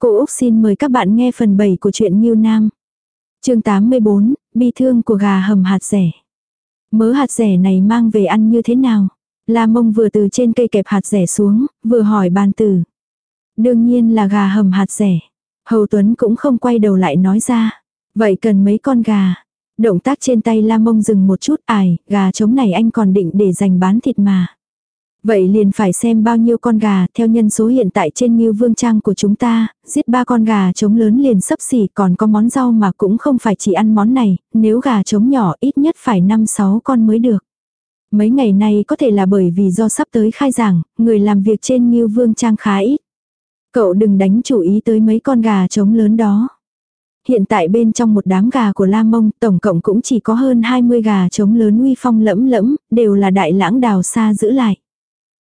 Cô Úc xin mời các bạn nghe phần 7 của truyện Nhiêu Nam. chương 84, bi thương của gà hầm hạt rẻ. Mớ hạt rẻ này mang về ăn như thế nào? La mông vừa từ trên cây kẹp hạt rẻ xuống, vừa hỏi bàn tử. Đương nhiên là gà hầm hạt rẻ. Hầu Tuấn cũng không quay đầu lại nói ra. Vậy cần mấy con gà? Động tác trên tay la mông dừng một chút ải, gà trống này anh còn định để dành bán thịt mà. Vậy liền phải xem bao nhiêu con gà, theo nhân số hiện tại trên như vương trang của chúng ta, giết ba con gà trống lớn liền sấp xỉ còn có món rau mà cũng không phải chỉ ăn món này, nếu gà trống nhỏ ít nhất phải 5-6 con mới được. Mấy ngày nay có thể là bởi vì do sắp tới khai giảng, người làm việc trên như vương trang khá ít. Cậu đừng đánh chủ ý tới mấy con gà trống lớn đó. Hiện tại bên trong một đám gà của lam Mông, tổng cộng cũng chỉ có hơn 20 gà trống lớn uy phong lẫm lẫm, đều là đại lãng đào xa giữ lại.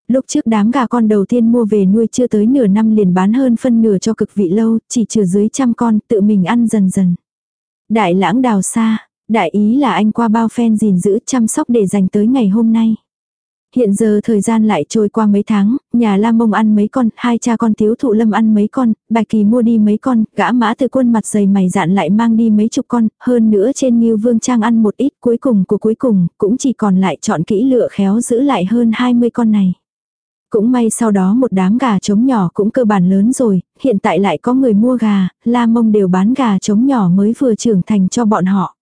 Lúc trước đám gà con đầu tiên mua về nuôi chưa tới nửa năm liền bán hơn phân nửa cho cực vị lâu, chỉ trừ dưới trăm con, tự mình ăn dần dần. Đại lãng đào xa, đại ý là anh qua bao phen gìn giữ chăm sóc để dành tới ngày hôm nay. Hiện giờ thời gian lại trôi qua mấy tháng, nhà Lam Mông ăn mấy con, hai cha con thiếu thụ lâm ăn mấy con, bạch kỳ mua đi mấy con, gã mã từ quân mặt dày mày dạn lại mang đi mấy chục con, hơn nữa trên nghiêu vương trang ăn một ít cuối cùng của cuối cùng, cũng chỉ còn lại chọn kỹ lựa khéo giữ lại hơn 20 con này. Cũng may sau đó một đám gà trống nhỏ cũng cơ bản lớn rồi, hiện tại lại có người mua gà, La Mông đều bán gà trống nhỏ mới vừa trưởng thành cho bọn họ.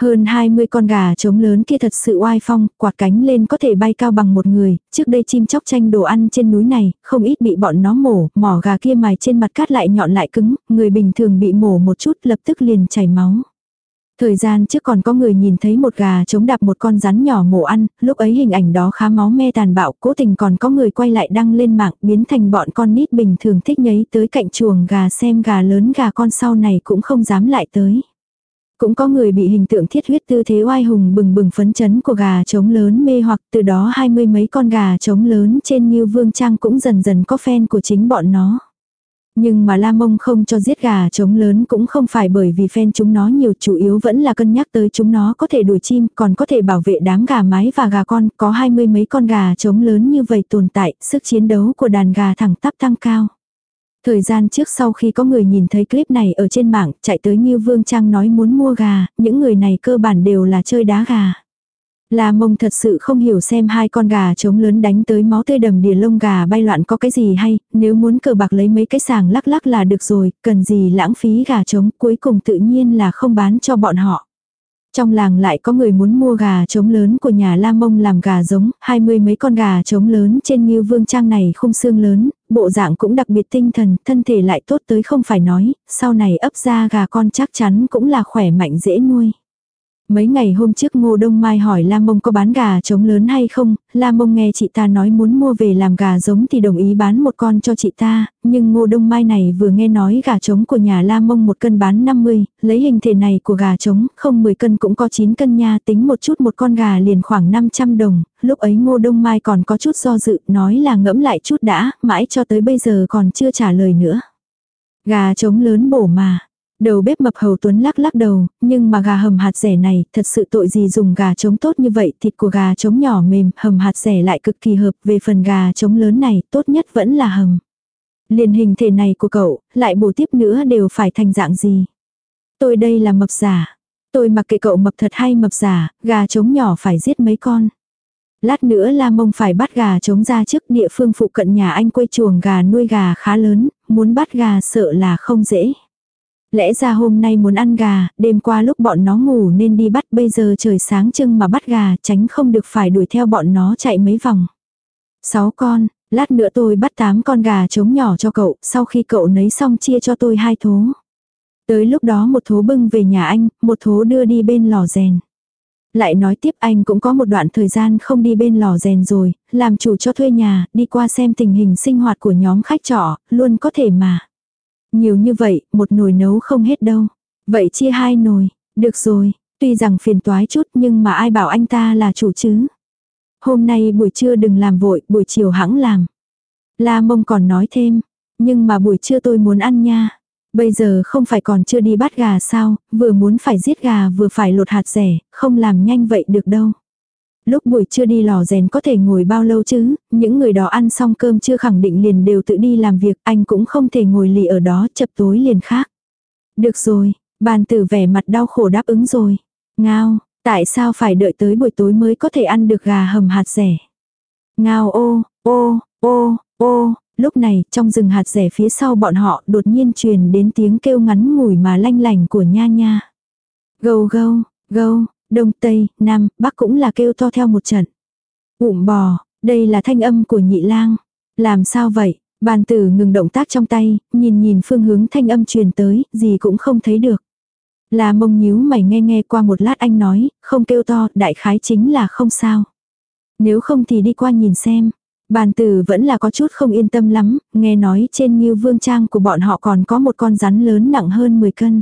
Hơn 20 con gà trống lớn kia thật sự oai phong, quạt cánh lên có thể bay cao bằng một người, trước đây chim chóc tranh đồ ăn trên núi này, không ít bị bọn nó mổ, mỏ gà kia mài trên mặt cát lại nhọn lại cứng, người bình thường bị mổ một chút lập tức liền chảy máu. Thời gian trước còn có người nhìn thấy một gà chống đạp một con rắn nhỏ mổ ăn, lúc ấy hình ảnh đó khá máu me tàn bạo, cố tình còn có người quay lại đăng lên mạng biến thành bọn con nít bình thường thích nhấy tới cạnh chuồng gà xem gà lớn gà con sau này cũng không dám lại tới. Cũng có người bị hình tượng thiết huyết tư thế oai hùng bừng bừng phấn chấn của gà trống lớn mê hoặc từ đó hai mươi mấy con gà trống lớn trên như vương trang cũng dần dần có fan của chính bọn nó. Nhưng mà La Mông không cho giết gà trống lớn cũng không phải bởi vì phen chúng nó nhiều chủ yếu vẫn là cân nhắc tới chúng nó có thể đuổi chim còn có thể bảo vệ đám gà mái và gà con có hai mươi mấy con gà trống lớn như vậy tồn tại sức chiến đấu của đàn gà thẳng tắp tăng cao. Thời gian trước sau khi có người nhìn thấy clip này ở trên mạng chạy tới như Vương Trang nói muốn mua gà, những người này cơ bản đều là chơi đá gà. La mông thật sự không hiểu xem hai con gà trống lớn đánh tới máu tươi đầm đìa lông gà bay loạn có cái gì hay, nếu muốn cờ bạc lấy mấy cái sàng lắc lắc là được rồi, cần gì lãng phí gà trống cuối cùng tự nhiên là không bán cho bọn họ. Trong làng lại có người muốn mua gà trống lớn của nhà La Mông làm gà giống, hai mươi mấy con gà trống lớn trên như vương trang này không xương lớn, bộ dạng cũng đặc biệt tinh thần, thân thể lại tốt tới không phải nói, sau này ấp ra gà con chắc chắn cũng là khỏe mạnh dễ nuôi. Mấy ngày hôm trước Ngô Đông Mai hỏi La Mông có bán gà trống lớn hay không, La Mông nghe chị ta nói muốn mua về làm gà giống thì đồng ý bán một con cho chị ta, nhưng Ngô Đông Mai này vừa nghe nói gà trống của nhà La Mông một cân bán 50, lấy hình thể này của gà trống, không 10 cân cũng có 9 cân nha, tính một chút một con gà liền khoảng 500 đồng, lúc ấy Ngô Đông Mai còn có chút do dự, nói là ngẫm lại chút đã, mãi cho tới bây giờ còn chưa trả lời nữa. Gà trống lớn bổ mà. Đầu bếp mập hầu tuấn lắc lắc đầu, nhưng mà gà hầm hạt rẻ này, thật sự tội gì dùng gà trống tốt như vậy, thịt của gà trống nhỏ mềm, hầm hạt rẻ lại cực kỳ hợp, về phần gà trống lớn này, tốt nhất vẫn là hầm. Liền hình thể này của cậu, lại bổ tiếp nữa đều phải thành dạng gì. Tôi đây là mập giả. Tôi mặc kệ cậu mập thật hay mập giả, gà trống nhỏ phải giết mấy con. Lát nữa La Mông phải bắt gà trống ra trước địa phương phụ cận nhà anh quây chuồng gà nuôi gà khá lớn, muốn bắt gà sợ là không dễ. Lẽ ra hôm nay muốn ăn gà, đêm qua lúc bọn nó ngủ nên đi bắt bây giờ trời sáng trưng mà bắt gà tránh không được phải đuổi theo bọn nó chạy mấy vòng. Sáu con, lát nữa tôi bắt tám con gà trống nhỏ cho cậu, sau khi cậu nấy xong chia cho tôi hai thố. Tới lúc đó một thố bưng về nhà anh, một thố đưa đi bên lò rèn. Lại nói tiếp anh cũng có một đoạn thời gian không đi bên lò rèn rồi, làm chủ cho thuê nhà, đi qua xem tình hình sinh hoạt của nhóm khách trọ, luôn có thể mà. Nhiều như vậy, một nồi nấu không hết đâu. Vậy chia hai nồi, được rồi, tuy rằng phiền toái chút nhưng mà ai bảo anh ta là chủ chứ. Hôm nay buổi trưa đừng làm vội, buổi chiều hãng làm. La mông còn nói thêm, nhưng mà buổi trưa tôi muốn ăn nha. Bây giờ không phải còn chưa đi bắt gà sao, vừa muốn phải giết gà vừa phải lột hạt rẻ, không làm nhanh vậy được đâu. Lúc buổi trưa đi lò rèn có thể ngồi bao lâu chứ, những người đó ăn xong cơm chưa khẳng định liền đều tự đi làm việc, anh cũng không thể ngồi lì ở đó chập tối liền khác. Được rồi, bàn tử vẻ mặt đau khổ đáp ứng rồi. Ngao, tại sao phải đợi tới buổi tối mới có thể ăn được gà hầm hạt rẻ? Ngao ô, ô, ô, ô, lúc này trong rừng hạt rẻ phía sau bọn họ đột nhiên truyền đến tiếng kêu ngắn ngủi mà lanh lành của nha nha. Gâu gâu, gâu, đông tây, nam, bắc cũng là kêu to theo một trận. Ụm bò, đây là thanh âm của nhị lang. Làm sao vậy? Bàn tử ngừng động tác trong tay, nhìn nhìn phương hướng thanh âm truyền tới, gì cũng không thấy được. Là mông nhíu mày nghe nghe qua một lát anh nói, không kêu to, đại khái chính là không sao. Nếu không thì đi qua nhìn xem. Bàn tử vẫn là có chút không yên tâm lắm, nghe nói trên như vương trang của bọn họ còn có một con rắn lớn nặng hơn 10 cân.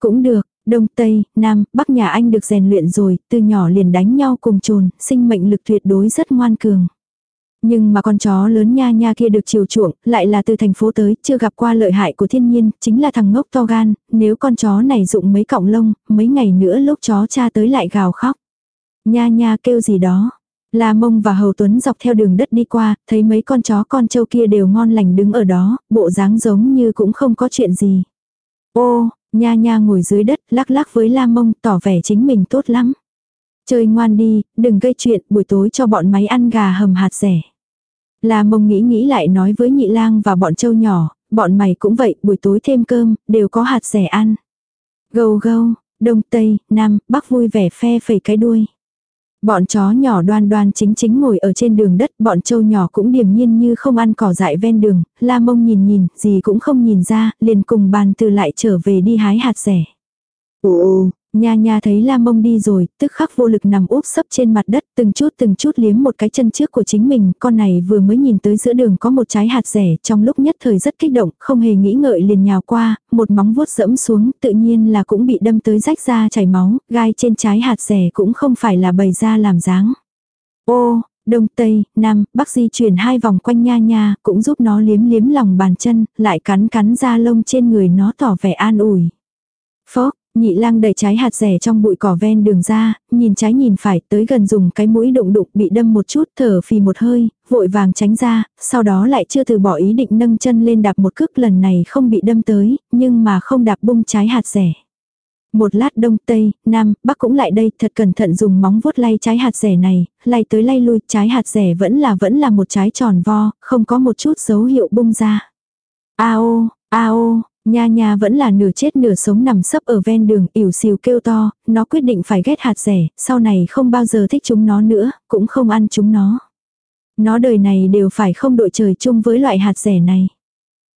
Cũng được, Đông Tây, Nam, Bắc nhà anh được rèn luyện rồi, từ nhỏ liền đánh nhau cùng trồn, sinh mệnh lực tuyệt đối rất ngoan cường. Nhưng mà con chó lớn nha nha kia được chiều chuộng, lại là từ thành phố tới, chưa gặp qua lợi hại của thiên nhiên, chính là thằng ngốc to gan, nếu con chó này dụng mấy cọng lông, mấy ngày nữa lúc chó cha tới lại gào khóc. Nha nha kêu gì đó. La mông và hầu tuấn dọc theo đường đất đi qua, thấy mấy con chó con trâu kia đều ngon lành đứng ở đó, bộ dáng giống như cũng không có chuyện gì. Ô, nha nha ngồi dưới đất, lắc lắc với la mông, tỏ vẻ chính mình tốt lắm. Chơi ngoan đi, đừng gây chuyện, buổi tối cho bọn máy ăn gà hầm hạt rẻ. La mông nghĩ nghĩ lại nói với nhị lang và bọn trâu nhỏ, bọn mày cũng vậy, buổi tối thêm cơm, đều có hạt rẻ ăn. Gâu gâu, đông tây, nam, bắc vui vẻ phe phẩy cái đuôi. Bọn chó nhỏ đoan đoan chính chính ngồi ở trên đường đất, bọn trâu nhỏ cũng điềm nhiên như không ăn cỏ dại ven đường, la mông nhìn nhìn, gì cũng không nhìn ra, liền cùng bàn từ lại trở về đi hái hạt rẻ. Ồ, Nha nha thấy la mông đi rồi, tức khắc vô lực nằm úp sấp trên mặt đất, từng chút từng chút liếm một cái chân trước của chính mình, con này vừa mới nhìn tới giữa đường có một trái hạt rẻ, trong lúc nhất thời rất kích động, không hề nghĩ ngợi liền nhào qua, một móng vuốt dẫm xuống, tự nhiên là cũng bị đâm tới rách ra chảy máu, gai trên trái hạt rẻ cũng không phải là bày ra làm dáng. Ô, đông tây, nam, bắc di chuyển hai vòng quanh nha nha, cũng giúp nó liếm liếm lòng bàn chân, lại cắn cắn da lông trên người nó tỏ vẻ an ủi. Phốc, Nhị lang đẩy trái hạt rẻ trong bụi cỏ ven đường ra, nhìn trái nhìn phải tới gần dùng cái mũi đụng đụng bị đâm một chút thở phì một hơi, vội vàng tránh ra, sau đó lại chưa từ bỏ ý định nâng chân lên đạp một cước lần này không bị đâm tới, nhưng mà không đạp bung trái hạt rẻ. Một lát đông tây, nam, bắc cũng lại đây thật cẩn thận dùng móng vuốt lay trái hạt rẻ này, lay tới lay lui trái hạt rẻ vẫn là vẫn là một trái tròn vo, không có một chút dấu hiệu bung ra. A ô a ô. Nha nha vẫn là nửa chết nửa sống nằm sấp ở ven đường, ỉu xìu kêu to, nó quyết định phải ghét hạt rẻ, sau này không bao giờ thích chúng nó nữa, cũng không ăn chúng nó. Nó đời này đều phải không đội trời chung với loại hạt rẻ này.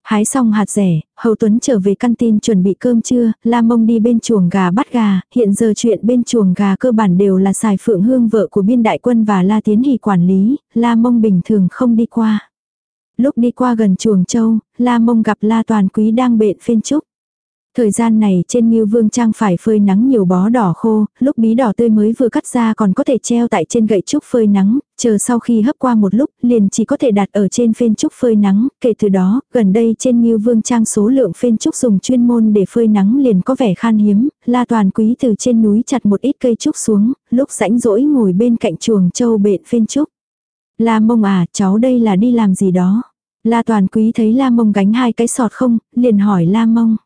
Hái xong hạt rẻ, Hầu Tuấn trở về căn tin chuẩn bị cơm trưa, La Mông đi bên chuồng gà bắt gà, hiện giờ chuyện bên chuồng gà cơ bản đều là xài phượng hương vợ của biên đại quân và La Tiến Hỷ quản lý, La Mông bình thường không đi qua. Lúc đi qua gần chuồng châu, La Mông gặp La Toàn Quý đang bện phên trúc. Thời gian này trên Ngưu Vương Trang phải phơi nắng nhiều bó đỏ khô, lúc bí đỏ tươi mới vừa cắt ra còn có thể treo tại trên gậy trúc phơi nắng, chờ sau khi hấp qua một lúc liền chỉ có thể đặt ở trên phên trúc phơi nắng, kể từ đó, gần đây trên Ngưu Vương Trang số lượng phên trúc dùng chuyên môn để phơi nắng liền có vẻ khan hiếm, La Toàn Quý từ trên núi chặt một ít cây trúc xuống, lúc rãnh rỗi ngồi bên cạnh chuồng châu bện phên trúc. La mông à, cháu đây là đi làm gì đó. La toàn quý thấy la mông gánh hai cái sọt không, liền hỏi la mông.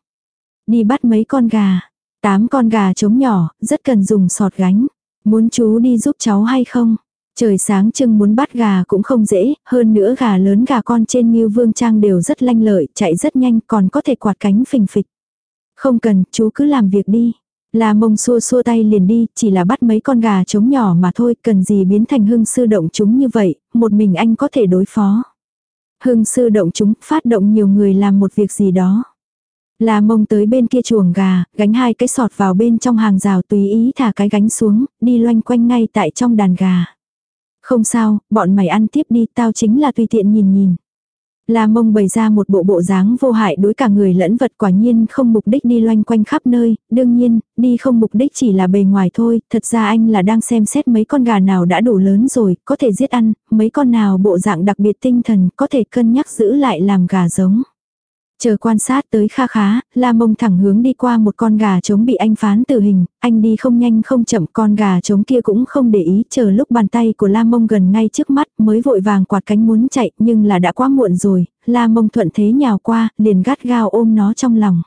Đi bắt mấy con gà. Tám con gà trống nhỏ, rất cần dùng sọt gánh. Muốn chú đi giúp cháu hay không? Trời sáng chừng muốn bắt gà cũng không dễ, hơn nữa gà lớn gà con trên như vương trang đều rất lanh lợi, chạy rất nhanh còn có thể quạt cánh phình phịch. Không cần, chú cứ làm việc đi. La mông xua xua tay liền đi, chỉ là bắt mấy con gà trống nhỏ mà thôi, cần gì biến thành hưng sư động chúng như vậy, một mình anh có thể đối phó. Hưng sư động chúng, phát động nhiều người làm một việc gì đó. La mông tới bên kia chuồng gà, gánh hai cái sọt vào bên trong hàng rào tùy ý thả cái gánh xuống, đi loanh quanh ngay tại trong đàn gà. Không sao, bọn mày ăn tiếp đi, tao chính là tùy tiện nhìn nhìn. La mông bày ra một bộ bộ dáng vô hại đối cả người lẫn vật quả nhiên không mục đích đi loanh quanh khắp nơi, đương nhiên, đi không mục đích chỉ là bề ngoài thôi, thật ra anh là đang xem xét mấy con gà nào đã đủ lớn rồi, có thể giết ăn, mấy con nào bộ dạng đặc biệt tinh thần, có thể cân nhắc giữ lại làm gà giống. Chờ quan sát tới kha khá, La Mông thẳng hướng đi qua một con gà trống bị anh phán tử hình, anh đi không nhanh không chậm con gà trống kia cũng không để ý chờ lúc bàn tay của La Mông gần ngay trước mắt mới vội vàng quạt cánh muốn chạy nhưng là đã quá muộn rồi, La Mông thuận thế nhào qua, liền gắt gao ôm nó trong lòng.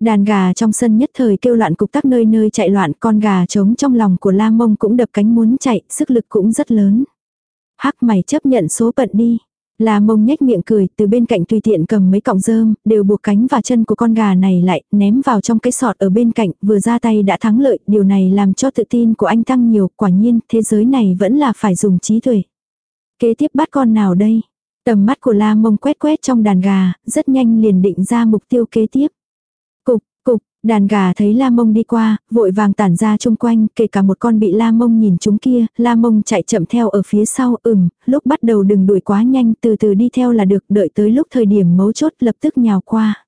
Đàn gà trong sân nhất thời kêu loạn cục tắc nơi nơi chạy loạn con gà trống trong lòng của La Mông cũng đập cánh muốn chạy, sức lực cũng rất lớn. Hắc mày chấp nhận số phận đi. La mông nhếch miệng cười, từ bên cạnh tùy tiện cầm mấy cọng rơm, đều buộc cánh và chân của con gà này lại, ném vào trong cái sọt ở bên cạnh, vừa ra tay đã thắng lợi, điều này làm cho tự tin của anh tăng nhiều, quả nhiên, thế giới này vẫn là phải dùng trí tuệ. Kế tiếp bắt con nào đây? Tầm mắt của la mông quét quét trong đàn gà, rất nhanh liền định ra mục tiêu kế tiếp. Cục, Đàn gà thấy la mông đi qua, vội vàng tản ra chung quanh, kể cả một con bị la mông nhìn chúng kia, la mông chạy chậm theo ở phía sau, ừm, lúc bắt đầu đừng đuổi quá nhanh, từ từ đi theo là được, đợi tới lúc thời điểm mấu chốt lập tức nhào qua.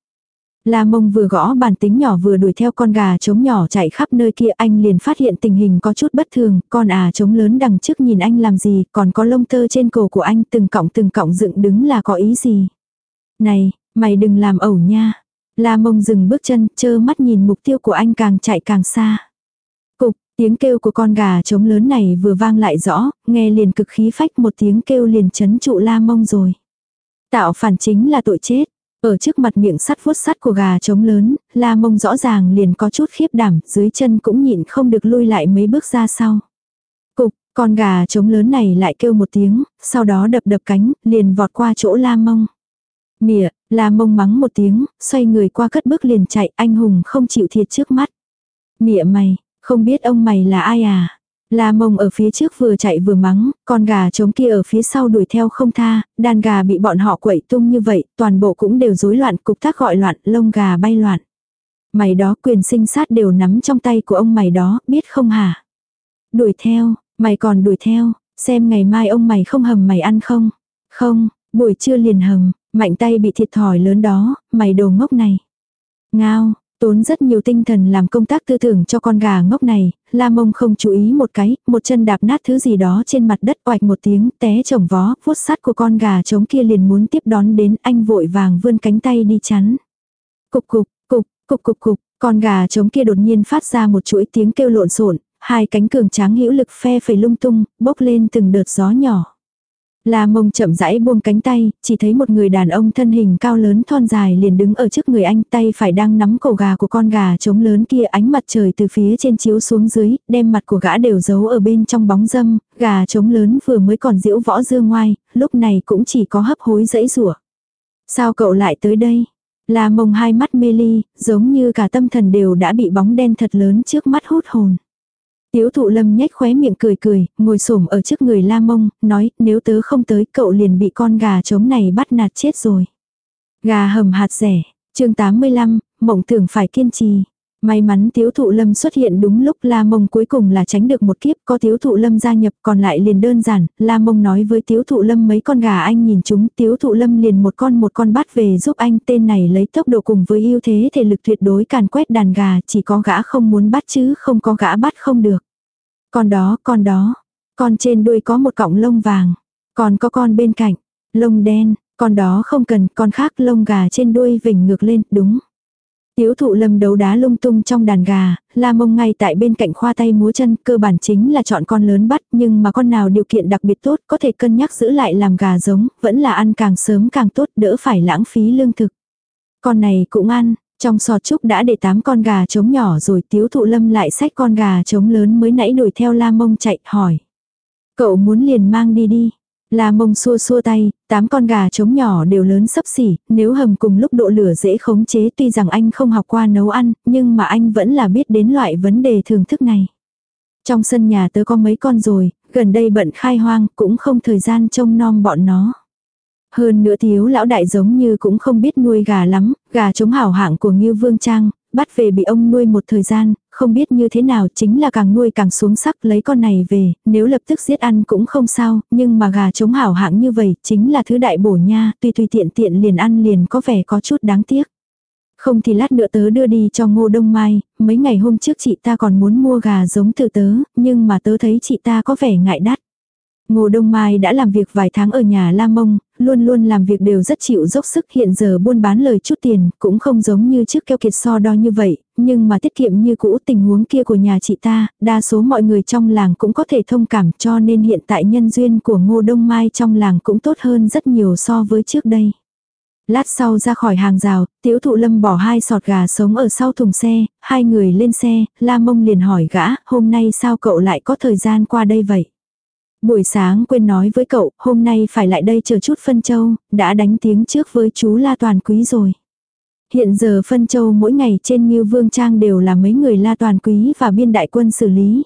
La mông vừa gõ bàn tính nhỏ vừa đuổi theo con gà trống nhỏ chạy khắp nơi kia anh liền phát hiện tình hình có chút bất thường, con à trống lớn đằng trước nhìn anh làm gì, còn có lông tơ trên cổ của anh từng cọng từng cọng dựng đứng là có ý gì. Này, mày đừng làm ẩu nha. La mông dừng bước chân, chơ mắt nhìn mục tiêu của anh càng chạy càng xa. Cục, tiếng kêu của con gà trống lớn này vừa vang lại rõ, nghe liền cực khí phách một tiếng kêu liền chấn trụ la mông rồi. Tạo phản chính là tội chết. Ở trước mặt miệng sắt vuốt sắt của gà trống lớn, la mông rõ ràng liền có chút khiếp đảm, dưới chân cũng nhịn không được lui lại mấy bước ra sau. Cục, con gà trống lớn này lại kêu một tiếng, sau đó đập đập cánh, liền vọt qua chỗ la mông mịa là mông mắng một tiếng, xoay người qua cất bước liền chạy, anh hùng không chịu thiệt trước mắt. Mịa mày, không biết ông mày là ai à? La mông ở phía trước vừa chạy vừa mắng, con gà trống kia ở phía sau đuổi theo không tha, đàn gà bị bọn họ quậy tung như vậy, toàn bộ cũng đều rối loạn, cục tác gọi loạn, lông gà bay loạn. Mày đó quyền sinh sát đều nắm trong tay của ông mày đó, biết không hả? Đuổi theo, mày còn đuổi theo, xem ngày mai ông mày không hầm mày ăn không? Không, buổi trưa liền hầm, Mạnh tay bị thiệt thòi lớn đó, mày đồ ngốc này. Ngao, tốn rất nhiều tinh thần làm công tác tư tưởng cho con gà ngốc này, la mông không chú ý một cái, một chân đạp nát thứ gì đó trên mặt đất oạch một tiếng té chồng vó, vuốt sắt của con gà trống kia liền muốn tiếp đón đến anh vội vàng vươn cánh tay đi chắn. Cục cục, cục, cục cục cục, con gà trống kia đột nhiên phát ra một chuỗi tiếng kêu lộn xộn hai cánh cường tráng hữu lực phe phẩy lung tung, bốc lên từng đợt gió nhỏ. La mông chậm rãi buông cánh tay, chỉ thấy một người đàn ông thân hình cao lớn thon dài liền đứng ở trước người anh tay phải đang nắm cổ gà của con gà trống lớn kia ánh mặt trời từ phía trên chiếu xuống dưới, đem mặt của gã đều giấu ở bên trong bóng dâm, gà trống lớn vừa mới còn diễu võ dương ngoai, lúc này cũng chỉ có hấp hối dẫy rủa. Sao cậu lại tới đây? La mông hai mắt mê ly, giống như cả tâm thần đều đã bị bóng đen thật lớn trước mắt hút hồn. Tiếu thụ lâm nhếch khóe miệng cười cười, ngồi xổm ở trước người la mông, nói nếu tớ không tới cậu liền bị con gà trống này bắt nạt chết rồi. Gà hầm hạt rẻ, chương 85, mộng tưởng phải kiên trì. May mắn tiếu thụ lâm xuất hiện đúng lúc la mông cuối cùng là tránh được một kiếp có tiếu thụ lâm gia nhập còn lại liền đơn giản, la mông nói với tiếu thụ lâm mấy con gà anh nhìn chúng tiếu thụ lâm liền một con một con bắt về giúp anh tên này lấy tốc độ cùng với ưu thế thể lực tuyệt đối càn quét đàn gà chỉ có gã không muốn bắt chứ không có gã bắt không được. Con đó, con đó, con trên đuôi có một cọng lông vàng, còn có con bên cạnh, lông đen, con đó không cần, con khác lông gà trên đuôi vỉnh ngược lên, đúng. Tiếu thụ lâm đấu đá lung tung trong đàn gà, la mông ngay tại bên cạnh khoa tay múa chân, cơ bản chính là chọn con lớn bắt, nhưng mà con nào điều kiện đặc biệt tốt có thể cân nhắc giữ lại làm gà giống, vẫn là ăn càng sớm càng tốt, đỡ phải lãng phí lương thực. Con này cũng ăn, trong sọt trúc đã để 8 con gà trống nhỏ rồi tiếu thụ lâm lại xách con gà trống lớn mới nãy đuổi theo la mông chạy, hỏi. Cậu muốn liền mang đi đi. La mông xua xua tay, tám con gà trống nhỏ đều lớn sấp xỉ, nếu hầm cùng lúc độ lửa dễ khống chế tuy rằng anh không học qua nấu ăn, nhưng mà anh vẫn là biết đến loại vấn đề thưởng thức này. Trong sân nhà tớ có mấy con rồi, gần đây bận khai hoang cũng không thời gian trông nom bọn nó. Hơn nữa thiếu lão đại giống như cũng không biết nuôi gà lắm, gà trống hảo hạng của Ngưu Vương Trang, bắt về bị ông nuôi một thời gian, không biết như thế nào chính là càng nuôi càng xuống sắc lấy con này về, nếu lập tức giết ăn cũng không sao, nhưng mà gà trống hảo hạng như vậy chính là thứ đại bổ nha, tuy tùy tiện tiện liền ăn liền có vẻ có chút đáng tiếc. Không thì lát nữa tớ đưa đi cho ngô đông mai, mấy ngày hôm trước chị ta còn muốn mua gà giống từ tớ, nhưng mà tớ thấy chị ta có vẻ ngại đắt. Ngô Đông Mai đã làm việc vài tháng ở nhà La Mông, luôn luôn làm việc đều rất chịu dốc sức hiện giờ buôn bán lời chút tiền, cũng không giống như trước keo kiệt so đo như vậy, nhưng mà tiết kiệm như cũ tình huống kia của nhà chị ta, đa số mọi người trong làng cũng có thể thông cảm cho nên hiện tại nhân duyên của Ngô Đông Mai trong làng cũng tốt hơn rất nhiều so với trước đây. Lát sau ra khỏi hàng rào, tiếu thụ lâm bỏ hai sọt gà sống ở sau thùng xe, hai người lên xe, la mông liền hỏi gã, hôm nay sao cậu lại có thời gian qua đây vậy? Buổi sáng quên nói với cậu, hôm nay phải lại đây chờ chút phân châu, đã đánh tiếng trước với chú La Toàn Quý rồi. Hiện giờ phân châu mỗi ngày trên Như Vương Trang đều là mấy người La Toàn Quý và biên đại quân xử lý.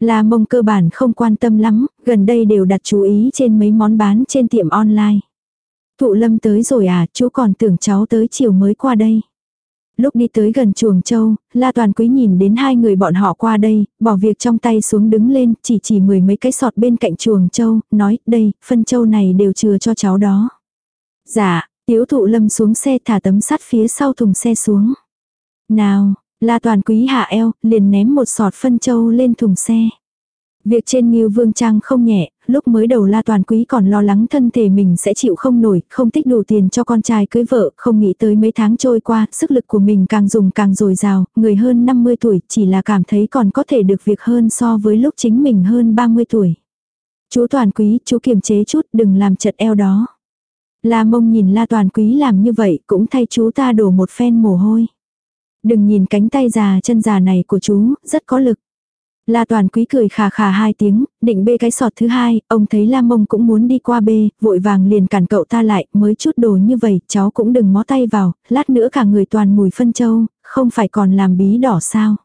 La mông cơ bản không quan tâm lắm, gần đây đều đặt chú ý trên mấy món bán trên tiệm online. Thụ lâm tới rồi à, chú còn tưởng cháu tới chiều mới qua đây. Lúc đi tới gần chuồng châu, La Toàn Quý nhìn đến hai người bọn họ qua đây, bỏ việc trong tay xuống đứng lên, chỉ chỉ mười mấy cái sọt bên cạnh chuồng châu, nói, đây, phân châu này đều chừa cho cháu đó. Dạ, tiếu thụ lâm xuống xe thả tấm sắt phía sau thùng xe xuống. Nào, La Toàn Quý hạ eo, liền ném một sọt phân châu lên thùng xe. Việc trên Nghiêu Vương Trang không nhẹ, lúc mới đầu La Toàn Quý còn lo lắng thân thể mình sẽ chịu không nổi, không tích đủ tiền cho con trai cưới vợ, không nghĩ tới mấy tháng trôi qua, sức lực của mình càng dùng càng dồi dào, người hơn 50 tuổi chỉ là cảm thấy còn có thể được việc hơn so với lúc chính mình hơn 30 tuổi. Chú Toàn Quý, chú kiềm chế chút, đừng làm chật eo đó. La mông nhìn La Toàn Quý làm như vậy cũng thay chú ta đổ một phen mồ hôi. Đừng nhìn cánh tay già chân già này của chú, rất có lực. La toàn quý cười khà khà hai tiếng, định bê cái sọt thứ hai, ông thấy la mông cũng muốn đi qua bê, vội vàng liền cản cậu ta lại, mới chút đồ như vậy, cháu cũng đừng mó tay vào, lát nữa cả người toàn mùi phân châu, không phải còn làm bí đỏ sao.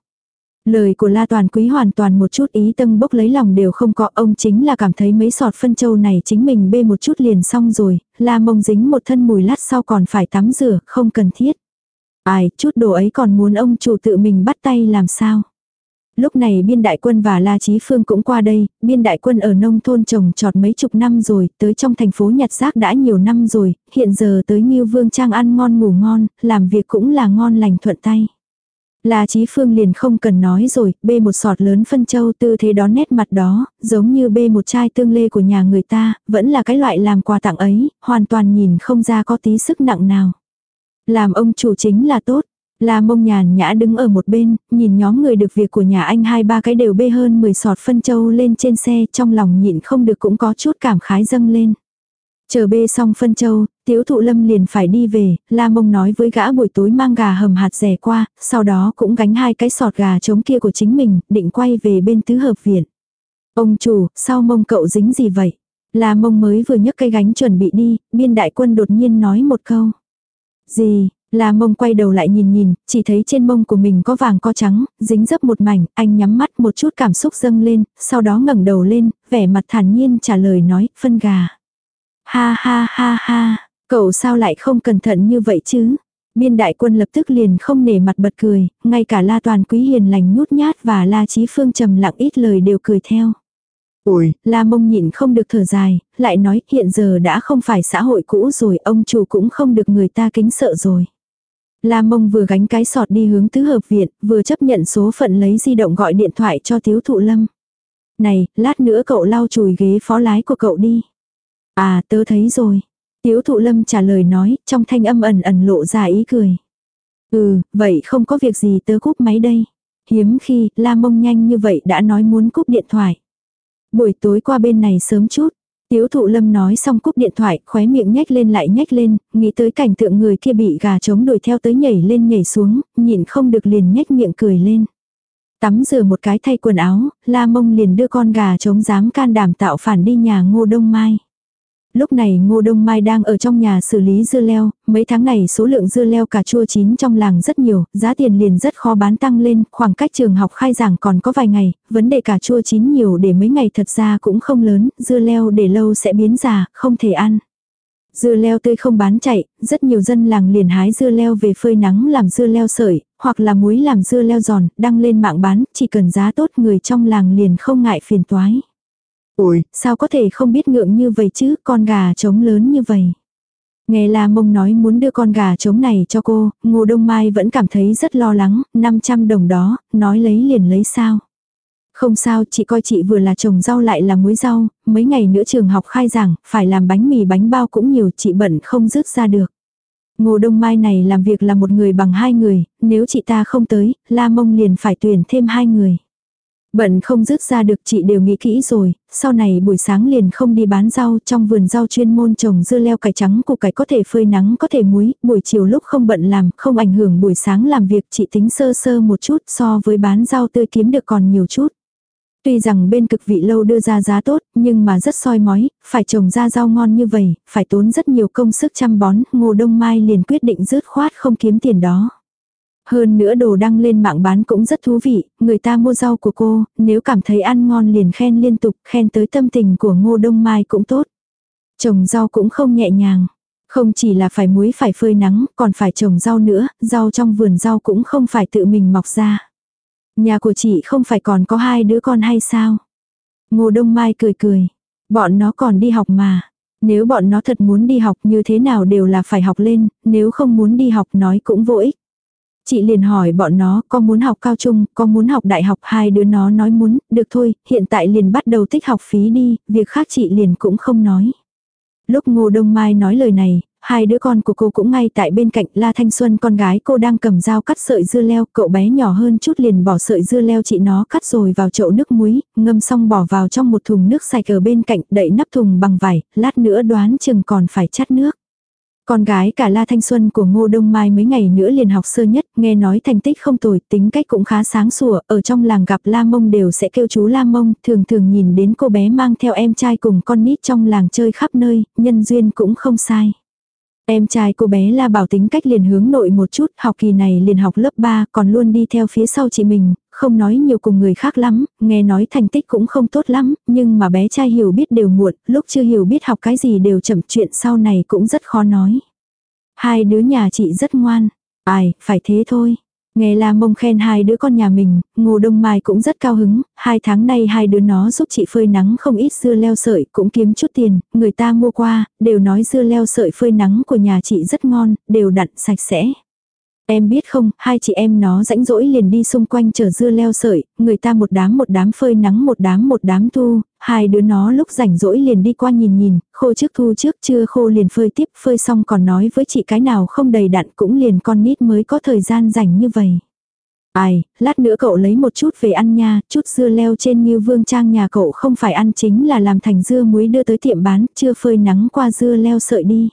Lời của La Toàn Quý hoàn toàn một chút ý tâm bốc lấy lòng đều không có ông chính là cảm thấy mấy sọt phân châu này chính mình bê một chút liền xong rồi, La mông dính một thân mùi lát sau còn phải tắm rửa, không cần thiết. Ai, chút đồ ấy còn muốn ông chủ tự mình bắt tay làm sao. Lúc này biên đại quân và La Chí Phương cũng qua đây, biên đại quân ở nông thôn trồng trọt mấy chục năm rồi, tới trong thành phố nhặt rác đã nhiều năm rồi, hiện giờ tới Nhiêu Vương Trang ăn ngon ngủ ngon, làm việc cũng là ngon lành thuận tay. La Chí Phương liền không cần nói rồi, bê một sọt lớn phân châu tư thế đó nét mặt đó, giống như bê một chai tương lê của nhà người ta, vẫn là cái loại làm quà tặng ấy, hoàn toàn nhìn không ra có tí sức nặng nào. Làm ông chủ chính là tốt, La mông nhàn nhã đứng ở một bên, nhìn nhóm người được việc của nhà anh hai ba cái đều bê hơn 10 sọt phân châu lên trên xe, trong lòng nhịn không được cũng có chút cảm khái dâng lên. Chờ bê xong phân châu, tiếu thụ lâm liền phải đi về, la mông nói với gã buổi tối mang gà hầm hạt rẻ qua, sau đó cũng gánh hai cái sọt gà trống kia của chính mình, định quay về bên tứ hợp viện. Ông chủ, sao mông cậu dính gì vậy? La mông mới vừa nhấc cây gánh chuẩn bị đi, biên đại quân đột nhiên nói một câu. Gì, La mông quay đầu lại nhìn nhìn, chỉ thấy trên mông của mình có vàng có trắng, dính dấp một mảnh, anh nhắm mắt một chút cảm xúc dâng lên, sau đó ngẩng đầu lên, vẻ mặt thản nhiên trả lời nói, phân gà. Ha ha ha ha, cậu sao lại không cẩn thận như vậy chứ? Biên đại quân lập tức liền không nể mặt bật cười, ngay cả la toàn quý hiền lành nhút nhát và la trí phương trầm lặng ít lời đều cười theo. Ôi, la mông nhịn không được thở dài, lại nói hiện giờ đã không phải xã hội cũ rồi, ông chủ cũng không được người ta kính sợ rồi. La mông vừa gánh cái sọt đi hướng tứ hợp viện, vừa chấp nhận số phận lấy di động gọi điện thoại cho thiếu thụ lâm. Này, lát nữa cậu lau chùi ghế phó lái của cậu đi. À, tớ thấy rồi. Tiếu thụ lâm trả lời nói, trong thanh âm ẩn ẩn lộ ra ý cười. Ừ, vậy không có việc gì tớ cúp máy đây. Hiếm khi, la mông nhanh như vậy đã nói muốn cúp điện thoại. Buổi tối qua bên này sớm chút, Tiếu thụ lâm nói xong cúp điện thoại, khóe miệng nhếch lên lại nhếch lên, nghĩ tới cảnh tượng người kia bị gà trống đuổi theo tới nhảy lên nhảy xuống, nhìn không được liền nhếch miệng cười lên. Tắm rửa một cái thay quần áo, la mông liền đưa con gà trống dám can đảm tạo phản đi nhà ngô đông mai. Lúc này Ngô Đông Mai đang ở trong nhà xử lý dưa leo, mấy tháng này số lượng dưa leo cà chua chín trong làng rất nhiều, giá tiền liền rất khó bán tăng lên, khoảng cách trường học khai giảng còn có vài ngày, vấn đề cà chua chín nhiều để mấy ngày thật ra cũng không lớn, dưa leo để lâu sẽ biến già, không thể ăn. Dưa leo tươi không bán chạy, rất nhiều dân làng liền hái dưa leo về phơi nắng làm dưa leo sợi, hoặc là muối làm dưa leo giòn, đăng lên mạng bán, chỉ cần giá tốt người trong làng liền không ngại phiền toái. Ôi, sao có thể không biết ngượng như vậy chứ, con gà trống lớn như vậy. Nghe La Mông nói muốn đưa con gà trống này cho cô, Ngô Đông Mai vẫn cảm thấy rất lo lắng, 500 đồng đó, nói lấy liền lấy sao. Không sao, chị coi chị vừa là trồng rau lại là muối rau, mấy ngày nữa trường học khai giảng, phải làm bánh mì bánh bao cũng nhiều, chị bận không dứt ra được. Ngô Đông Mai này làm việc là một người bằng hai người, nếu chị ta không tới, La Mông liền phải tuyển thêm hai người. Bận không dứt ra được chị đều nghĩ kỹ rồi, sau này buổi sáng liền không đi bán rau trong vườn rau chuyên môn trồng dưa leo cải trắng củ cải có thể phơi nắng có thể muối, buổi chiều lúc không bận làm, không ảnh hưởng buổi sáng làm việc chị tính sơ sơ một chút so với bán rau tươi kiếm được còn nhiều chút. Tuy rằng bên cực vị lâu đưa ra giá tốt, nhưng mà rất soi mói, phải trồng ra rau ngon như vậy, phải tốn rất nhiều công sức chăm bón, ngô đông mai liền quyết định rớt khoát không kiếm tiền đó. Hơn nữa đồ đăng lên mạng bán cũng rất thú vị, người ta mua rau của cô, nếu cảm thấy ăn ngon liền khen liên tục, khen tới tâm tình của ngô đông mai cũng tốt. Trồng rau cũng không nhẹ nhàng. Không chỉ là phải muối phải phơi nắng, còn phải trồng rau nữa, rau trong vườn rau cũng không phải tự mình mọc ra. Nhà của chị không phải còn có hai đứa con hay sao? Ngô Đông Mai cười cười. Bọn nó còn đi học mà. Nếu bọn nó thật muốn đi học như thế nào đều là phải học lên, nếu không muốn đi học nói cũng vô ích. Chị liền hỏi bọn nó có muốn học cao trung, có muốn học đại học hai đứa nó nói muốn, được thôi, hiện tại liền bắt đầu tích học phí đi, việc khác chị liền cũng không nói. Lúc Ngô Đông Mai nói lời này, hai đứa con của cô cũng ngay tại bên cạnh La Thanh Xuân con gái cô đang cầm dao cắt sợi dưa leo, cậu bé nhỏ hơn chút liền bỏ sợi dưa leo chị nó cắt rồi vào chậu nước muối, ngâm xong bỏ vào trong một thùng nước sạch ở bên cạnh, đậy nắp thùng bằng vải, lát nữa đoán chừng còn phải chắt nước. Con gái cả La Thanh Xuân của Ngô Đông Mai mấy ngày nữa liền học sơ nhất, nghe nói thành tích không tồi, tính cách cũng khá sáng sủa, ở trong làng gặp La Mông đều sẽ kêu chú La Mông, thường thường nhìn đến cô bé mang theo em trai cùng con nít trong làng chơi khắp nơi, nhân duyên cũng không sai. Em trai cô bé La Bảo tính cách liền hướng nội một chút, học kỳ này liền học lớp 3, còn luôn đi theo phía sau chị mình, không nói nhiều cùng người khác lắm, nghe nói thành tích cũng không tốt lắm, nhưng mà bé trai hiểu biết đều muộn, lúc chưa hiểu biết học cái gì đều chậm chuyện sau này cũng rất khó nói. Hai đứa nhà chị rất ngoan, ai, phải thế thôi. Nghe La Mông khen hai đứa con nhà mình, Ngô Đông Mai cũng rất cao hứng, hai tháng nay hai đứa nó giúp chị phơi nắng không ít dưa leo sợi, cũng kiếm chút tiền, người ta mua qua, đều nói dưa leo sợi phơi nắng của nhà chị rất ngon, đều đặn sạch sẽ. Em biết không, hai chị em nó rãnh rỗi liền đi xung quanh chở dưa leo sợi, người ta một đám một đám phơi nắng một đám một đám thu, hai đứa nó lúc rảnh rỗi liền đi qua nhìn nhìn, khô trước thu trước chưa khô liền phơi tiếp, phơi xong còn nói với chị cái nào không đầy đặn cũng liền con nít mới có thời gian rảnh như vậy. Ai, lát nữa cậu lấy một chút về ăn nha, chút dưa leo trên như vương trang nhà cậu không phải ăn chính là làm thành dưa muối đưa tới tiệm bán, chưa phơi nắng qua dưa leo sợi đi.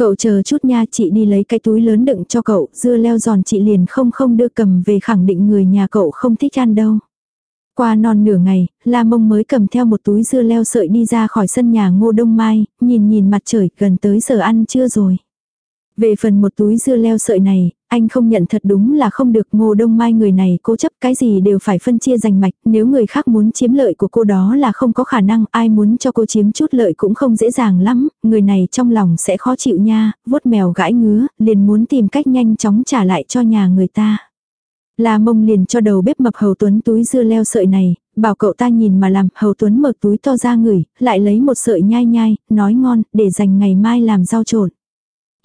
Cậu chờ chút nha chị đi lấy cái túi lớn đựng cho cậu, dưa leo giòn chị liền không không đưa cầm về khẳng định người nhà cậu không thích ăn đâu. Qua non nửa ngày, La Mông mới cầm theo một túi dưa leo sợi đi ra khỏi sân nhà ngô đông mai, nhìn nhìn mặt trời gần tới giờ ăn chưa rồi. Về phần một túi dưa leo sợi này, anh không nhận thật đúng là không được ngô đông mai người này cố chấp cái gì đều phải phân chia giành mạch, nếu người khác muốn chiếm lợi của cô đó là không có khả năng, ai muốn cho cô chiếm chút lợi cũng không dễ dàng lắm, người này trong lòng sẽ khó chịu nha, vuốt mèo gãi ngứa, liền muốn tìm cách nhanh chóng trả lại cho nhà người ta. La mông liền cho đầu bếp mập hầu tuấn túi dưa leo sợi này, bảo cậu ta nhìn mà làm, hầu tuấn mở túi to ra ngửi, lại lấy một sợi nhai nhai, nói ngon, để dành ngày mai làm rau trộn.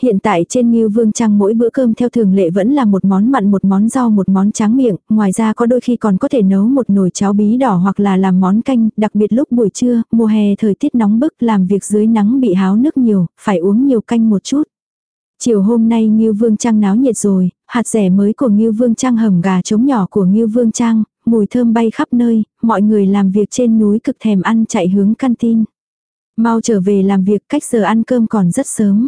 Hiện tại trên Ngưu Vương Trăng mỗi bữa cơm theo thường lệ vẫn là một món mặn một món rau một món tráng miệng, ngoài ra có đôi khi còn có thể nấu một nồi cháo bí đỏ hoặc là làm món canh, đặc biệt lúc buổi trưa, mùa hè thời tiết nóng bức làm việc dưới nắng bị háo nước nhiều, phải uống nhiều canh một chút. Chiều hôm nay Ngưu Vương Trang náo nhiệt rồi, hạt rẻ mới của Ngưu Vương Trang hầm gà trống nhỏ của Ngưu Vương Trang, mùi thơm bay khắp nơi, mọi người làm việc trên núi cực thèm ăn chạy hướng căn tin. Mau trở về làm việc cách giờ ăn cơm còn rất sớm.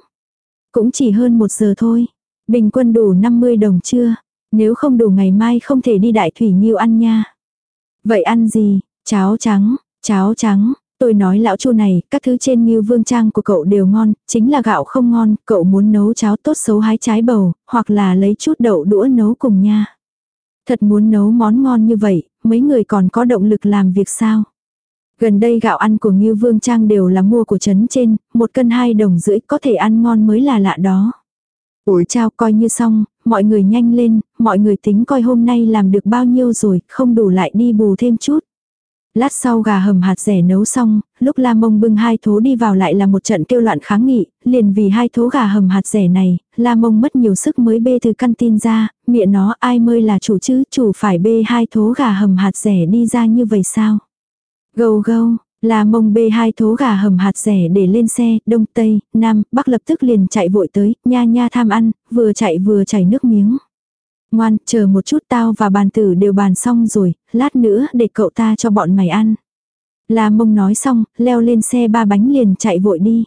Cũng chỉ hơn một giờ thôi. Bình quân đủ 50 đồng chưa? Nếu không đủ ngày mai không thể đi đại thủy nghiêu ăn nha. Vậy ăn gì? Cháo trắng, cháo trắng. Tôi nói lão chu này, các thứ trên nghiêu vương trang của cậu đều ngon, chính là gạo không ngon, cậu muốn nấu cháo tốt xấu hái trái bầu, hoặc là lấy chút đậu đũa nấu cùng nha. Thật muốn nấu món ngon như vậy, mấy người còn có động lực làm việc sao? Gần đây gạo ăn của Ngưu Vương Trang đều là mua của trấn trên, một cân hai đồng rưỡi có thể ăn ngon mới là lạ đó. Ủi trao coi như xong, mọi người nhanh lên, mọi người tính coi hôm nay làm được bao nhiêu rồi, không đủ lại đi bù thêm chút. Lát sau gà hầm hạt rẻ nấu xong, lúc La Mông bưng hai thố đi vào lại là một trận kêu loạn kháng nghị, liền vì hai thố gà hầm hạt rẻ này, La Mông mất nhiều sức mới bê từ căn tin ra, miệng nó ai mơi là chủ chứ, chủ phải bê hai thố gà hầm hạt rẻ đi ra như vậy sao? Gâu gâu, là Mông bê hai thố gà hầm hạt rẻ để lên xe, đông tây, nam, bắc lập tức liền chạy vội tới, nha nha tham ăn, vừa chạy vừa chảy nước miếng. Ngoan, chờ một chút tao và bàn tử đều bàn xong rồi, lát nữa để cậu ta cho bọn mày ăn. là mông nói xong, leo lên xe ba bánh liền chạy vội đi.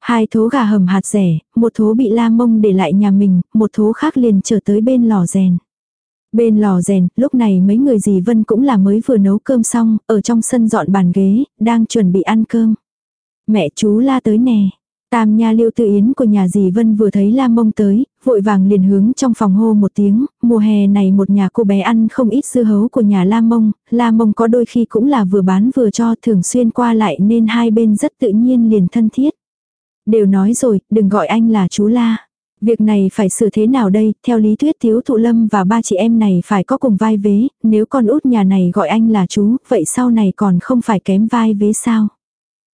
Hai thố gà hầm hạt rẻ, một thố bị la mông để lại nhà mình, một thố khác liền trở tới bên lò rèn. Bên lò rèn, lúc này mấy người dì Vân cũng là mới vừa nấu cơm xong, ở trong sân dọn bàn ghế, đang chuẩn bị ăn cơm. Mẹ chú la tới nè. Tam nha liêu tự yến của nhà dì Vân vừa thấy la mông tới, vội vàng liền hướng trong phòng hô một tiếng, mùa hè này một nhà cô bé ăn không ít dưa hấu của nhà la mông, la mông có đôi khi cũng là vừa bán vừa cho thường xuyên qua lại nên hai bên rất tự nhiên liền thân thiết. Đều nói rồi, đừng gọi anh là chú la. Việc này phải xử thế nào đây, theo lý thuyết thiếu thụ lâm và ba chị em này phải có cùng vai vế, nếu con út nhà này gọi anh là chú, vậy sau này còn không phải kém vai vế sao?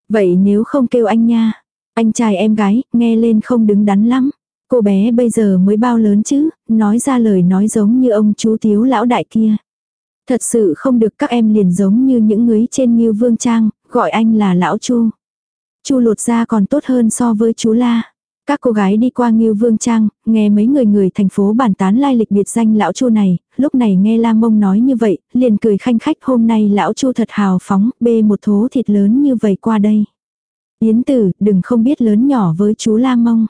Vậy nếu không kêu anh nha, anh trai em gái, nghe lên không đứng đắn lắm. Cô bé bây giờ mới bao lớn chứ, nói ra lời nói giống như ông chú thiếu lão đại kia. Thật sự không được các em liền giống như những người trên như Vương Trang, gọi anh là lão chu. Chu lột ra còn tốt hơn so với chú La. Các cô gái đi qua Ngưu Vương Trang, nghe mấy người người thành phố bàn tán lai lịch biệt danh lão Chu này, lúc này nghe La Mông nói như vậy, liền cười khanh khách hôm nay lão Chu thật hào phóng, bê một thố thịt lớn như vậy qua đây. Yến tử, đừng không biết lớn nhỏ với chú La Mông.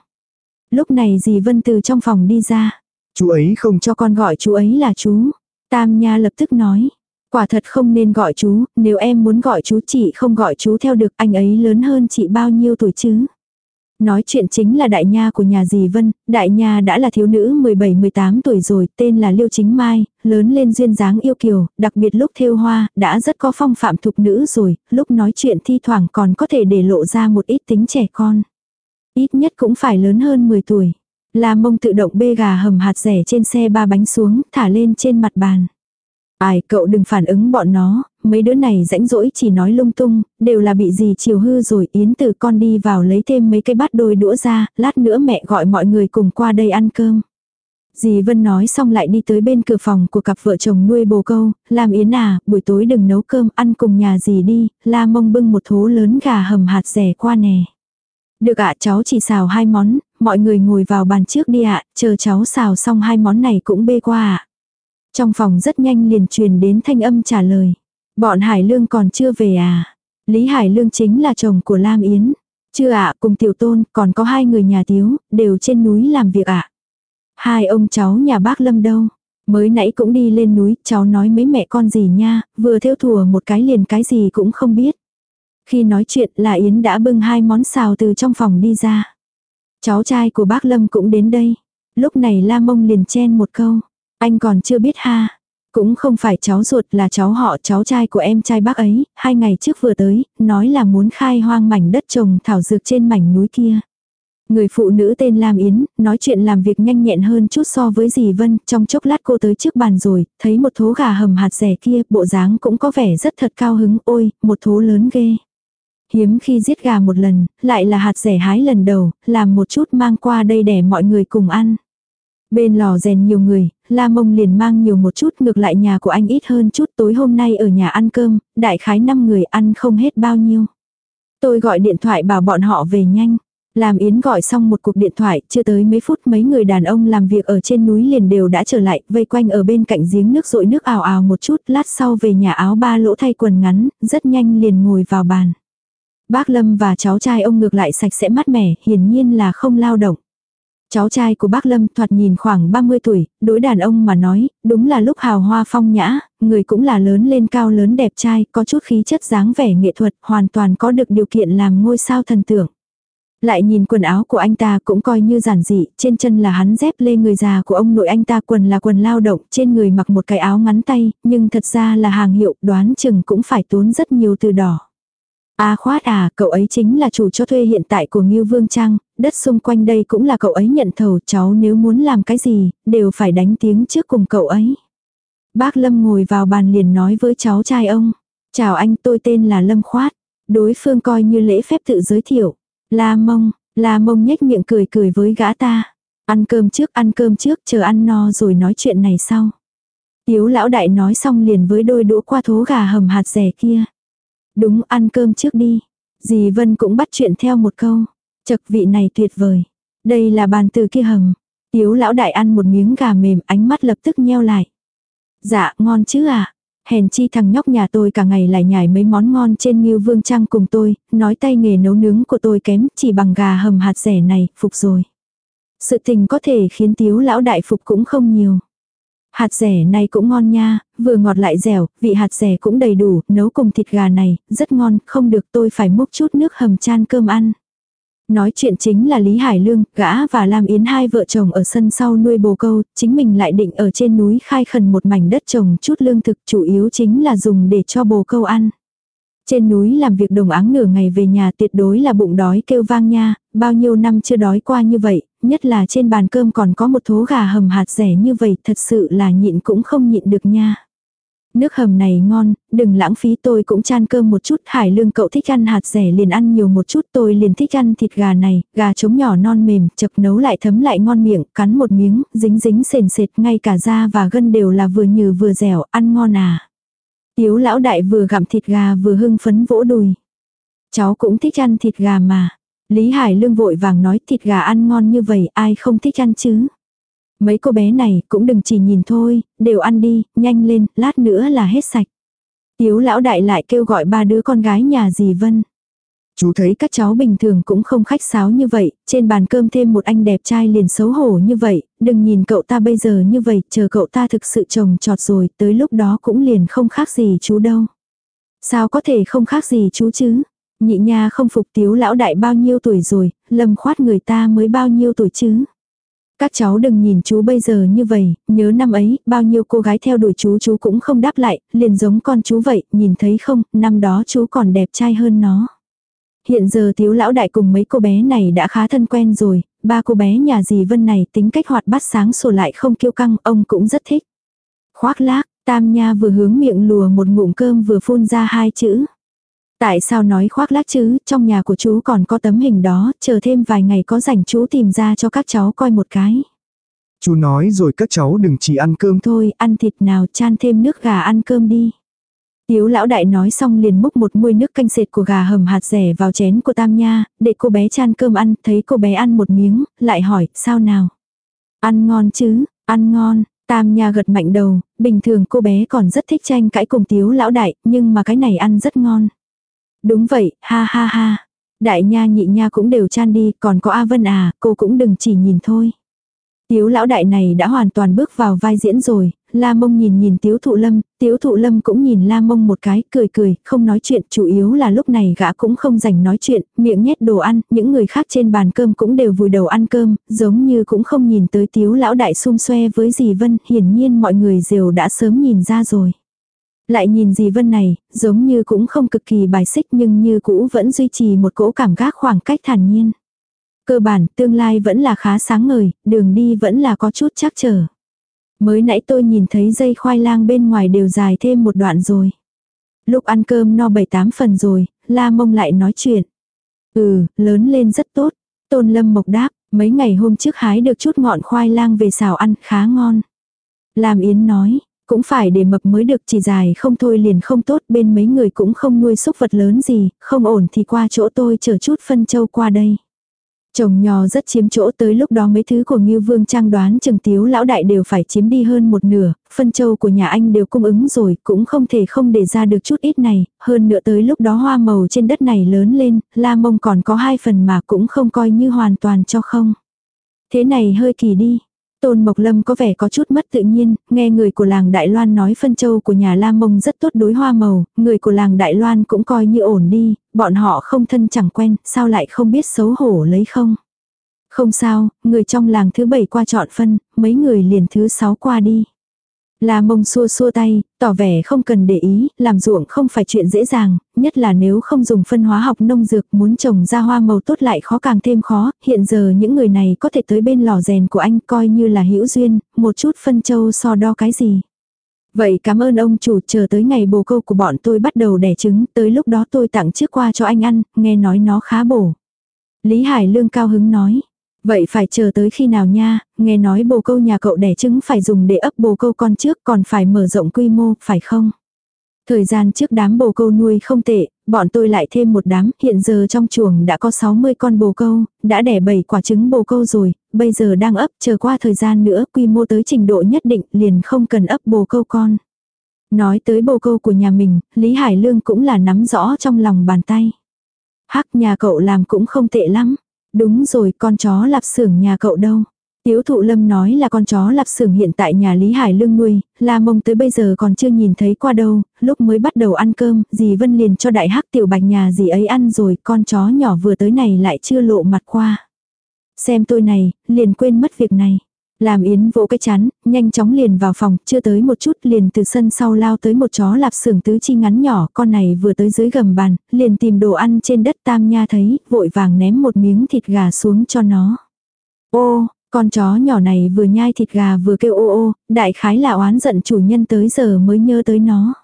Lúc này dì Vân từ trong phòng đi ra. Chú ấy không cho con gọi chú ấy là chú. Tam Nha lập tức nói. Quả thật không nên gọi chú, nếu em muốn gọi chú chị không gọi chú theo được anh ấy lớn hơn chị bao nhiêu tuổi chứ. Nói chuyện chính là đại nha của nhà dì Vân, đại nha đã là thiếu nữ 17-18 tuổi rồi, tên là Liêu Chính Mai, lớn lên duyên dáng yêu kiều, đặc biệt lúc thêu hoa, đã rất có phong phạm thục nữ rồi, lúc nói chuyện thi thoảng còn có thể để lộ ra một ít tính trẻ con. Ít nhất cũng phải lớn hơn 10 tuổi. La mông tự động bê gà hầm hạt rẻ trên xe ba bánh xuống, thả lên trên mặt bàn. Ai, cậu đừng phản ứng bọn nó, mấy đứa này rãnh rỗi chỉ nói lung tung, đều là bị gì chiều hư rồi, Yến từ con đi vào lấy thêm mấy cái bát đôi đũa ra, lát nữa mẹ gọi mọi người cùng qua đây ăn cơm. Dì Vân nói xong lại đi tới bên cửa phòng của cặp vợ chồng nuôi bồ câu, làm Yến à, buổi tối đừng nấu cơm ăn cùng nhà dì đi, la mông bưng một thố lớn gà hầm hạt rẻ qua nè. Được ạ cháu chỉ xào hai món, mọi người ngồi vào bàn trước đi ạ, chờ cháu xào xong hai món này cũng bê qua ạ. Trong phòng rất nhanh liền truyền đến thanh âm trả lời. Bọn Hải Lương còn chưa về à? Lý Hải Lương chính là chồng của Lam Yến. Chưa ạ, cùng tiểu tôn, còn có hai người nhà tiếu, đều trên núi làm việc ạ. Hai ông cháu nhà bác Lâm đâu? Mới nãy cũng đi lên núi, cháu nói mấy mẹ con gì nha, vừa theo thùa một cái liền cái gì cũng không biết. Khi nói chuyện là Yến đã bưng hai món xào từ trong phòng đi ra. Cháu trai của bác Lâm cũng đến đây. Lúc này La Mông liền chen một câu. Anh còn chưa biết ha. Cũng không phải cháu ruột là cháu họ cháu trai của em trai bác ấy, hai ngày trước vừa tới, nói là muốn khai hoang mảnh đất trồng thảo dược trên mảnh núi kia. Người phụ nữ tên Lam Yến, nói chuyện làm việc nhanh nhẹn hơn chút so với dì Vân, trong chốc lát cô tới trước bàn rồi, thấy một thố gà hầm hạt rẻ kia, bộ dáng cũng có vẻ rất thật cao hứng, ôi, một thố lớn ghê. Hiếm khi giết gà một lần, lại là hạt rẻ hái lần đầu, làm một chút mang qua đây để mọi người cùng ăn. Bên lò rèn nhiều người, La Mông liền mang nhiều một chút ngược lại nhà của anh ít hơn chút tối hôm nay ở nhà ăn cơm, đại khái 5 người ăn không hết bao nhiêu. Tôi gọi điện thoại bảo bọn họ về nhanh. Làm Yến gọi xong một cuộc điện thoại, chưa tới mấy phút mấy người đàn ông làm việc ở trên núi liền đều đã trở lại, vây quanh ở bên cạnh giếng nước rội nước ào ào một chút, lát sau về nhà áo ba lỗ thay quần ngắn, rất nhanh liền ngồi vào bàn. Bác Lâm và cháu trai ông ngược lại sạch sẽ mát mẻ, hiển nhiên là không lao động. Cháu trai của bác Lâm thoạt nhìn khoảng 30 tuổi, đối đàn ông mà nói, đúng là lúc hào hoa phong nhã, người cũng là lớn lên cao lớn đẹp trai, có chút khí chất dáng vẻ nghệ thuật, hoàn toàn có được điều kiện làm ngôi sao thần tượng. Lại nhìn quần áo của anh ta cũng coi như giản dị, trên chân là hắn dép lê người già của ông nội anh ta quần là quần lao động, trên người mặc một cái áo ngắn tay, nhưng thật ra là hàng hiệu, đoán chừng cũng phải tốn rất nhiều từ đỏ. A khoát à, cậu ấy chính là chủ cho thuê hiện tại của Ngưu Vương Trang, đất xung quanh đây cũng là cậu ấy nhận thầu, cháu nếu muốn làm cái gì, đều phải đánh tiếng trước cùng cậu ấy. Bác Lâm ngồi vào bàn liền nói với cháu trai ông. Chào anh tôi tên là Lâm Khoát. Đối phương coi như lễ phép tự giới thiệu. La mông, la mông nhếch miệng cười cười với gã ta. Ăn cơm trước, ăn cơm trước, chờ ăn no rồi nói chuyện này sau. Tiếu lão đại nói xong liền với đôi đũa qua thố gà hầm hạt rẻ kia. Đúng, ăn cơm trước đi. Dì Vân cũng bắt chuyện theo một câu. Chật vị này tuyệt vời. Đây là bàn từ kia hầm. Tiếu lão đại ăn một miếng gà mềm ánh mắt lập tức nheo lại. Dạ, ngon chứ à. Hèn chi thằng nhóc nhà tôi cả ngày lại nhảy mấy món ngon trên Ngưu Vương Trang cùng tôi, nói tay nghề nấu nướng của tôi kém, chỉ bằng gà hầm hạt rẻ này, phục rồi. Sự tình có thể khiến tiếu lão đại phục cũng không nhiều. Hạt rẻ này cũng ngon nha, vừa ngọt lại dẻo, vị hạt rẻ cũng đầy đủ, nấu cùng thịt gà này, rất ngon, không được tôi phải múc chút nước hầm chan cơm ăn. Nói chuyện chính là Lý Hải Lương, gã và Lam Yến hai vợ chồng ở sân sau nuôi bồ câu, chính mình lại định ở trên núi khai khẩn một mảnh đất trồng chút lương thực chủ yếu chính là dùng để cho bồ câu ăn. Trên núi làm việc đồng áng nửa ngày về nhà tuyệt đối là bụng đói kêu vang nha, bao nhiêu năm chưa đói qua như vậy, nhất là trên bàn cơm còn có một thố gà hầm hạt rẻ như vậy thật sự là nhịn cũng không nhịn được nha. Nước hầm này ngon, đừng lãng phí tôi cũng chan cơm một chút. Hải lương cậu thích ăn hạt rẻ liền ăn nhiều một chút. Tôi liền thích ăn thịt gà này, gà trống nhỏ non mềm, chập nấu lại thấm lại ngon miệng, cắn một miếng, dính dính sền sệt, ngay cả da và gân đều là vừa nhừ vừa dẻo, ăn ngon à. Tiếu lão đại vừa gặm thịt gà vừa hưng phấn vỗ đùi. Cháu cũng thích ăn thịt gà mà. Lý Hải Lương vội vàng nói thịt gà ăn ngon như vậy ai không thích ăn chứ. Mấy cô bé này cũng đừng chỉ nhìn thôi, đều ăn đi, nhanh lên, lát nữa là hết sạch. Tiếu lão đại lại kêu gọi ba đứa con gái nhà dì Vân. Chú thấy các cháu bình thường cũng không khách sáo như vậy, trên bàn cơm thêm một anh đẹp trai liền xấu hổ như vậy, đừng nhìn cậu ta bây giờ như vậy, chờ cậu ta thực sự trồng trọt rồi, tới lúc đó cũng liền không khác gì chú đâu. Sao có thể không khác gì chú chứ? Nhị nha không phục tiếu lão đại bao nhiêu tuổi rồi, lâm khoát người ta mới bao nhiêu tuổi chứ? Các cháu đừng nhìn chú bây giờ như vậy, nhớ năm ấy, bao nhiêu cô gái theo đuổi chú chú cũng không đáp lại, liền giống con chú vậy, nhìn thấy không, năm đó chú còn đẹp trai hơn nó. Hiện giờ thiếu lão đại cùng mấy cô bé này đã khá thân quen rồi, ba cô bé nhà dì Vân này tính cách hoạt bát sáng sủa lại không kiêu căng, ông cũng rất thích. Khoác lác, tam nha vừa hướng miệng lùa một ngụm cơm vừa phun ra hai chữ. Tại sao nói khoác lác chứ, trong nhà của chú còn có tấm hình đó, chờ thêm vài ngày có rảnh chú tìm ra cho các cháu coi một cái. Chú nói rồi các cháu đừng chỉ ăn cơm thôi, ăn thịt nào chan thêm nước gà ăn cơm đi. Tiếu lão đại nói xong liền múc một muôi nước canh sệt của gà hầm hạt rẻ vào chén của Tam Nha, để cô bé chan cơm ăn, thấy cô bé ăn một miếng, lại hỏi, sao nào? Ăn ngon chứ, ăn ngon, Tam Nha gật mạnh đầu, bình thường cô bé còn rất thích tranh cãi cùng Tiếu lão đại, nhưng mà cái này ăn rất ngon. Đúng vậy, ha ha ha. Đại nha nhị nha cũng đều chan đi, còn có A Vân à, cô cũng đừng chỉ nhìn thôi. Tiếu lão đại này đã hoàn toàn bước vào vai diễn rồi, La Mông nhìn nhìn Tiếu Thụ Lâm, Tiếu Thụ Lâm cũng nhìn La Mông một cái, cười cười, không nói chuyện, chủ yếu là lúc này gã cũng không rảnh nói chuyện, miệng nhét đồ ăn, những người khác trên bàn cơm cũng đều vùi đầu ăn cơm, giống như cũng không nhìn tới Tiếu lão đại xung xoe với dì Vân, hiển nhiên mọi người đều đã sớm nhìn ra rồi. Lại nhìn dì Vân này, giống như cũng không cực kỳ bài xích nhưng như cũ vẫn duy trì một cỗ cảm giác khoảng cách thản nhiên. Cơ bản, tương lai vẫn là khá sáng ngời, đường đi vẫn là có chút chắc trở. Mới nãy tôi nhìn thấy dây khoai lang bên ngoài đều dài thêm một đoạn rồi. Lúc ăn cơm no bảy tám phần rồi, la mông lại nói chuyện. Ừ, lớn lên rất tốt. Tôn lâm mộc đáp, mấy ngày hôm trước hái được chút ngọn khoai lang về xào ăn khá ngon. Lam Yến nói, cũng phải để mập mới được chỉ dài không thôi liền không tốt bên mấy người cũng không nuôi súc vật lớn gì, không ổn thì qua chỗ tôi chờ chút phân châu qua đây. Trồng nho rất chiếm chỗ tới lúc đó mấy thứ của Ngưu Vương Trang đoán chừng tiếu lão đại đều phải chiếm đi hơn một nửa, phân châu của nhà anh đều cung ứng rồi, cũng không thể không để ra được chút ít này, hơn nữa tới lúc đó hoa màu trên đất này lớn lên, la mông còn có hai phần mà cũng không coi như hoàn toàn cho không. Thế này hơi kỳ đi, Tôn Mộc Lâm có vẻ có chút mất tự nhiên, nghe người của làng Đại Loan nói phân châu của nhà La Mông rất tốt đối hoa màu, người của làng Đại Loan cũng coi như ổn đi, bọn họ không thân chẳng quen, sao lại không biết xấu hổ lấy không. Không sao, người trong làng thứ bảy qua chọn phân, mấy người liền thứ sáu qua đi. La mông xua xua tay, tỏ vẻ không cần để ý, làm ruộng không phải chuyện dễ dàng, nhất là nếu không dùng phân hóa học nông dược muốn trồng ra hoa màu tốt lại khó càng thêm khó, hiện giờ những người này có thể tới bên lò rèn của anh coi như là hữu duyên, một chút phân châu so đo cái gì. Vậy cảm ơn ông chủ chờ tới ngày bồ câu của bọn tôi bắt đầu đẻ trứng, tới lúc đó tôi tặng chiếc qua cho anh ăn, nghe nói nó khá bổ. Lý Hải Lương cao hứng nói. Vậy phải chờ tới khi nào nha, nghe nói bồ câu nhà cậu đẻ trứng phải dùng để ấp bồ câu con trước còn phải mở rộng quy mô, phải không? Thời gian trước đám bồ câu nuôi không tệ, bọn tôi lại thêm một đám, hiện giờ trong chuồng đã có 60 con bồ câu, đã đẻ 7 quả trứng bồ câu rồi, bây giờ đang ấp, chờ qua thời gian nữa quy mô tới trình độ nhất định liền không cần ấp bồ câu con. Nói tới bồ câu của nhà mình, Lý Hải Lương cũng là nắm rõ trong lòng bàn tay. Hắc nhà cậu làm cũng không tệ lắm. Đúng rồi, con chó lạp xưởng nhà cậu đâu? Tiếu thụ lâm nói là con chó lạp xưởng hiện tại nhà Lý Hải Lương nuôi, La Mông tới bây giờ còn chưa nhìn thấy qua đâu, lúc mới bắt đầu ăn cơm, dì Vân liền cho đại hắc tiểu bạch nhà dì ấy ăn rồi, con chó nhỏ vừa tới này lại chưa lộ mặt qua. Xem tôi này, liền quên mất việc này. Làm Yến vỗ cái chán nhanh chóng liền vào phòng, chưa tới một chút liền từ sân sau lao tới một chó lạp xưởng tứ chi ngắn nhỏ, con này vừa tới dưới gầm bàn, liền tìm đồ ăn trên đất tam nha thấy, vội vàng ném một miếng thịt gà xuống cho nó. Ô, con chó nhỏ này vừa nhai thịt gà vừa kêu ô ô, đại khái là oán giận chủ nhân tới giờ mới nhớ tới nó.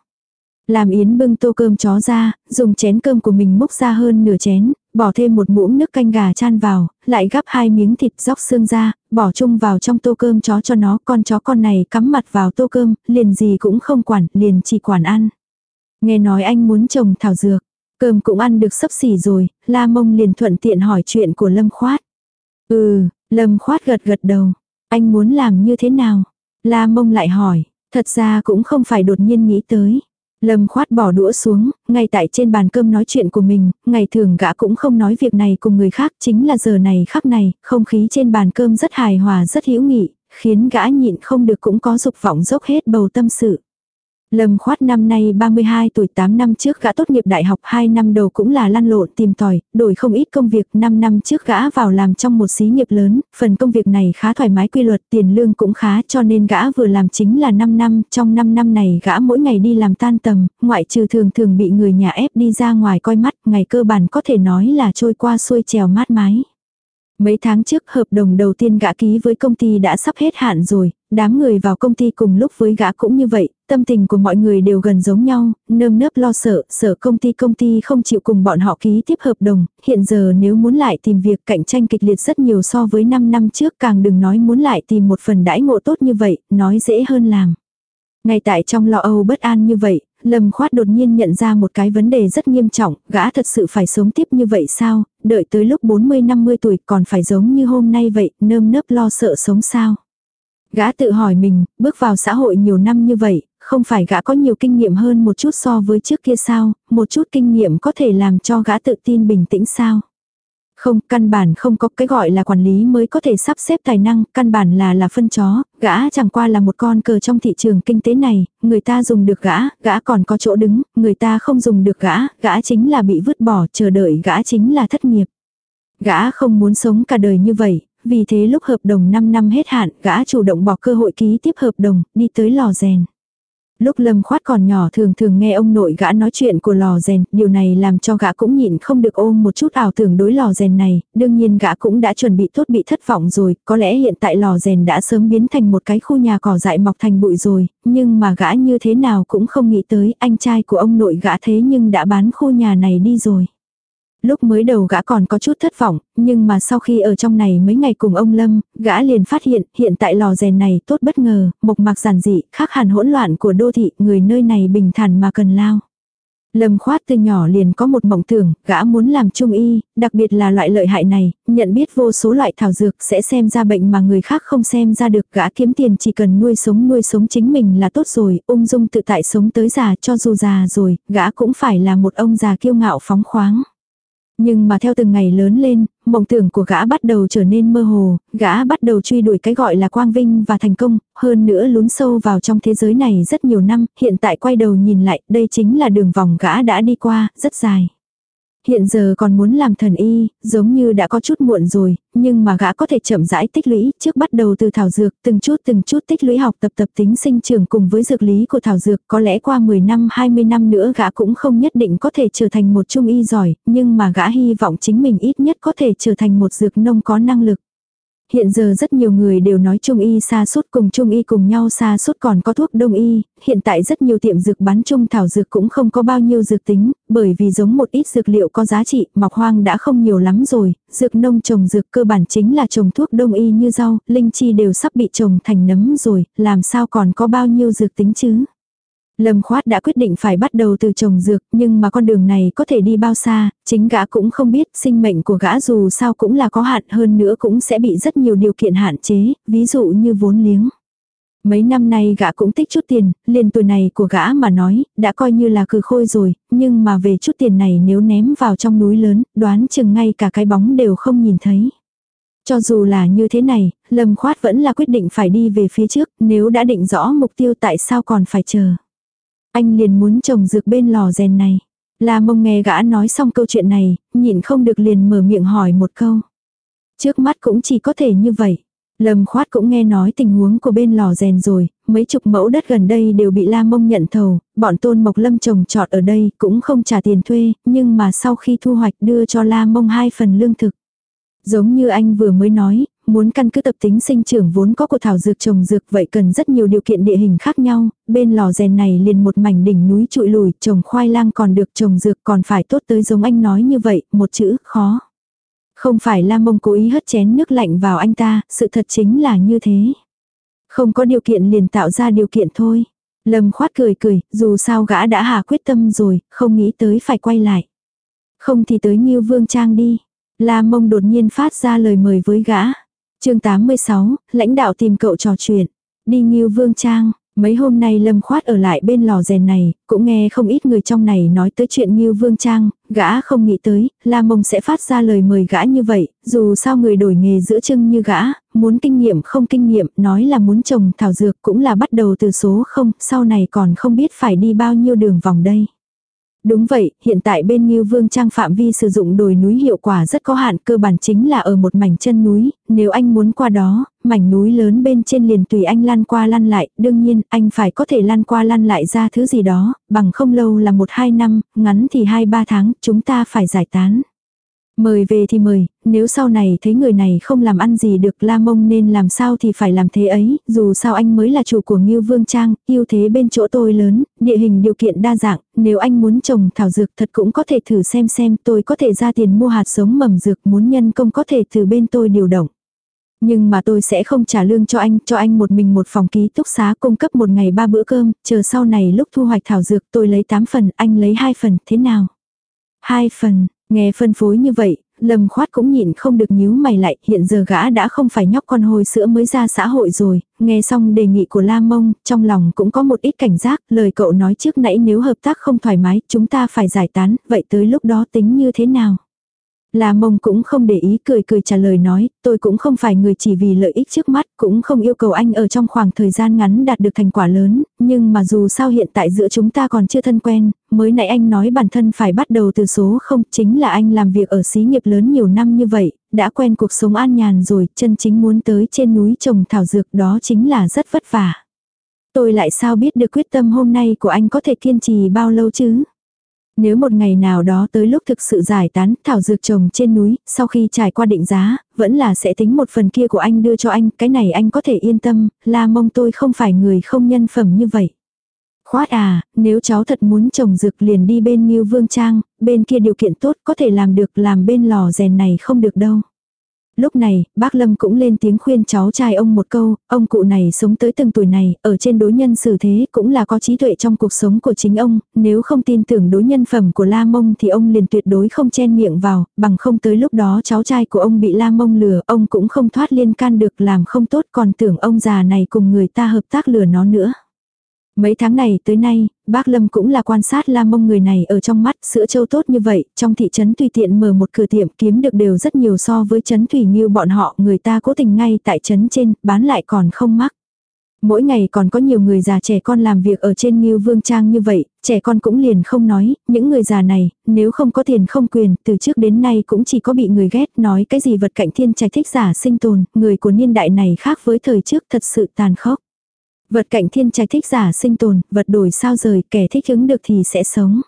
Làm Yến bưng tô cơm chó ra, dùng chén cơm của mình múc ra hơn nửa chén, bỏ thêm một muỗng nước canh gà chan vào, lại gắp hai miếng thịt róc xương ra, bỏ chung vào trong tô cơm chó cho nó, con chó con này cắm mặt vào tô cơm, liền gì cũng không quản, liền chỉ quản ăn. Nghe nói anh muốn trồng thảo dược, cơm cũng ăn được sấp xỉ rồi, la mông liền thuận tiện hỏi chuyện của Lâm Khoát. Ừ, Lâm Khoát gật gật đầu, anh muốn làm như thế nào? La mông lại hỏi, thật ra cũng không phải đột nhiên nghĩ tới. Lâm khoát bỏ đũa xuống, ngay tại trên bàn cơm nói chuyện của mình, ngày thường gã cũng không nói việc này cùng người khác, chính là giờ này khắc này, không khí trên bàn cơm rất hài hòa rất hữu nghị, khiến gã nhịn không được cũng có dục vọng dốc hết bầu tâm sự. Lâm khoát năm nay 32 tuổi 8 năm trước gã tốt nghiệp đại học 2 năm đầu cũng là lăn lộn tìm tòi, đổi không ít công việc 5 năm trước gã vào làm trong một xí nghiệp lớn, phần công việc này khá thoải mái quy luật tiền lương cũng khá cho nên gã vừa làm chính là 5 năm, trong 5 năm này gã mỗi ngày đi làm tan tầm, ngoại trừ thường thường bị người nhà ép đi ra ngoài coi mắt, ngày cơ bản có thể nói là trôi qua xuôi trèo mát mái. Mấy tháng trước hợp đồng đầu tiên gã ký với công ty đã sắp hết hạn rồi, đám người vào công ty cùng lúc với gã cũng như vậy, tâm tình của mọi người đều gần giống nhau, nơm nớp lo sợ, sợ công ty công ty không chịu cùng bọn họ ký tiếp hợp đồng, hiện giờ nếu muốn lại tìm việc cạnh tranh kịch liệt rất nhiều so với 5 năm trước càng đừng nói muốn lại tìm một phần đãi ngộ tốt như vậy, nói dễ hơn làm. Ngay tại trong lo âu bất an như vậy, Lâm khoát đột nhiên nhận ra một cái vấn đề rất nghiêm trọng, gã thật sự phải sống tiếp như vậy sao, đợi tới lúc 40-50 tuổi còn phải giống như hôm nay vậy, nơm nớp lo sợ sống sao. Gã tự hỏi mình, bước vào xã hội nhiều năm như vậy, không phải gã có nhiều kinh nghiệm hơn một chút so với trước kia sao, một chút kinh nghiệm có thể làm cho gã tự tin bình tĩnh sao. Không, căn bản không có. Cái gọi là quản lý mới có thể sắp xếp tài năng, căn bản là là phân chó, gã chẳng qua là một con cờ trong thị trường kinh tế này, người ta dùng được gã, gã còn có chỗ đứng, người ta không dùng được gã, gã chính là bị vứt bỏ, chờ đợi gã chính là thất nghiệp. Gã không muốn sống cả đời như vậy, vì thế lúc hợp đồng 5 năm hết hạn, gã chủ động bỏ cơ hội ký tiếp hợp đồng, đi tới lò rèn. Lúc Lâm Khoát còn nhỏ thường thường nghe ông nội gã nói chuyện của lò rèn, điều này làm cho gã cũng nhịn không được ôm một chút ảo tưởng đối lò rèn này, đương nhiên gã cũng đã chuẩn bị tốt bị thất vọng rồi, có lẽ hiện tại lò rèn đã sớm biến thành một cái khu nhà cỏ dại mọc thành bụi rồi, nhưng mà gã như thế nào cũng không nghĩ tới anh trai của ông nội gã thế nhưng đã bán khu nhà này đi rồi. Lúc mới đầu gã còn có chút thất vọng, nhưng mà sau khi ở trong này mấy ngày cùng ông Lâm, gã liền phát hiện hiện tại lò rèn này tốt bất ngờ, mộc mạc giản dị, khác hẳn hỗn loạn của đô thị, người nơi này bình thản mà cần lao. Lâm khoát từ nhỏ liền có một mộng tưởng, gã muốn làm trung y, đặc biệt là loại lợi hại này, nhận biết vô số loại thảo dược sẽ xem ra bệnh mà người khác không xem ra được. Gã kiếm tiền chỉ cần nuôi sống nuôi sống chính mình là tốt rồi, ung dung tự tại sống tới già cho dù già rồi, gã cũng phải là một ông già kiêu ngạo phóng khoáng. Nhưng mà theo từng ngày lớn lên, mộng tưởng của gã bắt đầu trở nên mơ hồ, gã bắt đầu truy đuổi cái gọi là quang vinh và thành công, hơn nữa lún sâu vào trong thế giới này rất nhiều năm, hiện tại quay đầu nhìn lại, đây chính là đường vòng gã đã đi qua, rất dài. Hiện giờ còn muốn làm thần y, giống như đã có chút muộn rồi, nhưng mà gã có thể chậm rãi tích lũy, trước bắt đầu từ thảo dược, từng chút từng chút tích lũy học tập tập tính sinh trưởng cùng với dược lý của thảo dược, có lẽ qua 10 năm 20 năm nữa gã cũng không nhất định có thể trở thành một trung y giỏi, nhưng mà gã hy vọng chính mình ít nhất có thể trở thành một dược nông có năng lực. Hiện giờ rất nhiều người đều nói trung y xa suốt cùng trung y cùng nhau xa suốt còn có thuốc đông y, hiện tại rất nhiều tiệm dược bán trung thảo dược cũng không có bao nhiêu dược tính, bởi vì giống một ít dược liệu có giá trị, mọc hoang đã không nhiều lắm rồi, dược nông trồng dược cơ bản chính là trồng thuốc đông y như rau, linh chi đều sắp bị trồng thành nấm rồi, làm sao còn có bao nhiêu dược tính chứ. Lâm khoát đã quyết định phải bắt đầu từ trồng dược, nhưng mà con đường này có thể đi bao xa, chính gã cũng không biết, sinh mệnh của gã dù sao cũng là có hạn hơn nữa cũng sẽ bị rất nhiều điều kiện hạn chế, ví dụ như vốn liếng. Mấy năm nay gã cũng tích chút tiền, liền tuổi này của gã mà nói, đã coi như là cừ khôi rồi, nhưng mà về chút tiền này nếu ném vào trong núi lớn, đoán chừng ngay cả cái bóng đều không nhìn thấy. Cho dù là như thế này, Lâm Khoát vẫn là quyết định phải đi về phía trước, nếu đã định rõ mục tiêu tại sao còn phải chờ. Anh liền muốn trồng dược bên lò rèn này. La mông nghe gã nói xong câu chuyện này, nhịn không được liền mở miệng hỏi một câu. Trước mắt cũng chỉ có thể như vậy. Lâm khoát cũng nghe nói tình huống của bên lò rèn rồi, mấy chục mẫu đất gần đây đều bị La Mông nhận thầu, bọn tôn mộc lâm trồng trọt ở đây cũng không trả tiền thuê, nhưng mà sau khi thu hoạch đưa cho La Mông hai phần lương thực. Giống như anh vừa mới nói, muốn căn cứ tập tính sinh trưởng vốn có của thảo dược trồng dược vậy cần rất nhiều điều kiện địa hình khác nhau, bên lò rèn này liền một mảnh đỉnh núi trụi lùi, trồng khoai lang còn được trồng dược còn phải tốt tới giống anh nói như vậy, một chữ, khó. Không phải lam mông cố ý hất chén nước lạnh vào anh ta, sự thật chính là như thế. Không có điều kiện liền tạo ra điều kiện thôi. Lâm khoát cười cười, dù sao gã đã hà quyết tâm rồi, không nghĩ tới phải quay lại. Không thì tới nghiêu Vương Trang đi. La mông đột nhiên phát ra lời mời với gã chương 86, lãnh đạo tìm cậu trò chuyện. Đi Nghiêu Vương Trang, mấy hôm nay Lâm Khoát ở lại bên lò rèn này, cũng nghe không ít người trong này nói tới chuyện Nghiêu Vương Trang, gã không nghĩ tới, La Mông sẽ phát ra lời mời gã như vậy, dù sao người đổi nghề giữa chưng như gã, muốn kinh nghiệm không kinh nghiệm, nói là muốn trồng thảo dược cũng là bắt đầu từ số không, sau này còn không biết phải đi bao nhiêu đường vòng đây. Đúng vậy, hiện tại bên Ngưu Vương Trang phạm vi sử dụng đồi núi hiệu quả rất có hạn, cơ bản chính là ở một mảnh chân núi, nếu anh muốn qua đó, mảnh núi lớn bên trên liền tùy anh lăn qua lăn lại, đương nhiên, anh phải có thể lăn qua lăn lại ra thứ gì đó, bằng không lâu là một hai năm, ngắn thì hai ba tháng, chúng ta phải giải tán. Mời về thì mời, nếu sau này thấy người này không làm ăn gì được la mông nên làm sao thì phải làm thế ấy, dù sao anh mới là chủ của Ngưu Vương Trang, ưu thế bên chỗ tôi lớn, địa hình điều kiện đa dạng, nếu anh muốn trồng thảo dược thật cũng có thể thử xem xem tôi có thể ra tiền mua hạt giống mầm dược muốn nhân công có thể từ bên tôi điều động. Nhưng mà tôi sẽ không trả lương cho anh, cho anh một mình một phòng ký túc xá cung cấp một ngày ba bữa cơm, chờ sau này lúc thu hoạch thảo dược tôi lấy 8 phần, anh lấy 2 phần, thế nào? Hai phần, Nghe phân phối như vậy, Lâm khoát cũng nhịn không được nhíu mày lại, hiện giờ gã đã không phải nhóc con hồi sữa mới ra xã hội rồi, nghe xong đề nghị của La Mông, trong lòng cũng có một ít cảnh giác, lời cậu nói trước nãy nếu hợp tác không thoải mái, chúng ta phải giải tán, vậy tới lúc đó tính như thế nào? La mông cũng không để ý cười cười trả lời nói, tôi cũng không phải người chỉ vì lợi ích trước mắt, cũng không yêu cầu anh ở trong khoảng thời gian ngắn đạt được thành quả lớn, nhưng mà dù sao hiện tại giữa chúng ta còn chưa thân quen, mới nãy anh nói bản thân phải bắt đầu từ số không, chính là anh làm việc ở xí nghiệp lớn nhiều năm như vậy, đã quen cuộc sống an nhàn rồi, chân chính muốn tới trên núi trồng thảo dược đó chính là rất vất vả. Tôi lại sao biết được quyết tâm hôm nay của anh có thể kiên trì bao lâu chứ? Nếu một ngày nào đó tới lúc thực sự giải tán thảo dược trồng trên núi, sau khi trải qua định giá, vẫn là sẽ tính một phần kia của anh đưa cho anh, cái này anh có thể yên tâm, la mong tôi không phải người không nhân phẩm như vậy. Khoát à, nếu cháu thật muốn trồng dược liền đi bên Ngưu Vương Trang, bên kia điều kiện tốt có thể làm được làm bên lò rèn này không được đâu. Lúc này, bác Lâm cũng lên tiếng khuyên cháu trai ông một câu, ông cụ này sống tới từng tuổi này, ở trên đối nhân xử thế cũng là có trí tuệ trong cuộc sống của chính ông, nếu không tin tưởng đối nhân phẩm của La Mông thì ông liền tuyệt đối không chen miệng vào, bằng không tới lúc đó cháu trai của ông bị La Mông lừa, ông cũng không thoát liên can được làm không tốt còn tưởng ông già này cùng người ta hợp tác lừa nó nữa. Mấy tháng này tới nay, bác Lâm cũng là quan sát la mông người này ở trong mắt, sữa châu tốt như vậy, trong thị trấn tùy tiện mở một cửa tiệm kiếm được đều rất nhiều so với trấn thủy như bọn họ, người ta cố tình ngay tại trấn trên, bán lại còn không mắc. Mỗi ngày còn có nhiều người già trẻ con làm việc ở trên Ngưu Vương Trang như vậy, trẻ con cũng liền không nói, những người già này, nếu không có tiền không quyền, từ trước đến nay cũng chỉ có bị người ghét nói cái gì vật cạnh thiên trạch thích giả sinh tồn, người của niên đại này khác với thời trước thật sự tàn khốc. Vật cạnh thiên trạch thích giả sinh tồn, vật đổi sao rời, kẻ thích ứng được thì sẽ sống.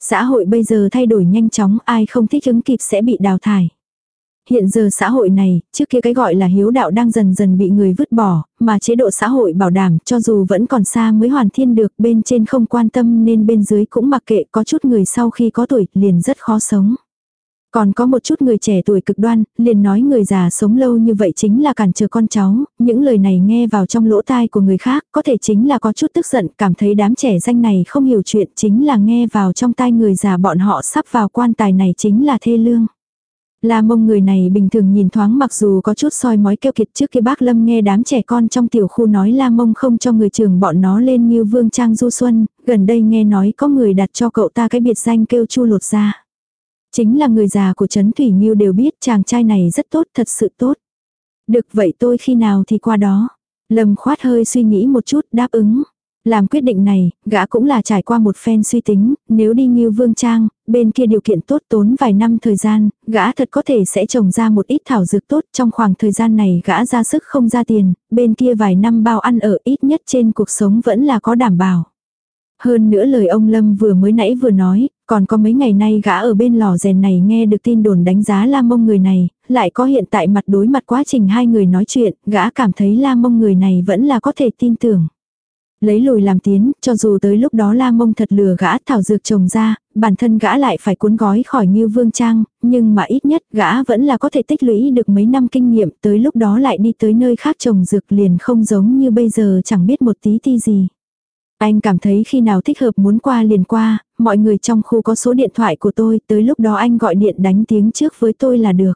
Xã hội bây giờ thay đổi nhanh chóng, ai không thích ứng kịp sẽ bị đào thải. Hiện giờ xã hội này, trước kia cái gọi là hiếu đạo đang dần dần bị người vứt bỏ, mà chế độ xã hội bảo đảm cho dù vẫn còn xa mới hoàn thiên được bên trên không quan tâm nên bên dưới cũng mặc kệ có chút người sau khi có tuổi liền rất khó sống. Còn có một chút người trẻ tuổi cực đoan, liền nói người già sống lâu như vậy chính là cản trở con cháu, những lời này nghe vào trong lỗ tai của người khác, có thể chính là có chút tức giận, cảm thấy đám trẻ danh này không hiểu chuyện, chính là nghe vào trong tai người già bọn họ sắp vào quan tài này chính là thê lương. La mông người này bình thường nhìn thoáng mặc dù có chút soi mói keo kiệt trước kia bác Lâm nghe đám trẻ con trong tiểu khu nói La mông không cho người trường bọn nó lên như vương trang du xuân, gần đây nghe nói có người đặt cho cậu ta cái biệt danh kêu chu lột ra. Chính là người già của Trấn Thủy Nhiêu đều biết chàng trai này rất tốt, thật sự tốt. Được vậy tôi khi nào thì qua đó. Lâm khoát hơi suy nghĩ một chút đáp ứng. Làm quyết định này, gã cũng là trải qua một phen suy tính, nếu đi như vương trang, bên kia điều kiện tốt tốn vài năm thời gian, gã thật có thể sẽ trồng ra một ít thảo dược tốt trong khoảng thời gian này gã ra sức không ra tiền, bên kia vài năm bao ăn ở ít nhất trên cuộc sống vẫn là có đảm bảo. Hơn nữa lời ông Lâm vừa mới nãy vừa nói, còn có mấy ngày nay gã ở bên lò rèn này nghe được tin đồn đánh giá la mông người này, lại có hiện tại mặt đối mặt quá trình hai người nói chuyện, gã cảm thấy la mông người này vẫn là có thể tin tưởng. Lấy lùi làm tiến, cho dù tới lúc đó la mông thật lừa gã thảo dược trồng ra, bản thân gã lại phải cuốn gói khỏi như vương trang, nhưng mà ít nhất gã vẫn là có thể tích lũy được mấy năm kinh nghiệm, tới lúc đó lại đi tới nơi khác trồng dược liền không giống như bây giờ chẳng biết một tí ti gì. Anh cảm thấy khi nào thích hợp muốn qua liền qua, mọi người trong khu có số điện thoại của tôi, tới lúc đó anh gọi điện đánh tiếng trước với tôi là được.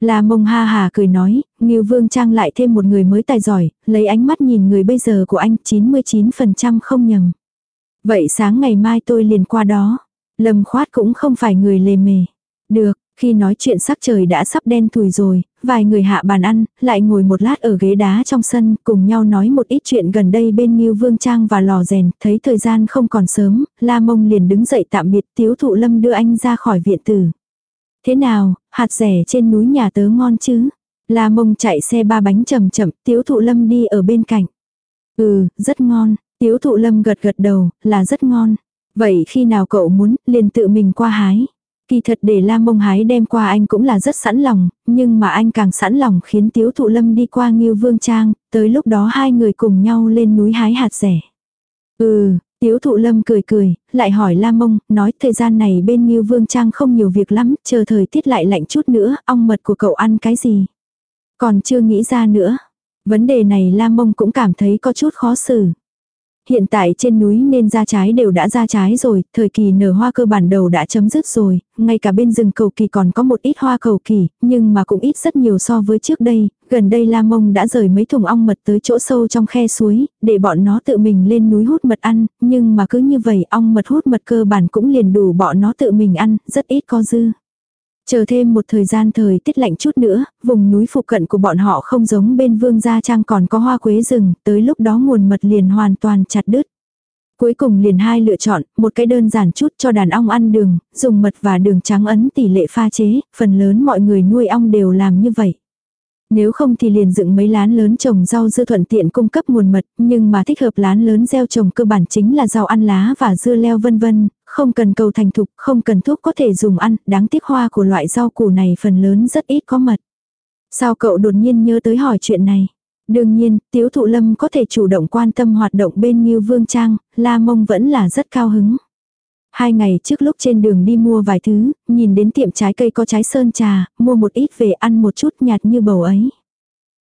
La mông ha hà cười nói, Ngưu Vương Trang lại thêm một người mới tài giỏi, lấy ánh mắt nhìn người bây giờ của anh 99% không nhầm. Vậy sáng ngày mai tôi liền qua đó. Lâm khoát cũng không phải người lề mề. Được, khi nói chuyện sắc trời đã sắp đen thùi rồi, vài người hạ bàn ăn, lại ngồi một lát ở ghế đá trong sân, cùng nhau nói một ít chuyện gần đây bên Ngưu Vương Trang và lò rèn, thấy thời gian không còn sớm, La Mông liền đứng dậy tạm biệt, Tiếu Thụ Lâm đưa anh ra khỏi viện tử. Thế nào, hạt rẻ trên núi nhà tớ ngon chứ? La Mông chạy xe ba bánh chậm chậm, Tiếu Thụ Lâm đi ở bên cạnh. Ừ, rất ngon, Tiếu Thụ Lâm gật gật đầu, là rất ngon. Vậy khi nào cậu muốn, liền tự mình qua hái. Kỳ thật để Lam Mông hái đem qua anh cũng là rất sẵn lòng, nhưng mà anh càng sẵn lòng khiến Tiếu Thụ Lâm đi qua Ngưu Vương Trang, tới lúc đó hai người cùng nhau lên núi hái hạt rẻ. Ừ, Tiếu Thụ Lâm cười cười, lại hỏi Lam Mông, nói thời gian này bên Ngưu Vương Trang không nhiều việc lắm, chờ thời tiết lại lạnh chút nữa, ong mật của cậu ăn cái gì? Còn chưa nghĩ ra nữa. Vấn đề này Lam Mông cũng cảm thấy có chút khó xử. Hiện tại trên núi nên ra trái đều đã ra trái rồi, thời kỳ nở hoa cơ bản đầu đã chấm dứt rồi, ngay cả bên rừng cầu kỳ còn có một ít hoa cầu kỳ, nhưng mà cũng ít rất nhiều so với trước đây, gần đây La Mông đã rời mấy thùng ong mật tới chỗ sâu trong khe suối, để bọn nó tự mình lên núi hút mật ăn, nhưng mà cứ như vậy ong mật hút mật cơ bản cũng liền đủ bọn nó tự mình ăn, rất ít có dư. Chờ thêm một thời gian thời tiết lạnh chút nữa, vùng núi phụ cận của bọn họ không giống bên vương gia trang còn có hoa quế rừng, tới lúc đó nguồn mật liền hoàn toàn chặt đứt. Cuối cùng liền hai lựa chọn, một cái đơn giản chút cho đàn ong ăn đường, dùng mật và đường trắng ấn tỷ lệ pha chế, phần lớn mọi người nuôi ong đều làm như vậy. Nếu không thì liền dựng mấy lán lớn trồng rau dưa thuận tiện cung cấp nguồn mật, nhưng mà thích hợp lán lớn gieo trồng cơ bản chính là rau ăn lá và dưa leo vân vân, không cần cầu thành thục, không cần thuốc có thể dùng ăn, đáng tiếc hoa của loại rau củ này phần lớn rất ít có mật. Sao cậu đột nhiên nhớ tới hỏi chuyện này? Đương nhiên, Tiếu Thụ Lâm có thể chủ động quan tâm hoạt động bên Nghiêu Vương Trang, La Mông vẫn là rất cao hứng. Hai ngày trước lúc trên đường đi mua vài thứ, nhìn đến tiệm trái cây có trái sơn trà, mua một ít về ăn một chút nhạt như bầu ấy.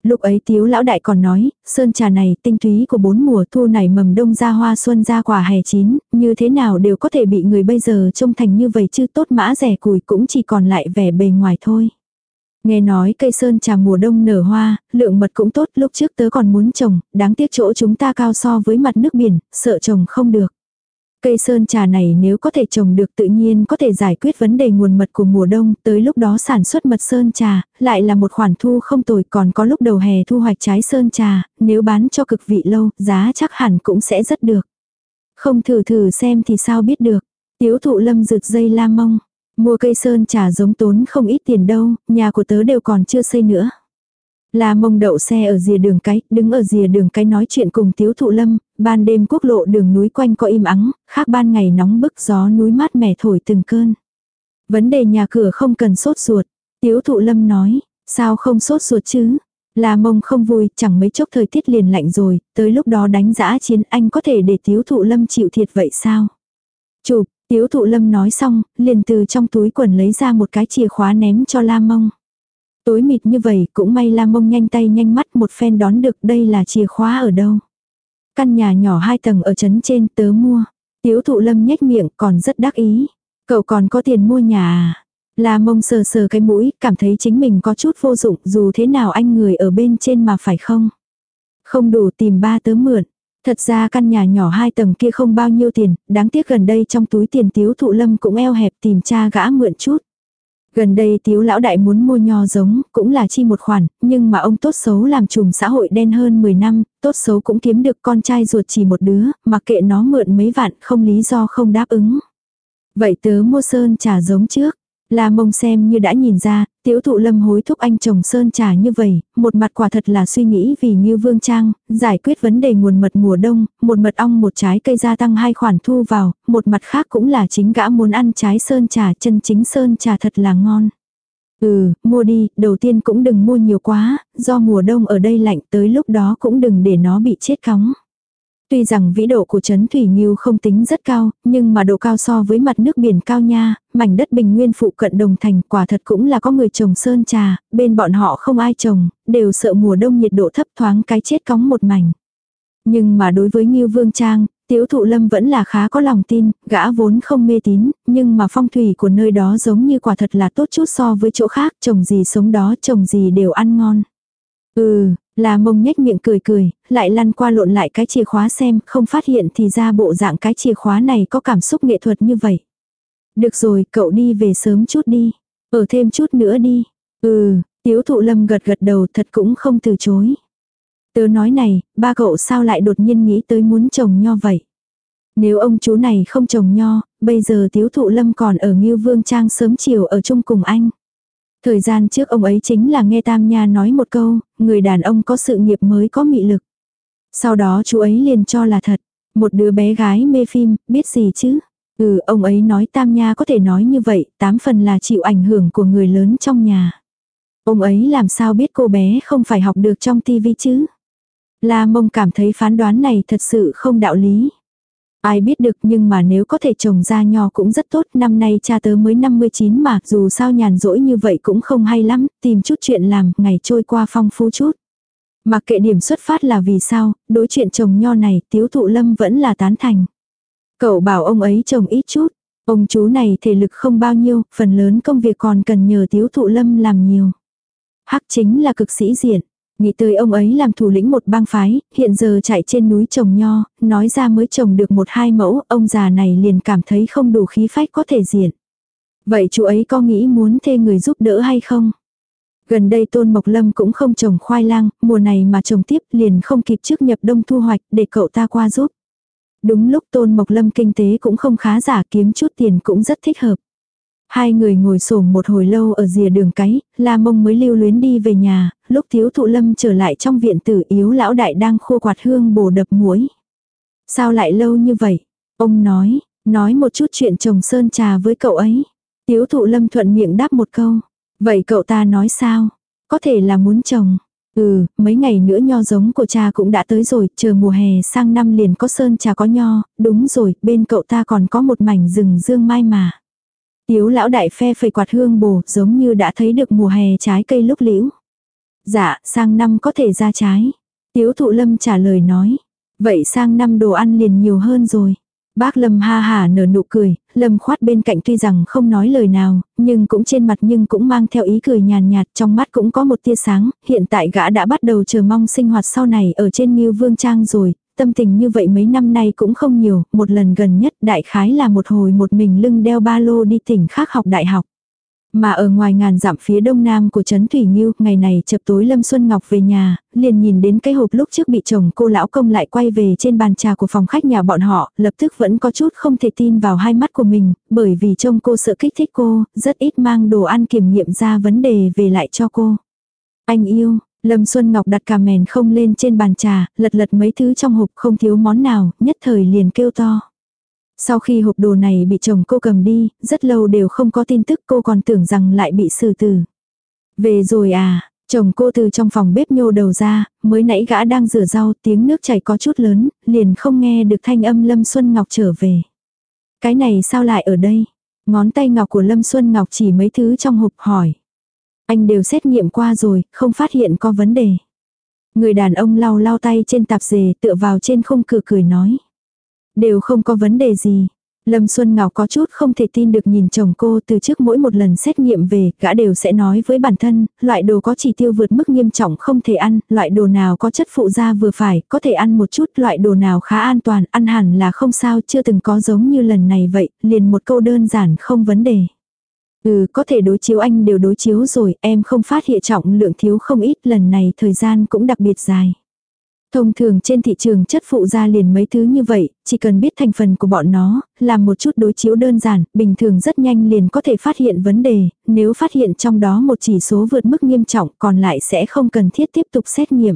Lúc ấy tiếu lão đại còn nói, sơn trà này tinh túy của bốn mùa thu này mầm đông ra hoa xuân ra quả hè chín, như thế nào đều có thể bị người bây giờ trông thành như vậy chứ tốt mã rẻ củi cũng chỉ còn lại vẻ bề ngoài thôi. Nghe nói cây sơn trà mùa đông nở hoa, lượng mật cũng tốt lúc trước tớ còn muốn trồng, đáng tiếc chỗ chúng ta cao so với mặt nước biển, sợ trồng không được. Cây sơn trà này nếu có thể trồng được tự nhiên có thể giải quyết vấn đề nguồn mật của mùa đông, tới lúc đó sản xuất mật sơn trà, lại là một khoản thu không tồi còn có lúc đầu hè thu hoạch trái sơn trà, nếu bán cho cực vị lâu, giá chắc hẳn cũng sẽ rất được. Không thử thử xem thì sao biết được. Tiếu thụ lâm rực dây la mông. Mua cây sơn trà giống tốn không ít tiền đâu, nhà của tớ đều còn chưa xây nữa. La mông đậu xe ở rìa đường cái, đứng ở rìa đường cái nói chuyện cùng tiếu thụ lâm, ban đêm quốc lộ đường núi quanh có im ắng, khác ban ngày nóng bức gió núi mát mẻ thổi từng cơn. Vấn đề nhà cửa không cần sốt ruột. Tiếu thụ lâm nói, sao không sốt ruột chứ? La mông không vui, chẳng mấy chốc thời tiết liền lạnh rồi, tới lúc đó đánh giã chiến anh có thể để tiếu thụ lâm chịu thiệt vậy sao? Chụp, tiếu thụ lâm nói xong, liền từ trong túi quần lấy ra một cái chìa khóa ném cho la mông. Tối mịt như vậy cũng may la mông nhanh tay nhanh mắt một phen đón được đây là chìa khóa ở đâu. Căn nhà nhỏ hai tầng ở trấn trên tớ mua. Tiếu thụ lâm nhếch miệng còn rất đắc ý. Cậu còn có tiền mua nhà à? La mông sờ sờ cái mũi, cảm thấy chính mình có chút vô dụng dù thế nào anh người ở bên trên mà phải không? Không đủ tìm ba tớ mượn. Thật ra căn nhà nhỏ hai tầng kia không bao nhiêu tiền, đáng tiếc gần đây trong túi tiền tiếu thụ lâm cũng eo hẹp tìm cha gã mượn chút. Gần đây tiếu lão đại muốn mua nho giống, cũng là chi một khoản, nhưng mà ông tốt xấu làm trùm xã hội đen hơn 10 năm, tốt xấu cũng kiếm được con trai ruột chỉ một đứa, mặc kệ nó mượn mấy vạn không lý do không đáp ứng. Vậy tớ mua sơn trà giống trước. La mông xem như đã nhìn ra, tiểu thụ lâm hối thúc anh chồng sơn trà như vậy, một mặt quả thật là suy nghĩ vì như vương trang, giải quyết vấn đề nguồn mật mùa đông, một mật ong một trái cây gia tăng hai khoản thu vào, một mặt khác cũng là chính gã muốn ăn trái sơn trà chân chính sơn trà thật là ngon. Ừ, mua đi, đầu tiên cũng đừng mua nhiều quá, do mùa đông ở đây lạnh tới lúc đó cũng đừng để nó bị chết cóng. Tuy rằng vĩ độ của Trấn Thủy Nghiêu không tính rất cao, nhưng mà độ cao so với mặt nước biển cao nha, mảnh đất bình nguyên phụ cận đồng thành quả thật cũng là có người trồng sơn trà, bên bọn họ không ai trồng, đều sợ mùa đông nhiệt độ thấp thoáng cái chết cóng một mảnh. Nhưng mà đối với Nghiêu Vương Trang, Tiếu thụ lâm vẫn là khá có lòng tin, gã vốn không mê tín, nhưng mà phong thủy của nơi đó giống như quả thật là tốt chút so với chỗ khác, trồng gì sống đó trồng gì đều ăn ngon. Ừ, là mông nhếch miệng cười cười, lại lăn qua lộn lại cái chìa khóa xem, không phát hiện thì ra bộ dạng cái chìa khóa này có cảm xúc nghệ thuật như vậy. Được rồi, cậu đi về sớm chút đi. Ở thêm chút nữa đi. Ừ, tiếu thụ lâm gật gật đầu thật cũng không từ chối. Tớ nói này, ba cậu sao lại đột nhiên nghĩ tới muốn trồng nho vậy? Nếu ông chú này không trồng nho, bây giờ tiếu thụ lâm còn ở Ngưu Vương Trang sớm chiều ở chung cùng anh. Thời gian trước ông ấy chính là nghe Tam Nha nói một câu, người đàn ông có sự nghiệp mới có mị lực. Sau đó chú ấy liền cho là thật. Một đứa bé gái mê phim, biết gì chứ? Ừ, ông ấy nói Tam Nha có thể nói như vậy, tám phần là chịu ảnh hưởng của người lớn trong nhà. Ông ấy làm sao biết cô bé không phải học được trong tivi chứ? La mông cảm thấy phán đoán này thật sự không đạo lý. Ai biết được nhưng mà nếu có thể trồng ra nho cũng rất tốt, năm nay cha tớ mới 59 mà, dù sao nhàn rỗi như vậy cũng không hay lắm, tìm chút chuyện làm, ngày trôi qua phong phú chút. Mặc kệ điểm xuất phát là vì sao, đối chuyện trồng nho này, tiếu thụ lâm vẫn là tán thành. Cậu bảo ông ấy trồng ít chút, ông chú này thể lực không bao nhiêu, phần lớn công việc còn cần nhờ tiếu thụ lâm làm nhiều. Hắc chính là cực sĩ diện. Nghĩ tới ông ấy làm thủ lĩnh một bang phái, hiện giờ chạy trên núi trồng nho, nói ra mới trồng được một hai mẫu, ông già này liền cảm thấy không đủ khí phách có thể diện. Vậy chú ấy có nghĩ muốn thuê người giúp đỡ hay không? Gần đây Tôn Mộc Lâm cũng không trồng khoai lang, mùa này mà trồng tiếp liền không kịp trước nhập đông thu hoạch để cậu ta qua giúp. Đúng lúc Tôn Mộc Lâm kinh tế cũng không khá giả kiếm chút tiền cũng rất thích hợp. Hai người ngồi xổm một hồi lâu ở rìa đường cái, La Mông mới lưu luyến đi về nhà, lúc thiếu thụ lâm trở lại trong viện tử yếu lão đại đang khô quạt hương bổ đập muối. Sao lại lâu như vậy? Ông nói, nói một chút chuyện chồng sơn trà với cậu ấy. Tiếu thụ lâm thuận miệng đáp một câu. Vậy cậu ta nói sao? Có thể là muốn chồng. Ừ, mấy ngày nữa nho giống của cha cũng đã tới rồi, chờ mùa hè sang năm liền có sơn trà có nho, đúng rồi, bên cậu ta còn có một mảnh rừng dương mai mà. Tiếu lão đại phe phẩy quạt hương bồ giống như đã thấy được mùa hè trái cây lúc liễu. Dạ, sang năm có thể ra trái. Tiếu thụ lâm trả lời nói. Vậy sang năm đồ ăn liền nhiều hơn rồi. Bác Lâm ha hà nở nụ cười, Lâm khoát bên cạnh tuy rằng không nói lời nào, nhưng cũng trên mặt nhưng cũng mang theo ý cười nhàn nhạt, trong mắt cũng có một tia sáng, hiện tại gã đã bắt đầu chờ mong sinh hoạt sau này ở trên Nghiêu Vương Trang rồi, tâm tình như vậy mấy năm nay cũng không nhiều, một lần gần nhất đại khái là một hồi một mình lưng đeo ba lô đi tỉnh khác học đại học. Mà ở ngoài ngàn dặm phía đông nam của Trấn Thủy Nhiêu, ngày này chập tối Lâm Xuân Ngọc về nhà, liền nhìn đến cái hộp lúc trước bị chồng cô lão công lại quay về trên bàn trà của phòng khách nhà bọn họ, lập tức vẫn có chút không thể tin vào hai mắt của mình, bởi vì trông cô sợ kích thích cô, rất ít mang đồ ăn kiểm nghiệm ra vấn đề về lại cho cô. Anh yêu, Lâm Xuân Ngọc đặt cà mèn không lên trên bàn trà, lật lật mấy thứ trong hộp không thiếu món nào, nhất thời liền kêu to. Sau khi hộp đồ này bị chồng cô cầm đi, rất lâu đều không có tin tức cô còn tưởng rằng lại bị xử tử. Về rồi à, chồng cô từ trong phòng bếp nhô đầu ra, mới nãy gã đang rửa rau tiếng nước chảy có chút lớn, liền không nghe được thanh âm Lâm Xuân Ngọc trở về. Cái này sao lại ở đây? Ngón tay ngọc của Lâm Xuân Ngọc chỉ mấy thứ trong hộp hỏi. Anh đều xét nghiệm qua rồi, không phát hiện có vấn đề. Người đàn ông lau lau tay trên tạp dề tựa vào trên khung cửa cười nói. Đều không có vấn đề gì. Lâm Xuân Ngọc có chút không thể tin được nhìn chồng cô từ trước mỗi một lần xét nghiệm về, gã đều sẽ nói với bản thân, loại đồ có chỉ tiêu vượt mức nghiêm trọng không thể ăn, loại đồ nào có chất phụ gia vừa phải, có thể ăn một chút, loại đồ nào khá an toàn, ăn hẳn là không sao, chưa từng có giống như lần này vậy, liền một câu đơn giản không vấn đề. Ừ, có thể đối chiếu anh đều đối chiếu rồi, em không phát hiện trọng lượng thiếu không ít, lần này thời gian cũng đặc biệt dài. Thông thường trên thị trường chất phụ ra liền mấy thứ như vậy, chỉ cần biết thành phần của bọn nó, làm một chút đối chiếu đơn giản, bình thường rất nhanh liền có thể phát hiện vấn đề, nếu phát hiện trong đó một chỉ số vượt mức nghiêm trọng còn lại sẽ không cần thiết tiếp tục xét nghiệm.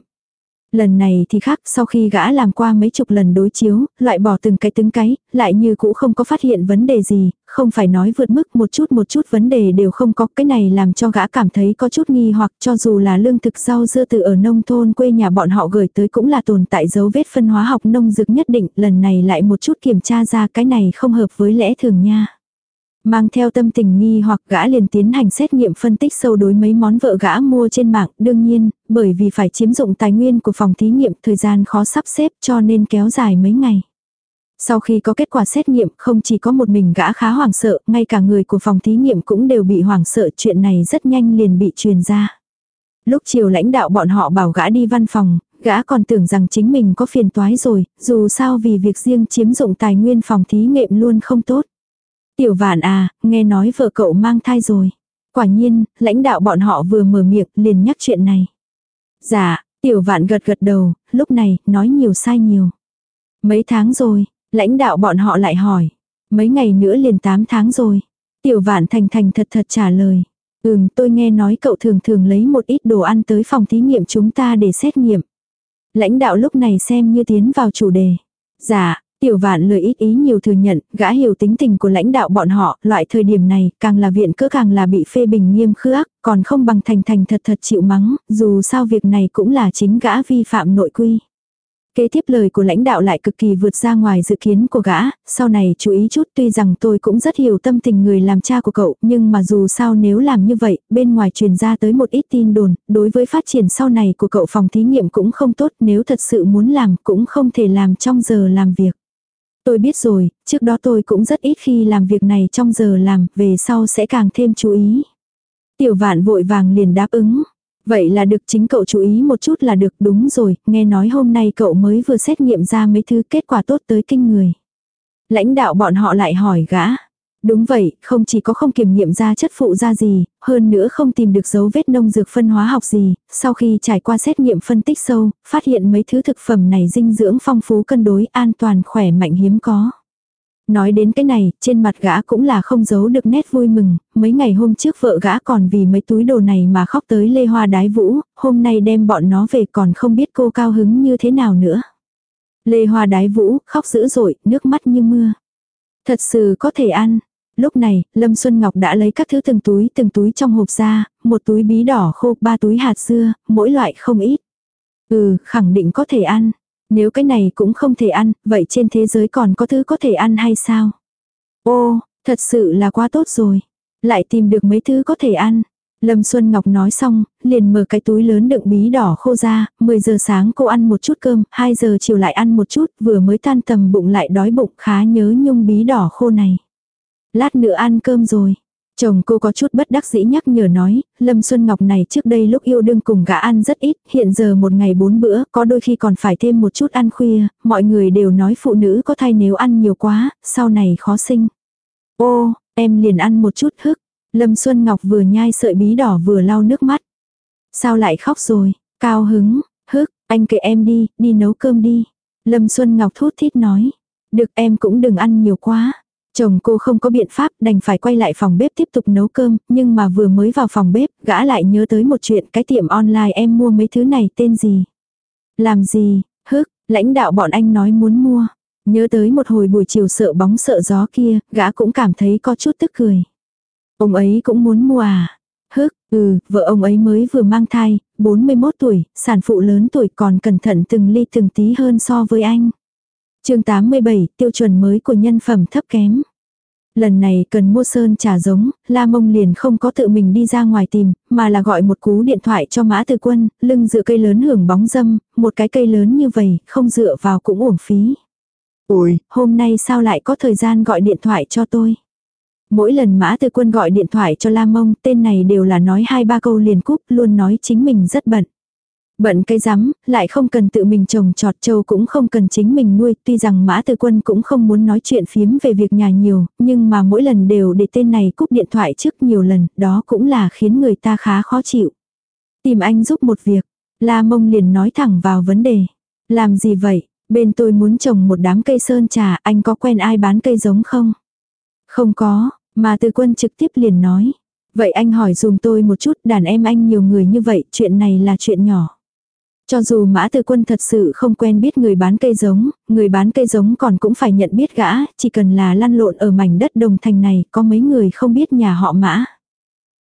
Lần này thì khác, sau khi gã làm qua mấy chục lần đối chiếu, loại bỏ từng cái từng cái, lại như cũ không có phát hiện vấn đề gì, không phải nói vượt mức một chút một chút vấn đề đều không có, cái này làm cho gã cảm thấy có chút nghi hoặc cho dù là lương thực rau dưa từ ở nông thôn quê nhà bọn họ gửi tới cũng là tồn tại dấu vết phân hóa học nông dược nhất định, lần này lại một chút kiểm tra ra cái này không hợp với lẽ thường nha. Mang theo tâm tình nghi hoặc gã liền tiến hành xét nghiệm phân tích sâu đối mấy món vợ gã mua trên mạng, đương nhiên, bởi vì phải chiếm dụng tài nguyên của phòng thí nghiệm thời gian khó sắp xếp cho nên kéo dài mấy ngày. Sau khi có kết quả xét nghiệm không chỉ có một mình gã khá hoảng sợ, ngay cả người của phòng thí nghiệm cũng đều bị hoảng sợ chuyện này rất nhanh liền bị truyền ra. Lúc chiều lãnh đạo bọn họ bảo gã đi văn phòng, gã còn tưởng rằng chính mình có phiền toái rồi, dù sao vì việc riêng chiếm dụng tài nguyên phòng thí nghiệm luôn không tốt. Tiểu vạn à, nghe nói vợ cậu mang thai rồi. Quả nhiên, lãnh đạo bọn họ vừa mở miệng liền nhắc chuyện này. Dạ, tiểu vạn gật gật đầu, lúc này, nói nhiều sai nhiều. Mấy tháng rồi, lãnh đạo bọn họ lại hỏi. Mấy ngày nữa liền 8 tháng rồi. Tiểu vạn thành thành thật thật trả lời. Ừm, tôi nghe nói cậu thường thường lấy một ít đồ ăn tới phòng thí nghiệm chúng ta để xét nghiệm. Lãnh đạo lúc này xem như tiến vào chủ đề. Dạ, Tiểu vạn lời ít ý nhiều thừa nhận, gã hiểu tính tình của lãnh đạo bọn họ, loại thời điểm này, càng là viện cứ càng là bị phê bình nghiêm khước, còn không bằng thành thành thật thật chịu mắng, dù sao việc này cũng là chính gã vi phạm nội quy. Kế tiếp lời của lãnh đạo lại cực kỳ vượt ra ngoài dự kiến của gã, sau này chú ý chút tuy rằng tôi cũng rất hiểu tâm tình người làm cha của cậu, nhưng mà dù sao nếu làm như vậy, bên ngoài truyền ra tới một ít tin đồn, đối với phát triển sau này của cậu phòng thí nghiệm cũng không tốt, nếu thật sự muốn làm cũng không thể làm trong giờ làm việc. Tôi biết rồi, trước đó tôi cũng rất ít khi làm việc này trong giờ làm, về sau sẽ càng thêm chú ý. Tiểu vạn vội vàng liền đáp ứng. Vậy là được chính cậu chú ý một chút là được đúng rồi, nghe nói hôm nay cậu mới vừa xét nghiệm ra mấy thứ kết quả tốt tới kinh người. Lãnh đạo bọn họ lại hỏi gã. Đúng vậy, không chỉ có không kiểm nghiệm ra chất phụ ra gì, hơn nữa không tìm được dấu vết nông dược phân hóa học gì, sau khi trải qua xét nghiệm phân tích sâu, phát hiện mấy thứ thực phẩm này dinh dưỡng phong phú cân đối an toàn khỏe mạnh hiếm có. Nói đến cái này, trên mặt gã cũng là không giấu được nét vui mừng, mấy ngày hôm trước vợ gã còn vì mấy túi đồ này mà khóc tới lê hoa đái vũ, hôm nay đem bọn nó về còn không biết cô cao hứng như thế nào nữa. Lê hoa đái vũ, khóc dữ dội, nước mắt như mưa. Thật sự có thể ăn, Lúc này, Lâm Xuân Ngọc đã lấy các thứ từng túi từng túi trong hộp ra, một túi bí đỏ khô, ba túi hạt dưa, mỗi loại không ít. Ừ, khẳng định có thể ăn. Nếu cái này cũng không thể ăn, vậy trên thế giới còn có thứ có thể ăn hay sao? Ô, thật sự là quá tốt rồi. Lại tìm được mấy thứ có thể ăn. Lâm Xuân Ngọc nói xong, liền mở cái túi lớn đựng bí đỏ khô ra, 10 giờ sáng cô ăn một chút cơm, 2 giờ chiều lại ăn một chút, vừa mới tan tầm bụng lại đói bụng khá nhớ nhung bí đỏ khô này. Lát nữa ăn cơm rồi. Chồng cô có chút bất đắc dĩ nhắc nhở nói, Lâm Xuân Ngọc này trước đây lúc yêu đương cùng gã ăn rất ít, hiện giờ một ngày bốn bữa, có đôi khi còn phải thêm một chút ăn khuya, mọi người đều nói phụ nữ có thai nếu ăn nhiều quá, sau này khó sinh. Ô, em liền ăn một chút hức. Lâm Xuân Ngọc vừa nhai sợi bí đỏ vừa lau nước mắt. Sao lại khóc rồi, cao hứng, hức, anh kệ em đi, đi nấu cơm đi. Lâm Xuân Ngọc thút thít nói, được em cũng đừng ăn nhiều quá. Chồng cô không có biện pháp đành phải quay lại phòng bếp tiếp tục nấu cơm, nhưng mà vừa mới vào phòng bếp, gã lại nhớ tới một chuyện cái tiệm online em mua mấy thứ này tên gì. Làm gì, hức, lãnh đạo bọn anh nói muốn mua. Nhớ tới một hồi buổi chiều sợ bóng sợ gió kia, gã cũng cảm thấy có chút tức cười. Ông ấy cũng muốn mua à. Hức, ừ, vợ ông ấy mới vừa mang thai, 41 tuổi, sản phụ lớn tuổi còn cẩn thận từng ly từng tí hơn so với anh chương 87, tiêu chuẩn mới của nhân phẩm thấp kém. Lần này cần mua sơn trà giống, La Mông liền không có tự mình đi ra ngoài tìm, mà là gọi một cú điện thoại cho Mã Tư Quân, lưng dựa cây lớn hưởng bóng dâm, một cái cây lớn như vậy, không dựa vào cũng uổng phí. Ôi, Hôm nay sao lại có thời gian gọi điện thoại cho tôi? Mỗi lần Mã Tư Quân gọi điện thoại cho La Mông, tên này đều là nói hai ba câu liền cúp, luôn nói chính mình rất bận. Bận cây rắm, lại không cần tự mình trồng trọt châu cũng không cần chính mình nuôi, tuy rằng Mã Tư Quân cũng không muốn nói chuyện phiếm về việc nhà nhiều, nhưng mà mỗi lần đều để tên này cúp điện thoại trước nhiều lần, đó cũng là khiến người ta khá khó chịu. Tìm anh giúp một việc, La Mông liền nói thẳng vào vấn đề. Làm gì vậy? Bên tôi muốn trồng một đám cây sơn trà, anh có quen ai bán cây giống không? Không có, mà Tư Quân trực tiếp liền nói. Vậy anh hỏi dùm tôi một chút, đàn em anh nhiều người như vậy, chuyện này là chuyện nhỏ. Cho dù mã tư quân thật sự không quen biết người bán cây giống, người bán cây giống còn cũng phải nhận biết gã, chỉ cần là lăn lộn ở mảnh đất đồng thành này, có mấy người không biết nhà họ mã.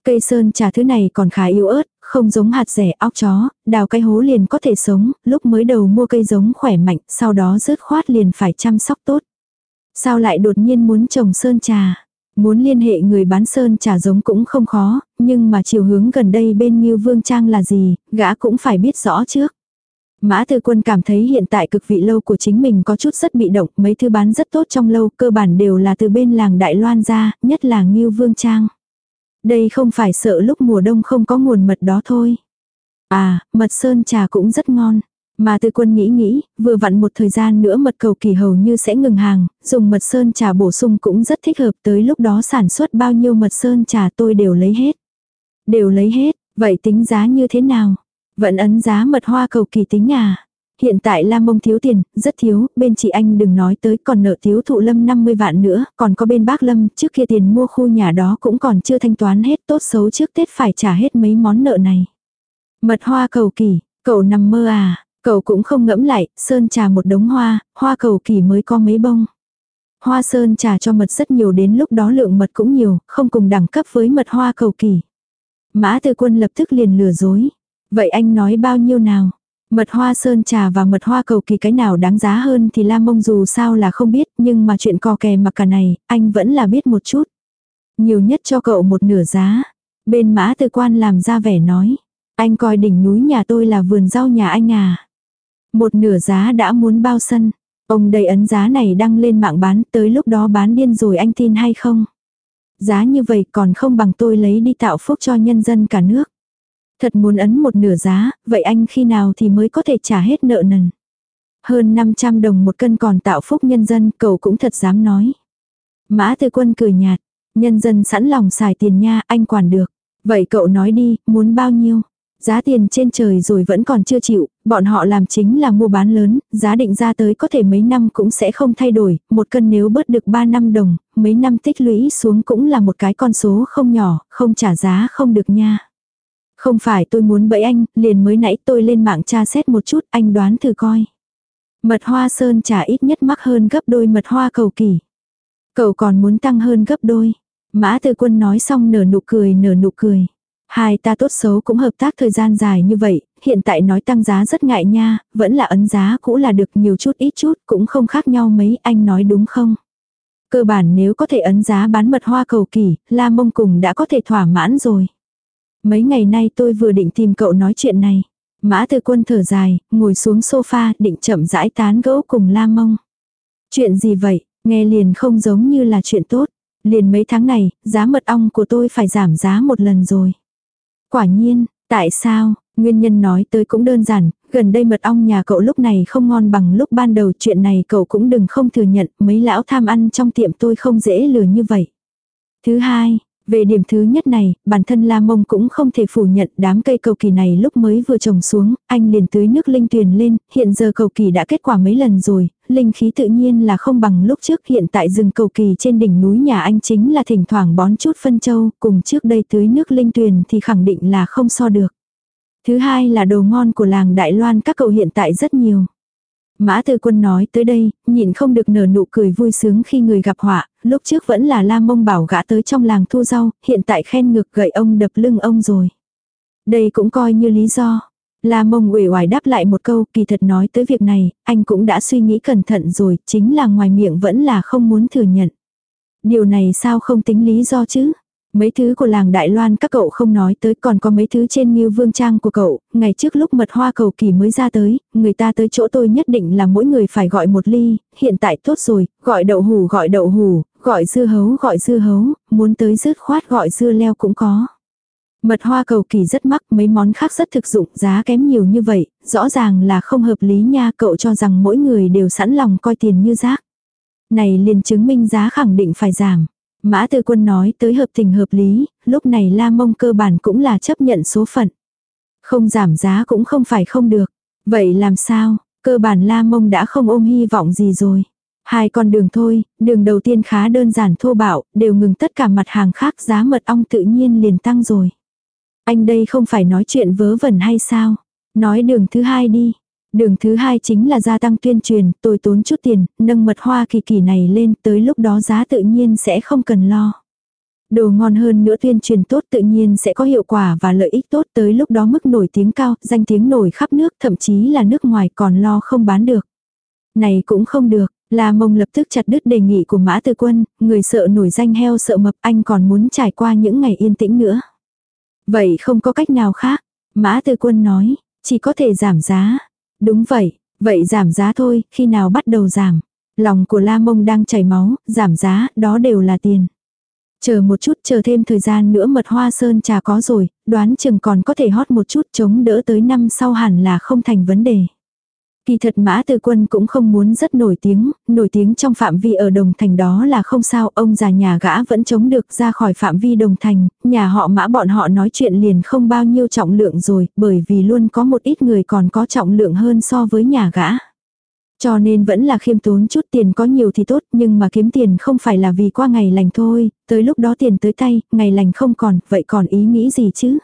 Cây sơn trà thứ này còn khá yếu ớt, không giống hạt rẻ óc chó, đào cây hố liền có thể sống, lúc mới đầu mua cây giống khỏe mạnh, sau đó rớt khoát liền phải chăm sóc tốt. Sao lại đột nhiên muốn trồng sơn trà? Muốn liên hệ người bán sơn trà giống cũng không khó, nhưng mà chiều hướng gần đây bên như Vương Trang là gì, gã cũng phải biết rõ trước. Mã Tư Quân cảm thấy hiện tại cực vị lâu của chính mình có chút rất bị động, mấy thứ bán rất tốt trong lâu, cơ bản đều là từ bên làng Đại Loan ra, nhất là Ngưu Vương Trang. Đây không phải sợ lúc mùa đông không có nguồn mật đó thôi. À, mật sơn trà cũng rất ngon. Mà tư quân nghĩ nghĩ, vừa vặn một thời gian nữa mật cầu kỳ hầu như sẽ ngừng hàng, dùng mật sơn trà bổ sung cũng rất thích hợp tới lúc đó sản xuất bao nhiêu mật sơn trà tôi đều lấy hết. Đều lấy hết, vậy tính giá như thế nào? Vẫn ấn giá mật hoa cầu kỳ tính à? Hiện tại Lam Mông thiếu tiền, rất thiếu, bên chị anh đừng nói tới còn nợ thiếu thụ lâm 50 vạn nữa, còn có bên bác Lâm, trước kia tiền mua khu nhà đó cũng còn chưa thanh toán hết tốt xấu trước Tết phải trả hết mấy món nợ này. Mật hoa cầu kỳ, cậu nằm mơ à, cậu cũng không ngẫm lại, sơn trà một đống hoa, hoa cầu kỳ mới có mấy bông. Hoa sơn trà cho mật rất nhiều đến lúc đó lượng mật cũng nhiều, không cùng đẳng cấp với mật hoa cầu kỳ. Mã tư quân lập tức liền lừa dối. Vậy anh nói bao nhiêu nào? Mật hoa sơn trà và mật hoa cầu kỳ cái nào đáng giá hơn thì Lam Mông dù sao là không biết, nhưng mà chuyện co kè mặc cả này, anh vẫn là biết một chút. Nhiều nhất cho cậu một nửa giá. Bên mã tư quan làm ra vẻ nói. Anh coi đỉnh núi nhà tôi là vườn rau nhà anh à. Một nửa giá đã muốn bao sân. Ông đầy ấn giá này đăng lên mạng bán, tới lúc đó bán điên rồi anh tin hay không? Giá như vậy còn không bằng tôi lấy đi tạo phúc cho nhân dân cả nước. Thật muốn ấn một nửa giá, vậy anh khi nào thì mới có thể trả hết nợ nần. Hơn 500 đồng một cân còn tạo phúc nhân dân, cậu cũng thật dám nói. Mã tư quân cười nhạt, nhân dân sẵn lòng xài tiền nha, anh quản được. Vậy cậu nói đi, muốn bao nhiêu? Giá tiền trên trời rồi vẫn còn chưa chịu, bọn họ làm chính là mua bán lớn, giá định ra tới có thể mấy năm cũng sẽ không thay đổi, một cân nếu bớt được 3 năm đồng, mấy năm tích lũy xuống cũng là một cái con số không nhỏ, không trả giá không được nha. Không phải tôi muốn bẫy anh, liền mới nãy tôi lên mạng tra xét một chút, anh đoán thử coi. Mật hoa sơn trả ít nhất mắc hơn gấp đôi mật hoa cầu kỳ. Cậu còn muốn tăng hơn gấp đôi. Mã tư quân nói xong nở nụ cười nở nụ cười. Hai ta tốt xấu cũng hợp tác thời gian dài như vậy, hiện tại nói tăng giá rất ngại nha, vẫn là ấn giá cũ là được nhiều chút ít chút, cũng không khác nhau mấy, anh nói đúng không? Cơ bản nếu có thể ấn giá bán mật hoa cầu kỳ, La Mông cùng đã có thể thỏa mãn rồi. Mấy ngày nay tôi vừa định tìm cậu nói chuyện này. Mã Tư quân thở dài, ngồi xuống sofa định chậm rãi tán gẫu cùng La Mông. Chuyện gì vậy, nghe liền không giống như là chuyện tốt. Liền mấy tháng này, giá mật ong của tôi phải giảm giá một lần rồi. Quả nhiên, tại sao, nguyên nhân nói tới cũng đơn giản, gần đây mật ong nhà cậu lúc này không ngon bằng lúc ban đầu chuyện này cậu cũng đừng không thừa nhận mấy lão tham ăn trong tiệm tôi không dễ lừa như vậy. Thứ hai, về điểm thứ nhất này, bản thân La Mông cũng không thể phủ nhận đám cây cầu kỳ này lúc mới vừa trồng xuống, anh liền tưới nước linh tuyền lên, hiện giờ cầu kỳ đã kết quả mấy lần rồi, linh khí tự nhiên là không bằng lúc trước hiện tại rừng cầu kỳ trên đỉnh núi nhà anh chính là thỉnh thoảng bón chút phân châu, cùng trước đây tưới nước linh tuyền thì khẳng định là không so được. Thứ hai là đồ ngon của làng Đại Loan các cậu hiện tại rất nhiều. Mã Tư Quân nói tới đây, nhịn không được nở nụ cười vui sướng khi người gặp họa, lúc trước vẫn là la mông bảo gã tới trong làng thu rau, hiện tại khen ngược gậy ông đập lưng ông rồi. Đây cũng coi như lý do. La mông uể oải đáp lại một câu, kỳ thật nói tới việc này, anh cũng đã suy nghĩ cẩn thận rồi, chính là ngoài miệng vẫn là không muốn thừa nhận. Điều này sao không tính lý do chứ? Mấy thứ của làng Đại Loan các cậu không nói tới còn có mấy thứ trên như vương trang của cậu, ngày trước lúc mật hoa cầu kỳ mới ra tới, người ta tới chỗ tôi nhất định là mỗi người phải gọi một ly, hiện tại tốt rồi, gọi đậu hủ gọi đậu hủ, gọi dưa hấu gọi dưa hấu, muốn tới rứt khoát gọi dưa leo cũng có. Mật hoa cầu kỳ rất mắc, mấy món khác rất thực dụng, giá kém nhiều như vậy, rõ ràng là không hợp lý nha, cậu cho rằng mỗi người đều sẵn lòng coi tiền như rác. Này liền chứng minh giá khẳng định phải giảm. Mã Tư Quân nói tới hợp tình hợp lý, lúc này La Mông cơ bản cũng là chấp nhận số phận. Không giảm giá cũng không phải không được. Vậy làm sao, cơ bản La Mông đã không ôm hy vọng gì rồi. Hai con đường thôi, đường đầu tiên khá đơn giản thô bạo, đều ngừng tất cả mặt hàng khác giá mật ong tự nhiên liền tăng rồi. Anh đây không phải nói chuyện vớ vẩn hay sao? Nói đường thứ hai đi. Đường thứ hai chính là gia tăng tuyên truyền, tôi tốn chút tiền, nâng mật hoa kỳ kỳ này lên, tới lúc đó giá tự nhiên sẽ không cần lo. Đồ ngon hơn nữa tuyên truyền tốt tự nhiên sẽ có hiệu quả và lợi ích tốt tới lúc đó mức nổi tiếng cao, danh tiếng nổi khắp nước, thậm chí là nước ngoài còn lo không bán được. Này cũng không được, La Mông lập tức chặt đứt đề nghị của Mã Tư Quân, người sợ nổi danh heo sợ mập anh còn muốn trải qua những ngày yên tĩnh nữa. Vậy không có cách nào khác. Mã Tư Quân nói, chỉ có thể giảm giá. Đúng vậy, vậy giảm giá thôi, khi nào bắt đầu giảm. Lòng của La Mông đang chảy máu, giảm giá, đó đều là tiền. Chờ một chút, chờ thêm thời gian nữa mật hoa sơn trà có rồi, đoán chừng còn có thể hót một chút chống đỡ tới năm sau hẳn là không thành vấn đề. Kỳ thật mã từ quân cũng không muốn rất nổi tiếng, nổi tiếng trong phạm vi ở đồng thành đó là không sao, ông già nhà gã vẫn chống được ra khỏi phạm vi đồng thành, nhà họ mã bọn họ nói chuyện liền không bao nhiêu trọng lượng rồi, bởi vì luôn có một ít người còn có trọng lượng hơn so với nhà gã. Cho nên vẫn là khiêm tốn chút tiền có nhiều thì tốt nhưng mà kiếm tiền không phải là vì qua ngày lành thôi, tới lúc đó tiền tới tay, ngày lành không còn, vậy còn ý nghĩ gì chứ?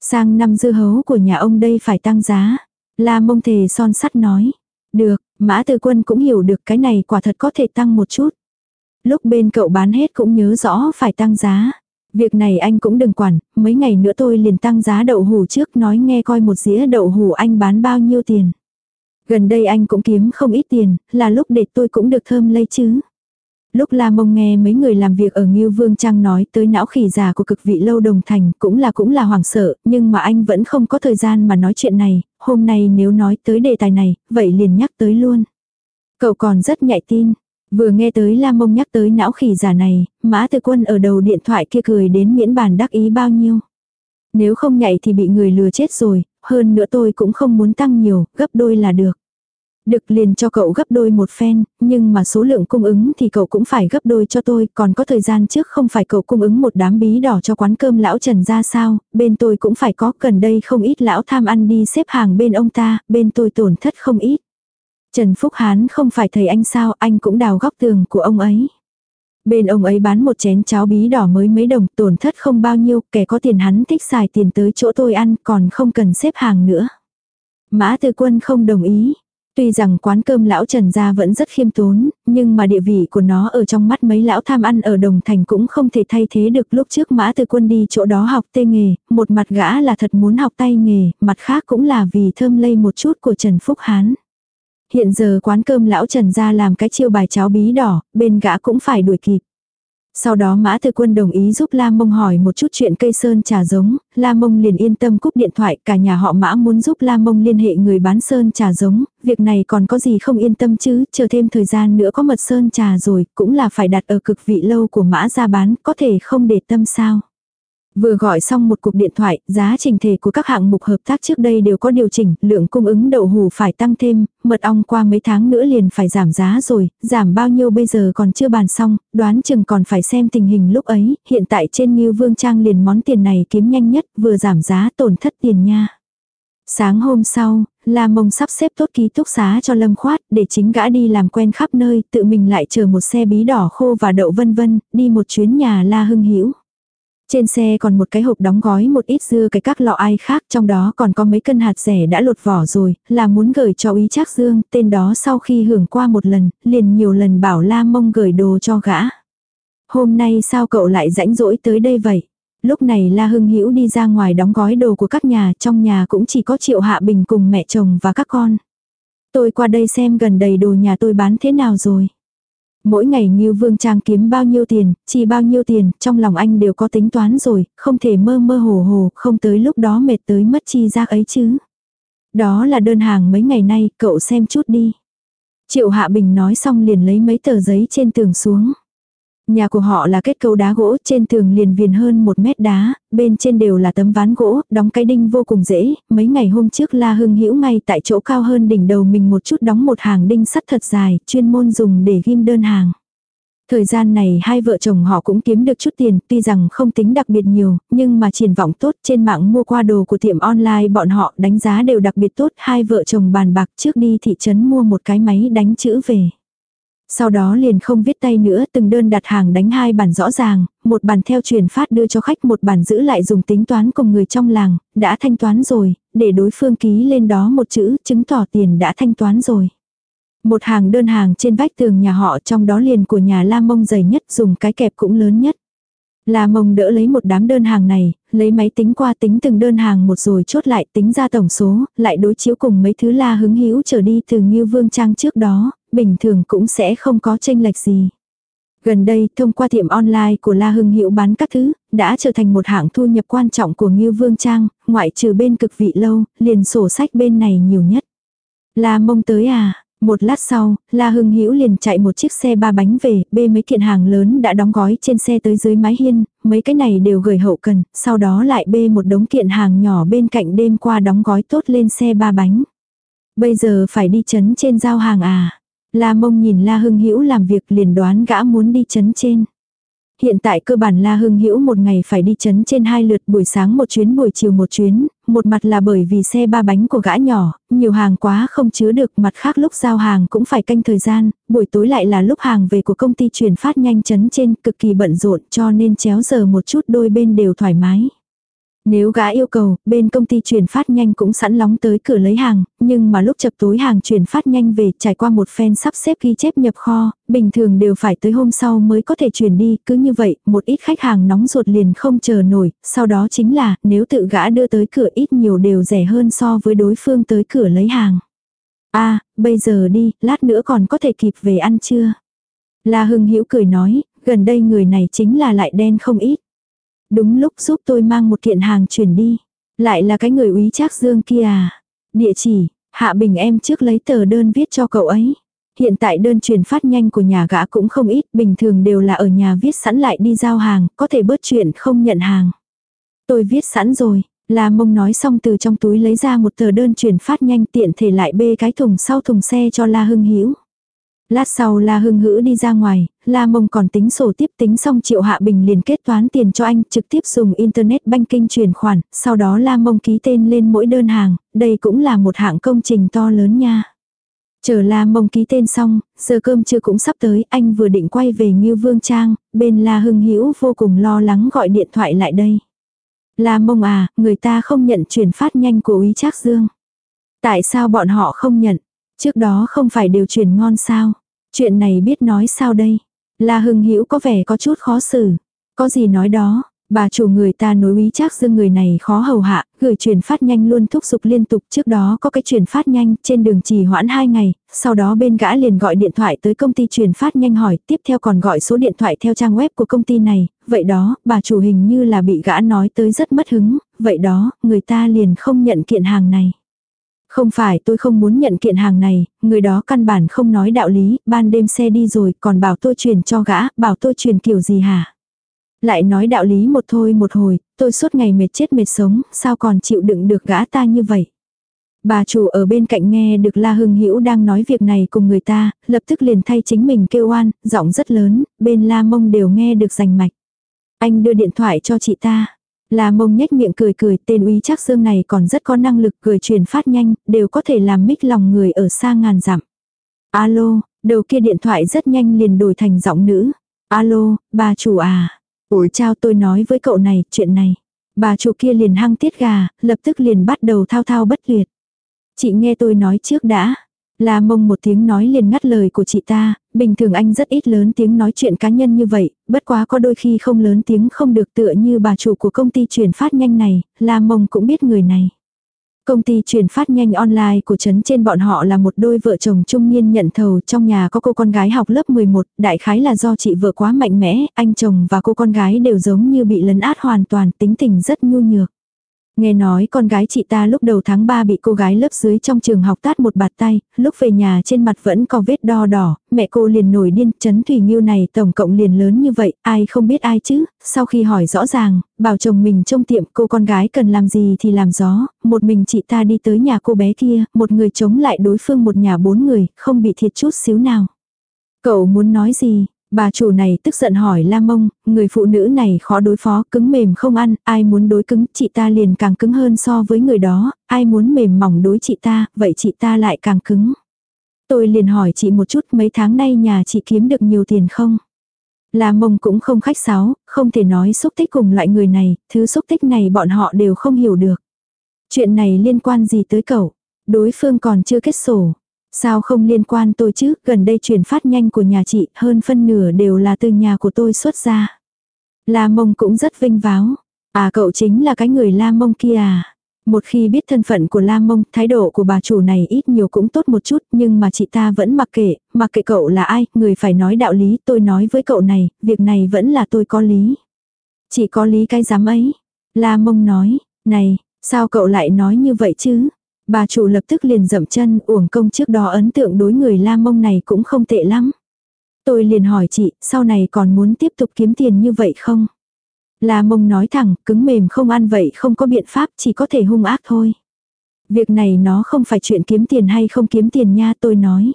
Sang năm dư hấu của nhà ông đây phải tăng giá. La mông thề son sắt nói. Được, mã từ quân cũng hiểu được cái này quả thật có thể tăng một chút. Lúc bên cậu bán hết cũng nhớ rõ phải tăng giá. Việc này anh cũng đừng quản, mấy ngày nữa tôi liền tăng giá đậu hủ trước nói nghe coi một dĩa đậu hủ anh bán bao nhiêu tiền. Gần đây anh cũng kiếm không ít tiền, là lúc để tôi cũng được thơm lây chứ. Lúc La Mông nghe mấy người làm việc ở Ngưu Vương Trang nói tới não khỉ già của cực vị lâu đồng thành cũng là cũng là hoảng sợ, nhưng mà anh vẫn không có thời gian mà nói chuyện này, hôm nay nếu nói tới đề tài này, vậy liền nhắc tới luôn. Cậu còn rất nhạy tin. Vừa nghe tới La Mông nhắc tới não khỉ già này, Mã Tư Quân ở đầu điện thoại kia cười đến miễn bàn đắc ý bao nhiêu. Nếu không nhạy thì bị người lừa chết rồi, hơn nữa tôi cũng không muốn tăng nhiều, gấp đôi là được. Được liền cho cậu gấp đôi một phen, nhưng mà số lượng cung ứng thì cậu cũng phải gấp đôi cho tôi, còn có thời gian trước không phải cậu cung ứng một đám bí đỏ cho quán cơm lão Trần ra sao, bên tôi cũng phải có, gần đây không ít lão tham ăn đi xếp hàng bên ông ta, bên tôi tổn thất không ít. Trần Phúc Hán không phải thầy anh sao, anh cũng đào góc tường của ông ấy. Bên ông ấy bán một chén cháo bí đỏ mới mấy đồng, tổn thất không bao nhiêu, kẻ có tiền hắn thích xài tiền tới chỗ tôi ăn, còn không cần xếp hàng nữa. Mã Tư Quân không đồng ý, Tuy rằng quán cơm lão Trần gia vẫn rất khiêm tốn, nhưng mà địa vị của nó ở trong mắt mấy lão tham ăn ở Đồng Thành cũng không thể thay thế được lúc trước Mã Từ Quân đi chỗ đó học tê nghề, một mặt gã là thật muốn học tay nghề, mặt khác cũng là vì thơm lây một chút của Trần Phúc Hán. Hiện giờ quán cơm lão Trần gia làm cái chiêu bài cháo bí đỏ, bên gã cũng phải đuổi kịp. Sau đó Mã Thư Quân đồng ý giúp La Mông hỏi một chút chuyện cây sơn trà giống, La Mông liền yên tâm cúp điện thoại, cả nhà họ Mã muốn giúp La Mông liên hệ người bán sơn trà giống, việc này còn có gì không yên tâm chứ, chờ thêm thời gian nữa có mật sơn trà rồi, cũng là phải đặt ở cực vị lâu của Mã ra bán, có thể không để tâm sao. Vừa gọi xong một cuộc điện thoại, giá trình thể của các hạng mục hợp tác trước đây đều có điều chỉnh, lượng cung ứng đậu hủ phải tăng thêm, mật ong qua mấy tháng nữa liền phải giảm giá rồi, giảm bao nhiêu bây giờ còn chưa bàn xong, đoán chừng còn phải xem tình hình lúc ấy, hiện tại trên Ngưu Vương Trang liền món tiền này kiếm nhanh nhất, vừa giảm giá tổn thất tiền nha. Sáng hôm sau, La Mông sắp xếp tốt ký túc xá cho Lâm Khoát để chính gã đi làm quen khắp nơi, tự mình lại chờ một xe bí đỏ khô và đậu vân vân, đi một chuyến nhà La Hưng Hữu trên xe còn một cái hộp đóng gói một ít dưa cái các lọ ai khác, trong đó còn có mấy cân hạt rẻ đã lột vỏ rồi, là muốn gửi cho ý Trác Dương, tên đó sau khi hưởng qua một lần, liền nhiều lần bảo La Mông gửi đồ cho gã. Hôm nay sao cậu lại rãnh rỗi tới đây vậy? Lúc này La Hưng Hữu đi ra ngoài đóng gói đồ của các nhà, trong nhà cũng chỉ có Triệu Hạ Bình cùng mẹ chồng và các con. Tôi qua đây xem gần đầy đồ nhà tôi bán thế nào rồi. Mỗi ngày Ngưu Vương Trang kiếm bao nhiêu tiền, chi bao nhiêu tiền, trong lòng anh đều có tính toán rồi, không thể mơ mơ hồ hồ, không tới lúc đó mệt tới mất chi giác ấy chứ. Đó là đơn hàng mấy ngày nay, cậu xem chút đi. Triệu Hạ Bình nói xong liền lấy mấy tờ giấy trên tường xuống. Nhà của họ là kết cấu đá gỗ, trên tường liền viền hơn một mét đá, bên trên đều là tấm ván gỗ, đóng cái đinh vô cùng dễ, mấy ngày hôm trước La Hưng Hữu ngay tại chỗ cao hơn đỉnh đầu mình một chút đóng một hàng đinh sắt thật dài, chuyên môn dùng để ghim đơn hàng. Thời gian này hai vợ chồng họ cũng kiếm được chút tiền, tuy rằng không tính đặc biệt nhiều, nhưng mà triển vọng tốt trên mạng mua qua đồ của tiệm online bọn họ đánh giá đều đặc biệt tốt, hai vợ chồng bàn bạc trước đi thị trấn mua một cái máy đánh chữ về. Sau đó liền không viết tay nữa, từng đơn đặt hàng đánh hai bản rõ ràng, một bản theo truyền phát đưa cho khách, một bản giữ lại dùng tính toán cùng người trong làng, đã thanh toán rồi, để đối phương ký lên đó một chữ, chứng tỏ tiền đã thanh toán rồi. Một hàng đơn hàng trên vách tường nhà họ trong đó liền của nhà La Mông dày nhất dùng cái kẹp cũng lớn nhất. La Mông đỡ lấy một đám đơn hàng này, lấy máy tính qua tính từng đơn hàng một rồi chốt lại tính ra tổng số, lại đối chiếu cùng mấy thứ La hứng hữu trở đi từ Ngưu Vương Trang trước đó, bình thường cũng sẽ không có tranh lệch gì. Gần đây, thông qua tiệm online của La Hưng Hiệu bán các thứ, đã trở thành một hạng thu nhập quan trọng của Ngưu Vương Trang, ngoại trừ bên cực vị lâu, liền sổ sách bên này nhiều nhất. La mông tới à, một lát sau, La Hưng Hữu liền chạy một chiếc xe ba bánh về, bê mấy kiện hàng lớn đã đóng gói trên xe tới dưới mái hiên, mấy cái này đều gửi hậu cần, sau đó lại bê một đống kiện hàng nhỏ bên cạnh đêm qua đóng gói tốt lên xe ba bánh. Bây giờ phải đi chấn trên giao hàng à. La mông nhìn La Hưng Hữu làm việc liền đoán gã muốn đi chấn trên. Hiện tại cơ bản La Hưng Hữu một ngày phải đi chấn trên hai lượt buổi sáng một chuyến buổi chiều một chuyến, một mặt là bởi vì xe ba bánh của gã nhỏ, nhiều hàng quá không chứa được, mặt khác lúc giao hàng cũng phải canh thời gian, buổi tối lại là lúc hàng về của công ty chuyển phát nhanh chấn trên cực kỳ bận rộn cho nên chéo giờ một chút đôi bên đều thoải mái. Nếu gã yêu cầu, bên công ty chuyển phát nhanh cũng sẵn lóng tới cửa lấy hàng, nhưng mà lúc chập tối hàng chuyển phát nhanh về trải qua một phen sắp xếp ghi chép nhập kho, bình thường đều phải tới hôm sau mới có thể chuyển đi, cứ như vậy, một ít khách hàng nóng ruột liền không chờ nổi, sau đó chính là, nếu tự gã đưa tới cửa ít nhiều đều rẻ hơn so với đối phương tới cửa lấy hàng. a bây giờ đi, lát nữa còn có thể kịp về ăn chưa? La Hưng Hữu cười nói, gần đây người này chính là lại đen không ít. Đúng lúc giúp tôi mang một kiện hàng chuyển đi. Lại là cái người úy trác dương kia à. Địa chỉ, Hạ Bình em trước lấy tờ đơn viết cho cậu ấy. Hiện tại đơn chuyển phát nhanh của nhà gã cũng không ít, bình thường đều là ở nhà viết sẵn lại đi giao hàng, có thể bớt chuyện không nhận hàng. Tôi viết sẵn rồi, là mông nói xong từ trong túi lấy ra một tờ đơn chuyển phát nhanh tiện thể lại bê cái thùng sau thùng xe cho La Hưng hiếu. Lát sau La Hưng Hữ đi ra ngoài, La Mông còn tính sổ tiếp tính xong Triệu Hạ Bình liền kết toán tiền cho anh trực tiếp dùng Internet Banking chuyển khoản, sau đó La Mông ký tên lên mỗi đơn hàng, đây cũng là một hạng công trình to lớn nha. Chờ La Mông ký tên xong, giờ cơm trưa cũng sắp tới, anh vừa định quay về Ngưu Vương Trang, bên La Hưng Hữu vô cùng lo lắng gọi điện thoại lại đây. La Mông à, người ta không nhận chuyển phát nhanh của Úy Trác Dương. Tại sao bọn họ không nhận? Trước đó không phải đều chuyển ngon sao? Chuyện này biết nói sao đây? La Hưng Hữu có vẻ có chút khó xử. Có gì nói đó, bà chủ người ta nối úy chắc dương người này khó hầu hạ, gửi truyền phát nhanh luôn thúc giục liên tục. Trước đó có cái truyền phát nhanh trên đường trì hoãn 2 ngày, sau đó bên gã liền gọi điện thoại tới công ty truyền phát nhanh hỏi, tiếp theo còn gọi số điện thoại theo trang web của công ty này. Vậy đó, bà chủ hình như là bị gã nói tới rất mất hứng, vậy đó, người ta liền không nhận kiện hàng này. Không phải tôi không muốn nhận kiện hàng này, người đó căn bản không nói đạo lý, ban đêm xe đi rồi còn bảo tôi truyền cho gã, bảo tôi truyền kiểu gì hả? Lại nói đạo lý một thôi một hồi, tôi suốt ngày mệt chết mệt sống, sao còn chịu đựng được gã ta như vậy? Bà chủ ở bên cạnh nghe được La Hưng Hữu đang nói việc này cùng người ta, lập tức liền thay chính mình kêu oan, giọng rất lớn, bên La Mông đều nghe được rành mạch. Anh đưa điện thoại cho chị ta. La mông nhếch miệng cười cười tên úy chắc dương này còn rất có năng lực cười truyền phát nhanh, đều có thể làm mích lòng người ở xa ngàn dặm. Alo, đầu kia điện thoại rất nhanh liền đổi thành giọng nữ. Alo, bà chủ à. Ủi chào tôi nói với cậu này, chuyện này. Bà chủ kia liền hăng tiết gà, lập tức liền bắt đầu thao thao bất tuyệt. Chị nghe tôi nói trước đã. La mông một tiếng nói liền ngắt lời của chị ta, bình thường anh rất ít lớn tiếng nói chuyện cá nhân như vậy, bất quá có đôi khi không lớn tiếng không được tựa như bà chủ của công ty chuyển phát nhanh này, La mông cũng biết người này. Công ty truyền phát nhanh online của trấn trên bọn họ là một đôi vợ chồng trung niên nhận thầu trong nhà có cô con gái học lớp 11, đại khái là do chị vợ quá mạnh mẽ, anh chồng và cô con gái đều giống như bị lấn át hoàn toàn, tính tình rất nhu nhược. Nghe nói con gái chị ta lúc đầu tháng 3 bị cô gái lớp dưới trong trường học tát một bạt tay, lúc về nhà trên mặt vẫn có vết đo đỏ, mẹ cô liền nổi điên, chấn thủy nghiêu này tổng cộng liền lớn như vậy, ai không biết ai chứ, sau khi hỏi rõ ràng, bảo chồng mình trông tiệm cô con gái cần làm gì thì làm gió, một mình chị ta đi tới nhà cô bé kia, một người chống lại đối phương một nhà bốn người, không bị thiệt chút xíu nào. Cậu muốn nói gì, Bà chủ này tức giận hỏi La Mông, người phụ nữ này khó đối phó, cứng mềm không ăn, ai muốn đối cứng, chị ta liền càng cứng hơn so với người đó, ai muốn mềm mỏng đối chị ta, vậy chị ta lại càng cứng. Tôi liền hỏi chị một chút mấy tháng nay nhà chị kiếm được nhiều tiền không? La Mông cũng không khách sáo, không thể nói xúc tích cùng loại người này, thứ xúc tích này bọn họ đều không hiểu được. Chuyện này liên quan gì tới cậu? Đối phương còn chưa kết sổ. Sao không liên quan tôi chứ, gần đây chuyển phát nhanh của nhà chị, hơn phân nửa đều là từ nhà của tôi xuất ra. La mông cũng rất vinh váo. À cậu chính là cái người la mông kia à. Một khi biết thân phận của La Mông, thái độ của bà chủ này ít nhiều cũng tốt một chút, nhưng mà chị ta vẫn mặc kệ, mặc kệ cậu là ai, người phải nói đạo lý, tôi nói với cậu này, việc này vẫn là tôi có lý. Chỉ có lý cái dám ấy. La Mông nói, này, sao cậu lại nói như vậy chứ? Bà chủ lập tức liền dậm chân, uổng công trước đó ấn tượng đối người la mông này cũng không tệ lắm. Tôi liền hỏi chị, sau này còn muốn tiếp tục kiếm tiền như vậy không? La mông nói thẳng, cứng mềm không ăn vậy không có biện pháp, chỉ có thể hung ác thôi. Việc này nó không phải chuyện kiếm tiền hay không kiếm tiền nha tôi nói.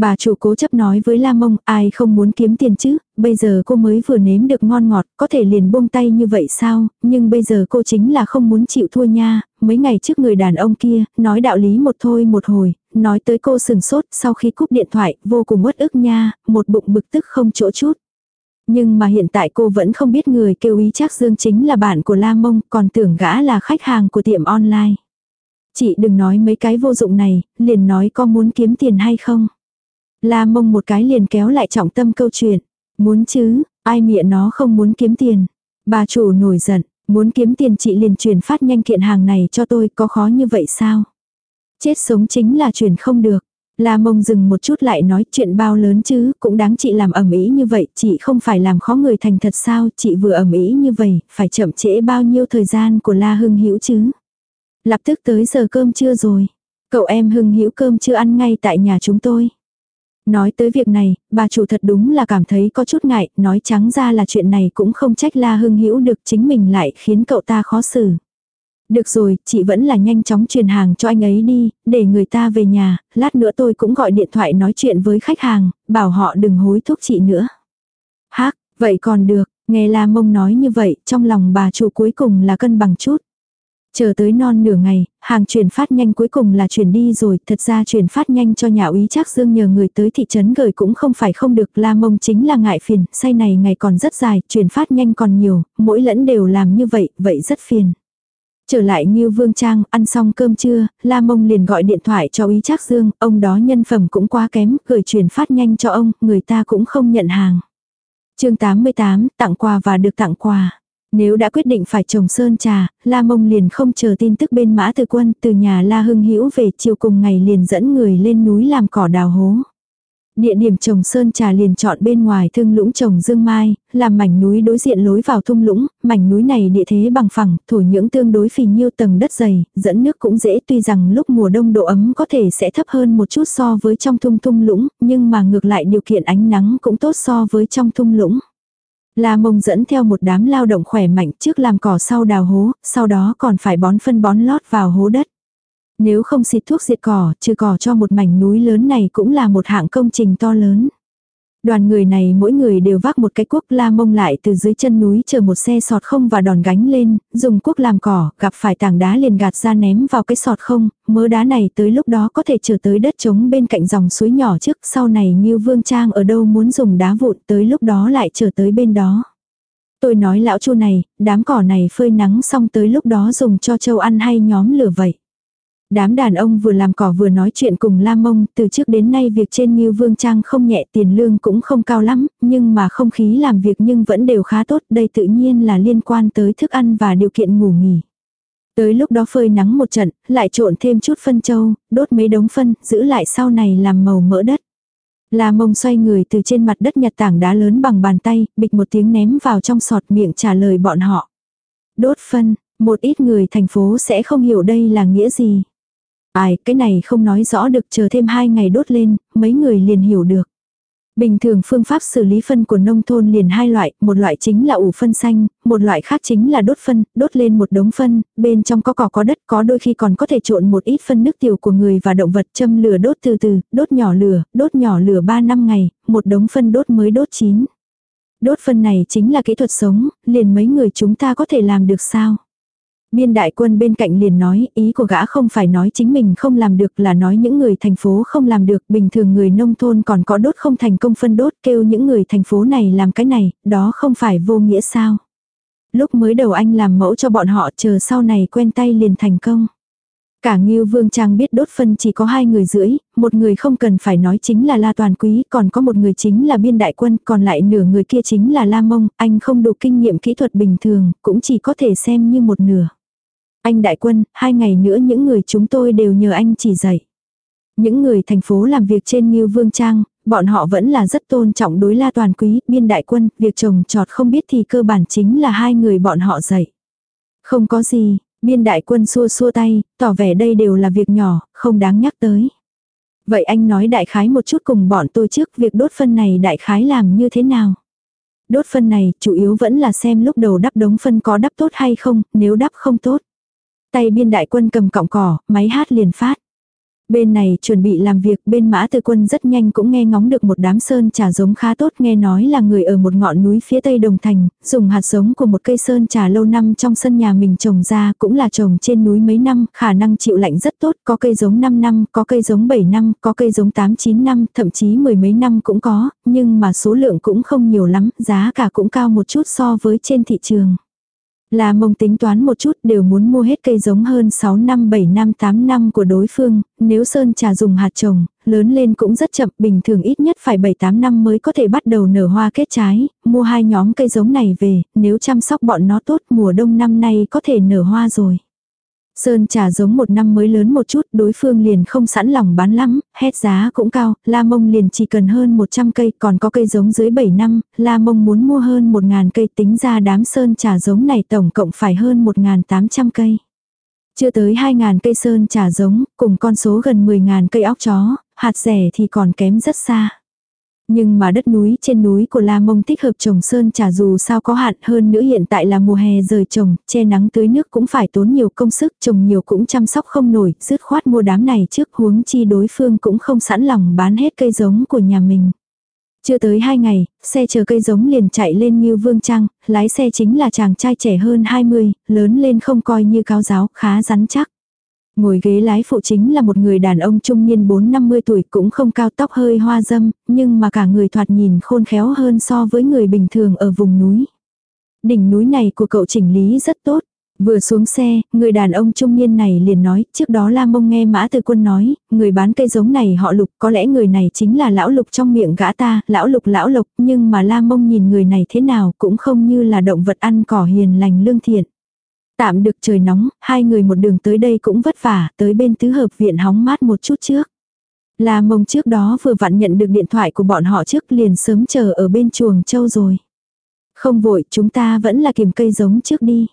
Bà chủ cố chấp nói với La Mông, ai không muốn kiếm tiền chứ, bây giờ cô mới vừa nếm được ngon ngọt, có thể liền buông tay như vậy sao, nhưng bây giờ cô chính là không muốn chịu thua nha, mấy ngày trước người đàn ông kia, nói đạo lý một thôi một hồi, nói tới cô sừng sốt, sau khi cúp điện thoại, vô cùng uất ức nha, một bụng bực tức không chỗ chút. Nhưng mà hiện tại cô vẫn không biết người kêu ý chắc Dương chính là bạn của La Mông, còn tưởng gã là khách hàng của tiệm online. Chị đừng nói mấy cái vô dụng này, liền nói có muốn kiếm tiền hay không. La mông một cái liền kéo lại trọng tâm câu chuyện. Muốn chứ, ai miệng nó không muốn kiếm tiền. Bà chủ nổi giận, muốn kiếm tiền chị liền chuyển phát nhanh kiện hàng này cho tôi có khó như vậy sao? Chết sống chính là chuyển không được. La mông dừng một chút lại nói chuyện bao lớn chứ, cũng đáng chị làm ẩm ý như vậy, chị không phải làm khó người thành thật sao, chị vừa ẩm ý như vậy, phải chậm trễ bao nhiêu thời gian của La Hưng Hữu chứ. Lập tức tới giờ cơm trưa rồi. Cậu em Hưng Hữu cơm chưa ăn ngay tại nhà chúng tôi. Nói tới việc này, bà chủ thật đúng là cảm thấy có chút ngại, nói trắng ra là chuyện này cũng không trách La Hưng Hữu được chính mình lại khiến cậu ta khó xử. Được rồi, chị vẫn là nhanh chóng truyền hàng cho anh ấy đi, để người ta về nhà, lát nữa tôi cũng gọi điện thoại nói chuyện với khách hàng, bảo họ đừng hối thúc chị nữa. Hác, vậy còn được, nghe La Mông nói như vậy, trong lòng bà chủ cuối cùng là cân bằng chút. Chờ tới non nửa ngày, hàng chuyển phát nhanh cuối cùng là chuyển đi rồi, thật ra chuyển phát nhanh cho nhà úy chắc dương nhờ người tới thị trấn gửi cũng không phải không được, la mông chính là ngại phiền, say này ngày còn rất dài, chuyển phát nhanh còn nhiều, mỗi lẫn đều làm như vậy, vậy rất phiền. Trở lại Ngưu Vương Trang, ăn xong cơm trưa, La Mông liền gọi điện thoại cho Ý Trác Dương, ông đó nhân phẩm cũng quá kém, gửi chuyển phát nhanh cho ông, người ta cũng không nhận hàng. chương 88, tặng quà và được tặng quà. Nếu đã quyết định phải trồng sơn trà, La Mông liền không chờ tin tức bên mã từ quân từ nhà La Hưng Hữu về chiều cùng ngày liền dẫn người lên núi làm cỏ đào hố. Địa điểm trồng sơn trà liền chọn bên ngoài thương lũng trồng dương mai, làm mảnh núi đối diện lối vào thung lũng, mảnh núi này địa thế bằng phẳng, thổ nhưỡng tương đối phì nhiêu tầng đất dày, dẫn nước cũng dễ tuy rằng lúc mùa đông độ ấm có thể sẽ thấp hơn một chút so với trong thung thung lũng, nhưng mà ngược lại điều kiện ánh nắng cũng tốt so với trong thung lũng. La mông dẫn theo một đám lao động khỏe mạnh trước làm cỏ sau đào hố, sau đó còn phải bón phân bón lót vào hố đất. Nếu không xịt thuốc diệt cỏ, trừ cỏ cho một mảnh núi lớn này cũng là một hạng công trình to lớn. Đoàn người này mỗi người đều vác một cái cuốc la mông lại từ dưới chân núi chờ một xe sọt không và đòn gánh lên, dùng cuốc làm cỏ, gặp phải tảng đá liền gạt ra ném vào cái sọt không, mớ đá này tới lúc đó có thể trở tới đất trống bên cạnh dòng suối nhỏ trước, sau này như vương trang ở đâu muốn dùng đá vụn tới lúc đó lại trở tới bên đó. Tôi nói lão chu này, đám cỏ này phơi nắng xong tới lúc đó dùng cho châu ăn hay nhóm lửa vậy. Đám đàn ông vừa làm cỏ vừa nói chuyện cùng La Mông, từ trước đến nay việc trên Ngưu Vương Trang không nhẹ tiền lương cũng không cao lắm, nhưng mà không khí làm việc nhưng vẫn đều khá tốt, đây tự nhiên là liên quan tới thức ăn và điều kiện ngủ nghỉ. Tới lúc đó phơi nắng một trận, lại trộn thêm chút phân trâu đốt mấy đống phân, giữ lại sau này làm màu mỡ đất. La mông xoay người từ trên mặt đất nhặt tảng đá lớn bằng bàn tay, bịch một tiếng ném vào trong sọt miệng trả lời bọn họ. Đốt phân, một ít người thành phố sẽ không hiểu đây là nghĩa gì. Ai, cái này không nói rõ được chờ thêm hai ngày đốt lên, mấy người liền hiểu được. Bình thường phương pháp xử lý phân của nông thôn liền hai loại, một loại chính là ủ phân xanh, một loại khác chính là đốt phân, đốt lên một đống phân, bên trong có cỏ có đất, có đôi khi còn có thể trộn một ít phân nước tiểu của người và động vật châm lửa đốt từ từ, đốt nhỏ lửa, đốt nhỏ lửa 3 năm ngày, một đống phân đốt mới đốt chín. Đốt phân này chính là kỹ thuật sống, liền mấy người chúng ta có thể làm được sao? Biên đại quân bên cạnh liền nói, ý của gã không phải nói chính mình không làm được là nói những người thành phố không làm được, bình thường người nông thôn còn có đốt không thành công phân đốt, kêu những người thành phố này làm cái này, đó không phải vô nghĩa sao. Lúc mới đầu anh làm mẫu cho bọn họ chờ sau này quen tay liền thành công. Cả Ngưu Vương Trang biết đốt phân chỉ có hai người rưỡi, một người không cần phải nói chính là La Toàn Quý, còn có một người chính là biên đại quân, còn lại nửa người kia chính là La Mông, anh không đủ kinh nghiệm kỹ thuật bình thường, cũng chỉ có thể xem như một nửa. Anh đại quân, hai ngày nữa những người chúng tôi đều nhờ anh chỉ dạy. Những người thành phố làm việc trên Ngưu Vương Trang, bọn họ vẫn là rất tôn trọng đối la toàn quý, biên đại quân, việc trồng trọt không biết thì cơ bản chính là hai người bọn họ dạy. Không có gì, biên đại quân xua xua tay, tỏ vẻ đây đều là việc nhỏ, không đáng nhắc tới. Vậy anh nói đại khái một chút cùng bọn tôi trước việc đốt phân này đại khái làm như thế nào? Đốt phân này chủ yếu vẫn là xem lúc đầu đắp đống phân có đắp tốt hay không, nếu đắp không tốt. Tay biên đại quân cầm cọng cỏ, máy hát liền phát. Bên này chuẩn bị làm việc, bên mã tư quân rất nhanh cũng nghe ngóng được một đám sơn trà giống khá tốt nghe nói là người ở một ngọn núi phía tây đồng thành, dùng hạt giống của một cây sơn trà lâu năm trong sân nhà mình trồng ra cũng là trồng trên núi mấy năm, khả năng chịu lạnh rất tốt, có cây giống 5 năm, có cây giống 7 năm, có cây giống 8-9 năm, thậm chí mười mấy năm cũng có, nhưng mà số lượng cũng không nhiều lắm, giá cả cũng cao một chút so với trên thị trường. Là mông tính toán một chút đều muốn mua hết cây giống hơn 6 năm 7 năm 8 năm của đối phương, nếu sơn trà dùng hạt trồng, lớn lên cũng rất chậm, bình thường ít nhất phải 7-8 năm mới có thể bắt đầu nở hoa kết trái, mua hai nhóm cây giống này về, nếu chăm sóc bọn nó tốt mùa đông năm nay có thể nở hoa rồi. Sơn trà giống một năm mới lớn một chút, đối phương liền không sẵn lòng bán lắm, hét giá cũng cao, La Mông liền chỉ cần hơn 100 cây, còn có cây giống dưới 7 năm, La Mông muốn mua hơn 1.000 cây tính ra đám sơn trà giống này tổng cộng phải hơn 1.800 cây. Chưa tới 2.000 cây sơn trà giống, cùng con số gần 10.000 cây óc chó, hạt rẻ thì còn kém rất xa. Nhưng mà đất núi trên núi của La Mông thích hợp trồng sơn trà dù sao có hạn hơn nữa hiện tại là mùa hè rời trồng, che nắng tưới nước cũng phải tốn nhiều công sức, trồng nhiều cũng chăm sóc không nổi, dứt khoát mua đám này trước huống chi đối phương cũng không sẵn lòng bán hết cây giống của nhà mình. Chưa tới hai ngày, xe chờ cây giống liền chạy lên như vương trang, lái xe chính là chàng trai trẻ hơn 20, lớn lên không coi như cao giáo, khá rắn chắc. Ngồi ghế lái phụ chính là một người đàn ông trung niên 4-50 tuổi cũng không cao tóc hơi hoa dâm, nhưng mà cả người thoạt nhìn khôn khéo hơn so với người bình thường ở vùng núi. Đỉnh núi này của cậu chỉnh lý rất tốt. Vừa xuống xe, người đàn ông trung niên này liền nói, trước đó La Mông nghe Mã Từ Quân nói, người bán cây giống này họ Lục, có lẽ người này chính là lão Lục trong miệng gã ta, lão Lục lão Lục, nhưng mà La Mông nhìn người này thế nào cũng không như là động vật ăn cỏ hiền lành lương thiện. Tạm được trời nóng, hai người một đường tới đây cũng vất vả, tới bên tứ hợp viện hóng mát một chút trước. La mông trước đó vừa vặn nhận được điện thoại của bọn họ trước liền sớm chờ ở bên chuồng châu rồi. Không vội, chúng ta vẫn là kiểm cây giống trước đi.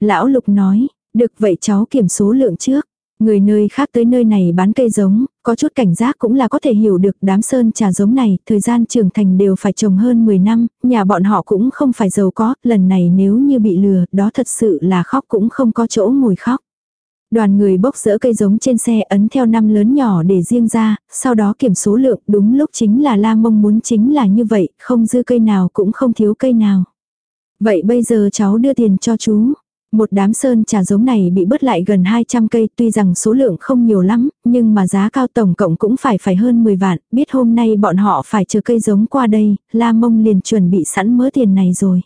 Lão Lục nói, được vậy cháu kiểm số lượng trước. Người nơi khác tới nơi này bán cây giống, có chút cảnh giác cũng là có thể hiểu được đám sơn trà giống này, thời gian trưởng thành đều phải trồng hơn 10 năm, nhà bọn họ cũng không phải giàu có, lần này nếu như bị lừa, đó thật sự là khóc cũng không có chỗ ngồi khóc. Đoàn người bốc rỡ cây giống trên xe ấn theo năm lớn nhỏ để riêng ra, sau đó kiểm số lượng đúng lúc chính là la mong muốn chính là như vậy, không dư cây nào cũng không thiếu cây nào. Vậy bây giờ cháu đưa tiền cho chú. Một đám sơn trà giống này bị bớt lại gần 200 cây tuy rằng số lượng không nhiều lắm, nhưng mà giá cao tổng cộng cũng phải phải hơn 10 vạn, biết hôm nay bọn họ phải chờ cây giống qua đây, La Mông liền chuẩn bị sẵn mớ tiền này rồi.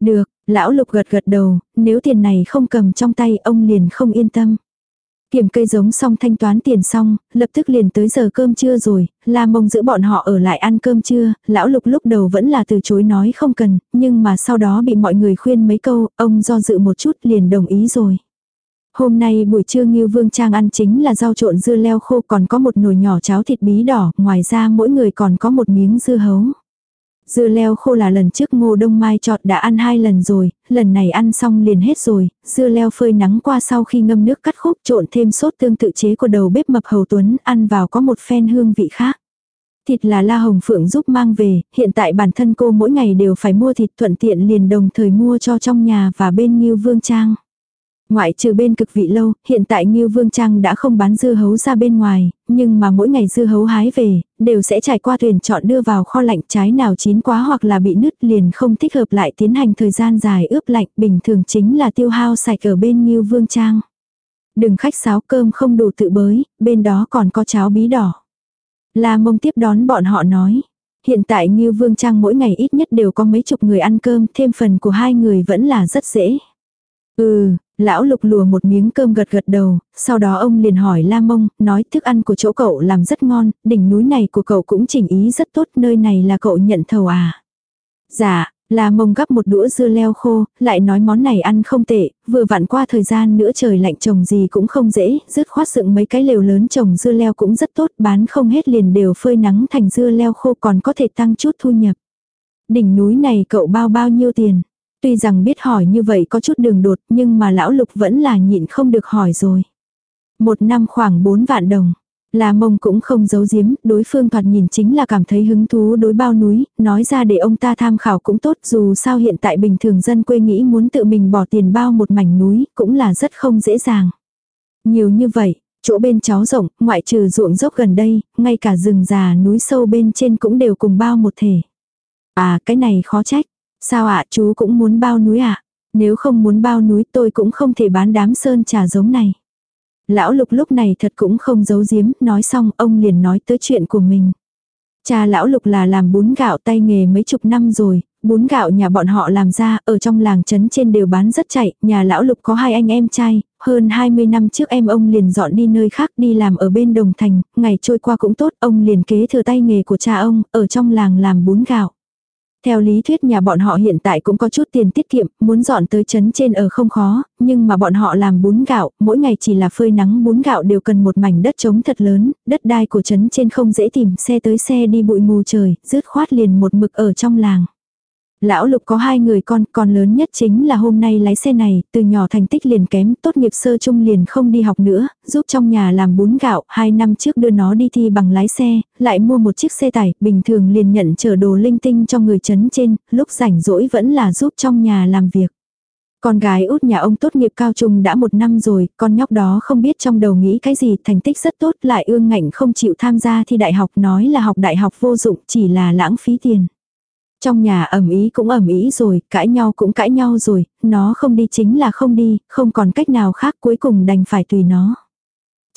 Được, lão lục gật gật đầu, nếu tiền này không cầm trong tay ông liền không yên tâm. Kiểm cây giống xong thanh toán tiền xong, lập tức liền tới giờ cơm trưa rồi, La Mông giữ bọn họ ở lại ăn cơm trưa, lão lục lúc đầu vẫn là từ chối nói không cần, nhưng mà sau đó bị mọi người khuyên mấy câu, ông do dự một chút liền đồng ý rồi. Hôm nay buổi trưa Ngưu Vương Trang ăn chính là rau trộn dưa leo khô còn có một nồi nhỏ cháo thịt bí đỏ, ngoài ra mỗi người còn có một miếng dưa hấu. Dưa leo khô là lần trước ngô đông mai chọn đã ăn hai lần rồi, lần này ăn xong liền hết rồi, dưa leo phơi nắng qua sau khi ngâm nước cắt khúc trộn thêm sốt tương tự chế của đầu bếp mập hầu tuấn ăn vào có một phen hương vị khác. Thịt là La Hồng Phượng giúp mang về, hiện tại bản thân cô mỗi ngày đều phải mua thịt thuận tiện liền đồng thời mua cho trong nhà và bên Nghiêu Vương Trang. Ngoại trừ bên cực vị lâu, hiện tại Ngưu Vương Trang đã không bán dưa hấu ra bên ngoài, nhưng mà mỗi ngày dưa hấu hái về, đều sẽ trải qua thuyền chọn đưa vào kho lạnh trái nào chín quá hoặc là bị nứt liền không thích hợp lại tiến hành thời gian dài ướp lạnh, bình thường chính là tiêu hao sạch ở bên Ngưu Vương Trang. Đừng khách sáo cơm không đủ tự bới, bên đó còn có cháo bí đỏ. La mông tiếp đón bọn họ nói. Hiện tại Ngưu Vương Trang mỗi ngày ít nhất đều có mấy chục người ăn cơm, thêm phần của hai người vẫn là rất dễ. Ừ, Lão lục lùa một miếng cơm gật gật đầu, sau đó ông liền hỏi La Mông, nói thức ăn của chỗ cậu làm rất ngon, đỉnh núi này của cậu cũng chỉnh ý rất tốt, nơi này là cậu nhận thầu à. Dạ, La Mông gắp một đũa dưa leo khô, lại nói món này ăn không tệ, vừa vặn qua thời gian nữa trời lạnh trồng gì cũng không dễ, dứt khoát dựng mấy cái lều lớn trồng dưa leo cũng rất tốt, bán không hết liền đều phơi nắng thành dưa leo khô còn có thể tăng chút thu nhập. Đỉnh núi này cậu bao bao nhiêu tiền? Tuy rằng biết hỏi như vậy có chút đường đột nhưng mà lão lục vẫn là nhịn không được hỏi rồi. Một năm khoảng 4 vạn đồng. Là mông cũng không giấu giếm, đối phương thoạt nhìn chính là cảm thấy hứng thú đối bao núi, nói ra để ông ta tham khảo cũng tốt dù sao hiện tại bình thường dân quê nghĩ muốn tự mình bỏ tiền bao một mảnh núi cũng là rất không dễ dàng. Nhiều như vậy, chỗ bên cháu rộng, ngoại trừ ruộng dốc gần đây, ngay cả rừng già núi sâu bên trên cũng đều cùng bao một thể. À cái này khó trách, Sao ạ chú cũng muốn bao núi ạ? Nếu không muốn bao núi tôi cũng không thể bán đám sơn trà giống này. Lão lục lúc này thật cũng không giấu giếm, nói xong ông liền nói tới chuyện của mình. Cha lão lục là làm bún gạo tay nghề mấy chục năm rồi, bún gạo nhà bọn họ làm ra, ở trong làng trấn trên đều bán rất chạy, nhà lão lục có hai anh em trai, hơn 20 năm trước em ông liền dọn đi nơi khác đi làm ở bên Đồng Thành, ngày trôi qua cũng tốt, ông liền kế thừa tay nghề của cha ông, ở trong làng làm bún gạo. Theo lý thuyết nhà bọn họ hiện tại cũng có chút tiền tiết kiệm, muốn dọn tới chấn trên ở không khó, nhưng mà bọn họ làm bún gạo, mỗi ngày chỉ là phơi nắng bún gạo đều cần một mảnh đất trống thật lớn, đất đai của chấn trên không dễ tìm, xe tới xe đi bụi mù trời, rứt khoát liền một mực ở trong làng. Lão Lục có hai người con, con lớn nhất chính là hôm nay lái xe này, từ nhỏ thành tích liền kém, tốt nghiệp sơ trung liền không đi học nữa, giúp trong nhà làm bún gạo, hai năm trước đưa nó đi thi bằng lái xe, lại mua một chiếc xe tải, bình thường liền nhận chở đồ linh tinh cho người chấn trên, lúc rảnh rỗi vẫn là giúp trong nhà làm việc. Con gái út nhà ông tốt nghiệp cao trung đã một năm rồi, con nhóc đó không biết trong đầu nghĩ cái gì, thành tích rất tốt, lại ương ngạnh không chịu tham gia thi đại học, nói là học đại học vô dụng, chỉ là lãng phí tiền. Trong nhà ẩm ý cũng ẩm ý rồi, cãi nhau cũng cãi nhau rồi, nó không đi chính là không đi, không còn cách nào khác cuối cùng đành phải tùy nó.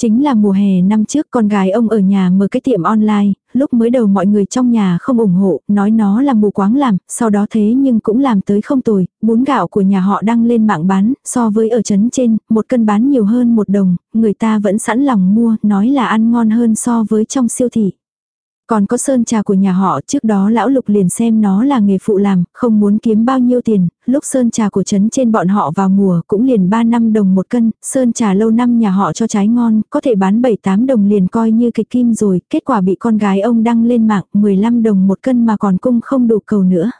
Chính là mùa hè năm trước con gái ông ở nhà mở cái tiệm online, lúc mới đầu mọi người trong nhà không ủng hộ, nói nó là mù quáng làm, sau đó thế nhưng cũng làm tới không tồi, bún gạo của nhà họ đăng lên mạng bán, so với ở trấn trên, một cân bán nhiều hơn một đồng, người ta vẫn sẵn lòng mua, nói là ăn ngon hơn so với trong siêu thị. Còn có sơn trà của nhà họ trước đó lão lục liền xem nó là nghề phụ làm, không muốn kiếm bao nhiêu tiền, lúc sơn trà của trấn trên bọn họ vào mùa cũng liền 3 năm đồng một cân, sơn trà lâu năm nhà họ cho trái ngon, có thể bán 7-8 đồng liền coi như kịch kim rồi, kết quả bị con gái ông đăng lên mạng 15 đồng một cân mà còn cung không đủ cầu nữa.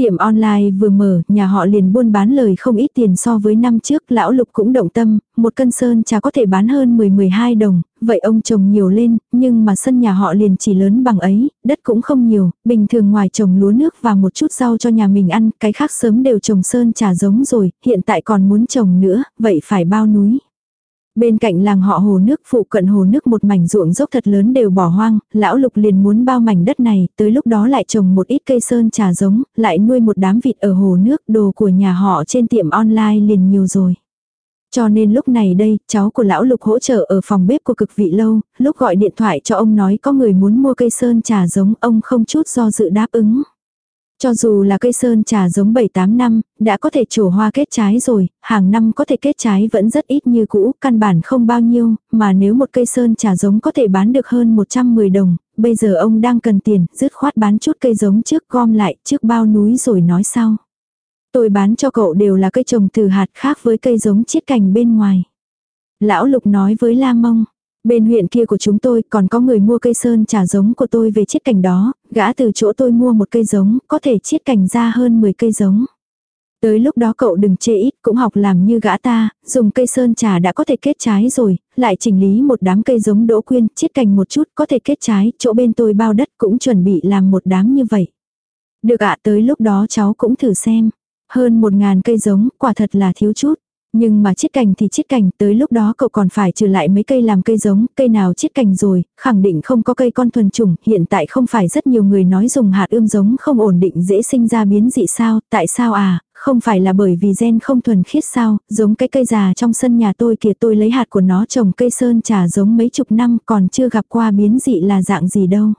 Tiệm online vừa mở, nhà họ liền buôn bán lời không ít tiền so với năm trước, lão lục cũng động tâm, một cân sơn trà có thể bán hơn 10-12 đồng, vậy ông trồng nhiều lên, nhưng mà sân nhà họ liền chỉ lớn bằng ấy, đất cũng không nhiều, bình thường ngoài trồng lúa nước và một chút rau cho nhà mình ăn, cái khác sớm đều trồng sơn trà giống rồi, hiện tại còn muốn trồng nữa, vậy phải bao núi. Bên cạnh làng họ hồ nước phụ cận hồ nước một mảnh ruộng dốc thật lớn đều bỏ hoang, lão lục liền muốn bao mảnh đất này, tới lúc đó lại trồng một ít cây sơn trà giống, lại nuôi một đám vịt ở hồ nước, đồ của nhà họ trên tiệm online liền nhiều rồi. Cho nên lúc này đây, cháu của lão lục hỗ trợ ở phòng bếp của cực vị lâu, lúc gọi điện thoại cho ông nói có người muốn mua cây sơn trà giống, ông không chút do dự đáp ứng. Cho dù là cây sơn trà giống 7-8 năm, đã có thể trổ hoa kết trái rồi, hàng năm có thể kết trái vẫn rất ít như cũ, căn bản không bao nhiêu, mà nếu một cây sơn trà giống có thể bán được hơn 110 đồng, bây giờ ông đang cần tiền, dứt khoát bán chút cây giống trước gom lại, trước bao núi rồi nói sau. Tôi bán cho cậu đều là cây trồng từ hạt khác với cây giống chiết cành bên ngoài. Lão Lục nói với La Mông, Bên huyện kia của chúng tôi còn có người mua cây sơn trà giống của tôi về chiết cảnh đó, gã từ chỗ tôi mua một cây giống, có thể chiết cảnh ra hơn 10 cây giống. Tới lúc đó cậu đừng chê ít, cũng học làm như gã ta, dùng cây sơn trà đã có thể kết trái rồi, lại chỉnh lý một đám cây giống đỗ quyên, chiết cành một chút có thể kết trái, chỗ bên tôi bao đất cũng chuẩn bị làm một đám như vậy. Được ạ tới lúc đó cháu cũng thử xem. Hơn một ngàn cây giống, quả thật là thiếu chút. Nhưng mà chiết cành thì chiết cành, tới lúc đó cậu còn phải trừ lại mấy cây làm cây giống, cây nào chiết cành rồi, khẳng định không có cây con thuần chủng, hiện tại không phải rất nhiều người nói dùng hạt ươm giống không ổn định dễ sinh ra biến dị sao, tại sao à, không phải là bởi vì gen không thuần khiết sao, giống cái cây già trong sân nhà tôi kìa tôi lấy hạt của nó trồng cây sơn trà giống mấy chục năm còn chưa gặp qua biến dị là dạng gì đâu.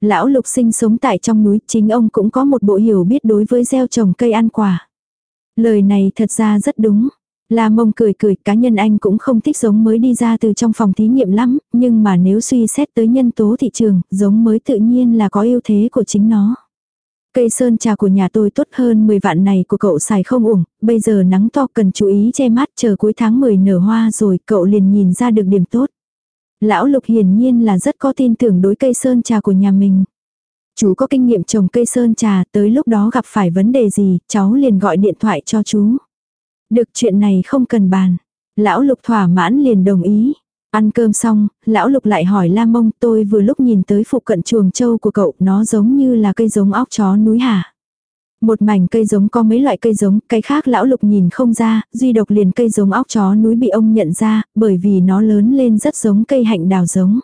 Lão lục sinh sống tại trong núi, chính ông cũng có một bộ hiểu biết đối với gieo trồng cây ăn quả. Lời này thật ra rất đúng. La mông cười cười, cá nhân anh cũng không thích giống mới đi ra từ trong phòng thí nghiệm lắm, nhưng mà nếu suy xét tới nhân tố thị trường, giống mới tự nhiên là có ưu thế của chính nó. Cây sơn trà của nhà tôi tốt hơn 10 vạn này của cậu xài không uổng, bây giờ nắng to cần chú ý che mát chờ cuối tháng 10 nở hoa rồi cậu liền nhìn ra được điểm tốt. Lão Lục hiển nhiên là rất có tin tưởng đối cây sơn trà của nhà mình. Chú có kinh nghiệm trồng cây sơn trà tới lúc đó gặp phải vấn đề gì, cháu liền gọi điện thoại cho chú. Được chuyện này không cần bàn. Lão Lục thỏa mãn liền đồng ý. Ăn cơm xong, lão Lục lại hỏi Lam Mông tôi vừa lúc nhìn tới phụ cận chuồng trâu của cậu nó giống như là cây giống óc chó núi hả. Một mảnh cây giống có mấy loại cây giống, cái khác lão lục nhìn không ra, duy độc liền cây giống óc chó núi bị ông nhận ra, bởi vì nó lớn lên rất giống cây hạnh đào giống.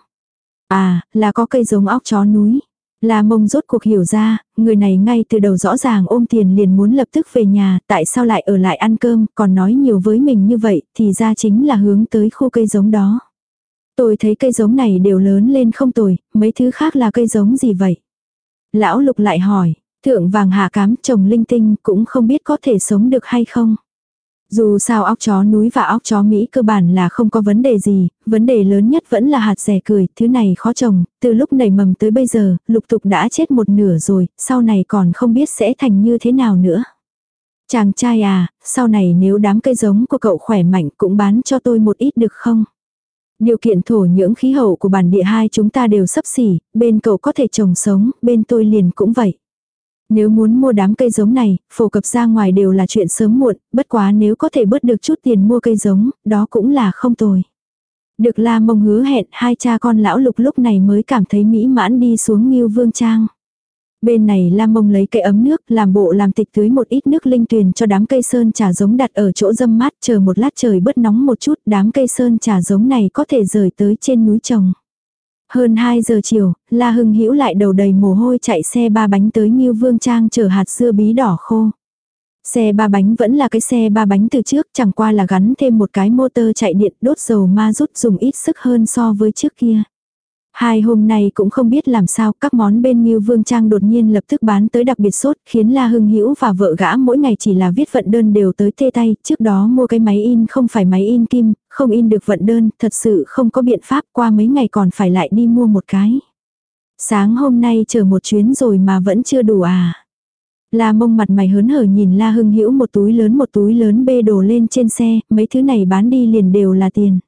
À, là có cây giống óc chó núi. La mông rốt cuộc hiểu ra, người này ngay từ đầu rõ ràng ôm tiền liền muốn lập tức về nhà, tại sao lại ở lại ăn cơm, còn nói nhiều với mình như vậy, thì ra chính là hướng tới khu cây giống đó. Tôi thấy cây giống này đều lớn lên không tồi, mấy thứ khác là cây giống gì vậy? Lão lục lại hỏi, thượng vàng hạ cám trồng linh tinh cũng không biết có thể sống được hay không. Dù sao óc chó núi và óc chó Mỹ cơ bản là không có vấn đề gì, vấn đề lớn nhất vẫn là hạt rẻ cười, thứ này khó trồng, từ lúc nảy mầm tới bây giờ, lục tục đã chết một nửa rồi, sau này còn không biết sẽ thành như thế nào nữa. Chàng trai à, sau này nếu đám cây giống của cậu khỏe mạnh cũng bán cho tôi một ít được không? Điều kiện thổ nhưỡng khí hậu của bản địa hai chúng ta đều sấp xỉ, bên cậu có thể trồng sống, bên tôi liền cũng vậy. Nếu muốn mua đám cây giống này, phổ cập ra ngoài đều là chuyện sớm muộn, bất quá nếu có thể bớt được chút tiền mua cây giống, đó cũng là không tồi. Được la mông hứa hẹn hai cha con lão lục lúc này mới cảm thấy mỹ mãn đi xuống nghiêu vương trang. Bên này Lam Mông lấy cây ấm nước, làm bộ làm tịch tưới một ít nước linh tuyền cho đám cây sơn trà giống đặt ở chỗ dâm mát, chờ một lát trời bớt nóng một chút, đám cây sơn trà giống này có thể rời tới trên núi trồng. Hơn 2 giờ chiều, La Hưng Hữu lại đầu đầy mồ hôi chạy xe ba bánh tới Ngưu Vương Trang chở hạt dưa bí đỏ khô. Xe ba bánh vẫn là cái xe ba bánh từ trước, chẳng qua là gắn thêm một cái motor chạy điện đốt dầu ma rút dùng ít sức hơn so với trước kia. Hai hôm nay cũng không biết làm sao, các món bên Ngưu Vương Trang đột nhiên lập tức bán tới đặc biệt sốt, khiến La Hưng Hữu và vợ gã mỗi ngày chỉ là viết vận đơn đều tới tê tay, trước đó mua cái máy in không phải máy in kim, không in được vận đơn, thật sự không có biện pháp qua mấy ngày còn phải lại đi mua một cái. Sáng hôm nay chờ một chuyến rồi mà vẫn chưa đủ à. La mông mặt mày hớn hở nhìn La Hưng Hữu một túi lớn một túi lớn bê đồ lên trên xe, mấy thứ này bán đi liền đều là tiền.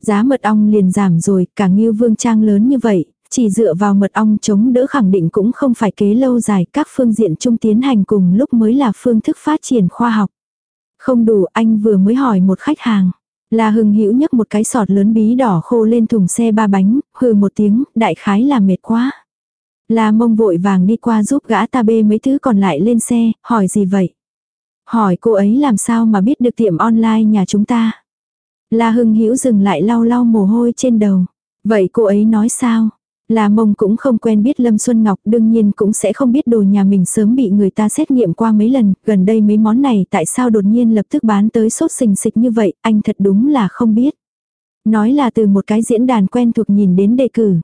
Giá mật ong liền giảm rồi, cả ngưu vương trang lớn như vậy, chỉ dựa vào mật ong chống đỡ khẳng định cũng không phải kế lâu dài, các phương diện chung tiến hành cùng lúc mới là phương thức phát triển khoa học. Không đủ, anh vừa mới hỏi một khách hàng. La Hưng Hữu nhấc một cái sọt lớn bí đỏ khô lên thùng xe ba bánh, hừ một tiếng, đại khái là mệt quá. La Mông vội vàng đi qua giúp gã ta bê mấy thứ còn lại lên xe, hỏi gì vậy? Hỏi cô ấy làm sao mà biết được tiệm online nhà chúng ta? La Hưng Hữu dừng lại lau lau mồ hôi trên đầu. Vậy cô ấy nói sao? La Mông cũng không quen biết Lâm Xuân Ngọc, đương nhiên cũng sẽ không biết đồ nhà mình sớm bị người ta xét nghiệm qua mấy lần, gần đây mấy món này tại sao đột nhiên lập tức bán tới sốt sình sịch như vậy, anh thật đúng là không biết. Nói là từ một cái diễn đàn quen thuộc nhìn đến đề cử.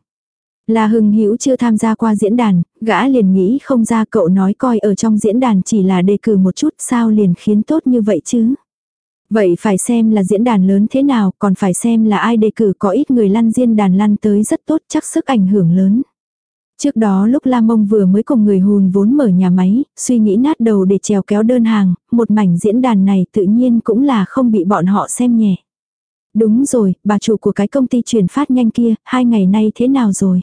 La Hưng Hữu chưa tham gia qua diễn đàn, gã liền nghĩ không ra cậu nói coi ở trong diễn đàn chỉ là đề cử một chút sao liền khiến tốt như vậy chứ. Vậy phải xem là diễn đàn lớn thế nào, còn phải xem là ai đề cử có ít người lăn diên đàn lăn tới rất tốt chắc sức ảnh hưởng lớn. Trước đó lúc La Mông vừa mới cùng người hùn vốn mở nhà máy, suy nghĩ nát đầu để trèo kéo đơn hàng, một mảnh diễn đàn này tự nhiên cũng là không bị bọn họ xem nhẹ. Đúng rồi, bà chủ của cái công ty chuyển phát nhanh kia, hai ngày nay thế nào rồi?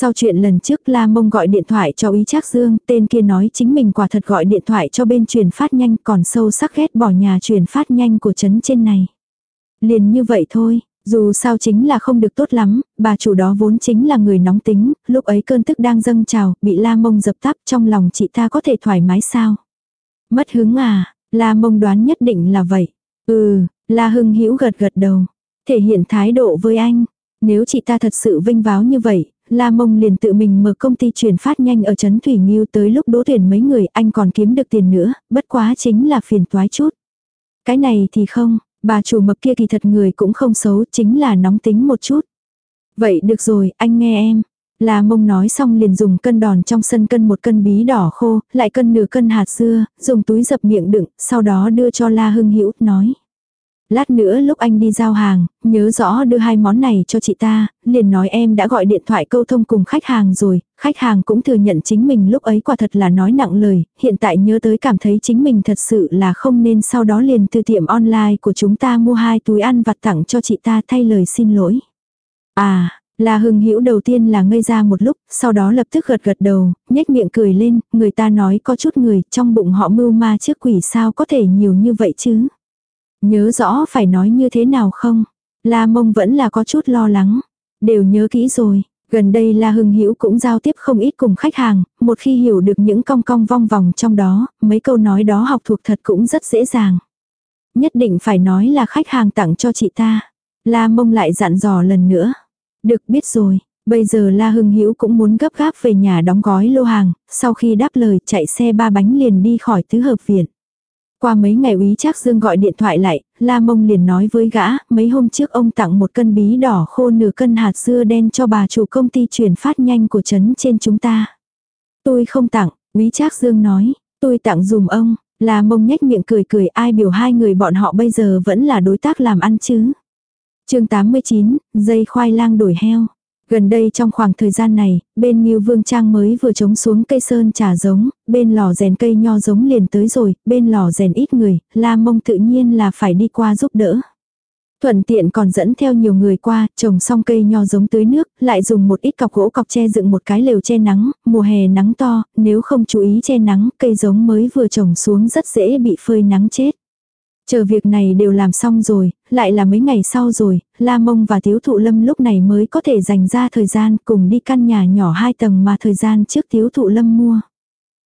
Sau chuyện lần trước La Mông gọi điện thoại cho Ý Trác Dương, tên kia nói chính mình quả thật gọi điện thoại cho bên truyền phát nhanh còn sâu sắc ghét bỏ nhà truyền phát nhanh của trấn trên này. Liền như vậy thôi, dù sao chính là không được tốt lắm, bà chủ đó vốn chính là người nóng tính, lúc ấy cơn tức đang dâng trào, bị La Mông dập tắt trong lòng chị ta có thể thoải mái sao? Mất hứng à, La Mông đoán nhất định là vậy. Ừ, La Hưng Hữu gật gật đầu, thể hiện thái độ với anh. Nếu chị ta thật sự vinh váo như vậy, La Mông liền tự mình mở công ty chuyển phát nhanh ở Trấn Thủy Nghiêu tới lúc đỗ tuyển mấy người anh còn kiếm được tiền nữa, bất quá chính là phiền toái chút. Cái này thì không, bà chủ mập kia kỳ thật người cũng không xấu, chính là nóng tính một chút. Vậy được rồi, anh nghe em. La mông nói xong liền dùng cân đòn trong sân cân một cân bí đỏ khô, lại cân nửa cân hạt dưa, dùng túi dập miệng đựng, sau đó đưa cho La Hưng Hữu nói. Lát nữa lúc anh đi giao hàng, nhớ rõ đưa hai món này cho chị ta, liền nói em đã gọi điện thoại câu thông cùng khách hàng rồi, khách hàng cũng thừa nhận chính mình lúc ấy quả thật là nói nặng lời, hiện tại nhớ tới cảm thấy chính mình thật sự là không nên sau đó liền từ tiệm online của chúng ta mua hai túi ăn vặt tặng cho chị ta thay lời xin lỗi. À, là hưng hữu đầu tiên là ngây ra một lúc, sau đó lập tức gật gật đầu, nhếch miệng cười lên, người ta nói có chút người, trong bụng họ mưu ma trước quỷ sao có thể nhiều như vậy chứ. Nhớ rõ phải nói như thế nào không? La mông vẫn là có chút lo lắng. Đều nhớ kỹ rồi. Gần đây La Hưng Hữu cũng giao tiếp không ít cùng khách hàng, một khi hiểu được những cong cong vong vòng trong đó, mấy câu nói đó học thuộc thật cũng rất dễ dàng. Nhất định phải nói là khách hàng tặng cho chị ta. La mông lại dặn dò lần nữa. Được biết rồi, bây giờ La Hưng Hữu cũng muốn gấp gáp về nhà đóng gói lô hàng, sau khi đáp lời chạy xe ba bánh liền đi khỏi tứ hợp viện. Qua mấy ngày úy Trác Dương gọi điện thoại lại, La Mông liền nói với gã, mấy hôm trước ông tặng một cân bí đỏ khô nửa cân hạt dưa đen cho bà chủ công ty chuyển phát nhanh của trấn trên chúng ta. Tôi không tặng, úy Trác Dương nói, tôi tặng dùm ông, La Mông nhếch miệng cười cười ai biểu hai người bọn họ bây giờ vẫn là đối tác làm ăn chứ. chương 89, dây khoai lang đổi heo. Gần đây trong khoảng thời gian này, bên Ngưu Vương Trang mới vừa trống xuống cây sơn trà giống, bên lò rèn cây nho giống liền tới rồi, bên lò rèn ít người, La Mông tự nhiên là phải đi qua giúp đỡ. Thuận tiện còn dẫn theo nhiều người qua, trồng xong cây nho giống tưới nước, lại dùng một ít cọc gỗ cọc che dựng một cái lều che nắng, mùa hè nắng to, nếu không chú ý che nắng, cây giống mới vừa trồng xuống rất dễ bị phơi nắng chết. Chờ việc này đều làm xong rồi, lại là mấy ngày sau rồi, La Mông và Tiếu Thụ Lâm lúc này mới có thể dành ra thời gian cùng đi căn nhà nhỏ hai tầng mà thời gian trước Tiếu Thụ Lâm mua.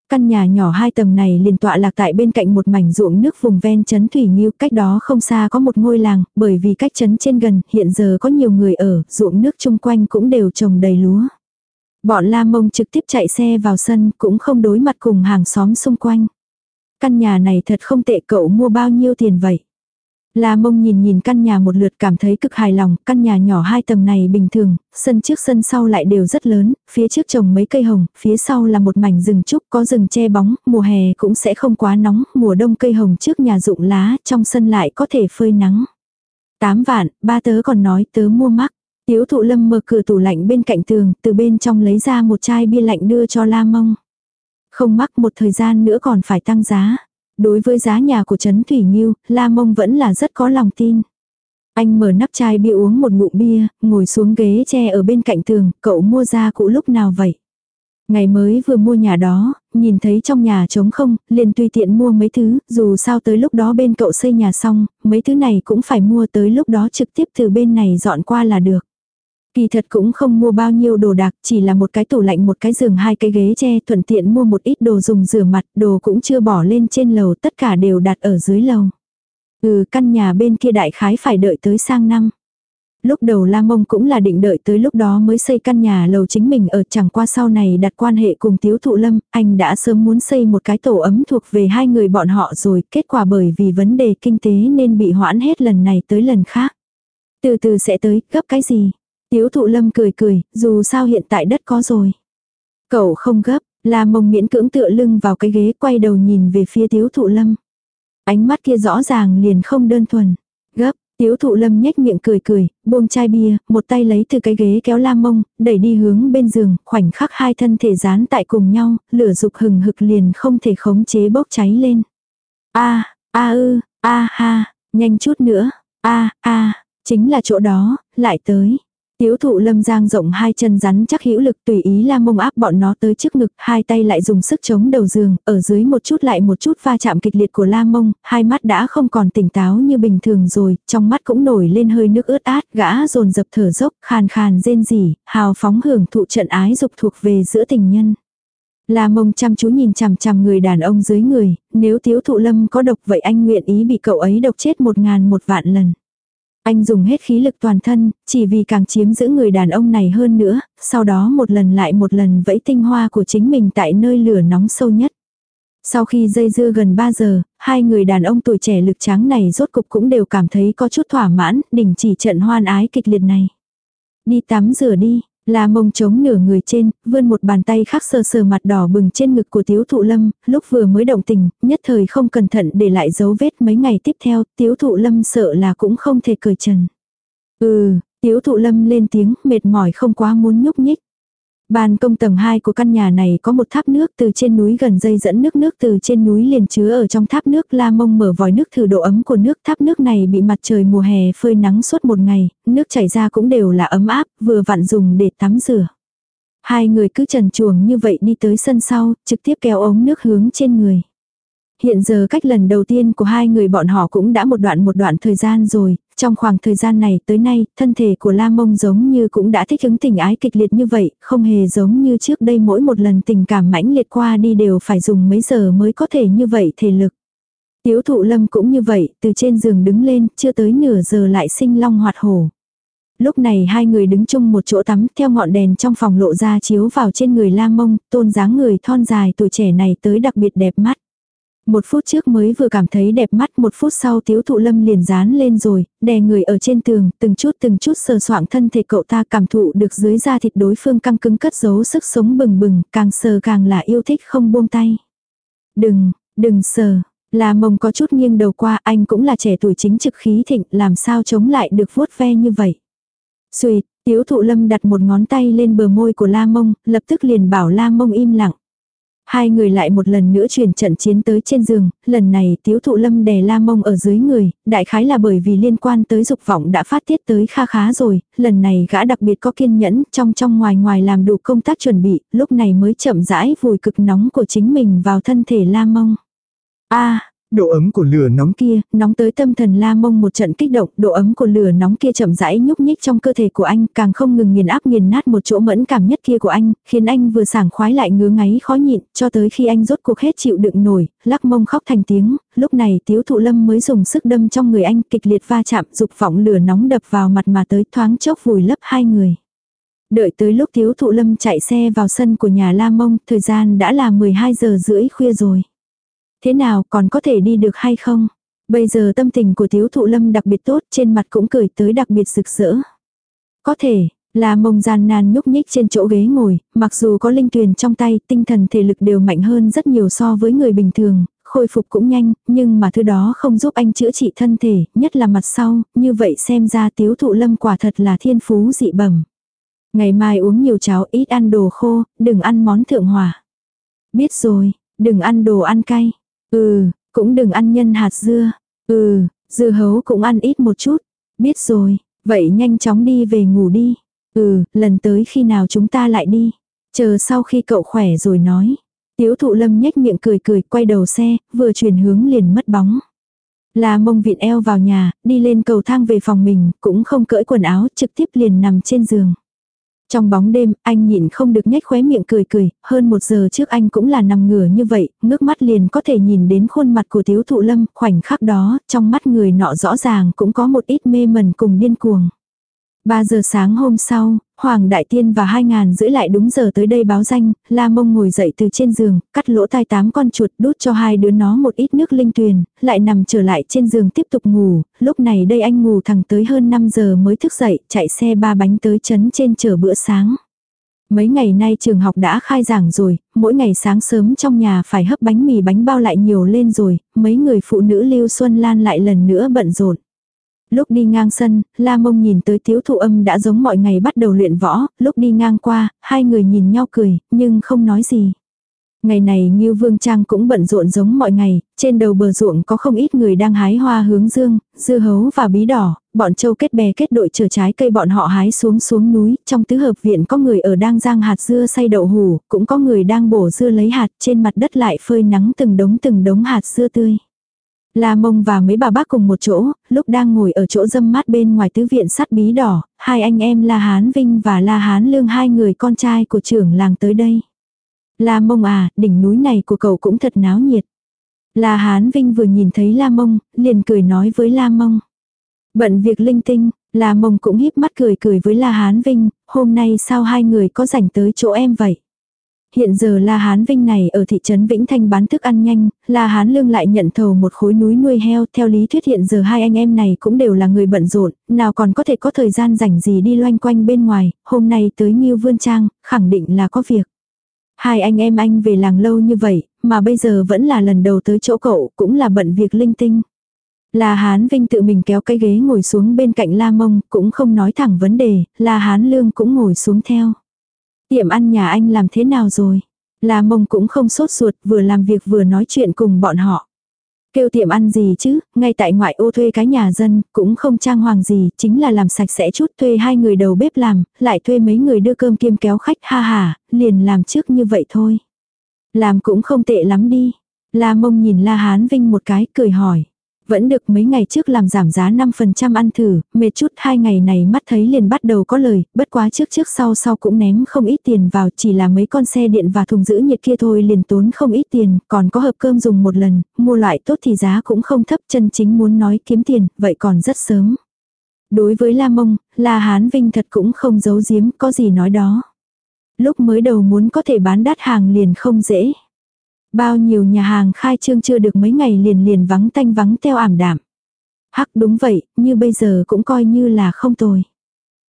Căn nhà nhỏ hai tầng này liền tọa lạc tại bên cạnh một mảnh ruộng nước vùng ven chấn Thủy Nghiêu, cách đó không xa có một ngôi làng, bởi vì cách chấn trên gần, hiện giờ có nhiều người ở, ruộng nước chung quanh cũng đều trồng đầy lúa. Bọn La Mông trực tiếp chạy xe vào sân, cũng không đối mặt cùng hàng xóm xung quanh. Căn nhà này thật không tệ cậu mua bao nhiêu tiền vậy? La mông nhìn nhìn căn nhà một lượt cảm thấy cực hài lòng, căn nhà nhỏ hai tầng này bình thường, sân trước sân sau lại đều rất lớn, phía trước trồng mấy cây hồng, phía sau là một mảnh rừng trúc có rừng che bóng, mùa hè cũng sẽ không quá nóng, mùa đông cây hồng trước nhà rụng lá, trong sân lại có thể phơi nắng. Tám vạn, ba tớ còn nói tớ mua mắc. Tiếu thụ lâm mở cửa tủ lạnh bên cạnh tường, từ bên trong lấy ra một chai bia lạnh đưa cho la mông. Không mắc một thời gian nữa còn phải tăng giá. Đối với giá nhà của Trấn Thủy Nhiêu, La Mông vẫn là rất có lòng tin. Anh mở nắp chai bia uống một ngụm bia, ngồi xuống ghế tre ở bên cạnh tường, cậu mua ra cũ lúc nào vậy? Ngày mới vừa mua nhà đó, nhìn thấy trong nhà trống không, liền tùy tiện mua mấy thứ, dù sao tới lúc đó bên cậu xây nhà xong, mấy thứ này cũng phải mua tới lúc đó trực tiếp từ bên này dọn qua là được. Kỳ thật cũng không mua bao nhiêu đồ đạc, chỉ là một cái tủ lạnh một cái giường hai cái ghế tre thuận tiện mua một ít đồ dùng rửa mặt, đồ cũng chưa bỏ lên trên lầu, tất cả đều đặt ở dưới lầu. Ừ, căn nhà bên kia đại khái phải đợi tới sang năm. Lúc đầu La Mông cũng là định đợi tới lúc đó mới xây căn nhà lầu chính mình ở chẳng qua sau này đặt quan hệ cùng Tiếu Thụ Lâm, anh đã sớm muốn xây một cái tổ ấm thuộc về hai người bọn họ rồi, kết quả bởi vì vấn đề kinh tế nên bị hoãn hết lần này tới lần khác. Từ từ sẽ tới, gấp cái gì? Tiếu thụ lâm cười cười, dù sao hiện tại đất có rồi. Cậu không gấp, La mông miễn cưỡng tựa lưng vào cái ghế quay đầu nhìn về phía tiếu thụ lâm. Ánh mắt kia rõ ràng liền không đơn thuần. Gấp, tiếu thụ lâm nhếch miệng cười cười, buông chai bia, một tay lấy từ cái ghế kéo la mông, đẩy đi hướng bên giường, khoảnh khắc hai thân thể dán tại cùng nhau, lửa dục hừng hực liền không thể khống chế bốc cháy lên. a a ư, a ha, nhanh chút nữa, a a, chính là chỗ đó, lại tới. Tiếu thụ lâm giang rộng hai chân rắn chắc hữu lực tùy ý la mông áp bọn nó tới trước ngực, hai tay lại dùng sức chống đầu giường, ở dưới một chút lại một chút va chạm kịch liệt của la mông, hai mắt đã không còn tỉnh táo như bình thường rồi, trong mắt cũng nổi lên hơi nước ướt át, gã dồn dập thở dốc, khàn khàn rên rỉ, hào phóng hưởng thụ trận ái dục thuộc về giữa tình nhân. La mông chăm chú nhìn chằm chằm người đàn ông dưới người, nếu tiếu thụ lâm có độc vậy anh nguyện ý bị cậu ấy độc chết một ngàn một vạn lần. Anh dùng hết khí lực toàn thân, chỉ vì càng chiếm giữ người đàn ông này hơn nữa, sau đó một lần lại một lần vẫy tinh hoa của chính mình tại nơi lửa nóng sâu nhất. Sau khi dây dưa gần 3 giờ, hai người đàn ông tuổi trẻ lực trắng này rốt cục cũng đều cảm thấy có chút thỏa mãn, đình chỉ trận hoan ái kịch liệt này. Đi tắm rửa đi, là mông chống nửa người trên, vươn một bàn tay khác sờ sờ mặt đỏ bừng trên ngực của tiếu thụ lâm, lúc vừa mới động tình, nhất thời không cẩn thận để lại dấu vết mấy ngày tiếp theo, tiếu thụ lâm sợ là cũng không thể cười trần. Ừ, tiếu thụ lâm lên tiếng, mệt mỏi không quá muốn nhúc nhích. Ban công tầng 2 của căn nhà này có một tháp nước từ trên núi gần dây dẫn nước nước từ trên núi liền chứa ở trong tháp nước la mông mở vòi nước thử độ ấm của nước tháp nước này bị mặt trời mùa hè phơi nắng suốt một ngày, nước chảy ra cũng đều là ấm áp, vừa vặn dùng để tắm rửa. Hai người cứ trần chuồng như vậy đi tới sân sau, trực tiếp kéo ống nước hướng trên người. Hiện giờ cách lần đầu tiên của hai người bọn họ cũng đã một đoạn một đoạn thời gian rồi, trong khoảng thời gian này tới nay, thân thể của La Mông giống như cũng đã thích ứng tình ái kịch liệt như vậy, không hề giống như trước đây mỗi một lần tình cảm mãnh liệt qua đi đều phải dùng mấy giờ mới có thể như vậy thể lực. Tiếu thụ lâm cũng như vậy, từ trên giường đứng lên, chưa tới nửa giờ lại sinh long hoạt hổ. Lúc này hai người đứng chung một chỗ tắm theo ngọn đèn trong phòng lộ ra chiếu vào trên người la mông, tôn dáng người thon dài tuổi trẻ này tới đặc biệt đẹp mắt. Một phút trước mới vừa cảm thấy đẹp mắt một phút sau tiếu thụ lâm liền dán lên rồi, đè người ở trên tường, từng chút từng chút sờ soạng thân thể cậu ta cảm thụ được dưới da thịt đối phương căng cứng cất giấu sức sống bừng bừng, càng sờ càng là yêu thích không buông tay. Đừng, đừng sờ, là mông có chút nghiêng đầu qua anh cũng là trẻ tuổi chính trực khí thịnh làm sao chống lại được vuốt ve như vậy. Xuyệt, tiếu thụ lâm đặt một ngón tay lên bờ môi của la mông, lập tức liền bảo la mông im lặng. Hai người lại một lần nữa chuyển trận chiến tới trên giường, lần này tiếu thụ lâm đè la mông ở dưới người, đại khái là bởi vì liên quan tới dục vọng đã phát tiết tới kha khá rồi, lần này gã đặc biệt có kiên nhẫn, trong trong ngoài ngoài làm đủ công tác chuẩn bị, lúc này mới chậm rãi vùi cực nóng của chính mình vào thân thể la mông. a Độ ấm của lửa nóng kia, nóng tới tâm thần la mông một trận kích động, độ ấm của lửa nóng kia chậm rãi nhúc nhích trong cơ thể của anh, càng không ngừng nghiền áp nghiền nát một chỗ mẫn cảm nhất kia của anh, khiến anh vừa sảng khoái lại ngứa ngáy khó nhịn, cho tới khi anh rốt cuộc hết chịu đựng nổi, lắc mông khóc thành tiếng, lúc này tiếu thụ lâm mới dùng sức đâm trong người anh kịch liệt va chạm, dục vọng lửa nóng đập vào mặt mà tới thoáng chốc vùi lấp hai người. Đợi tới lúc tiếu thụ lâm chạy xe vào sân của nhà La Mông, thời gian đã là 12 giờ rưỡi khuya rồi. Thế nào còn có thể đi được hay không? Bây giờ tâm tình của thiếu thụ lâm đặc biệt tốt trên mặt cũng cười tới đặc biệt rực rỡ. Có thể, là mông gian nan nhúc nhích trên chỗ ghế ngồi, mặc dù có linh tuyền trong tay, tinh thần thể lực đều mạnh hơn rất nhiều so với người bình thường, khôi phục cũng nhanh, nhưng mà thứ đó không giúp anh chữa trị thân thể, nhất là mặt sau, như vậy xem ra tiếu thụ lâm quả thật là thiên phú dị bẩm. Ngày mai uống nhiều cháo ít ăn đồ khô, đừng ăn món thượng hòa. Biết rồi, đừng ăn đồ ăn cay. Ừ, cũng đừng ăn nhân hạt dưa. Ừ, dưa hấu cũng ăn ít một chút. Biết rồi, vậy nhanh chóng đi về ngủ đi. Ừ, lần tới khi nào chúng ta lại đi. Chờ sau khi cậu khỏe rồi nói. Tiếu thụ lâm nhếch miệng cười cười quay đầu xe, vừa chuyển hướng liền mất bóng. Là mông vịn eo vào nhà, đi lên cầu thang về phòng mình, cũng không cởi quần áo, trực tiếp liền nằm trên giường. Trong bóng đêm, anh nhìn không được nhếch khóe miệng cười cười, hơn một giờ trước anh cũng là nằm ngửa như vậy, ngước mắt liền có thể nhìn đến khuôn mặt của thiếu thụ lâm, khoảnh khắc đó, trong mắt người nọ rõ ràng cũng có một ít mê mẩn cùng điên cuồng. 3 giờ sáng hôm sau, Hoàng Đại Tiên và hai ngàn rưỡi lại đúng giờ tới đây báo danh, La Mông ngồi dậy từ trên giường, cắt lỗ tai tám con chuột đút cho hai đứa nó một ít nước linh tuyền, lại nằm trở lại trên giường tiếp tục ngủ, lúc này đây anh ngủ thẳng tới hơn 5 giờ mới thức dậy, chạy xe ba bánh tới chấn trên chờ bữa sáng. Mấy ngày nay trường học đã khai giảng rồi, mỗi ngày sáng sớm trong nhà phải hấp bánh mì bánh bao lại nhiều lên rồi, mấy người phụ nữ Lưu Xuân Lan lại lần nữa bận rộn. Lúc đi ngang sân, La Mông nhìn tới tiếu thụ âm đã giống mọi ngày bắt đầu luyện võ, lúc đi ngang qua, hai người nhìn nhau cười, nhưng không nói gì. Ngày này Ngưu Vương Trang cũng bận rộn giống mọi ngày, trên đầu bờ ruộng có không ít người đang hái hoa hướng dương, dưa hấu và bí đỏ, bọn châu kết bè kết đội chở trái cây bọn họ hái xuống xuống núi, trong tứ hợp viện có người ở đang giang hạt dưa xay đậu hủ, cũng có người đang bổ dưa lấy hạt trên mặt đất lại phơi nắng từng đống từng đống hạt dưa tươi. La Mông và mấy bà bác cùng một chỗ, lúc đang ngồi ở chỗ dâm mát bên ngoài tứ viện sắt bí đỏ, hai anh em La Hán Vinh và La Hán Lương hai người con trai của trưởng làng tới đây. La Mông à, đỉnh núi này của cậu cũng thật náo nhiệt. La Hán Vinh vừa nhìn thấy La Mông, liền cười nói với La Mông. Bận việc linh tinh, La Mông cũng híp mắt cười cười với La Hán Vinh, hôm nay sao hai người có rảnh tới chỗ em vậy? Hiện giờ La Hán Vinh này ở thị trấn Vĩnh Thanh bán thức ăn nhanh, La Hán Lương lại nhận thầu một khối núi nuôi heo, theo lý thuyết hiện giờ hai anh em này cũng đều là người bận rộn, nào còn có thể có thời gian rảnh gì đi loanh quanh bên ngoài, hôm nay tới Nghiêu Vươn Trang, khẳng định là có việc. Hai anh em anh về làng lâu như vậy, mà bây giờ vẫn là lần đầu tới chỗ cậu, cũng là bận việc linh tinh. La Hán Vinh tự mình kéo cái ghế ngồi xuống bên cạnh La Mông, cũng không nói thẳng vấn đề, La Hán Lương cũng ngồi xuống theo. Tiệm ăn nhà anh làm thế nào rồi? La Mông cũng không sốt ruột, vừa làm việc vừa nói chuyện cùng bọn họ. Kêu tiệm ăn gì chứ, ngay tại ngoại ô thuê cái nhà dân, cũng không trang hoàng gì, chính là làm sạch sẽ chút thuê hai người đầu bếp làm, lại thuê mấy người đưa cơm kiêm kéo khách ha ha, liền làm trước như vậy thôi. Làm cũng không tệ lắm đi. La mông nhìn La Hán Vinh một cái, cười hỏi. Vẫn được mấy ngày trước làm giảm giá 5% ăn thử, mệt chút hai ngày này mắt thấy liền bắt đầu có lời, bất quá trước trước sau sau cũng ném không ít tiền vào chỉ là mấy con xe điện và thùng giữ nhiệt kia thôi liền tốn không ít tiền, còn có hộp cơm dùng một lần, mua loại tốt thì giá cũng không thấp chân chính muốn nói kiếm tiền, vậy còn rất sớm. Đối với La Mông, La Hán Vinh thật cũng không giấu giếm, có gì nói đó. Lúc mới đầu muốn có thể bán đắt hàng liền không dễ. Bao nhiêu nhà hàng khai trương chưa được mấy ngày liền liền vắng tanh vắng theo ảm đạm. Hắc đúng vậy, như bây giờ cũng coi như là không tồi.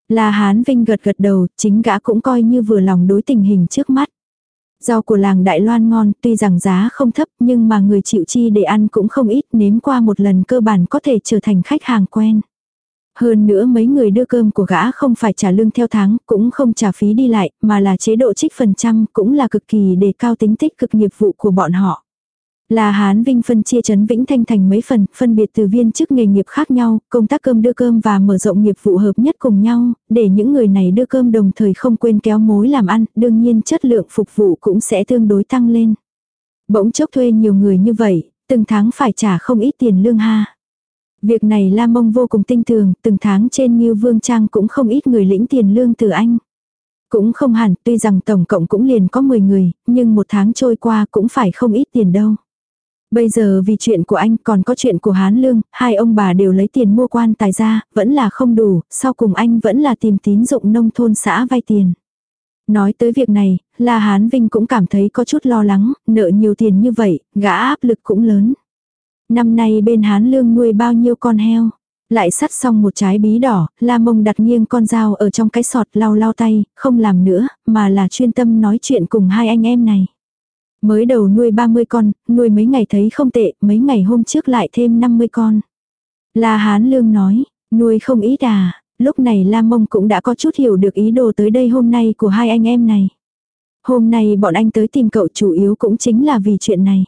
La Hán Vinh gật gật đầu, chính gã cũng coi như vừa lòng đối tình hình trước mắt. Rau của làng Đại Loan ngon, tuy rằng giá không thấp nhưng mà người chịu chi để ăn cũng không ít nếm qua một lần cơ bản có thể trở thành khách hàng quen. Hơn nữa mấy người đưa cơm của gã không phải trả lương theo tháng, cũng không trả phí đi lại, mà là chế độ trích phần trăm, cũng là cực kỳ đề cao tính tích cực nghiệp vụ của bọn họ. Là Hán Vinh phân chia chấn Vĩnh Thanh thành mấy phần, phân biệt từ viên chức nghề nghiệp khác nhau, công tác cơm đưa cơm và mở rộng nghiệp vụ hợp nhất cùng nhau, để những người này đưa cơm đồng thời không quên kéo mối làm ăn, đương nhiên chất lượng phục vụ cũng sẽ tương đối tăng lên. Bỗng chốc thuê nhiều người như vậy, từng tháng phải trả không ít tiền lương ha. Việc này La Mông vô cùng tinh tường, từng tháng trên Ngưu Vương Trang cũng không ít người lĩnh tiền lương từ anh. Cũng không hẳn, tuy rằng tổng cộng cũng liền có 10 người, nhưng một tháng trôi qua cũng phải không ít tiền đâu. Bây giờ vì chuyện của anh còn có chuyện của Hán Lương, hai ông bà đều lấy tiền mua quan tài ra, vẫn là không đủ, sau cùng anh vẫn là tìm tín dụng nông thôn xã vay tiền. Nói tới việc này, là Hán Vinh cũng cảm thấy có chút lo lắng, nợ nhiều tiền như vậy, gã áp lực cũng lớn. Năm nay bên Hán Lương nuôi bao nhiêu con heo. Lại sắt xong một trái bí đỏ, La Mông đặt nghiêng con dao ở trong cái sọt lau lau tay, không làm nữa, mà là chuyên tâm nói chuyện cùng hai anh em này. Mới đầu nuôi 30 con, nuôi mấy ngày thấy không tệ, mấy ngày hôm trước lại thêm 50 con. La Hán Lương nói, nuôi không ít à, lúc này La Mông cũng đã có chút hiểu được ý đồ tới đây hôm nay của hai anh em này. Hôm nay bọn anh tới tìm cậu chủ yếu cũng chính là vì chuyện này.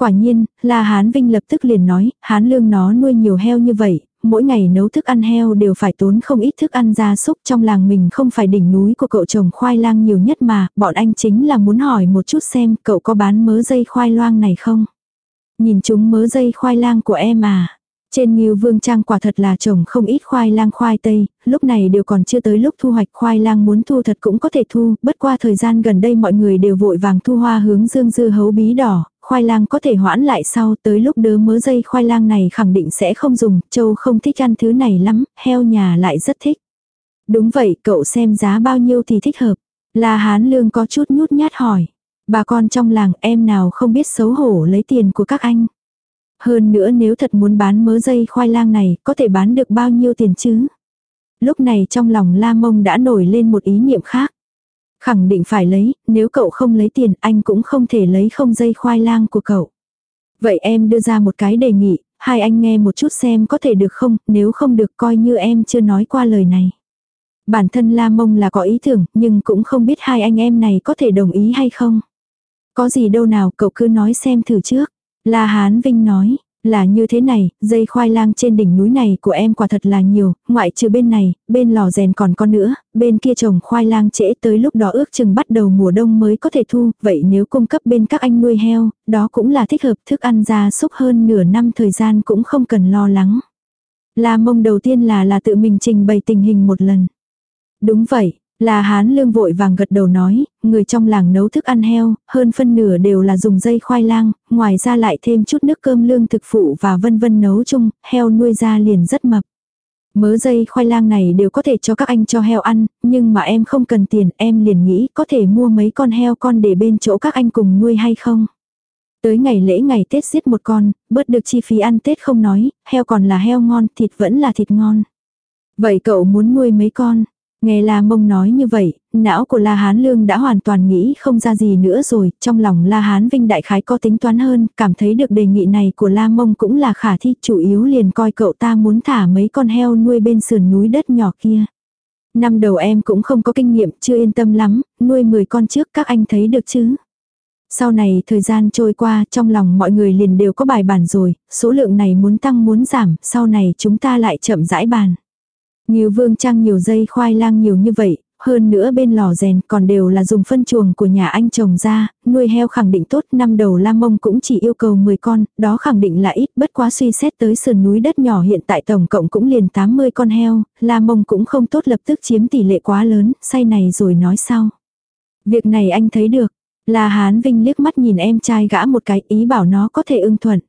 Quả nhiên, là Hán Vinh lập tức liền nói, Hán Lương nó nuôi nhiều heo như vậy, mỗi ngày nấu thức ăn heo đều phải tốn không ít thức ăn gia súc trong làng mình không phải đỉnh núi của cậu trồng khoai lang nhiều nhất mà, bọn anh chính là muốn hỏi một chút xem cậu có bán mớ dây khoai lang này không. Nhìn chúng mớ dây khoai lang của em à. Trên Nghiêu Vương Trang quả thật là trồng không ít khoai lang khoai tây, lúc này đều còn chưa tới lúc thu hoạch khoai lang muốn thu thật cũng có thể thu, bất qua thời gian gần đây mọi người đều vội vàng thu hoa hướng dương dư hấu bí đỏ, khoai lang có thể hoãn lại sau tới lúc đớ mớ dây khoai lang này khẳng định sẽ không dùng, châu không thích ăn thứ này lắm, heo nhà lại rất thích. Đúng vậy, cậu xem giá bao nhiêu thì thích hợp. La Hán Lương có chút nhút nhát hỏi. Bà con trong làng em nào không biết xấu hổ lấy tiền của các anh. Hơn nữa nếu thật muốn bán mớ dây khoai lang này, có thể bán được bao nhiêu tiền chứ? Lúc này trong lòng La Mông đã nổi lên một ý niệm khác. Khẳng định phải lấy, nếu cậu không lấy tiền anh cũng không thể lấy không dây khoai lang của cậu. Vậy em đưa ra một cái đề nghị, hai anh nghe một chút xem có thể được không, nếu không được coi như em chưa nói qua lời này. Bản thân La Mông là có ý tưởng, nhưng cũng không biết hai anh em này có thể đồng ý hay không. Có gì đâu nào, cậu cứ nói xem thử trước. La Hán Vinh nói, là như thế này, dây khoai lang trên đỉnh núi này của em quả thật là nhiều, ngoại trừ bên này, bên lò rèn còn có nữa, bên kia trồng khoai lang trễ tới lúc đó ước chừng bắt đầu mùa đông mới có thể thu, vậy nếu cung cấp bên các anh nuôi heo, đó cũng là thích hợp thức ăn gia súc hơn nửa năm thời gian cũng không cần lo lắng. La mông đầu tiên là là tự mình trình bày tình hình một lần. Đúng vậy, là hán lương vội vàng gật đầu nói, người trong làng nấu thức ăn heo, hơn phân nửa đều là dùng dây khoai lang, ngoài ra lại thêm chút nước cơm lương thực phụ và vân vân nấu chung, heo nuôi ra liền rất mập. Mớ dây khoai lang này đều có thể cho các anh cho heo ăn, nhưng mà em không cần tiền, em liền nghĩ có thể mua mấy con heo con để bên chỗ các anh cùng nuôi hay không. Tới ngày lễ ngày Tết giết một con, bớt được chi phí ăn Tết không nói, heo còn là heo ngon, thịt vẫn là thịt ngon. Vậy cậu muốn nuôi mấy con? Nghe La Mông nói như vậy, não của La Hán Lương đã hoàn toàn nghĩ không ra gì nữa rồi, trong lòng La Hán Vinh đại khái có tính toán hơn, cảm thấy được đề nghị này của La Mông cũng là khả thi, chủ yếu liền coi cậu ta muốn thả mấy con heo nuôi bên sườn núi đất nhỏ kia. Năm đầu em cũng không có kinh nghiệm, chưa yên tâm lắm, nuôi 10 con trước các anh thấy được chứ. Sau này thời gian trôi qua, trong lòng mọi người liền đều có bài bản rồi, số lượng này muốn tăng muốn giảm, sau này chúng ta lại chậm rãi bàn. Nhiều vương trang nhiều dây khoai lang nhiều như vậy, hơn nữa bên lò rèn còn đều là dùng phân chuồng của nhà anh trồng ra, nuôi heo khẳng định tốt, năm đầu Lam Mông cũng chỉ yêu cầu 10 con, đó khẳng định là ít, bất quá suy xét tới sườn núi đất nhỏ hiện tại tổng cộng cũng liền 80 con heo, Lam Mông cũng không tốt lập tức chiếm tỷ lệ quá lớn, say này rồi nói sau. Việc này anh thấy được, là Hán Vinh liếc mắt nhìn em trai gã một cái ý bảo nó có thể ưng thuận.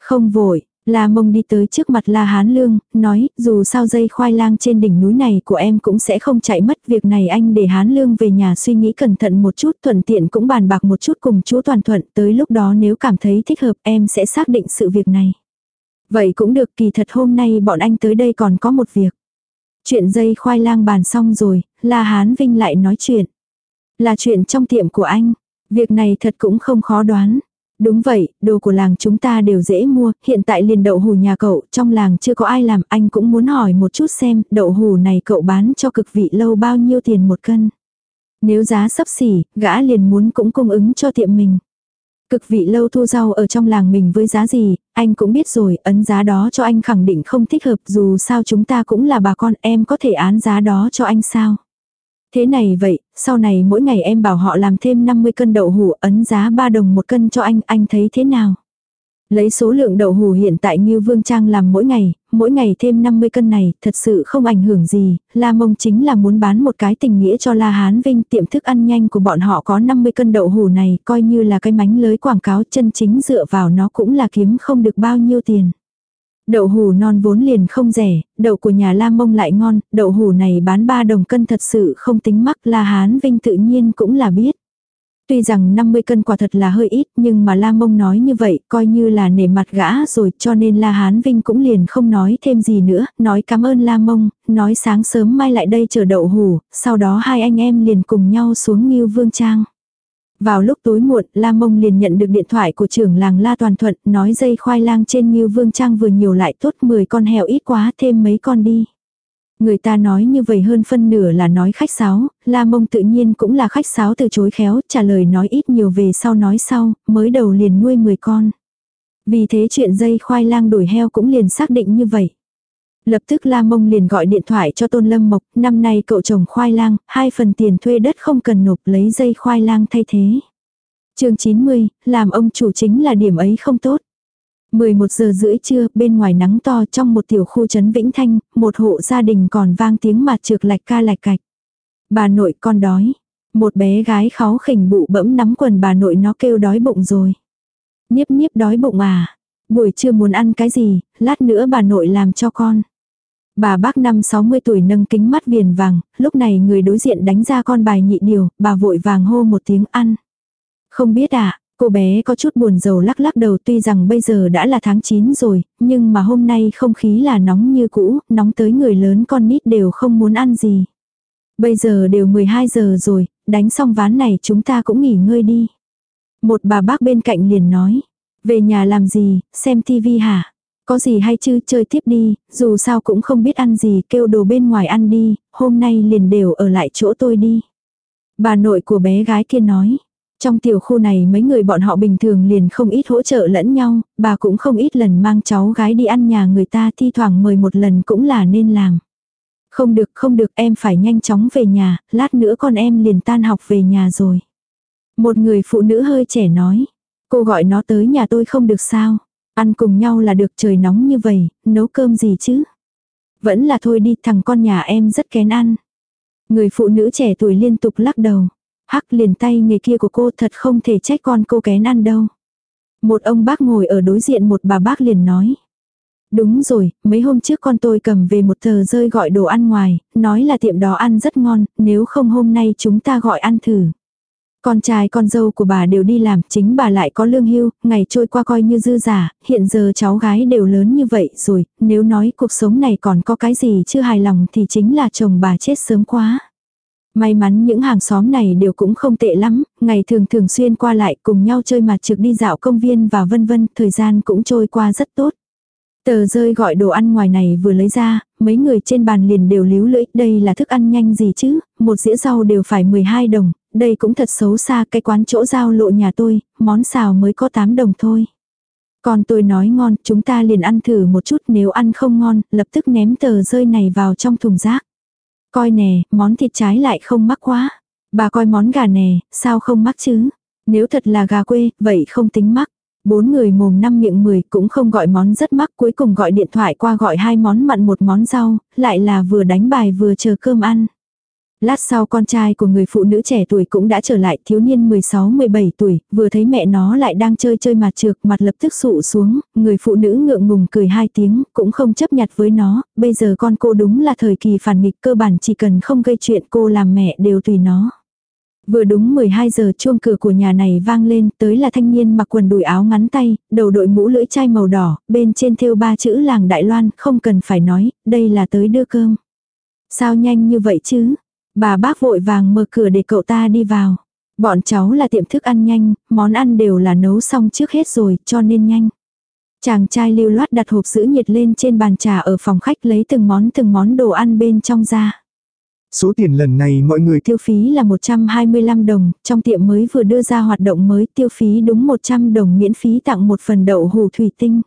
Không vội, La mông đi tới trước mặt La Hán Lương, nói, dù sao dây khoai lang trên đỉnh núi này của em cũng sẽ không chạy mất. Việc này anh để Hán Lương về nhà suy nghĩ cẩn thận một chút, thuận tiện cũng bàn bạc một chút cùng chú Toàn Thuận. Tới lúc đó nếu cảm thấy thích hợp em sẽ xác định sự việc này. Vậy cũng được kỳ thật hôm nay bọn anh tới đây còn có một việc. Chuyện dây khoai lang bàn xong rồi, La Hán Vinh lại nói chuyện. Là chuyện trong tiệm của anh. Việc này thật cũng không khó đoán. Đúng vậy, đồ của làng chúng ta đều dễ mua, hiện tại liền đậu hù nhà cậu, trong làng chưa có ai làm, anh cũng muốn hỏi một chút xem, đậu hù này cậu bán cho cực vị lâu bao nhiêu tiền một cân. Nếu giá sấp xỉ, gã liền muốn cũng cung ứng cho tiệm mình. Cực vị lâu thu rau ở trong làng mình với giá gì, anh cũng biết rồi, ấn giá đó cho anh khẳng định không thích hợp dù sao chúng ta cũng là bà con em có thể án giá đó cho anh sao. Thế này vậy, sau này mỗi ngày em bảo họ làm thêm 50 cân đậu hủ ấn giá 3 đồng một cân cho anh, anh thấy thế nào? Lấy số lượng đậu hủ hiện tại như Vương Trang làm mỗi ngày, mỗi ngày thêm 50 cân này, thật sự không ảnh hưởng gì, La Mông chính là muốn bán một cái tình nghĩa cho La Hán Vinh tiệm thức ăn nhanh của bọn họ có 50 cân đậu hủ này, coi như là cái mánh lưới quảng cáo chân chính dựa vào nó cũng là kiếm không được bao nhiêu tiền. Đậu hủ non vốn liền không rẻ, đậu của nhà La Mông lại ngon, đậu hủ này bán 3 đồng cân thật sự không tính mắc La Hán Vinh tự nhiên cũng là biết. Tuy rằng 50 cân quả thật là hơi ít nhưng mà La Mông nói như vậy coi như là nể mặt gã rồi cho nên La Hán Vinh cũng liền không nói thêm gì nữa, nói cảm ơn La Mông, nói sáng sớm mai lại đây chờ đậu hủ, sau đó hai anh em liền cùng nhau xuống Ngưu Vương Trang. Vào lúc tối muộn, La Mông liền nhận được điện thoại của trưởng làng La Toàn Thuận, nói dây khoai lang trên như Vương Trang vừa nhiều lại tốt 10 con heo ít quá thêm mấy con đi. Người ta nói như vậy hơn phân nửa là nói khách sáo, La Mông tự nhiên cũng là khách sáo từ chối khéo, trả lời nói ít nhiều về sau nói sau, mới đầu liền nuôi 10 con. Vì thế chuyện dây khoai lang đổi heo cũng liền xác định như vậy. Lập tức La Mông liền gọi điện thoại cho Tôn Lâm Mộc, năm nay cậu trồng khoai lang, hai phần tiền thuê đất không cần nộp lấy dây khoai lang thay thế. chương 90, làm ông chủ chính là điểm ấy không tốt. 11 giờ rưỡi trưa, bên ngoài nắng to trong một tiểu khu trấn Vĩnh Thanh, một hộ gia đình còn vang tiếng mặt trượt lạch ca lạch cạch. Bà nội con đói. Một bé gái kháu khỉnh bụ bẫm nắm quần bà nội nó kêu đói bụng rồi. Niếp niếp đói bụng à. Buổi trưa muốn ăn cái gì, lát nữa bà nội làm cho con. Bà bác năm 60 tuổi nâng kính mắt viền vàng, lúc này người đối diện đánh ra con bài nhị điều, bà vội vàng hô một tiếng ăn. Không biết à, cô bé có chút buồn rầu lắc lắc đầu tuy rằng bây giờ đã là tháng 9 rồi, nhưng mà hôm nay không khí là nóng như cũ, nóng tới người lớn con nít đều không muốn ăn gì. Bây giờ đều 12 giờ rồi, đánh xong ván này chúng ta cũng nghỉ ngơi đi. Một bà bác bên cạnh liền nói, về nhà làm gì, xem tivi hả? Có gì hay chứ chơi tiếp đi, dù sao cũng không biết ăn gì kêu đồ bên ngoài ăn đi, hôm nay liền đều ở lại chỗ tôi đi. Bà nội của bé gái kia nói, trong tiểu khu này mấy người bọn họ bình thường liền không ít hỗ trợ lẫn nhau, bà cũng không ít lần mang cháu gái đi ăn nhà người ta thi thoảng mời một lần cũng là nên làm. Không được không được em phải nhanh chóng về nhà, lát nữa con em liền tan học về nhà rồi. Một người phụ nữ hơi trẻ nói, cô gọi nó tới nhà tôi không được sao. Ăn cùng nhau là được trời nóng như vậy, nấu cơm gì chứ? Vẫn là thôi đi, thằng con nhà em rất kén ăn. Người phụ nữ trẻ tuổi liên tục lắc đầu. Hắc liền tay nghề kia của cô thật không thể trách con cô kén ăn đâu. Một ông bác ngồi ở đối diện một bà bác liền nói. Đúng rồi, mấy hôm trước con tôi cầm về một tờ rơi gọi đồ ăn ngoài, nói là tiệm đó ăn rất ngon, nếu không hôm nay chúng ta gọi ăn thử. Con trai con dâu của bà đều đi làm, chính bà lại có lương hưu, ngày trôi qua coi như dư giả, hiện giờ cháu gái đều lớn như vậy rồi, nếu nói cuộc sống này còn có cái gì chưa hài lòng thì chính là chồng bà chết sớm quá. May mắn những hàng xóm này đều cũng không tệ lắm, ngày thường thường xuyên qua lại cùng nhau chơi mặt trực đi dạo công viên và vân vân, thời gian cũng trôi qua rất tốt. Tờ rơi gọi đồ ăn ngoài này vừa lấy ra, mấy người trên bàn liền đều líu lưỡi, đây là thức ăn nhanh gì chứ, một dĩa rau đều phải 12 đồng, đây cũng thật xấu xa cái quán chỗ giao lộ nhà tôi, món xào mới có 8 đồng thôi. Còn tôi nói ngon, chúng ta liền ăn thử một chút nếu ăn không ngon, lập tức ném tờ rơi này vào trong thùng rác. Coi nè, món thịt trái lại không mắc quá. Bà coi món gà nè, sao không mắc chứ? Nếu thật là gà quê, vậy không tính mắc. Bốn người mồm năm miệng mười cũng không gọi món rất mắc cuối cùng gọi điện thoại qua gọi hai món mặn một món rau, lại là vừa đánh bài vừa chờ cơm ăn. Lát sau con trai của người phụ nữ trẻ tuổi cũng đã trở lại thiếu niên 16-17 tuổi, vừa thấy mẹ nó lại đang chơi chơi mặt trược mặt lập tức sụ xuống, người phụ nữ ngượng ngùng cười hai tiếng, cũng không chấp nhặt với nó, bây giờ con cô đúng là thời kỳ phản nghịch cơ bản chỉ cần không gây chuyện cô làm mẹ đều tùy nó. Vừa đúng 12 giờ chuông cửa của nhà này vang lên, tới là thanh niên mặc quần đùi áo ngắn tay, đầu đội mũ lưỡi chai màu đỏ, bên trên thêu ba chữ làng Đại Loan, không cần phải nói, đây là tới đưa cơm. Sao nhanh như vậy chứ? Bà bác vội vàng mở cửa để cậu ta đi vào. Bọn cháu là tiệm thức ăn nhanh, món ăn đều là nấu xong trước hết rồi, cho nên nhanh. Chàng trai lưu loát đặt hộp sữa nhiệt lên trên bàn trà ở phòng khách lấy từng món từng món đồ ăn bên trong ra. Số tiền lần này mọi người tiêu phí là 125 đồng, trong tiệm mới vừa đưa ra hoạt động mới tiêu phí đúng 100 đồng miễn phí tặng một phần đậu hủ thủy tinh.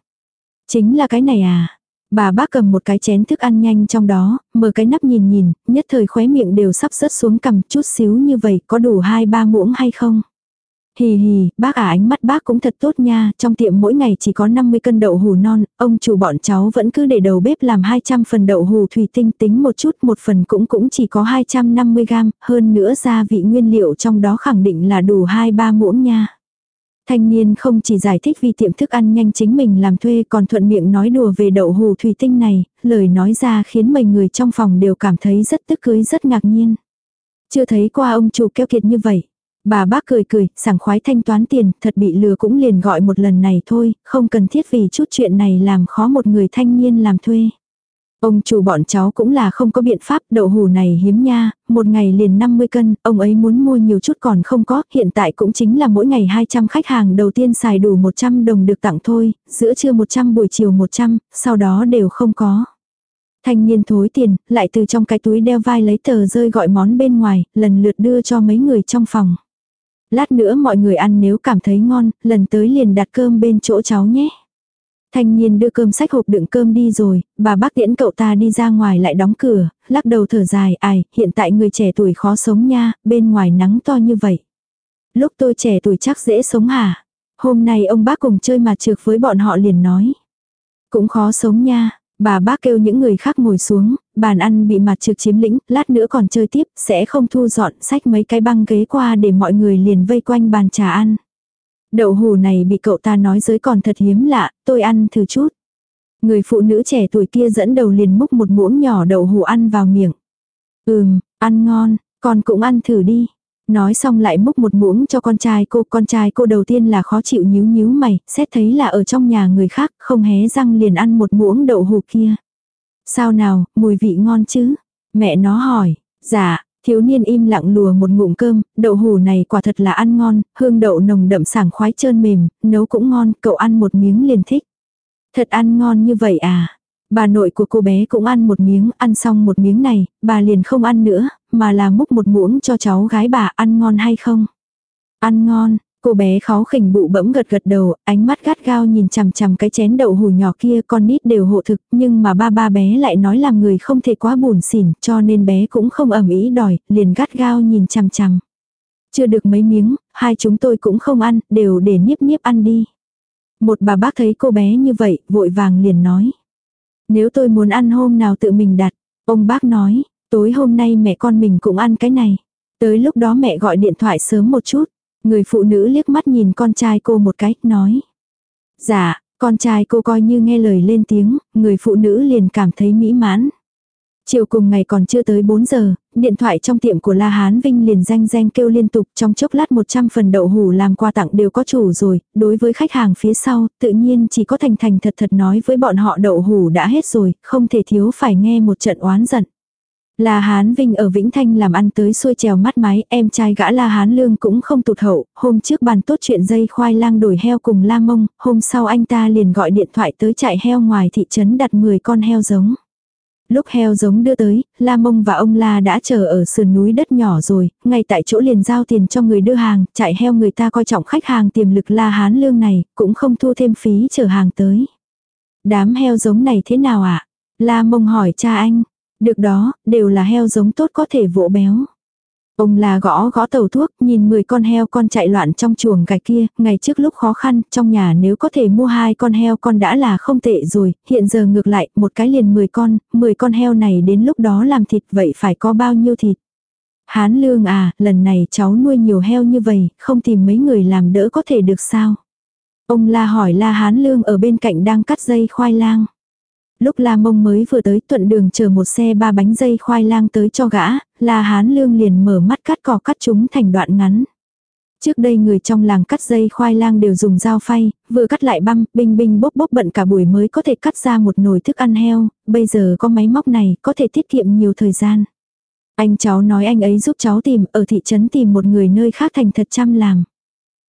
Chính là cái này à? Bà bác cầm một cái chén thức ăn nhanh trong đó, mở cái nắp nhìn nhìn, nhất thời khóe miệng đều sắp rớt xuống cầm chút xíu như vậy có đủ hai ba muỗng hay không? Hì hì, bác à ánh mắt bác cũng thật tốt nha, trong tiệm mỗi ngày chỉ có 50 cân đậu hù non, ông chủ bọn cháu vẫn cứ để đầu bếp làm 200 phần đậu hù thủy tinh tính một chút, một phần cũng cũng chỉ có 250 gram, hơn nữa gia vị nguyên liệu trong đó khẳng định là đủ 2-3 muỗng nha. Thanh niên không chỉ giải thích vì tiệm thức ăn nhanh chính mình làm thuê còn thuận miệng nói đùa về đậu hù thủy tinh này, lời nói ra khiến mấy người trong phòng đều cảm thấy rất tức cưới rất ngạc nhiên. Chưa thấy qua ông chủ keo kiệt như vậy. Bà bác cười cười, sảng khoái thanh toán tiền, thật bị lừa cũng liền gọi một lần này thôi, không cần thiết vì chút chuyện này làm khó một người thanh niên làm thuê. Ông chủ bọn cháu cũng là không có biện pháp, đậu hủ này hiếm nha, một ngày liền 50 cân, ông ấy muốn mua nhiều chút còn không có, hiện tại cũng chính là mỗi ngày 200 khách hàng đầu tiên xài đủ 100 đồng được tặng thôi, giữa trưa 100 buổi chiều 100, sau đó đều không có. Thanh niên thối tiền, lại từ trong cái túi đeo vai lấy tờ rơi gọi món bên ngoài, lần lượt đưa cho mấy người trong phòng. Lát nữa mọi người ăn nếu cảm thấy ngon, lần tới liền đặt cơm bên chỗ cháu nhé. Thanh niên đưa cơm sách hộp đựng cơm đi rồi, bà bác tiễn cậu ta đi ra ngoài lại đóng cửa, lắc đầu thở dài, ai, hiện tại người trẻ tuổi khó sống nha, bên ngoài nắng to như vậy. Lúc tôi trẻ tuổi chắc dễ sống hả? Hôm nay ông bác cùng chơi mà trượt với bọn họ liền nói. Cũng khó sống nha, bà bác kêu những người khác ngồi xuống, bàn ăn bị mặt trực chiếm lĩnh, lát nữa còn chơi tiếp, sẽ không thu dọn sách mấy cái băng ghế qua để mọi người liền vây quanh bàn trà ăn. Đậu hù này bị cậu ta nói giới còn thật hiếm lạ, tôi ăn thử chút. Người phụ nữ trẻ tuổi kia dẫn đầu liền múc một muỗng nhỏ đậu hù ăn vào miệng. Ừm, ăn ngon, con cũng ăn thử đi. Nói xong lại múc một muỗng cho con trai cô, con trai cô đầu tiên là khó chịu nhíu nhíu mày, xét thấy là ở trong nhà người khác, không hé răng liền ăn một muỗng đậu hũ kia. Sao nào, mùi vị ngon chứ? Mẹ nó hỏi, dạ, thiếu niên im lặng lùa một ngụm cơm, đậu hũ này quả thật là ăn ngon, hương đậu nồng đậm sảng khoái trơn mềm, nấu cũng ngon, cậu ăn một miếng liền thích. Thật ăn ngon như vậy à? Bà nội của cô bé cũng ăn một miếng, ăn xong một miếng này, bà liền không ăn nữa, mà là múc một muỗng cho cháu gái bà ăn ngon hay không? Ăn ngon, cô bé khó khỉnh bụ bẫm gật gật đầu, ánh mắt gắt gao nhìn chằm chằm cái chén đậu hủ nhỏ kia con nít đều hộ thực, nhưng mà ba ba bé lại nói làm người không thể quá buồn xỉn, cho nên bé cũng không ẩm ý đòi, liền gắt gao nhìn chằm chằm. Chưa được mấy miếng, hai chúng tôi cũng không ăn, đều để nhiếp nhiếp ăn đi. Một bà bác thấy cô bé như vậy, vội vàng liền nói. Nếu tôi muốn ăn hôm nào tự mình đặt, ông bác nói, tối hôm nay mẹ con mình cũng ăn cái này. Tới lúc đó mẹ gọi điện thoại sớm một chút. Người phụ nữ liếc mắt nhìn con trai cô một cái, nói. Dạ, con trai cô coi như nghe lời lên tiếng, người phụ nữ liền cảm thấy mỹ mãn. Chiều cùng ngày còn chưa tới 4 giờ, điện thoại trong tiệm của La Hán Vinh liền danh danh kêu liên tục trong chốc lát 100 phần đậu hủ làm quà tặng đều có chủ rồi, đối với khách hàng phía sau, tự nhiên chỉ có thành thành thật thật nói với bọn họ đậu hủ đã hết rồi, không thể thiếu phải nghe một trận oán giận. La Hán Vinh ở Vĩnh Thanh làm ăn tới xuôi trèo mắt mái, em trai gã La Hán Lương cũng không tụt hậu, hôm trước bàn tốt chuyện dây khoai lang đổi heo cùng La Mông, hôm sau anh ta liền gọi điện thoại tới trại heo ngoài thị trấn đặt 10 con heo giống. Lúc heo giống đưa tới, La Mông và ông La đã chờ ở sườn núi đất nhỏ rồi, ngay tại chỗ liền giao tiền cho người đưa hàng, chạy heo người ta coi trọng khách hàng tiềm lực La Hán Lương này, cũng không thu thêm phí chở hàng tới. Đám heo giống này thế nào ạ? À? La Mông hỏi cha anh. Được đó, đều là heo giống tốt có thể vỗ béo. Ông là gõ gõ tàu thuốc, nhìn 10 con heo con chạy loạn trong chuồng gạch kia, ngày trước lúc khó khăn, trong nhà nếu có thể mua hai con heo con đã là không tệ rồi, hiện giờ ngược lại, một cái liền 10 con, 10 con heo này đến lúc đó làm thịt vậy phải có bao nhiêu thịt. Hán lương à, lần này cháu nuôi nhiều heo như vậy, không tìm mấy người làm đỡ có thể được sao? Ông la hỏi la hán lương ở bên cạnh đang cắt dây khoai lang. Lúc La Mông mới vừa tới thuận đường chờ một xe ba bánh dây khoai lang tới cho gã, La Hán Lương liền mở mắt cắt cỏ cắt chúng thành đoạn ngắn. Trước đây người trong làng cắt dây khoai lang đều dùng dao phay, vừa cắt lại băm, binh binh bốc bốc bận cả buổi mới có thể cắt ra một nồi thức ăn heo, bây giờ có máy móc này có thể tiết kiệm nhiều thời gian. Anh cháu nói anh ấy giúp cháu tìm ở thị trấn tìm một người nơi khác thành thật chăm làm.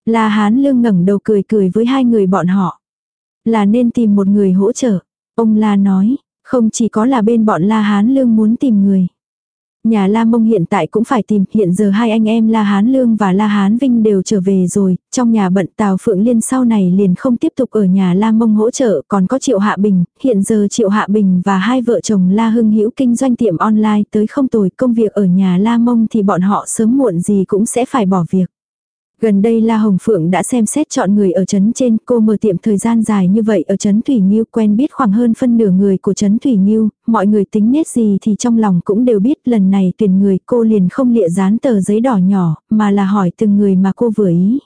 La Hán Lương ngẩng đầu cười cười với hai người bọn họ. Là nên tìm một người hỗ trợ. Ông La nói, không chỉ có là bên bọn La Hán Lương muốn tìm người. Nhà La Mông hiện tại cũng phải tìm, hiện giờ hai anh em La Hán Lương và La Hán Vinh đều trở về rồi, trong nhà bận Tào Phượng Liên sau này liền không tiếp tục ở nhà La Mông hỗ trợ, còn có Triệu Hạ Bình, hiện giờ Triệu Hạ Bình và hai vợ chồng La Hưng Hữu kinh doanh tiệm online tới không tồi, công việc ở nhà La Mông thì bọn họ sớm muộn gì cũng sẽ phải bỏ việc. Gần đây La Hồng Phượng đã xem xét chọn người ở trấn trên, cô mở tiệm thời gian dài như vậy ở trấn Thủy Nhiêu quen biết khoảng hơn phân nửa người của trấn Thủy Nhiêu, mọi người tính nết gì thì trong lòng cũng đều biết lần này tuyển người cô liền không lịa dán tờ giấy đỏ nhỏ, mà là hỏi từng người mà cô vừa ý.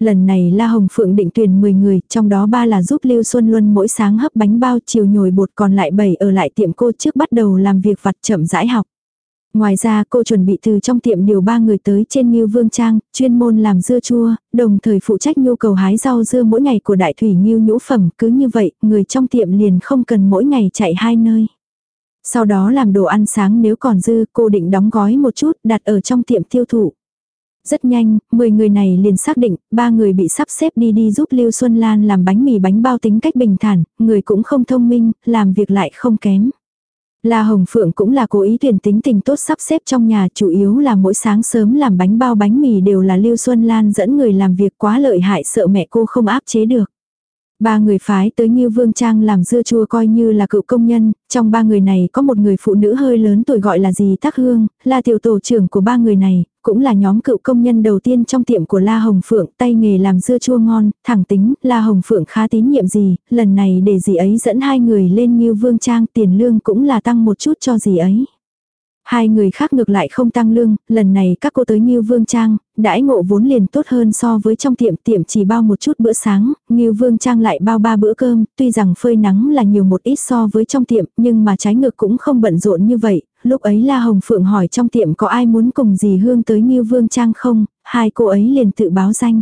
Lần này La Hồng Phượng định tuyển 10 người, trong đó ba là giúp Lưu Xuân Luân mỗi sáng hấp bánh bao chiều nhồi bột còn lại 7 ở lại tiệm cô trước bắt đầu làm việc vặt chậm rãi học. Ngoài ra cô chuẩn bị từ trong tiệm điều ba người tới trên Nhiêu Vương Trang, chuyên môn làm dưa chua, đồng thời phụ trách nhu cầu hái rau dưa mỗi ngày của đại thủy Nhiêu nhũ phẩm. Cứ như vậy, người trong tiệm liền không cần mỗi ngày chạy hai nơi. Sau đó làm đồ ăn sáng nếu còn dư, cô định đóng gói một chút, đặt ở trong tiệm tiêu thụ. Rất nhanh, 10 người này liền xác định, ba người bị sắp xếp đi đi giúp Lưu Xuân Lan làm bánh mì bánh bao tính cách bình thản, người cũng không thông minh, làm việc lại không kém. La Hồng Phượng cũng là cố ý tuyển tính tình tốt sắp xếp trong nhà, chủ yếu là mỗi sáng sớm làm bánh bao bánh mì đều là Lưu Xuân Lan dẫn người làm việc quá lợi hại, sợ mẹ cô không áp chế được. Ba người phái tới như Vương Trang làm dưa chua coi như là cựu công nhân, trong ba người này có một người phụ nữ hơi lớn tuổi gọi là gì Tắc Hương, là tiểu tổ trưởng của ba người này, cũng là nhóm cựu công nhân đầu tiên trong tiệm của La Hồng Phượng, tay nghề làm dưa chua ngon, thẳng tính, La Hồng Phượng khá tín nhiệm gì, lần này để dì ấy dẫn hai người lên như Vương Trang tiền lương cũng là tăng một chút cho dì ấy. Hai người khác ngược lại không tăng lương, lần này các cô tới Ngưu Vương Trang, đãi ngộ vốn liền tốt hơn so với trong tiệm tiệm chỉ bao một chút bữa sáng, Ngưu Vương Trang lại bao ba bữa cơm, tuy rằng phơi nắng là nhiều một ít so với trong tiệm, nhưng mà trái ngược cũng không bận rộn như vậy, lúc ấy La Hồng Phượng hỏi trong tiệm có ai muốn cùng dì Hương tới Ngưu Vương Trang không, hai cô ấy liền tự báo danh.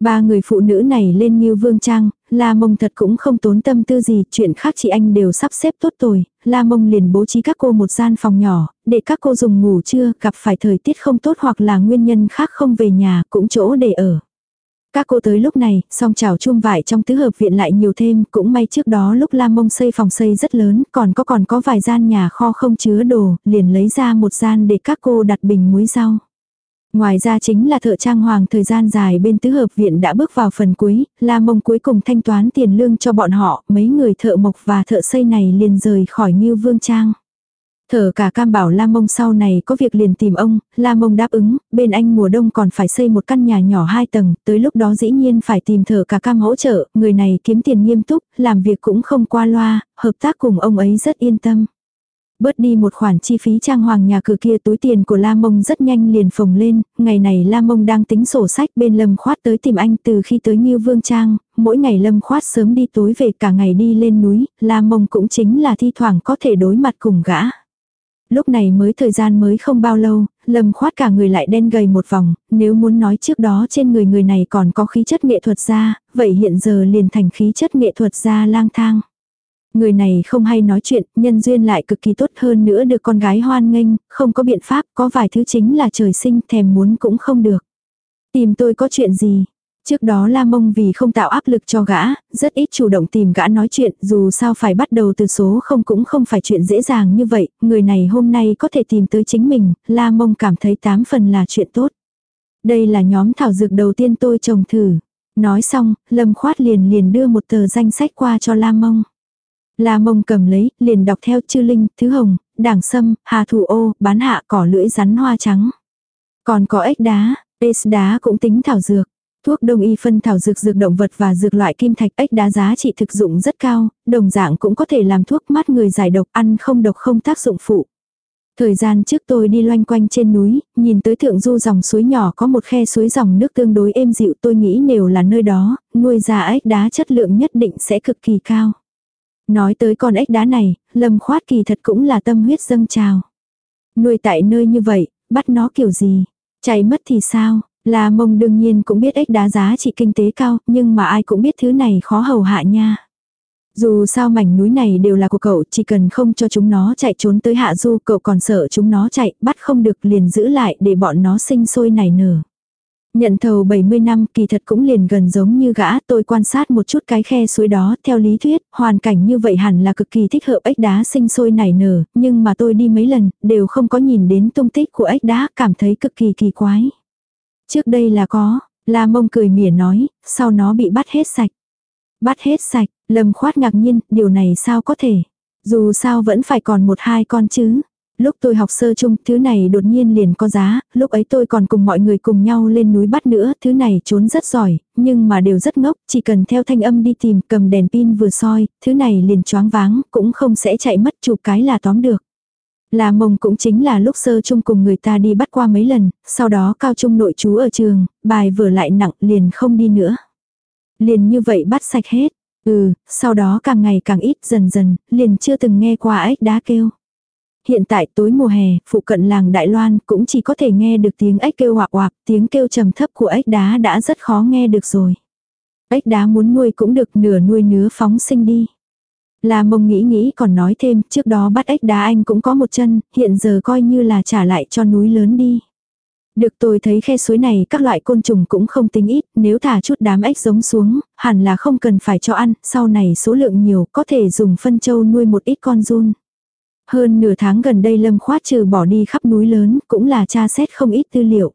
Ba người phụ nữ này lên như vương trang, La Mông thật cũng không tốn tâm tư gì, chuyện khác chị anh đều sắp xếp tốt rồi, La Mông liền bố trí các cô một gian phòng nhỏ, để các cô dùng ngủ trưa, gặp phải thời tiết không tốt hoặc là nguyên nhân khác không về nhà, cũng chỗ để ở. Các cô tới lúc này, song chảo chum vải trong tứ hợp viện lại nhiều thêm, cũng may trước đó lúc La Mông xây phòng xây rất lớn, còn có còn có vài gian nhà kho không chứa đồ, liền lấy ra một gian để các cô đặt bình muối rau. Ngoài ra chính là thợ trang hoàng thời gian dài bên tứ hợp viện đã bước vào phần cuối, La Mông cuối cùng thanh toán tiền lương cho bọn họ, mấy người thợ mộc và thợ xây này liền rời khỏi Ngưu Vương Trang. Thở cả cam bảo La Mông sau này có việc liền tìm ông, La Mông đáp ứng, bên anh mùa đông còn phải xây một căn nhà nhỏ hai tầng, tới lúc đó dĩ nhiên phải tìm thở cả cam hỗ trợ, người này kiếm tiền nghiêm túc, làm việc cũng không qua loa, hợp tác cùng ông ấy rất yên tâm. Bớt đi một khoản chi phí trang hoàng nhà cửa kia túi tiền của La Mông rất nhanh liền phồng lên, ngày này La Mông đang tính sổ sách bên Lâm Khoát tới tìm anh từ khi tới Nghiêu Vương Trang, mỗi ngày Lâm Khoát sớm đi tối về cả ngày đi lên núi, La Mông cũng chính là thi thoảng có thể đối mặt cùng gã. Lúc này mới thời gian mới không bao lâu, Lâm Khoát cả người lại đen gầy một vòng, nếu muốn nói trước đó trên người người này còn có khí chất nghệ thuật ra, vậy hiện giờ liền thành khí chất nghệ thuật ra lang thang. Người này không hay nói chuyện, nhân duyên lại cực kỳ tốt hơn nữa được con gái hoan nghênh, không có biện pháp, có vài thứ chính là trời sinh thèm muốn cũng không được. Tìm tôi có chuyện gì? Trước đó La Mông vì không tạo áp lực cho gã, rất ít chủ động tìm gã nói chuyện, dù sao phải bắt đầu từ số không cũng không phải chuyện dễ dàng như vậy, người này hôm nay có thể tìm tới chính mình, La Mông cảm thấy tám phần là chuyện tốt. Đây là nhóm thảo dược đầu tiên tôi trồng thử. Nói xong, Lâm Khoát liền liền đưa một tờ danh sách qua cho La Mông. La mông cầm lấy, liền đọc theo chư linh, thứ hồng, đảng sâm, hà thủ ô, bán hạ cỏ lưỡi rắn hoa trắng. Còn có ếch đá, ếch đá cũng tính thảo dược. Thuốc đông y phân thảo dược dược động vật và dược loại kim thạch ếch đá giá trị thực dụng rất cao, đồng dạng cũng có thể làm thuốc mát người giải độc ăn không độc không tác dụng phụ. Thời gian trước tôi đi loanh quanh trên núi, nhìn tới thượng du dòng suối nhỏ có một khe suối dòng nước tương đối êm dịu tôi nghĩ nếu là nơi đó, nuôi ra ếch đá chất lượng nhất định sẽ cực kỳ cao. Nói tới con ếch đá này, lâm khoát kỳ thật cũng là tâm huyết dâng trào. Nuôi tại nơi như vậy, bắt nó kiểu gì? Chạy mất thì sao? Là mông đương nhiên cũng biết ếch đá giá trị kinh tế cao, nhưng mà ai cũng biết thứ này khó hầu hạ nha. Dù sao mảnh núi này đều là của cậu, chỉ cần không cho chúng nó chạy trốn tới hạ du, cậu còn sợ chúng nó chạy, bắt không được liền giữ lại để bọn nó sinh sôi nảy nở. Nhận thầu 70 năm kỳ thật cũng liền gần giống như gã tôi quan sát một chút cái khe suối đó theo lý thuyết hoàn cảnh như vậy hẳn là cực kỳ thích hợp ếch đá sinh sôi nảy nở nhưng mà tôi đi mấy lần đều không có nhìn đến tung tích của ếch đá cảm thấy cực kỳ kỳ quái. Trước đây là có, La mông cười mỉa nói, sau nó bị bắt hết sạch. Bắt hết sạch, lâm khoát ngạc nhiên, điều này sao có thể. Dù sao vẫn phải còn một hai con chứ. Lúc tôi học sơ chung, thứ này đột nhiên liền có giá, lúc ấy tôi còn cùng mọi người cùng nhau lên núi bắt nữa, thứ này trốn rất giỏi, nhưng mà đều rất ngốc, chỉ cần theo thanh âm đi tìm, cầm đèn pin vừa soi, thứ này liền choáng váng, cũng không sẽ chạy mất chụp cái là tóm được. Là mông cũng chính là lúc sơ chung cùng người ta đi bắt qua mấy lần, sau đó cao trung nội chú ở trường, bài vừa lại nặng liền không đi nữa. Liền như vậy bắt sạch hết. Ừ, sau đó càng ngày càng ít dần dần, liền chưa từng nghe qua ếch đá kêu. Hiện tại tối mùa hè, phụ cận làng Đại Loan cũng chỉ có thể nghe được tiếng ếch kêu hoạc hoạc, tiếng kêu trầm thấp của ếch đá đã rất khó nghe được rồi. Ếch đá muốn nuôi cũng được nửa nuôi nứa phóng sinh đi. Là mông nghĩ nghĩ còn nói thêm, trước đó bắt ếch đá anh cũng có một chân, hiện giờ coi như là trả lại cho núi lớn đi. Được tôi thấy khe suối này các loại côn trùng cũng không tính ít, nếu thả chút đám ếch giống xuống, hẳn là không cần phải cho ăn, sau này số lượng nhiều, có thể dùng phân châu nuôi một ít con run. Hơn nửa tháng gần đây Lâm Khoát trừ bỏ đi khắp núi lớn, cũng là tra xét không ít tư liệu.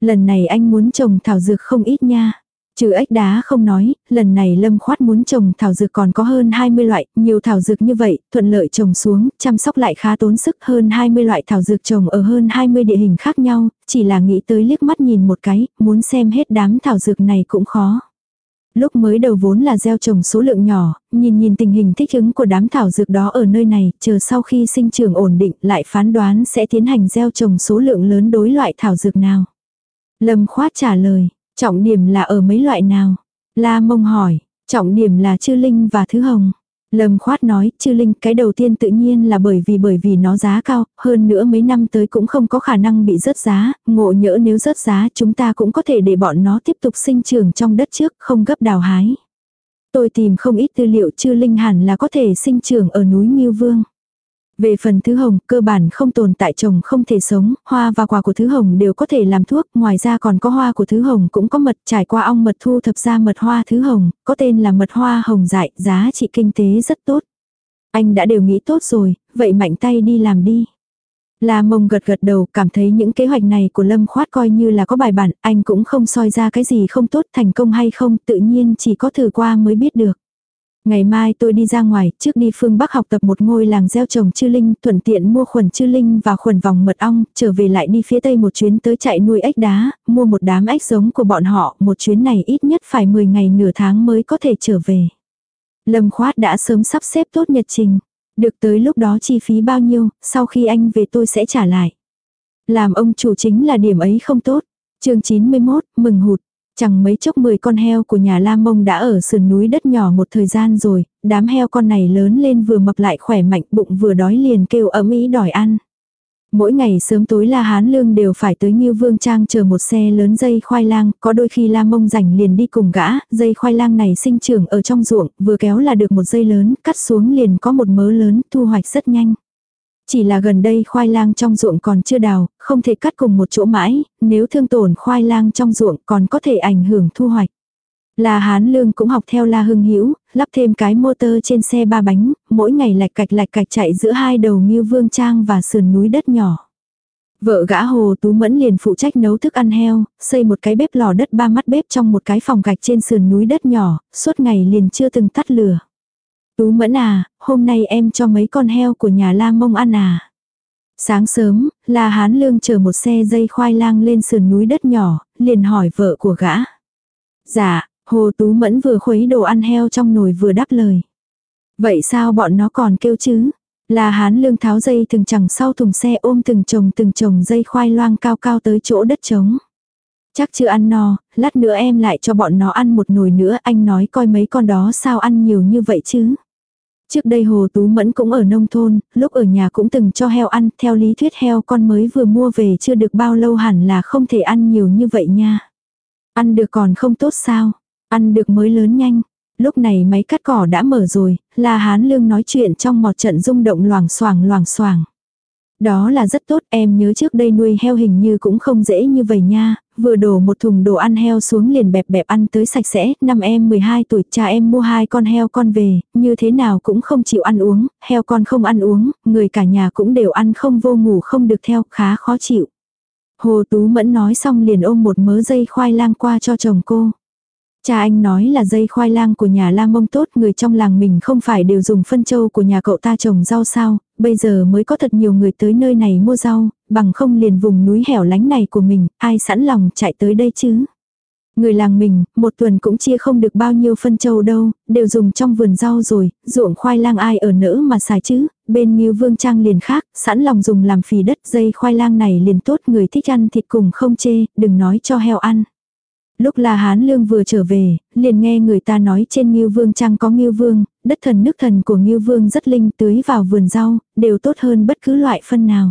Lần này anh muốn trồng thảo dược không ít nha. Trừ ếch đá không nói, lần này Lâm Khoát muốn trồng thảo dược còn có hơn 20 loại, nhiều thảo dược như vậy, thuận lợi trồng xuống, chăm sóc lại khá tốn sức hơn 20 loại thảo dược trồng ở hơn 20 địa hình khác nhau, chỉ là nghĩ tới liếc mắt nhìn một cái, muốn xem hết đám thảo dược này cũng khó. Lúc mới đầu vốn là gieo trồng số lượng nhỏ, nhìn nhìn tình hình thích ứng của đám thảo dược đó ở nơi này, chờ sau khi sinh trưởng ổn định lại phán đoán sẽ tiến hành gieo trồng số lượng lớn đối loại thảo dược nào. Lâm khoát trả lời, trọng điểm là ở mấy loại nào? La mông hỏi, trọng điểm là chư linh và thứ hồng. Lâm khoát nói, chư linh cái đầu tiên tự nhiên là bởi vì bởi vì nó giá cao, hơn nữa mấy năm tới cũng không có khả năng bị rớt giá, ngộ nhỡ nếu rớt giá chúng ta cũng có thể để bọn nó tiếp tục sinh trưởng trong đất trước, không gấp đào hái. Tôi tìm không ít tư liệu chư linh hẳn là có thể sinh trưởng ở núi Nghiêu Vương. Về phần thứ hồng, cơ bản không tồn tại trồng không thể sống, hoa và quả của thứ hồng đều có thể làm thuốc, ngoài ra còn có hoa của thứ hồng cũng có mật, trải qua ong mật thu thập ra mật hoa thứ hồng, có tên là mật hoa hồng dại, giá trị kinh tế rất tốt. Anh đã đều nghĩ tốt rồi, vậy mạnh tay đi làm đi. La mông gật gật đầu cảm thấy những kế hoạch này của Lâm Khoát coi như là có bài bản, anh cũng không soi ra cái gì không tốt thành công hay không, tự nhiên chỉ có thử qua mới biết được. Ngày mai tôi đi ra ngoài, trước đi phương Bắc học tập một ngôi làng gieo trồng chư linh, thuận tiện mua khuẩn chư linh và khuẩn vòng mật ong, trở về lại đi phía tây một chuyến tới chạy nuôi ếch đá, mua một đám ếch giống của bọn họ, một chuyến này ít nhất phải 10 ngày nửa tháng mới có thể trở về. Lâm khoát đã sớm sắp xếp tốt nhật trình. Được tới lúc đó chi phí bao nhiêu, sau khi anh về tôi sẽ trả lại. Làm ông chủ chính là điểm ấy không tốt. chương 91, mừng hụt. Chẳng mấy chốc 10 con heo của nhà La Mông đã ở sườn núi đất nhỏ một thời gian rồi, đám heo con này lớn lên vừa mập lại khỏe mạnh bụng vừa đói liền kêu ấm ý đòi ăn. Mỗi ngày sớm tối La Hán Lương đều phải tới Ngưu Vương Trang chờ một xe lớn dây khoai lang, có đôi khi La Mông rảnh liền đi cùng gã, dây khoai lang này sinh trưởng ở trong ruộng, vừa kéo là được một dây lớn, cắt xuống liền có một mớ lớn, thu hoạch rất nhanh. Chỉ là gần đây khoai lang trong ruộng còn chưa đào, không thể cắt cùng một chỗ mãi, nếu thương tổn khoai lang trong ruộng còn có thể ảnh hưởng thu hoạch. La Hán Lương cũng học theo La Hưng Hữu, lắp thêm cái motor trên xe ba bánh, mỗi ngày lạch cạch lạch cạch chạy giữa hai đầu như vương trang và sườn núi đất nhỏ. Vợ gã Hồ Tú Mẫn liền phụ trách nấu thức ăn heo, xây một cái bếp lò đất ba mắt bếp trong một cái phòng gạch trên sườn núi đất nhỏ, suốt ngày liền chưa từng tắt lửa. Tú Mẫn à, hôm nay em cho mấy con heo của nhà La Mông ăn à. Sáng sớm, La Hán Lương chờ một xe dây khoai lang lên sườn núi đất nhỏ, liền hỏi vợ của gã. Dạ, Hồ Tú Mẫn vừa khuấy đồ ăn heo trong nồi vừa đáp lời. Vậy sao bọn nó còn kêu chứ? La Hán Lương tháo dây từng chẳng sau thùng xe ôm từng chồng từng chồng dây khoai loang cao cao tới chỗ đất trống. Chắc chưa ăn no, lát nữa em lại cho bọn nó ăn một nồi nữa anh nói coi mấy con đó sao ăn nhiều như vậy chứ. Trước đây Hồ Tú Mẫn cũng ở nông thôn, lúc ở nhà cũng từng cho heo ăn, theo lý thuyết heo con mới vừa mua về chưa được bao lâu hẳn là không thể ăn nhiều như vậy nha. Ăn được còn không tốt sao, ăn được mới lớn nhanh. Lúc này máy cắt cỏ đã mở rồi, là Hán Lương nói chuyện trong một trận rung động loảng xoảng loảng xoảng. Đó là rất tốt, em nhớ trước đây nuôi heo hình như cũng không dễ như vậy nha, vừa đổ một thùng đồ ăn heo xuống liền bẹp bẹp ăn tới sạch sẽ, năm em 12 tuổi cha em mua hai con heo con về, như thế nào cũng không chịu ăn uống, heo con không ăn uống, người cả nhà cũng đều ăn không vô ngủ không được theo, khá khó chịu. Hồ Tú Mẫn nói xong liền ôm một mớ dây khoai lang qua cho chồng cô. Cha anh nói là dây khoai lang của nhà la mông tốt, người trong làng mình không phải đều dùng phân châu của nhà cậu ta trồng rau sao, bây giờ mới có thật nhiều người tới nơi này mua rau, bằng không liền vùng núi hẻo lánh này của mình, ai sẵn lòng chạy tới đây chứ. Người làng mình, một tuần cũng chia không được bao nhiêu phân châu đâu, đều dùng trong vườn rau rồi, ruộng khoai lang ai ở nỡ mà xài chứ, bên như vương trang liền khác, sẵn lòng dùng làm phì đất dây khoai lang này liền tốt người thích ăn thịt cùng không chê, đừng nói cho heo ăn. Lúc La Hán Lương vừa trở về, liền nghe người ta nói trên Ngưu Vương Trang có Ngưu Vương, đất thần nước thần của Ngưu Vương rất linh tưới vào vườn rau, đều tốt hơn bất cứ loại phân nào.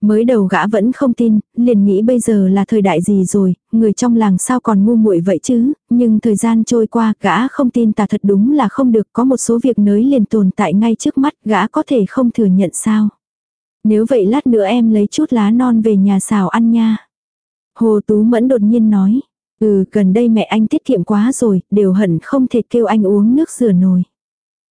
Mới đầu gã vẫn không tin, liền nghĩ bây giờ là thời đại gì rồi, người trong làng sao còn ngu muội vậy chứ, nhưng thời gian trôi qua gã không tin ta thật đúng là không được có một số việc nới liền tồn tại ngay trước mắt gã có thể không thừa nhận sao. Nếu vậy lát nữa em lấy chút lá non về nhà xào ăn nha. Hồ Tú Mẫn đột nhiên nói, Ừ, gần đây mẹ anh tiết kiệm quá rồi, đều hận không thể kêu anh uống nước rửa nồi.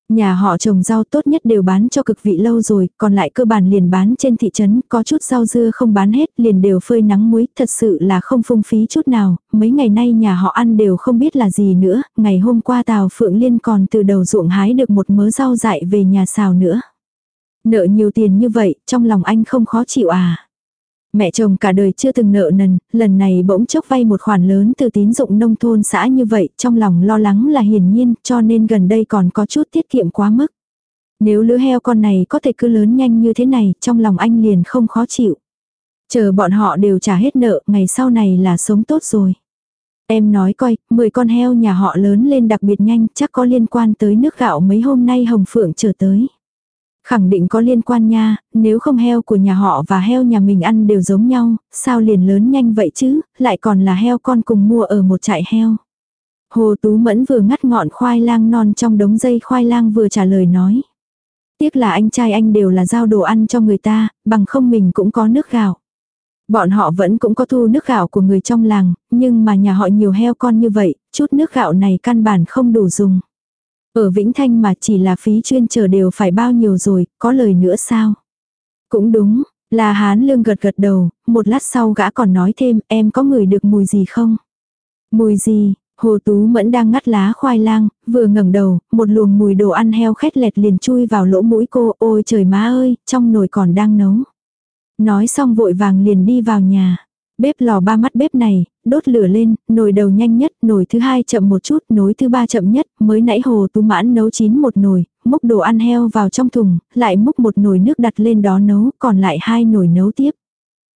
Nhà họ trồng rau tốt nhất đều bán cho cực vị lâu rồi, còn lại cơ bản liền bán trên thị trấn, có chút rau dưa không bán hết, liền đều phơi nắng muối, thật sự là không phung phí chút nào, mấy ngày nay nhà họ ăn đều không biết là gì nữa, ngày hôm qua Tào Phượng Liên còn từ đầu ruộng hái được một mớ rau dại về nhà xào nữa. Nợ nhiều tiền như vậy, trong lòng anh không khó chịu à. Mẹ chồng cả đời chưa từng nợ nần, lần này bỗng chốc vay một khoản lớn từ tín dụng nông thôn xã như vậy, trong lòng lo lắng là hiển nhiên, cho nên gần đây còn có chút tiết kiệm quá mức. Nếu lứa heo con này có thể cứ lớn nhanh như thế này, trong lòng anh liền không khó chịu. Chờ bọn họ đều trả hết nợ, ngày sau này là sống tốt rồi. Em nói coi, 10 con heo nhà họ lớn lên đặc biệt nhanh, chắc có liên quan tới nước gạo mấy hôm nay Hồng Phượng trở tới. Khẳng định có liên quan nha, nếu không heo của nhà họ và heo nhà mình ăn đều giống nhau, sao liền lớn nhanh vậy chứ, lại còn là heo con cùng mua ở một trại heo. Hồ Tú Mẫn vừa ngắt ngọn khoai lang non trong đống dây khoai lang vừa trả lời nói. Tiếc là anh trai anh đều là giao đồ ăn cho người ta, bằng không mình cũng có nước gạo. Bọn họ vẫn cũng có thu nước gạo của người trong làng, nhưng mà nhà họ nhiều heo con như vậy, chút nước gạo này căn bản không đủ dùng. Ở Vĩnh Thanh mà chỉ là phí chuyên chờ đều phải bao nhiêu rồi, có lời nữa sao? Cũng đúng, là hán lương gật gật đầu, một lát sau gã còn nói thêm, em có ngửi được mùi gì không? Mùi gì? Hồ Tú Mẫn đang ngắt lá khoai lang, vừa ngẩng đầu, một luồng mùi đồ ăn heo khét lẹt liền chui vào lỗ mũi cô, ôi trời má ơi, trong nồi còn đang nấu. Nói xong vội vàng liền đi vào nhà. Bếp lò ba mắt bếp này, đốt lửa lên, nồi đầu nhanh nhất, nồi thứ hai chậm một chút, nồi thứ ba chậm nhất, mới nãy hồ tú mãn nấu chín một nồi, múc đồ ăn heo vào trong thùng, lại múc một nồi nước đặt lên đó nấu, còn lại hai nồi nấu tiếp.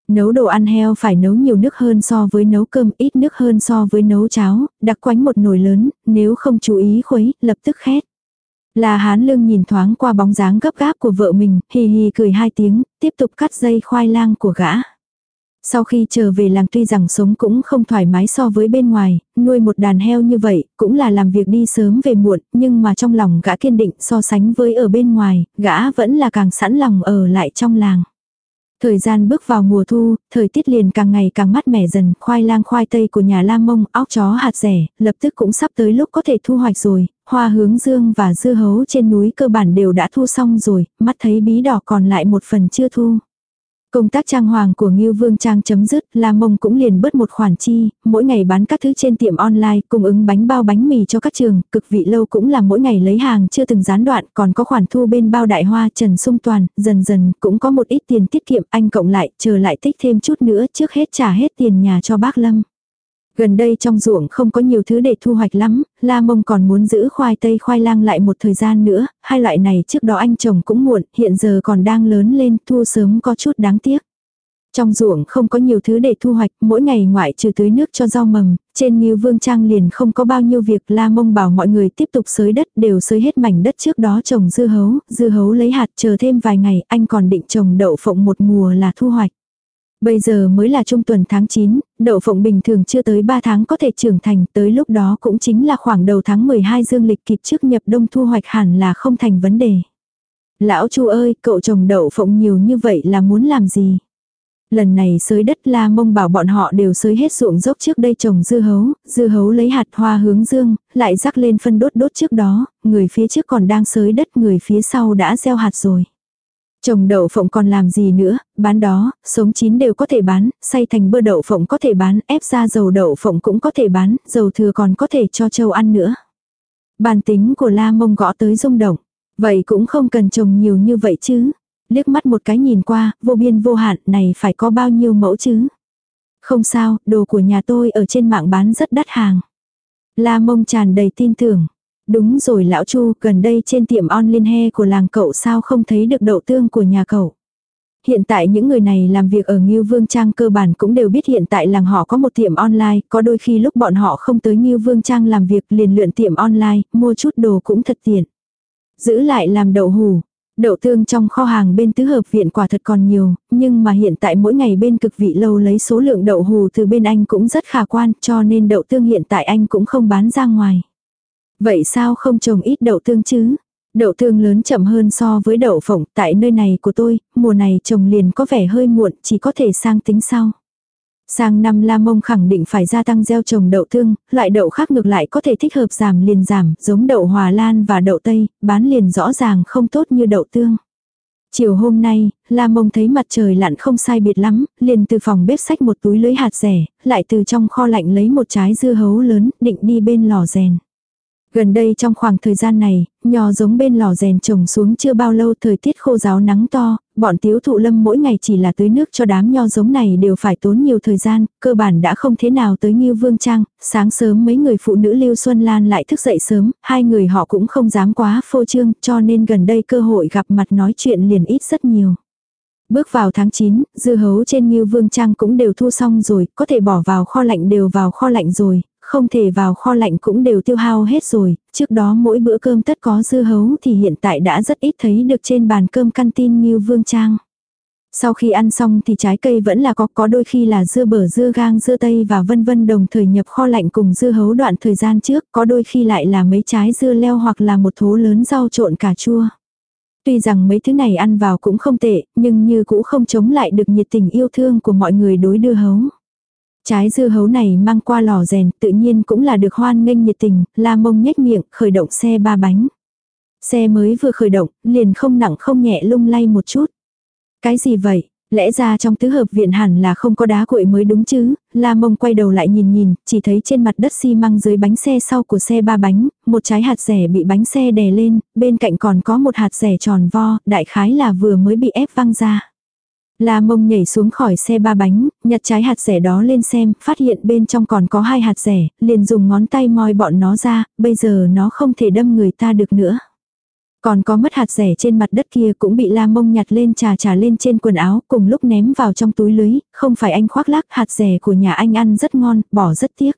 Nấu đồ ăn heo phải nấu nhiều nước hơn so với nấu cơm, ít nước hơn so với nấu cháo, đặc quánh một nồi lớn, nếu không chú ý khuấy, lập tức khét. Là hán lương nhìn thoáng qua bóng dáng gấp gáp của vợ mình, hì hì cười hai tiếng, tiếp tục cắt dây khoai lang của gã. Sau khi trở về làng tuy rằng sống cũng không thoải mái so với bên ngoài, nuôi một đàn heo như vậy, cũng là làm việc đi sớm về muộn, nhưng mà trong lòng gã kiên định so sánh với ở bên ngoài, gã vẫn là càng sẵn lòng ở lại trong làng. Thời gian bước vào mùa thu, thời tiết liền càng ngày càng mát mẻ dần, khoai lang khoai tây của nhà Lam Mông, óc chó hạt rẻ, lập tức cũng sắp tới lúc có thể thu hoạch rồi, hoa hướng dương và dưa hấu trên núi cơ bản đều đã thu xong rồi, mắt thấy bí đỏ còn lại một phần chưa thu. Công tác trang hoàng của Ngưu Vương Trang chấm dứt, La Mông cũng liền bớt một khoản chi, mỗi ngày bán các thứ trên tiệm online, cung ứng bánh bao bánh mì cho các trường, cực vị lâu cũng là mỗi ngày lấy hàng chưa từng gián đoạn, còn có khoản thu bên bao đại hoa Trần Sung Toàn, dần dần cũng có một ít tiền tiết kiệm, anh cộng lại, chờ lại tích thêm chút nữa trước hết trả hết tiền nhà cho bác Lâm. Gần đây trong ruộng không có nhiều thứ để thu hoạch lắm, La Mông còn muốn giữ khoai tây khoai lang lại một thời gian nữa, hai loại này trước đó anh chồng cũng muộn, hiện giờ còn đang lớn lên, thu sớm có chút đáng tiếc. Trong ruộng không có nhiều thứ để thu hoạch, mỗi ngày ngoại trừ tưới nước cho rau mầm, trên như Vương Trang liền không có bao nhiêu việc La Mông bảo mọi người tiếp tục sới đất đều sới hết mảnh đất trước đó trồng dưa hấu, dưa hấu lấy hạt chờ thêm vài ngày, anh còn định trồng đậu phộng một mùa là thu hoạch. Bây giờ mới là trung tuần tháng 9, đậu phộng bình thường chưa tới 3 tháng có thể trưởng thành, tới lúc đó cũng chính là khoảng đầu tháng 12 dương lịch kịp trước nhập đông thu hoạch hẳn là không thành vấn đề. Lão chu ơi, cậu trồng đậu phộng nhiều như vậy là muốn làm gì? Lần này sới đất la mông bảo bọn họ đều sới hết ruộng dốc trước đây trồng dưa hấu, dưa hấu lấy hạt hoa hướng dương, lại rắc lên phân đốt đốt trước đó, người phía trước còn đang sới đất người phía sau đã gieo hạt rồi. Trồng đậu phộng còn làm gì nữa, bán đó, sống chín đều có thể bán, xay thành bơ đậu phộng có thể bán, ép ra dầu đậu phộng cũng có thể bán, dầu thừa còn có thể cho châu ăn nữa. Bàn tính của la mông gõ tới rung động. Vậy cũng không cần trồng nhiều như vậy chứ. Liếc mắt một cái nhìn qua, vô biên vô hạn này phải có bao nhiêu mẫu chứ. Không sao, đồ của nhà tôi ở trên mạng bán rất đắt hàng. La mông tràn đầy tin tưởng. Đúng rồi lão Chu, gần đây trên tiệm online của làng cậu sao không thấy được đậu tương của nhà cậu. Hiện tại những người này làm việc ở Ngưu Vương Trang cơ bản cũng đều biết hiện tại làng họ có một tiệm online, có đôi khi lúc bọn họ không tới Ngưu Vương Trang làm việc liền lượn tiệm online, mua chút đồ cũng thật tiện. Giữ lại làm đậu hủ. Đậu tương trong kho hàng bên tứ hợp viện quả thật còn nhiều, nhưng mà hiện tại mỗi ngày bên cực vị lâu lấy số lượng đậu hù từ bên anh cũng rất khả quan cho nên đậu tương hiện tại anh cũng không bán ra ngoài. Vậy sao không trồng ít đậu tương chứ? Đậu tương lớn chậm hơn so với đậu phộng, tại nơi này của tôi, mùa này trồng liền có vẻ hơi muộn, chỉ có thể sang tính sau. Sang năm La Mông khẳng định phải gia tăng gieo trồng đậu tương, loại đậu khác ngược lại có thể thích hợp giảm liền giảm, giống đậu Hòa Lan và đậu Tây, bán liền rõ ràng không tốt như đậu tương. Chiều hôm nay, La Mông thấy mặt trời lặn không sai biệt lắm, liền từ phòng bếp sách một túi lưới hạt rẻ, lại từ trong kho lạnh lấy một trái dưa hấu lớn, định đi bên lò rèn. Gần đây trong khoảng thời gian này, nho giống bên lò rèn trồng xuống chưa bao lâu thời tiết khô giáo nắng to, bọn tiếu thụ lâm mỗi ngày chỉ là tưới nước cho đám nho giống này đều phải tốn nhiều thời gian, cơ bản đã không thế nào tới như vương trang, sáng sớm mấy người phụ nữ Lưu Xuân Lan lại thức dậy sớm, hai người họ cũng không dám quá phô trương cho nên gần đây cơ hội gặp mặt nói chuyện liền ít rất nhiều. Bước vào tháng 9, dư hấu trên Ngưu Vương Trang cũng đều thu xong rồi, có thể bỏ vào kho lạnh đều vào kho lạnh rồi, không thể vào kho lạnh cũng đều tiêu hao hết rồi, trước đó mỗi bữa cơm tất có dư hấu thì hiện tại đã rất ít thấy được trên bàn cơm canteen như Vương Trang. Sau khi ăn xong thì trái cây vẫn là có, có đôi khi là dưa bở dưa gang dưa tây và vân vân đồng thời nhập kho lạnh cùng dưa hấu đoạn thời gian trước, có đôi khi lại là mấy trái dưa leo hoặc là một thố lớn rau trộn cà chua. Tuy rằng mấy thứ này ăn vào cũng không tệ, nhưng như cũ không chống lại được nhiệt tình yêu thương của mọi người đối đưa hấu. Trái dưa hấu này mang qua lò rèn tự nhiên cũng là được hoan nghênh nhiệt tình, la mông nhếch miệng, khởi động xe ba bánh. Xe mới vừa khởi động, liền không nặng không nhẹ lung lay một chút. Cái gì vậy? Lẽ ra trong tứ hợp viện hẳn là không có đá cuội mới đúng chứ, La Mông quay đầu lại nhìn nhìn, chỉ thấy trên mặt đất xi măng dưới bánh xe sau của xe ba bánh, một trái hạt rẻ bị bánh xe đè lên, bên cạnh còn có một hạt rẻ tròn vo, đại khái là vừa mới bị ép văng ra. La Mông nhảy xuống khỏi xe ba bánh, nhặt trái hạt rẻ đó lên xem, phát hiện bên trong còn có hai hạt rẻ, liền dùng ngón tay moi bọn nó ra, bây giờ nó không thể đâm người ta được nữa. Còn có mất hạt rẻ trên mặt đất kia cũng bị la mông nhặt lên trà trà lên trên quần áo cùng lúc ném vào trong túi lưới, không phải anh khoác lác hạt rẻ của nhà anh ăn rất ngon, bỏ rất tiếc.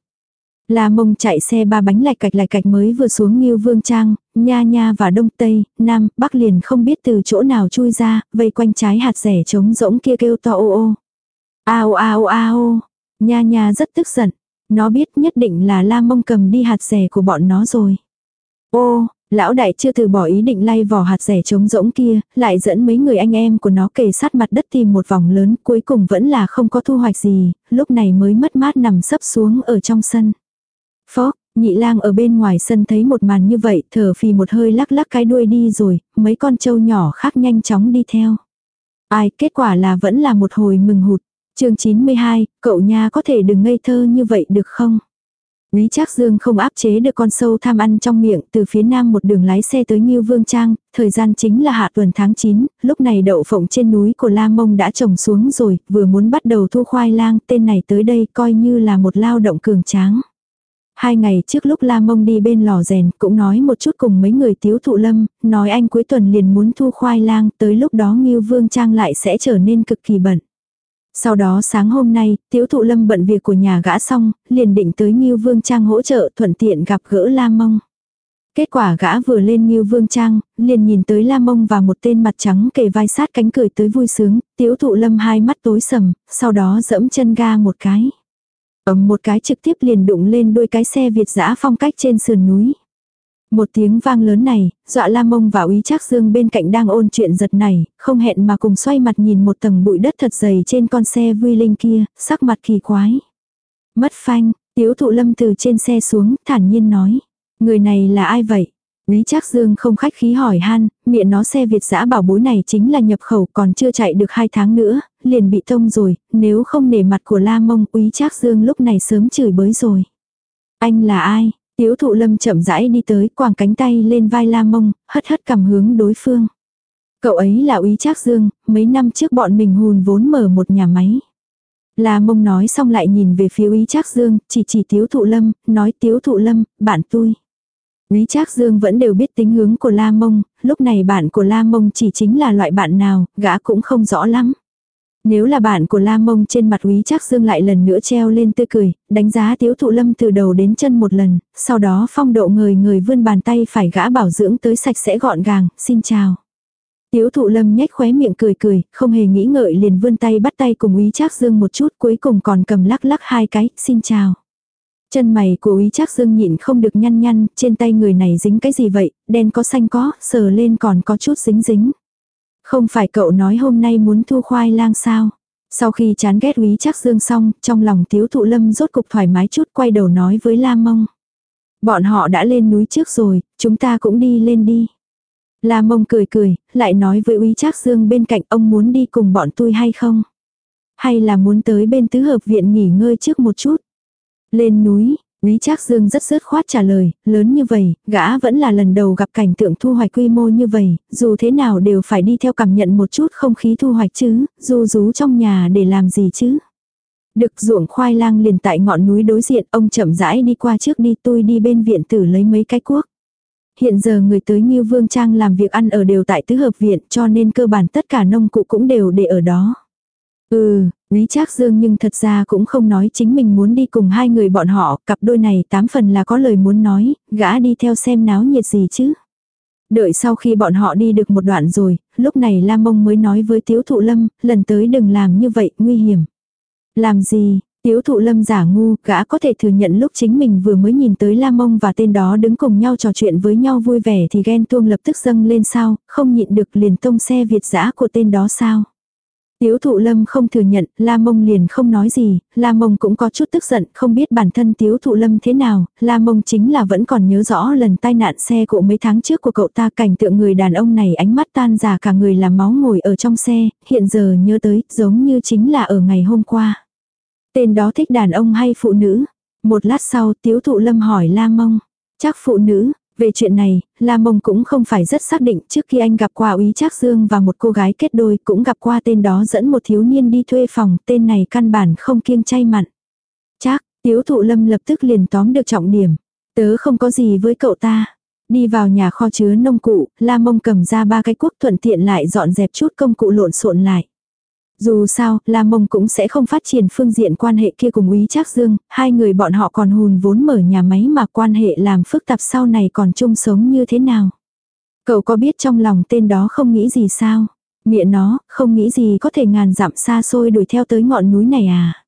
La mông chạy xe ba bánh lạch cạch lạch cạch mới vừa xuống Nghiêu Vương Trang, Nha Nha và Đông Tây, Nam, Bắc liền không biết từ chỗ nào chui ra, vây quanh trái hạt rẻ trống rỗng kia kêu to ô ô. Ao ao ao, Nha Nha rất tức giận, nó biết nhất định là La mông cầm đi hạt rẻ của bọn nó rồi. Ô, Lão đại chưa từ bỏ ý định lay vỏ hạt rẻ trống rỗng kia, lại dẫn mấy người anh em của nó kề sát mặt đất tìm một vòng lớn, cuối cùng vẫn là không có thu hoạch gì, lúc này mới mất mát nằm sấp xuống ở trong sân. Phó, nhị lang ở bên ngoài sân thấy một màn như vậy, thở phì một hơi lắc lắc cái đuôi đi rồi, mấy con trâu nhỏ khác nhanh chóng đi theo. Ai, kết quả là vẫn là một hồi mừng hụt. chương 92, cậu nha có thể đừng ngây thơ như vậy được không? Lý Trác Dương không áp chế được con sâu tham ăn trong miệng, từ phía nam một đường lái xe tới Ngưu Vương Trang, thời gian chính là hạ tuần tháng 9, lúc này đậu phộng trên núi của La Mông đã trồng xuống rồi, vừa muốn bắt đầu thu khoai lang, tên này tới đây coi như là một lao động cường tráng. Hai ngày trước lúc La Mông đi bên lò rèn cũng nói một chút cùng mấy người tiếu thụ lâm, nói anh cuối tuần liền muốn thu khoai lang, tới lúc đó Ngưu Vương Trang lại sẽ trở nên cực kỳ bận. Sau đó sáng hôm nay, tiếu thụ lâm bận việc của nhà gã xong, liền định tới Ngưu Vương Trang hỗ trợ thuận tiện gặp gỡ La Mông. Kết quả gã vừa lên Ngưu Vương Trang, liền nhìn tới La Mông và một tên mặt trắng kề vai sát cánh cười tới vui sướng, tiếu thụ lâm hai mắt tối sầm, sau đó dẫm chân ga một cái. Ấm một cái trực tiếp liền đụng lên đôi cái xe Việt dã phong cách trên sườn núi. Một tiếng vang lớn này, dọa la mông và úy trác dương bên cạnh đang ôn chuyện giật này, không hẹn mà cùng xoay mặt nhìn một tầng bụi đất thật dày trên con xe vui linh kia, sắc mặt kỳ quái. Mất phanh, tiếu thụ lâm từ trên xe xuống, thản nhiên nói. Người này là ai vậy? Lý Trác Dương không khách khí hỏi han, miệng nó xe Việt giã bảo bối này chính là nhập khẩu còn chưa chạy được hai tháng nữa, liền bị tông rồi, nếu không nể mặt của La Mông, úy Trác Dương lúc này sớm chửi bới rồi. Anh là ai? Tiếu thụ lâm chậm rãi đi tới quàng cánh tay lên vai la mông, hất hất cầm hướng đối phương. Cậu ấy là úy trác dương, mấy năm trước bọn mình hùn vốn mở một nhà máy. La mông nói xong lại nhìn về phía úy trác dương, chỉ chỉ tiếu thụ lâm, nói tiếu thụ lâm, bạn tôi. Úy trác dương vẫn đều biết tính hướng của la mông, lúc này bạn của la mông chỉ chính là loại bạn nào, gã cũng không rõ lắm. Nếu là bạn của La Mông trên mặt Úy Trác Dương lại lần nữa treo lên tươi cười, đánh giá Tiếu Thụ Lâm từ đầu đến chân một lần, sau đó phong độ người người vươn bàn tay phải gã bảo dưỡng tới sạch sẽ gọn gàng, xin chào. Tiếu Thụ Lâm nhếch khóe miệng cười cười, không hề nghĩ ngợi liền vươn tay bắt tay cùng Úy Trác Dương một chút, cuối cùng còn cầm lắc lắc hai cái, xin chào. Chân mày của Úy Trác Dương nhịn không được nhăn nhăn, trên tay người này dính cái gì vậy, đen có xanh có, sờ lên còn có chút dính dính. Không phải cậu nói hôm nay muốn thu khoai lang sao? Sau khi chán ghét úy trác dương xong, trong lòng tiếu thụ lâm rốt cục thoải mái chút quay đầu nói với La Mông. Bọn họ đã lên núi trước rồi, chúng ta cũng đi lên đi. La Mông cười cười, lại nói với úy trác dương bên cạnh ông muốn đi cùng bọn tôi hay không? Hay là muốn tới bên tứ hợp viện nghỉ ngơi trước một chút? Lên núi, Lý Trác Dương rất dứt khoát trả lời, lớn như vậy, gã vẫn là lần đầu gặp cảnh tượng thu hoạch quy mô như vậy, dù thế nào đều phải đi theo cảm nhận một chút không khí thu hoạch chứ, dù rú trong nhà để làm gì chứ. Được ruộng khoai lang liền tại ngọn núi đối diện, ông chậm rãi đi qua trước đi tôi đi bên viện tử lấy mấy cái cuốc. Hiện giờ người tới như Vương Trang làm việc ăn ở đều tại tứ hợp viện cho nên cơ bản tất cả nông cụ cũng đều để ở đó. Ừ, Lý Trác Dương nhưng thật ra cũng không nói chính mình muốn đi cùng hai người bọn họ, cặp đôi này tám phần là có lời muốn nói, gã đi theo xem náo nhiệt gì chứ. Đợi sau khi bọn họ đi được một đoạn rồi, lúc này Lam Mông mới nói với Tiếu Thụ Lâm, lần tới đừng làm như vậy, nguy hiểm. Làm gì, Tiếu thụ lâm giả ngu, gã có thể thừa nhận lúc chính mình vừa mới nhìn tới lam Mông và tên đó đứng cùng nhau trò chuyện với nhau vui vẻ thì ghen tuông lập tức dâng lên sao, không nhịn được liền tông xe Việt dã của tên đó sao. Tiếu thụ lâm không thừa nhận, La Mông liền không nói gì, La Mông cũng có chút tức giận, không biết bản thân tiếu thụ lâm thế nào, La Mông chính là vẫn còn nhớ rõ lần tai nạn xe cộ mấy tháng trước của cậu ta cảnh tượng người đàn ông này ánh mắt tan giả cả người làm máu ngồi ở trong xe, hiện giờ nhớ tới, giống như chính là ở ngày hôm qua. Tên đó thích đàn ông hay phụ nữ? Một lát sau tiếu thụ lâm hỏi La Mông. Chắc phụ nữ, về chuyện này, La Mông cũng không phải rất xác định trước khi anh gặp qua úy Trác Dương và một cô gái kết đôi cũng gặp qua tên đó dẫn một thiếu niên đi thuê phòng, tên này căn bản không kiêng chay mặn. Chắc, tiếu thụ lâm lập tức liền tóm được trọng điểm. Tớ không có gì với cậu ta. Đi vào nhà kho chứa nông cụ, La Mông cầm ra ba cái cuốc thuận tiện lại dọn dẹp chút công cụ lộn xộn lại. Dù sao, La Mông cũng sẽ không phát triển phương diện quan hệ kia cùng Úy Trác Dương, hai người bọn họ còn hùn vốn mở nhà máy mà quan hệ làm phức tạp sau này còn chung sống như thế nào. Cậu có biết trong lòng tên đó không nghĩ gì sao? Miệng nó, không nghĩ gì có thể ngàn dặm xa xôi đuổi theo tới ngọn núi này à?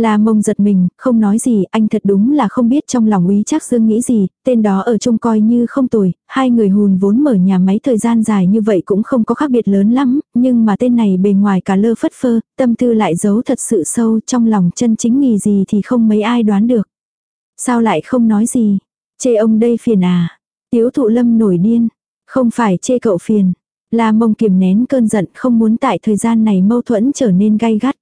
La mông giật mình, không nói gì, anh thật đúng là không biết trong lòng úy chắc dương nghĩ gì, tên đó ở chung coi như không tồi, hai người hùn vốn mở nhà máy thời gian dài như vậy cũng không có khác biệt lớn lắm, nhưng mà tên này bề ngoài cả lơ phất phơ, tâm tư lại giấu thật sự sâu trong lòng chân chính nghỉ gì thì không mấy ai đoán được. Sao lại không nói gì? Chê ông đây phiền à? Tiếu thụ lâm nổi điên. Không phải chê cậu phiền. La mông kiềm nén cơn giận không muốn tại thời gian này mâu thuẫn trở nên gay gắt.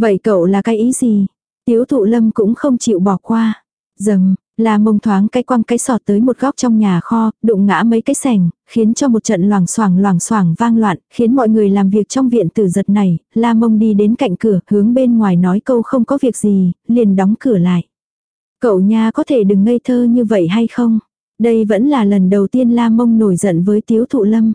Vậy cậu là cái ý gì? Tiếu thụ lâm cũng không chịu bỏ qua. Dầm, là mông thoáng cái quăng cái sọt tới một góc trong nhà kho, đụng ngã mấy cái sành, khiến cho một trận loảng xoảng loảng xoảng vang loạn, khiến mọi người làm việc trong viện tử giật này, la mông đi đến cạnh cửa, hướng bên ngoài nói câu không có việc gì, liền đóng cửa lại. Cậu nha có thể đừng ngây thơ như vậy hay không? Đây vẫn là lần đầu tiên la mông nổi giận với tiếu thụ lâm.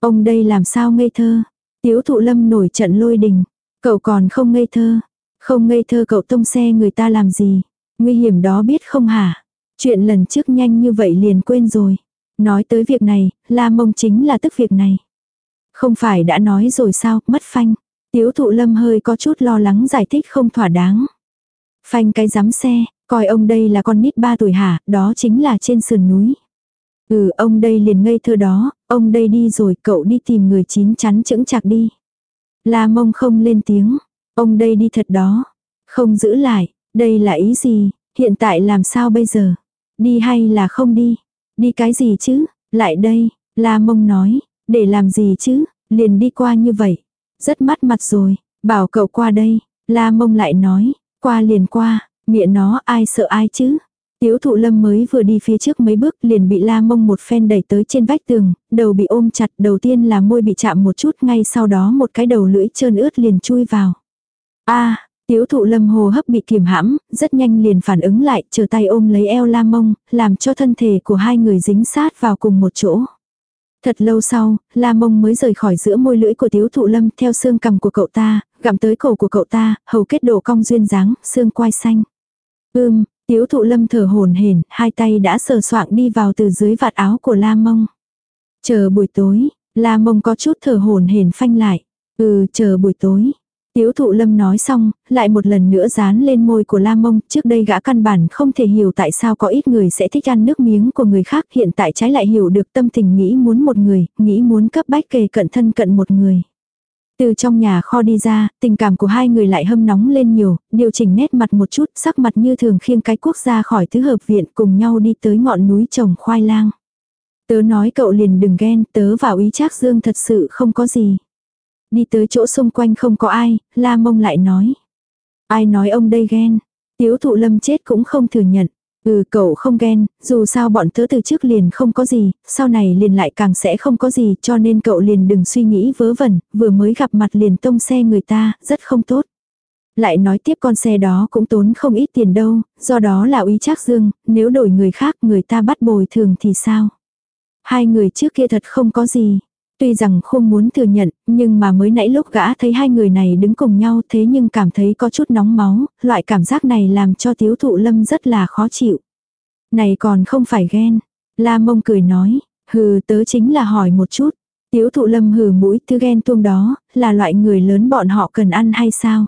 Ông đây làm sao ngây thơ? Tiếu thụ lâm nổi trận lôi đình. Cậu còn không ngây thơ. Không ngây thơ cậu tông xe người ta làm gì. Nguy hiểm đó biết không hả? Chuyện lần trước nhanh như vậy liền quên rồi. Nói tới việc này, la mông chính là tức việc này. Không phải đã nói rồi sao, mất phanh. Tiếu thụ lâm hơi có chút lo lắng giải thích không thỏa đáng. Phanh cái giám xe, coi ông đây là con nít ba tuổi hả, đó chính là trên sườn núi. Ừ ông đây liền ngây thơ đó, ông đây đi rồi cậu đi tìm người chín chắn chững chạc đi. La mông không lên tiếng. Ông đây đi thật đó. Không giữ lại. Đây là ý gì? Hiện tại làm sao bây giờ? Đi hay là không đi? Đi cái gì chứ? Lại đây. La mông nói. Để làm gì chứ? Liền đi qua như vậy. Rất mắt mặt rồi. Bảo cậu qua đây. La mông lại nói. Qua liền qua. Miệng nó, ai sợ ai chứ? Tiếu thụ lâm mới vừa đi phía trước mấy bước liền bị la mông một phen đẩy tới trên vách tường, đầu bị ôm chặt đầu tiên là môi bị chạm một chút ngay sau đó một cái đầu lưỡi trơn ướt liền chui vào. a tiếu thụ lâm hồ hấp bị kiềm hãm, rất nhanh liền phản ứng lại, chờ tay ôm lấy eo la mông, làm cho thân thể của hai người dính sát vào cùng một chỗ. Thật lâu sau, la mông mới rời khỏi giữa môi lưỡi của tiếu thụ lâm theo xương cầm của cậu ta, gặm tới cổ của cậu ta, hầu kết độ cong duyên dáng, xương quai xanh. Ưm, Tiếu thụ lâm thở hồn hển, hai tay đã sờ soạng đi vào từ dưới vạt áo của La Mông. Chờ buổi tối, La Mông có chút thở hồn hển phanh lại. Ừ, chờ buổi tối. Tiếu thụ lâm nói xong, lại một lần nữa dán lên môi của La Mông, trước đây gã căn bản không thể hiểu tại sao có ít người sẽ thích ăn nước miếng của người khác, hiện tại trái lại hiểu được tâm tình nghĩ muốn một người, nghĩ muốn cấp bách kề cận thân cận một người. Từ trong nhà kho đi ra, tình cảm của hai người lại hâm nóng lên nhiều, điều chỉnh nét mặt một chút, sắc mặt như thường khiêng cái quốc ra khỏi thứ hợp viện cùng nhau đi tới ngọn núi trồng khoai lang. Tớ nói cậu liền đừng ghen, tớ vào ý trác dương thật sự không có gì. Đi tới chỗ xung quanh không có ai, la mông lại nói. Ai nói ông đây ghen? Tiếu thụ lâm chết cũng không thừa nhận. Ừ cậu không ghen, dù sao bọn tớ từ trước liền không có gì, sau này liền lại càng sẽ không có gì cho nên cậu liền đừng suy nghĩ vớ vẩn, vừa mới gặp mặt liền tông xe người ta, rất không tốt. Lại nói tiếp con xe đó cũng tốn không ít tiền đâu, do đó là úy trác dương, nếu đổi người khác người ta bắt bồi thường thì sao? Hai người trước kia thật không có gì. Tuy rằng không muốn thừa nhận, nhưng mà mới nãy lúc gã thấy hai người này đứng cùng nhau thế nhưng cảm thấy có chút nóng máu, loại cảm giác này làm cho tiếu thụ lâm rất là khó chịu. Này còn không phải ghen. La mông cười nói, hừ tớ chính là hỏi một chút. Tiếu thụ lâm hừ mũi thứ ghen tuông đó, là loại người lớn bọn họ cần ăn hay sao?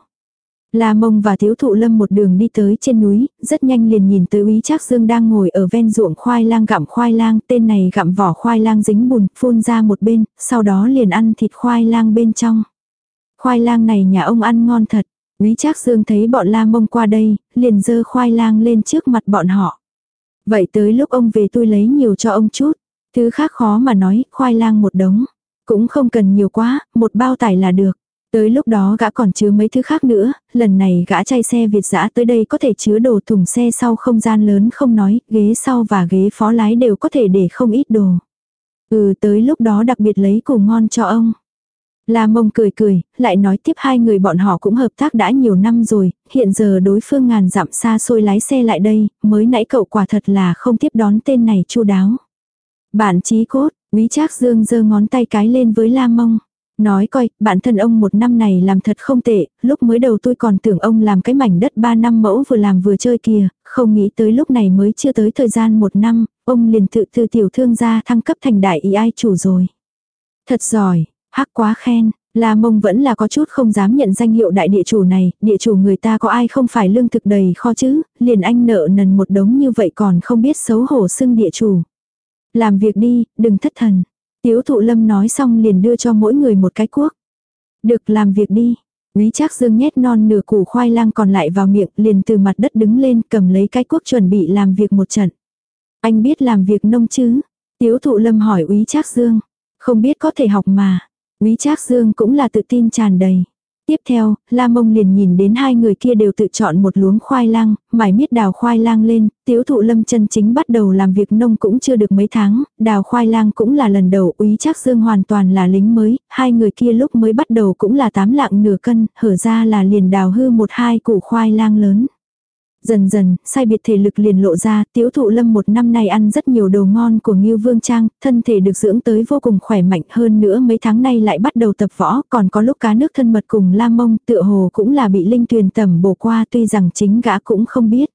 La Mông và Thiếu Thụ Lâm một đường đi tới trên núi, rất nhanh liền nhìn tới Úy Trác Dương đang ngồi ở ven ruộng khoai lang gặm khoai lang, tên này gặm vỏ khoai lang dính bùn, phun ra một bên, sau đó liền ăn thịt khoai lang bên trong. Khoai lang này nhà ông ăn ngon thật. Úy Trác Dương thấy bọn La Mông qua đây, liền dơ khoai lang lên trước mặt bọn họ. Vậy tới lúc ông về tôi lấy nhiều cho ông chút. Thứ khác khó mà nói, khoai lang một đống. Cũng không cần nhiều quá, một bao tải là được. Tới lúc đó gã còn chứa mấy thứ khác nữa, lần này gã chay xe Việt dã tới đây có thể chứa đồ thùng xe sau không gian lớn không nói, ghế sau và ghế phó lái đều có thể để không ít đồ. Ừ tới lúc đó đặc biệt lấy củ ngon cho ông. La mông cười cười, lại nói tiếp hai người bọn họ cũng hợp tác đã nhiều năm rồi, hiện giờ đối phương ngàn dặm xa xôi lái xe lại đây, mới nãy cậu quả thật là không tiếp đón tên này chu đáo. Bản chí cốt, quý trác dương giơ ngón tay cái lên với la mông. Nói coi, bản thân ông một năm này làm thật không tệ, lúc mới đầu tôi còn tưởng ông làm cái mảnh đất ba năm mẫu vừa làm vừa chơi kìa, không nghĩ tới lúc này mới chưa tới thời gian một năm, ông liền tự từ tiểu thương gia thăng cấp thành đại ý ai chủ rồi. Thật giỏi, hắc quá khen, La mông vẫn là có chút không dám nhận danh hiệu đại địa chủ này, địa chủ người ta có ai không phải lương thực đầy kho chứ, liền anh nợ nần một đống như vậy còn không biết xấu hổ xưng địa chủ. Làm việc đi, đừng thất thần. Tiếu thụ lâm nói xong liền đưa cho mỗi người một cái cuốc. Được làm việc đi. Quý Trác Dương nhét non nửa củ khoai lang còn lại vào miệng, liền từ mặt đất đứng lên, cầm lấy cái cuốc chuẩn bị làm việc một trận. Anh biết làm việc nông chứ? Tiếu thụ lâm hỏi Úy Trác Dương. Không biết có thể học mà. Úy Trác Dương cũng là tự tin tràn đầy. Tiếp theo, La Mông liền nhìn đến hai người kia đều tự chọn một luống khoai lang, mải miết đào khoai lang lên, tiếu thụ lâm chân chính bắt đầu làm việc nông cũng chưa được mấy tháng, đào khoai lang cũng là lần đầu úy chắc dương hoàn toàn là lính mới, hai người kia lúc mới bắt đầu cũng là tám lạng nửa cân, hở ra là liền đào hư một hai củ khoai lang lớn. Dần dần, sai biệt thể lực liền lộ ra, tiểu thụ lâm một năm nay ăn rất nhiều đồ ngon của Ngưu Vương Trang, thân thể được dưỡng tới vô cùng khỏe mạnh hơn nữa mấy tháng nay lại bắt đầu tập võ, còn có lúc cá nước thân mật cùng la mông tựa hồ cũng là bị linh tuyền tẩm bổ qua tuy rằng chính gã cũng không biết.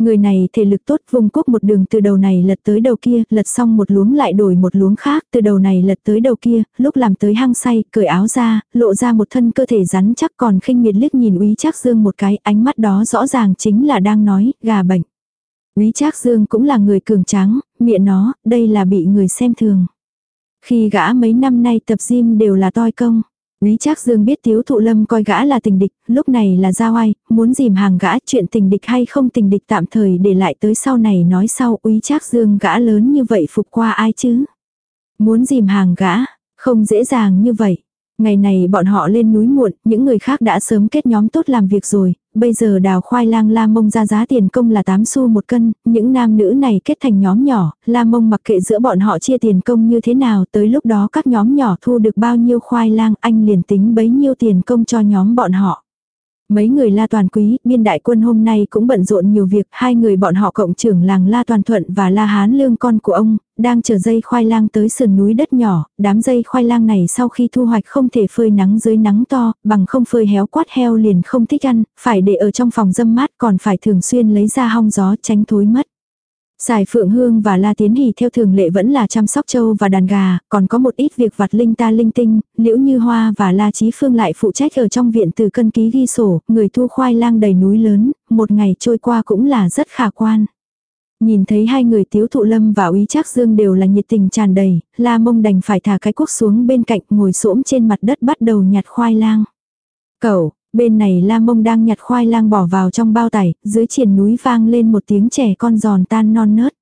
Người này thể lực tốt vùng quốc một đường từ đầu này lật tới đầu kia, lật xong một luống lại đổi một luống khác, từ đầu này lật tới đầu kia, lúc làm tới hang say, cởi áo ra, lộ ra một thân cơ thể rắn chắc còn khinh miệt liếc nhìn úy trác dương một cái, ánh mắt đó rõ ràng chính là đang nói, gà bệnh. Úy trác dương cũng là người cường tráng, miệng nó, đây là bị người xem thường. Khi gã mấy năm nay tập gym đều là toi công. Lý Trác Dương biết Tiếu Thụ Lâm coi gã là tình địch, lúc này là giao ai, muốn dìm hàng gã chuyện tình địch hay không tình địch tạm thời để lại tới sau này nói sau Úy Trác Dương gã lớn như vậy phục qua ai chứ. Muốn dìm hàng gã, không dễ dàng như vậy. Ngày này bọn họ lên núi muộn, những người khác đã sớm kết nhóm tốt làm việc rồi, bây giờ đào khoai lang la mông ra giá tiền công là 8 xu một cân, những nam nữ này kết thành nhóm nhỏ, la mông mặc kệ giữa bọn họ chia tiền công như thế nào, tới lúc đó các nhóm nhỏ thu được bao nhiêu khoai lang anh liền tính bấy nhiêu tiền công cho nhóm bọn họ. Mấy người La Toàn Quý, biên đại quân hôm nay cũng bận rộn nhiều việc, hai người bọn họ cộng trưởng làng La Toàn Thuận và La Hán Lương con của ông, đang chờ dây khoai lang tới sườn núi đất nhỏ, đám dây khoai lang này sau khi thu hoạch không thể phơi nắng dưới nắng to, bằng không phơi héo quát heo liền không thích ăn, phải để ở trong phòng dâm mát còn phải thường xuyên lấy ra hong gió tránh thối mất. Giải Phượng Hương và La Tiến Hỷ theo thường lệ vẫn là chăm sóc châu và đàn gà, còn có một ít việc vặt linh ta linh tinh, Liễu Như Hoa và La Chí Phương lại phụ trách ở trong viện từ cân ký ghi sổ, người thu khoai lang đầy núi lớn, một ngày trôi qua cũng là rất khả quan. Nhìn thấy hai người tiếu thụ lâm và úy trác dương đều là nhiệt tình tràn đầy, La Mông đành phải thả cái cuốc xuống bên cạnh ngồi xổm trên mặt đất bắt đầu nhặt khoai lang. Cậu, Bên này la mông đang nhặt khoai lang bỏ vào trong bao tải, dưới triển núi vang lên một tiếng trẻ con giòn tan non nớt.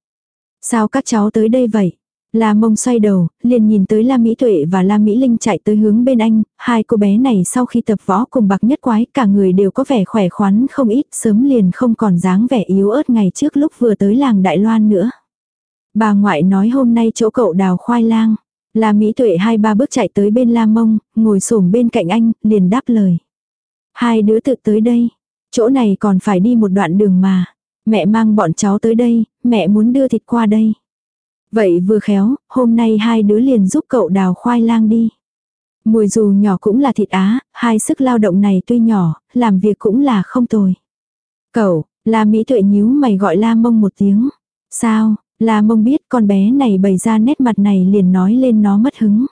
Sao các cháu tới đây vậy? La mông xoay đầu, liền nhìn tới La Mỹ Tuệ và La Mỹ Linh chạy tới hướng bên anh, hai cô bé này sau khi tập võ cùng bạc nhất quái cả người đều có vẻ khỏe khoắn không ít, sớm liền không còn dáng vẻ yếu ớt ngày trước lúc vừa tới làng Đại Loan nữa. Bà ngoại nói hôm nay chỗ cậu đào khoai lang. La Mỹ Tuệ hai ba bước chạy tới bên La Mông, ngồi xổm bên cạnh anh, liền đáp lời. Hai đứa tự tới đây. Chỗ này còn phải đi một đoạn đường mà. Mẹ mang bọn cháu tới đây, mẹ muốn đưa thịt qua đây. Vậy vừa khéo, hôm nay hai đứa liền giúp cậu đào khoai lang đi. Mùi dù nhỏ cũng là thịt á, hai sức lao động này tuy nhỏ, làm việc cũng là không tồi. Cậu, La Mỹ Tuệ nhíu mày gọi La Mông một tiếng. Sao, La Mông biết con bé này bày ra nét mặt này liền nói lên nó mất hứng.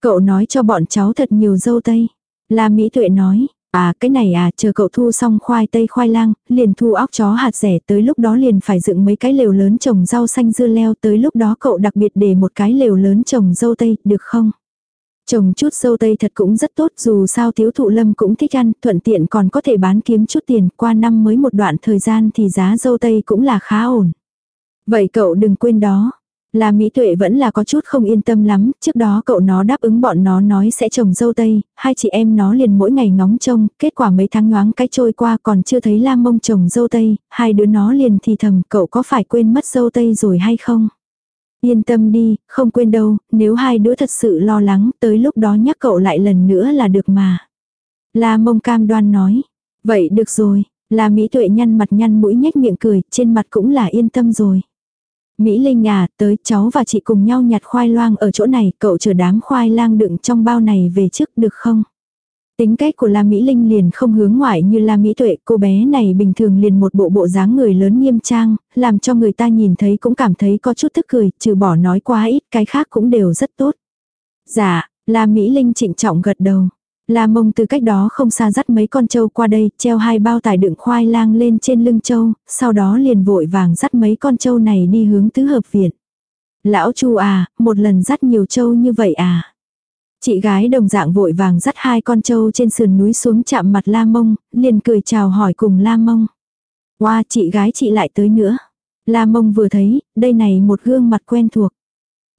Cậu nói cho bọn cháu thật nhiều dâu tây. La Mỹ Tuệ nói, À cái này à, chờ cậu thu xong khoai tây khoai lang, liền thu óc chó hạt rẻ tới lúc đó liền phải dựng mấy cái lều lớn trồng rau xanh dưa leo tới lúc đó cậu đặc biệt để một cái lều lớn trồng dâu tây, được không? Trồng chút dâu tây thật cũng rất tốt dù sao thiếu thụ lâm cũng thích ăn, thuận tiện còn có thể bán kiếm chút tiền, qua năm mới một đoạn thời gian thì giá dâu tây cũng là khá ổn. Vậy cậu đừng quên đó, là Mỹ Tuệ vẫn là có chút không yên tâm lắm, trước đó cậu nó đáp ứng bọn nó nói sẽ trồng dâu tây, hai chị em nó liền mỗi ngày ngóng trông, kết quả mấy tháng nhoáng cái trôi qua còn chưa thấy lam mông trồng dâu tây, hai đứa nó liền thì thầm cậu có phải quên mất dâu tây rồi hay không? Yên tâm đi, không quên đâu, nếu hai đứa thật sự lo lắng, tới lúc đó nhắc cậu lại lần nữa là được mà. La mông cam đoan nói, vậy được rồi, là Mỹ Tuệ nhăn mặt nhăn mũi nhếch miệng cười, trên mặt cũng là yên tâm rồi. Mỹ Linh à, tới cháu và chị cùng nhau nhặt khoai lang ở chỗ này, cậu chờ đám khoai lang đựng trong bao này về trước được không? Tính cách của La Mỹ Linh liền không hướng ngoại như La Mỹ Tuệ, cô bé này bình thường liền một bộ bộ dáng người lớn nghiêm trang, làm cho người ta nhìn thấy cũng cảm thấy có chút tức cười, trừ bỏ nói quá ít, cái khác cũng đều rất tốt. Dạ, La Mỹ Linh trịnh trọng gật đầu. La mông từ cách đó không xa dắt mấy con trâu qua đây, treo hai bao tải đựng khoai lang lên trên lưng trâu, sau đó liền vội vàng dắt mấy con trâu này đi hướng tứ hợp viện. Lão chu à, một lần dắt nhiều trâu như vậy à. Chị gái đồng dạng vội vàng dắt hai con trâu trên sườn núi xuống chạm mặt la mông, liền cười chào hỏi cùng la mông. Wow, chị gái chị lại tới nữa. La mông vừa thấy, đây này một gương mặt quen thuộc.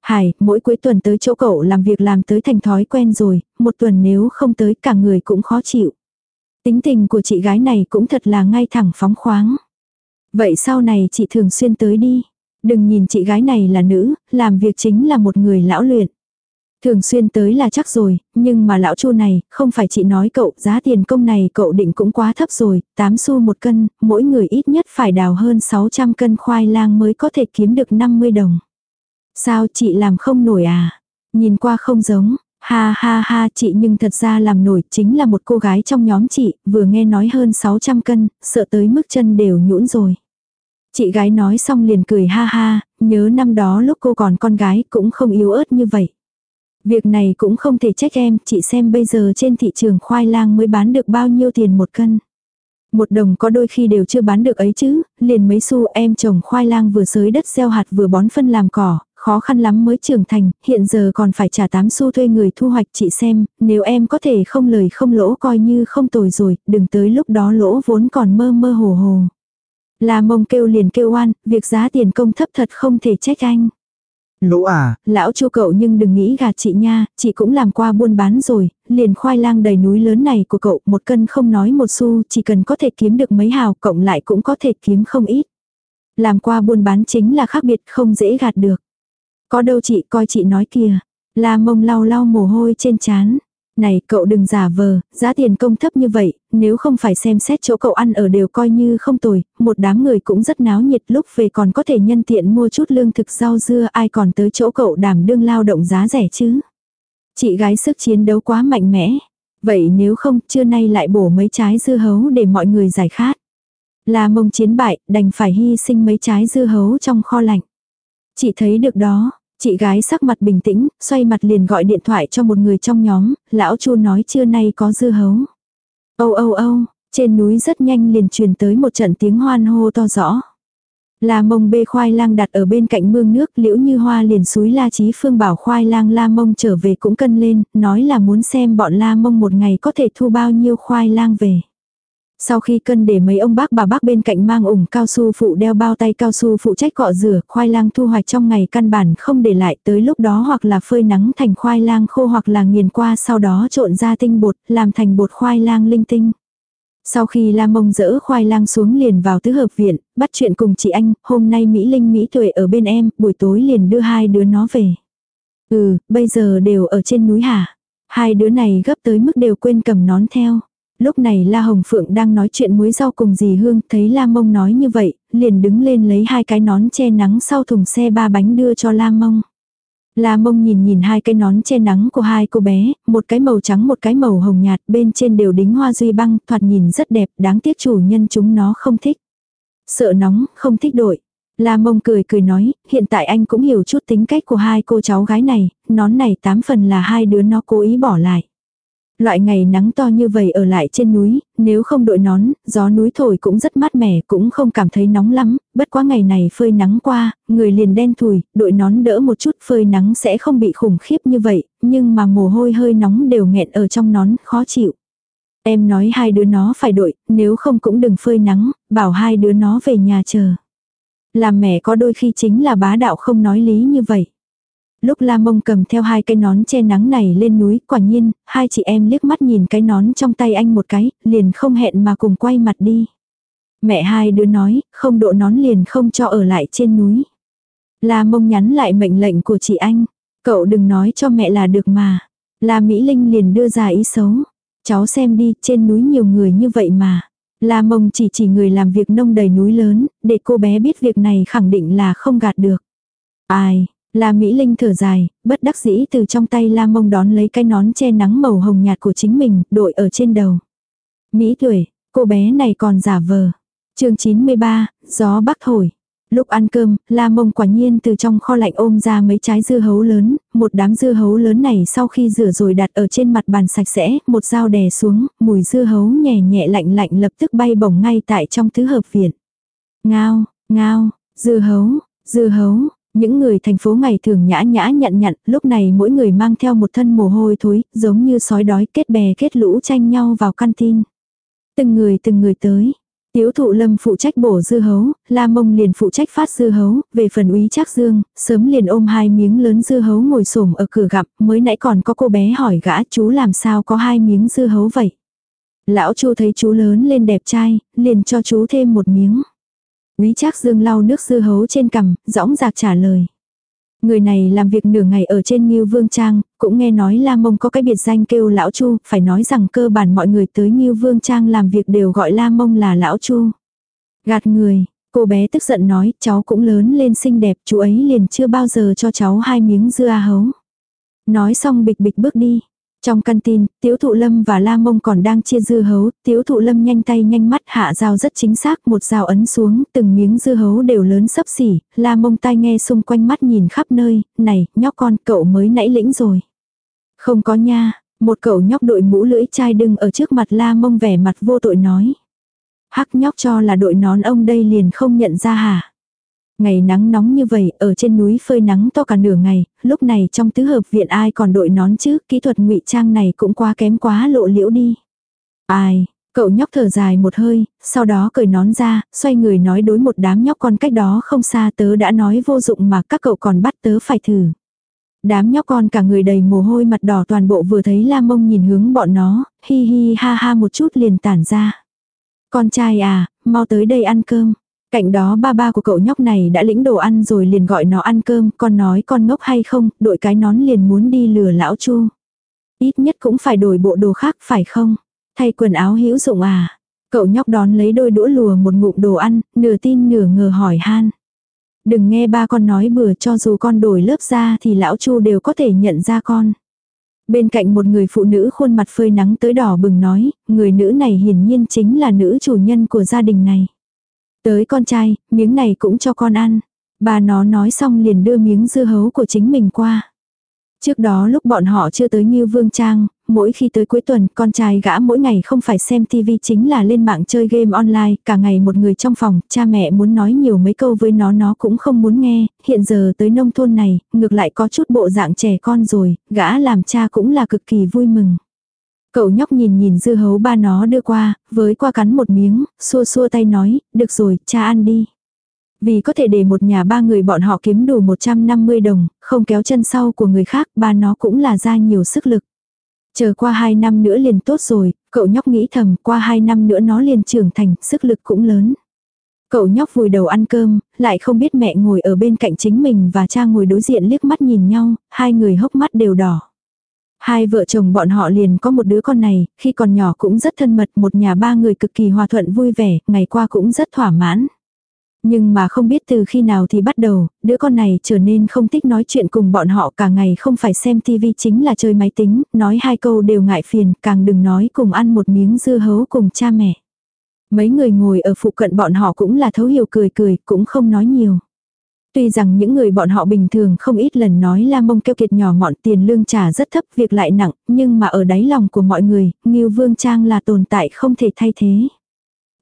Hải, mỗi cuối tuần tới chỗ cậu làm việc làm tới thành thói quen rồi, một tuần nếu không tới cả người cũng khó chịu. Tính tình của chị gái này cũng thật là ngay thẳng phóng khoáng. Vậy sau này chị thường xuyên tới đi. Đừng nhìn chị gái này là nữ, làm việc chính là một người lão luyện. Thường xuyên tới là chắc rồi, nhưng mà lão chu này, không phải chị nói cậu, giá tiền công này cậu định cũng quá thấp rồi, 8 xu một cân, mỗi người ít nhất phải đào hơn 600 cân khoai lang mới có thể kiếm được 50 đồng. Sao chị làm không nổi à? Nhìn qua không giống, ha ha ha chị nhưng thật ra làm nổi chính là một cô gái trong nhóm chị, vừa nghe nói hơn 600 cân, sợ tới mức chân đều nhũn rồi. Chị gái nói xong liền cười ha ha, nhớ năm đó lúc cô còn con gái cũng không yếu ớt như vậy. Việc này cũng không thể trách em, chị xem bây giờ trên thị trường khoai lang mới bán được bao nhiêu tiền một cân. Một đồng có đôi khi đều chưa bán được ấy chứ, liền mấy xu em trồng khoai lang vừa sới đất gieo hạt vừa bón phân làm cỏ, khó khăn lắm mới trưởng thành, hiện giờ còn phải trả 8 xu thuê người thu hoạch chị xem, nếu em có thể không lời không lỗ coi như không tồi rồi, đừng tới lúc đó lỗ vốn còn mơ mơ hồ hồ. Là mông kêu liền kêu oan, việc giá tiền công thấp thật không thể trách anh. Lỗ à, Lão chu cậu nhưng đừng nghĩ gạt chị nha, chị cũng làm qua buôn bán rồi, liền khoai lang đầy núi lớn này của cậu, một cân không nói một xu, chỉ cần có thể kiếm được mấy hào, cộng lại cũng có thể kiếm không ít. Làm qua buôn bán chính là khác biệt, không dễ gạt được. Có đâu chị coi chị nói kìa. La mông lau lau mồ hôi trên chán. Này cậu đừng giả vờ, giá tiền công thấp như vậy, nếu không phải xem xét chỗ cậu ăn ở đều coi như không tồi, một đám người cũng rất náo nhiệt lúc về còn có thể nhân tiện mua chút lương thực rau dưa ai còn tới chỗ cậu đảm đương lao động giá rẻ chứ. Chị gái sức chiến đấu quá mạnh mẽ. Vậy nếu không, trưa nay lại bổ mấy trái dưa hấu để mọi người giải khát. Là mông chiến bại, đành phải hy sinh mấy trái dưa hấu trong kho lạnh. Chị thấy được đó, chị gái sắc mặt bình tĩnh, xoay mặt liền gọi điện thoại cho một người trong nhóm, lão chu nói trưa nay có dưa hấu. Âu âu âu, trên núi rất nhanh liền truyền tới một trận tiếng hoan hô to rõ. La mông bê khoai lang đặt ở bên cạnh mương nước liễu như hoa liền suối la trí phương bảo khoai lang la mông trở về cũng cân lên, nói là muốn xem bọn la mông một ngày có thể thu bao nhiêu khoai lang về. Sau khi cân để mấy ông bác bà bác bên cạnh mang ủng cao su phụ đeo bao tay cao su phụ trách cọ rửa, khoai lang thu hoạch trong ngày căn bản không để lại tới lúc đó hoặc là phơi nắng thành khoai lang khô hoặc là nghiền qua sau đó trộn ra tinh bột, làm thành bột khoai lang linh tinh. Sau khi La Mông dỡ khoai lang xuống liền vào tứ hợp viện, bắt chuyện cùng chị anh, hôm nay Mỹ Linh Mỹ Tuệ ở bên em, buổi tối liền đưa hai đứa nó về. Ừ, bây giờ đều ở trên núi hả? Hai đứa này gấp tới mức đều quên cầm nón theo. Lúc này La Hồng Phượng đang nói chuyện muối rau cùng dì Hương, thấy La Mông nói như vậy, liền đứng lên lấy hai cái nón che nắng sau thùng xe ba bánh đưa cho La Mông. La Mông nhìn nhìn hai cái nón che nắng của hai cô bé, một cái màu trắng một cái màu hồng nhạt, bên trên đều đính hoa duy băng, thoạt nhìn rất đẹp, đáng tiếc chủ nhân chúng nó không thích. Sợ nóng, không thích đội. La Mông cười cười nói, hiện tại anh cũng hiểu chút tính cách của hai cô cháu gái này, nón này tám phần là hai đứa nó cố ý bỏ lại. Loại ngày nắng to như vậy ở lại trên núi, nếu không đội nón, gió núi thổi cũng rất mát mẻ, cũng không cảm thấy nóng lắm, bất quá ngày này phơi nắng qua, người liền đen thùi, đội nón đỡ một chút phơi nắng sẽ không bị khủng khiếp như vậy, nhưng mà mồ hôi hơi nóng đều nghẹn ở trong nón, khó chịu. Em nói hai đứa nó phải đội, nếu không cũng đừng phơi nắng, bảo hai đứa nó về nhà chờ. Làm mẹ có đôi khi chính là bá đạo không nói lý như vậy. Lúc La Mông cầm theo hai cái nón che nắng này lên núi, quả nhiên, hai chị em liếc mắt nhìn cái nón trong tay anh một cái, liền không hẹn mà cùng quay mặt đi. Mẹ hai đứa nói, không độ nón liền không cho ở lại trên núi. La Mông nhắn lại mệnh lệnh của chị anh, cậu đừng nói cho mẹ là được mà. La Mỹ Linh liền đưa ra ý xấu. Cháu xem đi, trên núi nhiều người như vậy mà. La Mông chỉ chỉ người làm việc nông đầy núi lớn, để cô bé biết việc này khẳng định là không gạt được. Ai, La Mỹ Linh thở dài, bất đắc dĩ từ trong tay La Mông đón lấy cái nón che nắng màu hồng nhạt của chính mình, đội ở trên đầu. Mỹ tuổi, cô bé này còn giả vờ. chương 93, gió bắc thổi. Lúc ăn cơm, La Mông quả nhiên từ trong kho lạnh ôm ra mấy trái dưa hấu lớn, một đám dưa hấu lớn này sau khi rửa rồi đặt ở trên mặt bàn sạch sẽ, một dao đè xuống, mùi dưa hấu nhẹ nhẹ lạnh lạnh lập tức bay bổng ngay tại trong thứ hợp viện. Ngao, ngao, dưa hấu, dưa hấu, những người thành phố ngày thường nhã nhã nhận nhận, lúc này mỗi người mang theo một thân mồ hôi thối, giống như sói đói kết bè kết lũ tranh nhau vào căn tin. Từng người từng người tới. Tiếu thụ lâm phụ trách bổ dư hấu, la mông liền phụ trách phát dư hấu, về phần úy chắc dương, sớm liền ôm hai miếng lớn dư hấu ngồi xổm ở cửa gặp, mới nãy còn có cô bé hỏi gã chú làm sao có hai miếng dư hấu vậy. Lão chu thấy chú lớn lên đẹp trai, liền cho chú thêm một miếng. Quý Trác Dương lau nước dưa hấu trên cằm, dõng dạc trả lời. Người này làm việc nửa ngày ở trên Ngưu Vương Trang, cũng nghe nói La Mông có cái biệt danh kêu Lão Chu, phải nói rằng cơ bản mọi người tới Ngưu Vương Trang làm việc đều gọi La Mông là Lão Chu. Gạt người, cô bé tức giận nói, cháu cũng lớn lên xinh đẹp, chú ấy liền chưa bao giờ cho cháu hai miếng dưa hấu. Nói xong bịch bịch bước đi. Trong căn tin, Tiếu Thụ Lâm và La Mông còn đang chia dưa hấu, Tiếu Thụ Lâm nhanh tay nhanh mắt hạ dao rất chính xác, một dao ấn xuống, từng miếng dưa hấu đều lớn sấp xỉ, La Mông tai nghe xung quanh mắt nhìn khắp nơi, này, nhóc con, cậu mới nãy lĩnh rồi. Không có nha, một cậu nhóc đội mũ lưỡi chai đừng ở trước mặt La Mông vẻ mặt vô tội nói. Hắc nhóc cho là đội nón ông đây liền không nhận ra hả? Ngày nắng nóng như vậy, ở trên núi phơi nắng to cả nửa ngày, lúc này trong tứ hợp viện ai còn đội nón chứ, kỹ thuật ngụy trang này cũng quá kém quá lộ liễu đi. Ai, cậu nhóc thở dài một hơi, sau đó cởi nón ra, xoay người nói đối một đám nhóc con cách đó không xa tớ đã nói vô dụng mà các cậu còn bắt tớ phải thử. Đám nhóc con cả người đầy mồ hôi mặt đỏ toàn bộ vừa thấy lam mông nhìn hướng bọn nó, hi hi ha ha một chút liền tản ra. Con trai à, mau tới đây ăn cơm. Cạnh đó ba ba của cậu nhóc này đã lĩnh đồ ăn rồi liền gọi nó ăn cơm, con nói con ngốc hay không, đội cái nón liền muốn đi lừa lão chu. Ít nhất cũng phải đổi bộ đồ khác phải không? Thay quần áo hữu dụng à? Cậu nhóc đón lấy đôi đũa lùa một ngụm đồ ăn, nửa tin nửa ngờ hỏi han. Đừng nghe ba con nói bừa cho dù con đổi lớp ra thì lão chu đều có thể nhận ra con. Bên cạnh một người phụ nữ khuôn mặt phơi nắng tới đỏ bừng nói, người nữ này hiển nhiên chính là nữ chủ nhân của gia đình này. Tới con trai, miếng này cũng cho con ăn. Bà nó nói xong liền đưa miếng dưa hấu của chính mình qua. Trước đó lúc bọn họ chưa tới như Vương Trang, mỗi khi tới cuối tuần, con trai gã mỗi ngày không phải xem tivi chính là lên mạng chơi game online, cả ngày một người trong phòng, cha mẹ muốn nói nhiều mấy câu với nó nó cũng không muốn nghe, hiện giờ tới nông thôn này, ngược lại có chút bộ dạng trẻ con rồi, gã làm cha cũng là cực kỳ vui mừng. Cậu nhóc nhìn nhìn dưa hấu ba nó đưa qua, với qua cắn một miếng, xua xua tay nói, được rồi, cha ăn đi. Vì có thể để một nhà ba người bọn họ kiếm đủ 150 đồng, không kéo chân sau của người khác, ba nó cũng là ra nhiều sức lực. Chờ qua 2 năm nữa liền tốt rồi, cậu nhóc nghĩ thầm, qua 2 năm nữa nó liền trưởng thành, sức lực cũng lớn. Cậu nhóc vùi đầu ăn cơm, lại không biết mẹ ngồi ở bên cạnh chính mình và cha ngồi đối diện liếc mắt nhìn nhau, hai người hốc mắt đều đỏ. Hai vợ chồng bọn họ liền có một đứa con này, khi còn nhỏ cũng rất thân mật, một nhà ba người cực kỳ hòa thuận vui vẻ, ngày qua cũng rất thỏa mãn. Nhưng mà không biết từ khi nào thì bắt đầu, đứa con này trở nên không thích nói chuyện cùng bọn họ cả ngày không phải xem tivi chính là chơi máy tính, nói hai câu đều ngại phiền, càng đừng nói cùng ăn một miếng dưa hấu cùng cha mẹ. Mấy người ngồi ở phụ cận bọn họ cũng là thấu hiểu cười cười, cũng không nói nhiều. Tuy rằng những người bọn họ bình thường không ít lần nói la mông keo kiệt nhỏ mọn tiền lương trả rất thấp việc lại nặng, nhưng mà ở đáy lòng của mọi người, Ngưu Vương Trang là tồn tại không thể thay thế.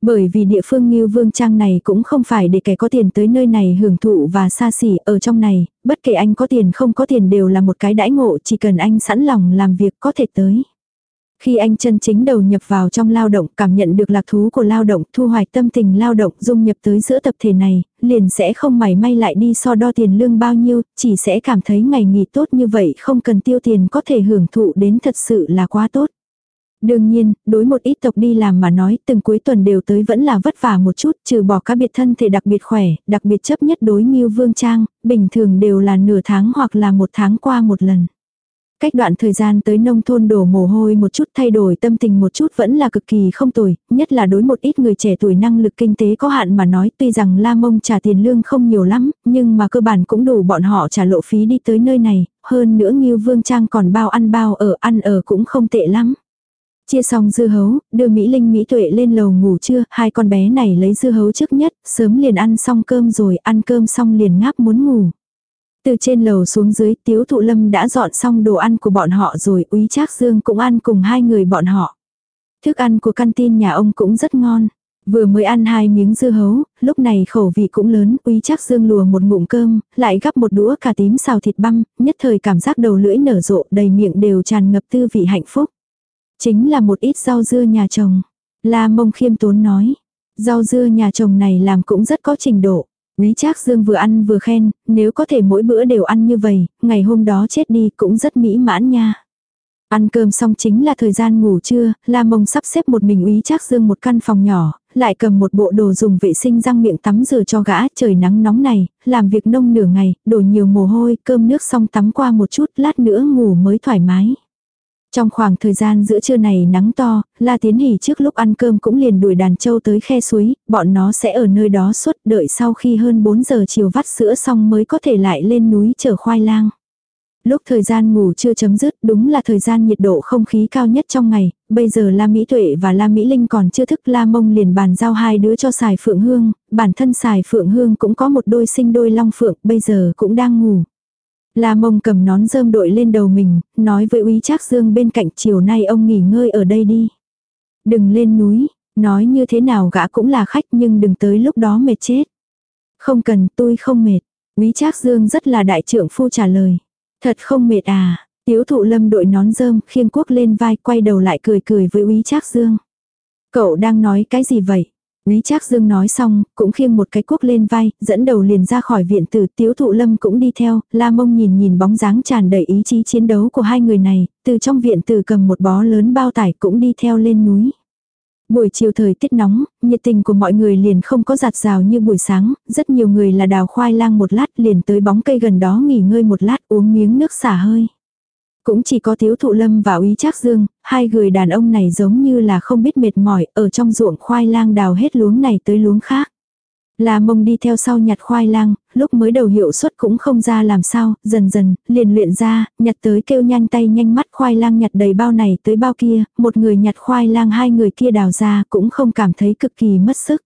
Bởi vì địa phương Ngưu Vương Trang này cũng không phải để kẻ có tiền tới nơi này hưởng thụ và xa xỉ ở trong này, bất kể anh có tiền không có tiền đều là một cái đãi ngộ chỉ cần anh sẵn lòng làm việc có thể tới. Khi anh chân chính đầu nhập vào trong lao động, cảm nhận được lạc thú của lao động, thu hoạch tâm tình lao động, dung nhập tới giữa tập thể này, liền sẽ không mảy may lại đi so đo tiền lương bao nhiêu, chỉ sẽ cảm thấy ngày nghỉ tốt như vậy không cần tiêu tiền có thể hưởng thụ đến thật sự là quá tốt. Đương nhiên, đối một ít tộc đi làm mà nói, từng cuối tuần đều tới vẫn là vất vả một chút, trừ bỏ các biệt thân thể đặc biệt khỏe, đặc biệt chấp nhất đối như vương trang, bình thường đều là nửa tháng hoặc là một tháng qua một lần. Cách đoạn thời gian tới nông thôn đổ mồ hôi một chút thay đổi tâm tình một chút vẫn là cực kỳ không tồi, nhất là đối một ít người trẻ tuổi năng lực kinh tế có hạn mà nói tuy rằng La Mông trả tiền lương không nhiều lắm, nhưng mà cơ bản cũng đủ bọn họ trả lộ phí đi tới nơi này, hơn nữa Ngưu Vương Trang còn bao ăn bao ở ăn ở cũng không tệ lắm. Chia xong dưa hấu, đưa Mỹ Linh Mỹ Tuệ lên lầu ngủ trưa, hai con bé này lấy dưa hấu trước nhất, sớm liền ăn xong cơm rồi, ăn cơm xong liền ngáp muốn ngủ. Từ trên lầu xuống dưới, Tiếu Thụ Lâm đã dọn xong đồ ăn của bọn họ rồi, Úy Trác Dương cũng ăn cùng hai người bọn họ. Thức ăn của căn tin nhà ông cũng rất ngon. Vừa mới ăn hai miếng dưa hấu, lúc này khẩu vị cũng lớn, Úy Trác Dương lùa một ngụm cơm, lại gắp một đũa cà tím xào thịt băm, nhất thời cảm giác đầu lưỡi nở rộ, đầy miệng đều tràn ngập tư vị hạnh phúc. Chính là một ít rau dưa nhà chồng. La Mông khiêm tốn nói, rau dưa nhà chồng này làm cũng rất có trình độ. Quý Trác Dương vừa ăn vừa khen, nếu có thể mỗi bữa đều ăn như vậy, ngày hôm đó chết đi cũng rất mỹ mãn nha. Ăn cơm xong chính là thời gian ngủ trưa, La Mông sắp xếp một mình Úy Trác Dương một căn phòng nhỏ, lại cầm một bộ đồ dùng vệ sinh răng miệng tắm rửa cho gã, trời nắng nóng này, làm việc nông nửa ngày, đổ nhiều mồ hôi, cơm nước xong tắm qua một chút, lát nữa ngủ mới thoải mái. Trong khoảng thời gian giữa trưa này nắng to, La Tiến Hỷ trước lúc ăn cơm cũng liền đuổi đàn trâu tới khe suối, bọn nó sẽ ở nơi đó suốt đợi sau khi hơn 4 giờ chiều vắt sữa xong mới có thể lại lên núi chở khoai lang. Lúc thời gian ngủ chưa chấm dứt đúng là thời gian nhiệt độ không khí cao nhất trong ngày, bây giờ La Mỹ Tuệ và La Mỹ Linh còn chưa thức La Mông liền bàn giao hai đứa cho xài Phượng Hương, bản thân xài Phượng Hương cũng có một đôi sinh đôi long phượng, bây giờ cũng đang ngủ. La mông cầm nón rơm đội lên đầu mình, nói với úy Trác Dương bên cạnh chiều nay ông nghỉ ngơi ở đây đi. Đừng lên núi, nói như thế nào gã cũng là khách nhưng đừng tới lúc đó mệt chết. Không cần tôi không mệt. úy Trác Dương rất là đại trưởng phu trả lời. Thật không mệt à, tiếu thụ lâm đội nón rơm khiêng quốc lên vai quay đầu lại cười cười với úy Trác Dương. Cậu đang nói cái gì vậy? Lý Trác Dương nói xong, cũng khiêng một cái cuốc lên vai, dẫn đầu liền ra khỏi viện tử, Tiếu Thụ Lâm cũng đi theo, La Mông nhìn nhìn bóng dáng tràn đầy ý chí chiến đấu của hai người này, từ trong viện tử cầm một bó lớn bao tải cũng đi theo lên núi. Buổi chiều thời tiết nóng, nhiệt tình của mọi người liền không có giạt rào như buổi sáng, rất nhiều người là đào khoai lang một lát liền tới bóng cây gần đó nghỉ ngơi một lát uống miếng nước xả hơi. Cũng chỉ có thiếu thụ lâm và úy trác dương, hai người đàn ông này giống như là không biết mệt mỏi, ở trong ruộng khoai lang đào hết luống này tới luống khác. Là mông đi theo sau nhặt khoai lang, lúc mới đầu hiệu suất cũng không ra làm sao, dần dần, liền luyện ra, nhặt tới kêu nhanh tay nhanh mắt khoai lang nhặt đầy bao này tới bao kia, một người nhặt khoai lang hai người kia đào ra cũng không cảm thấy cực kỳ mất sức.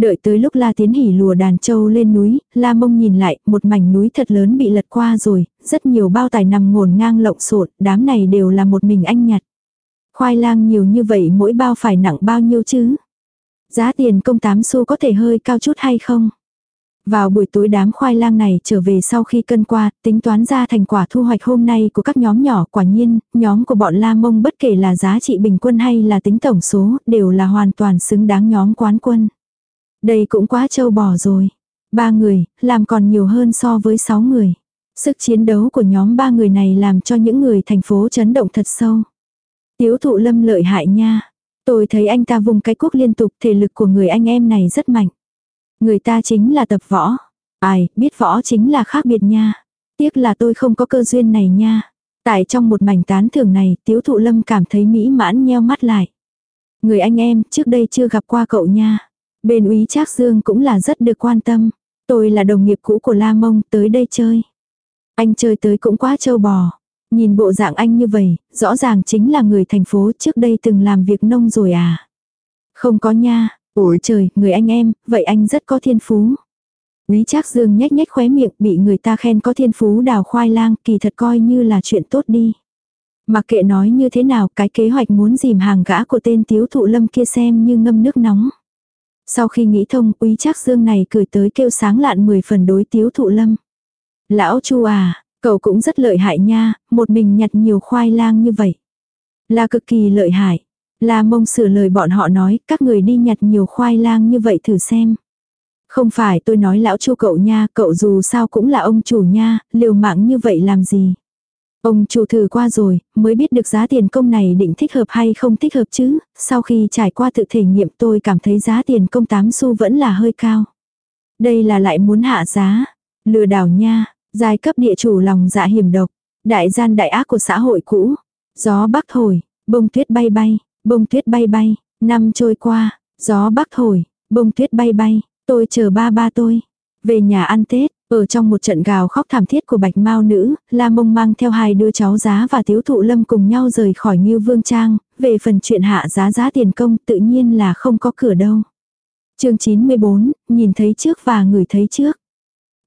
Đợi tới lúc La Tiến Hỉ lùa đàn châu lên núi, La Mông nhìn lại, một mảnh núi thật lớn bị lật qua rồi, rất nhiều bao tải nằm ngổn ngang lộng xộn, đám này đều là một mình anh nhặt. Khoai lang nhiều như vậy mỗi bao phải nặng bao nhiêu chứ? Giá tiền công tám xu có thể hơi cao chút hay không? Vào buổi tối đám khoai lang này trở về sau khi cân qua, tính toán ra thành quả thu hoạch hôm nay của các nhóm nhỏ quả nhiên, nhóm của bọn La Mông bất kể là giá trị bình quân hay là tính tổng số, đều là hoàn toàn xứng đáng nhóm quán quân. Đây cũng quá trâu bò rồi. Ba người, làm còn nhiều hơn so với sáu người. Sức chiến đấu của nhóm ba người này làm cho những người thành phố chấn động thật sâu. Tiếu thụ lâm lợi hại nha. Tôi thấy anh ta vùng cái quốc liên tục thể lực của người anh em này rất mạnh. Người ta chính là tập võ. Ai, biết võ chính là khác biệt nha. Tiếc là tôi không có cơ duyên này nha. Tại trong một mảnh tán thưởng này, tiếu thụ lâm cảm thấy mỹ mãn nheo mắt lại. Người anh em, trước đây chưa gặp qua cậu nha. Bên úy Trác Dương cũng là rất được quan tâm. Tôi là đồng nghiệp cũ của La Mông, tới đây chơi. Anh chơi tới cũng quá trâu bò. Nhìn bộ dạng anh như vậy, rõ ràng chính là người thành phố trước đây từng làm việc nông rồi à. Không có nha, ủi trời, người anh em, vậy anh rất có thiên phú. Lý Trác Dương nhếch nhếch khóe miệng bị người ta khen có thiên phú đào khoai lang kỳ thật coi như là chuyện tốt đi. Mặc kệ nói như thế nào cái kế hoạch muốn dìm hàng gã của tên tiếu thụ lâm kia xem như ngâm nước nóng. Sau khi nghĩ thông, úy Trác Dương này cười tới kêu sáng lạn 10 phần đối tiếu thụ lâm. Lão Chu à, cậu cũng rất lợi hại nha, một mình nhặt nhiều khoai lang như vậy. Là cực kỳ lợi hại. Là mông sửa lời bọn họ nói, các người đi nhặt nhiều khoai lang như vậy thử xem. Không phải tôi nói lão chu cậu nha, cậu dù sao cũng là ông chủ nha, liều mạng như vậy làm gì. Ông chủ thử qua rồi, mới biết được giá tiền công này định thích hợp hay không thích hợp chứ, sau khi trải qua tự thể nghiệm tôi cảm thấy giá tiền công 8 xu vẫn là hơi cao. Đây là lại muốn hạ giá, lừa đảo nha, giai cấp địa chủ lòng dạ hiểm độc, đại gian đại ác của xã hội cũ. Gió bắc thổi, bông tuyết bay bay, bông tuyết bay bay, năm trôi qua, gió bắc thổi, bông tuyết bay bay, tôi chờ ba ba tôi. Về nhà ăn Tết, ở trong một trận gào khóc thảm thiết của bạch mao nữ, La Mông mang theo hai đứa cháu giá và thiếu thụ lâm cùng nhau rời khỏi Ngưu Vương Trang, về phần chuyện hạ giá giá tiền công tự nhiên là không có cửa đâu. chương 94, nhìn thấy trước và ngửi thấy trước.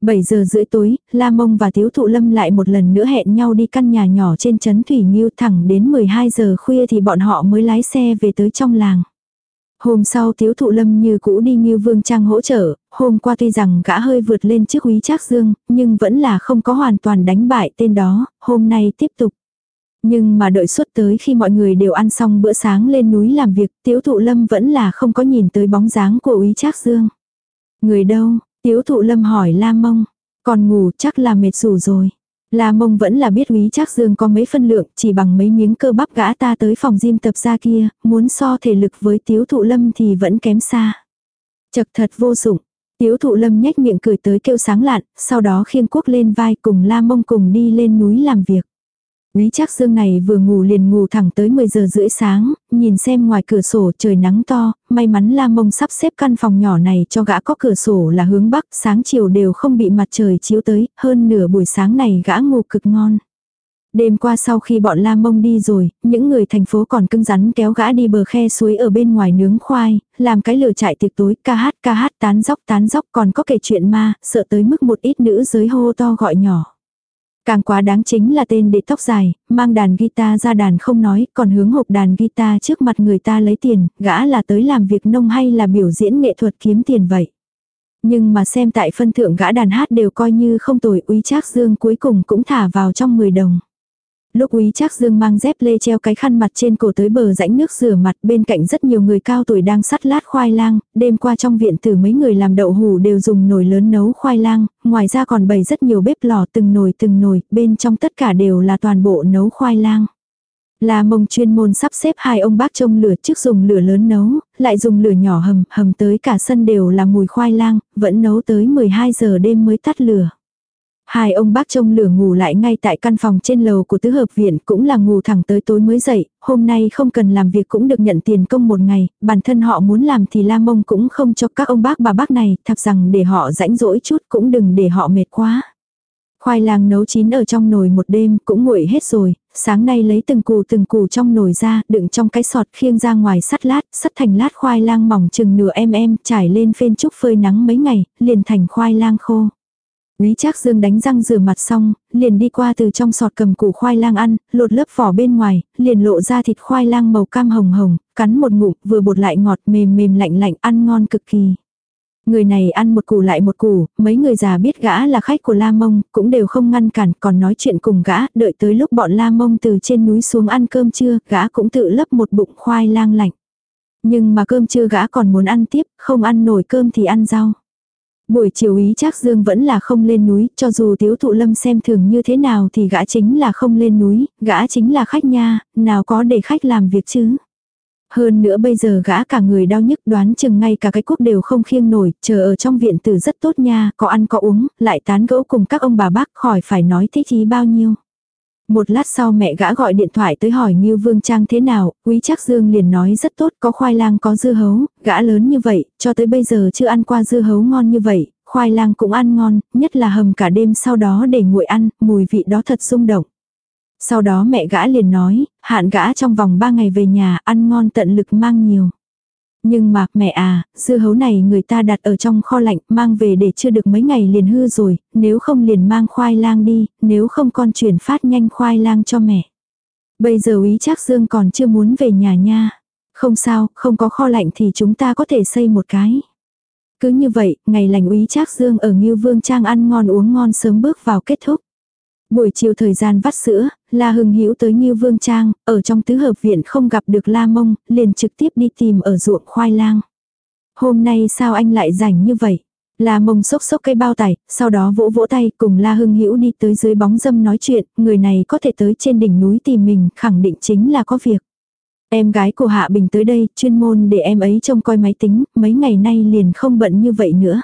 7 giờ rưỡi tối, La Mông và Tiếu Thụ Lâm lại một lần nữa hẹn nhau đi căn nhà nhỏ trên trấn Thủy Nghiêu thẳng đến 12 giờ khuya thì bọn họ mới lái xe về tới trong làng. Hôm sau Tiếu Thụ Lâm như cũ đi như Vương Trang hỗ trợ, hôm qua tuy rằng gã hơi vượt lên trước quý Trác Dương, nhưng vẫn là không có hoàn toàn đánh bại tên đó, hôm nay tiếp tục. Nhưng mà đợi suốt tới khi mọi người đều ăn xong bữa sáng lên núi làm việc, Tiếu Thụ Lâm vẫn là không có nhìn tới bóng dáng của úy Trác Dương. Người đâu, Tiếu thụ lâm hỏi La Mông. Còn ngủ chắc là mệt rủ rồi. La Mông vẫn là biết quý chắc dương có mấy phân lượng, chỉ bằng mấy miếng cơ bắp gã ta tới phòng gym tập ra kia, muốn so thể lực với tiếu thụ lâm thì vẫn kém xa. Chật thật vô dụng. Tiếu thụ lâm nhếch miệng cười tới kêu sáng lạn, sau đó khiêng quốc lên vai cùng La Mông cùng đi lên núi làm việc. Lý Trác Dương này vừa ngủ liền ngủ thẳng tới 10 giờ rưỡi sáng, nhìn xem ngoài cửa sổ trời nắng to, may mắn La Mông sắp xếp căn phòng nhỏ này cho gã có cửa sổ là hướng bắc, sáng chiều đều không bị mặt trời chiếu tới, hơn nửa buổi sáng này gã ngủ cực ngon. Đêm qua sau khi bọn La Mông đi rồi, những người thành phố còn cưng rắn kéo gã đi bờ khe suối ở bên ngoài nướng khoai, làm cái lửa chạy tiệc tối, ca hát ca hát tán dóc tán dóc còn có kể chuyện ma, sợ tới mức một ít nữ giới hô to gọi nhỏ. Càng quá đáng chính là tên để tóc dài, mang đàn guitar ra đàn không nói, còn hướng hộp đàn guitar trước mặt người ta lấy tiền, gã là tới làm việc nông hay là biểu diễn nghệ thuật kiếm tiền vậy. Nhưng mà xem tại phân thượng gã đàn hát đều coi như không tồi úy trác dương cuối cùng cũng thả vào trong 10 đồng. Lúc úy Trác Dương mang dép lê treo cái khăn mặt trên cổ tới bờ rãnh nước rửa mặt bên cạnh rất nhiều người cao tuổi đang sắt lát khoai lang, đêm qua trong viện tử mấy người làm đậu hủ đều dùng nồi lớn nấu khoai lang, ngoài ra còn bày rất nhiều bếp lò từng nồi từng nồi, bên trong tất cả đều là toàn bộ nấu khoai lang. Là mông chuyên môn sắp xếp hai ông bác trông lửa trước dùng lửa lớn nấu, lại dùng lửa nhỏ hầm, hầm tới cả sân đều là mùi khoai lang, vẫn nấu tới 12 giờ đêm mới tắt lửa. Hai ông bác trông lửa ngủ lại ngay tại căn phòng trên lầu của tứ hợp viện cũng là ngủ thẳng tới tối mới dậy, hôm nay không cần làm việc cũng được nhận tiền công một ngày, bản thân họ muốn làm thì la mông cũng không cho các ông bác bà bác này, thập rằng để họ rãnh rỗi chút cũng đừng để họ mệt quá. Khoai lang nấu chín ở trong nồi một đêm cũng nguội hết rồi, sáng nay lấy từng củ từng củ trong nồi ra, đựng trong cái sọt khiêng ra ngoài sắt lát, sắt thành lát khoai lang mỏng chừng nửa em em, trải lên phên trúc phơi nắng mấy ngày, liền thành khoai lang khô. Lý Trác Dương đánh răng rửa mặt xong, liền đi qua từ trong sọt cầm củ khoai lang ăn, lột lớp vỏ bên ngoài, liền lộ ra thịt khoai lang màu cam hồng hồng, cắn một ngụm vừa bột lại ngọt mềm mềm lạnh lạnh ăn ngon cực kỳ. Người này ăn một củ lại một củ, mấy người già biết gã là khách của La Mông, cũng đều không ngăn cản, còn nói chuyện cùng gã, đợi tới lúc bọn La Mông từ trên núi xuống ăn cơm trưa, gã cũng tự lấp một bụng khoai lang lạnh. Nhưng mà cơm trưa gã còn muốn ăn tiếp, không ăn nổi cơm thì ăn rau. Buổi chiều ý Trác Dương vẫn là không lên núi, cho dù Tiếu Thụ Lâm xem thường như thế nào thì gã chính là không lên núi, gã chính là khách nha, nào có để khách làm việc chứ. Hơn nữa bây giờ gã cả người đau nhức đoán chừng ngay cả cái quốc đều không khiêng nổi, chờ ở trong viện tử rất tốt nha, có ăn có uống, lại tán gẫu cùng các ông bà bác khỏi phải nói thích ý bao nhiêu. Một lát sau mẹ gã gọi điện thoại tới hỏi Ngưu Vương Trang thế nào, quý chắc Dương liền nói rất tốt, có khoai lang có dưa hấu, gã lớn như vậy, cho tới bây giờ chưa ăn qua dưa hấu ngon như vậy, khoai lang cũng ăn ngon, nhất là hầm cả đêm sau đó để nguội ăn, mùi vị đó thật rung động. Sau đó mẹ gã liền nói, hạn gã trong vòng 3 ngày về nhà, ăn ngon tận lực mang nhiều. Nhưng mà, mẹ à, dưa hấu này người ta đặt ở trong kho lạnh, mang về để chưa được mấy ngày liền hư rồi, nếu không liền mang khoai lang đi, nếu không con chuyển phát nhanh khoai lang cho mẹ. Bây giờ ý chắc Dương còn chưa muốn về nhà nha. Không sao, không có kho lạnh thì chúng ta có thể xây một cái. Cứ như vậy, ngày lành úy Trác Dương ở Ngưu Vương Trang ăn ngon uống ngon sớm bước vào kết thúc. Buổi chiều thời gian vắt sữa, La Hưng Hữu tới Ngưu Vương Trang, ở trong tứ hợp viện không gặp được La Mông, liền trực tiếp đi tìm ở ruộng khoai lang. Hôm nay sao anh lại rảnh như vậy? La Mông sốc sốc cây bao tải, sau đó vỗ vỗ tay cùng La Hưng Hữu đi tới dưới bóng dâm nói chuyện, người này có thể tới trên đỉnh núi tìm mình, khẳng định chính là có việc. Em gái của Hạ Bình tới đây, chuyên môn để em ấy trông coi máy tính, mấy ngày nay liền không bận như vậy nữa.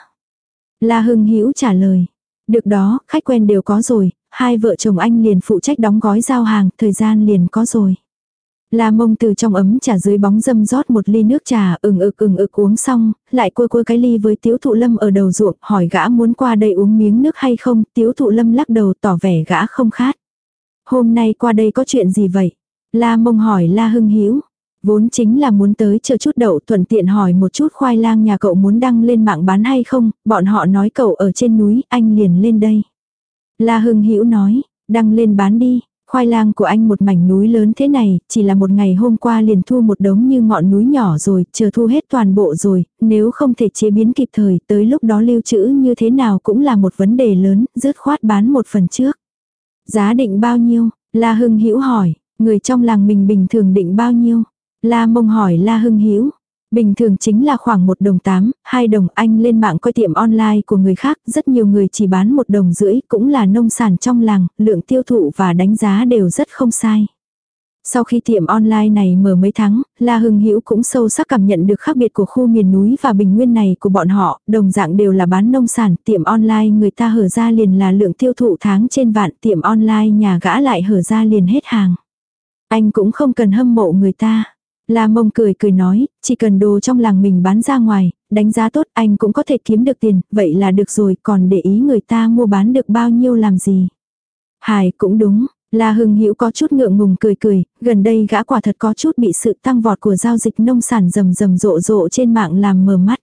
La Hưng Hữu trả lời. Được đó, khách quen đều có rồi, hai vợ chồng anh liền phụ trách đóng gói giao hàng, thời gian liền có rồi. La mông từ trong ấm trà dưới bóng dâm rót một ly nước trà ừng ực ừng ực uống xong, lại cua cua cái ly với tiếu thụ lâm ở đầu ruộng, hỏi gã muốn qua đây uống miếng nước hay không, tiếu thụ lâm lắc đầu tỏ vẻ gã không khát. Hôm nay qua đây có chuyện gì vậy? La mông hỏi La hưng hữu Vốn chính là muốn tới chờ chút đậu thuận tiện hỏi một chút khoai lang nhà cậu muốn đăng lên mạng bán hay không, bọn họ nói cậu ở trên núi, anh liền lên đây. La Hưng Hữu nói, đăng lên bán đi, khoai lang của anh một mảnh núi lớn thế này, chỉ là một ngày hôm qua liền thu một đống như ngọn núi nhỏ rồi, chờ thu hết toàn bộ rồi, nếu không thể chế biến kịp thời, tới lúc đó lưu trữ như thế nào cũng là một vấn đề lớn, dứt khoát bán một phần trước. Giá định bao nhiêu? La Hưng Hữu hỏi, người trong làng mình bình thường định bao nhiêu? La Mông hỏi La Hưng Hữu Bình thường chính là khoảng một đồng tám, hai đồng anh lên mạng coi tiệm online của người khác, rất nhiều người chỉ bán một đồng rưỡi, cũng là nông sản trong làng, lượng tiêu thụ và đánh giá đều rất không sai. Sau khi tiệm online này mở mấy tháng, La Hưng Hữu cũng sâu sắc cảm nhận được khác biệt của khu miền núi và bình nguyên này của bọn họ, đồng dạng đều là bán nông sản, tiệm online người ta hở ra liền là lượng tiêu thụ tháng trên vạn, tiệm online nhà gã lại hở ra liền hết hàng. Anh cũng không cần hâm mộ người ta. La mông cười cười nói, chỉ cần đồ trong làng mình bán ra ngoài, đánh giá tốt anh cũng có thể kiếm được tiền, vậy là được rồi, còn để ý người ta mua bán được bao nhiêu làm gì. Hải cũng đúng, La Hưng Hữu có chút ngượng ngùng cười cười, gần đây gã quả thật có chút bị sự tăng vọt của giao dịch nông sản rầm rầm rộ rộ trên mạng làm mờ mắt.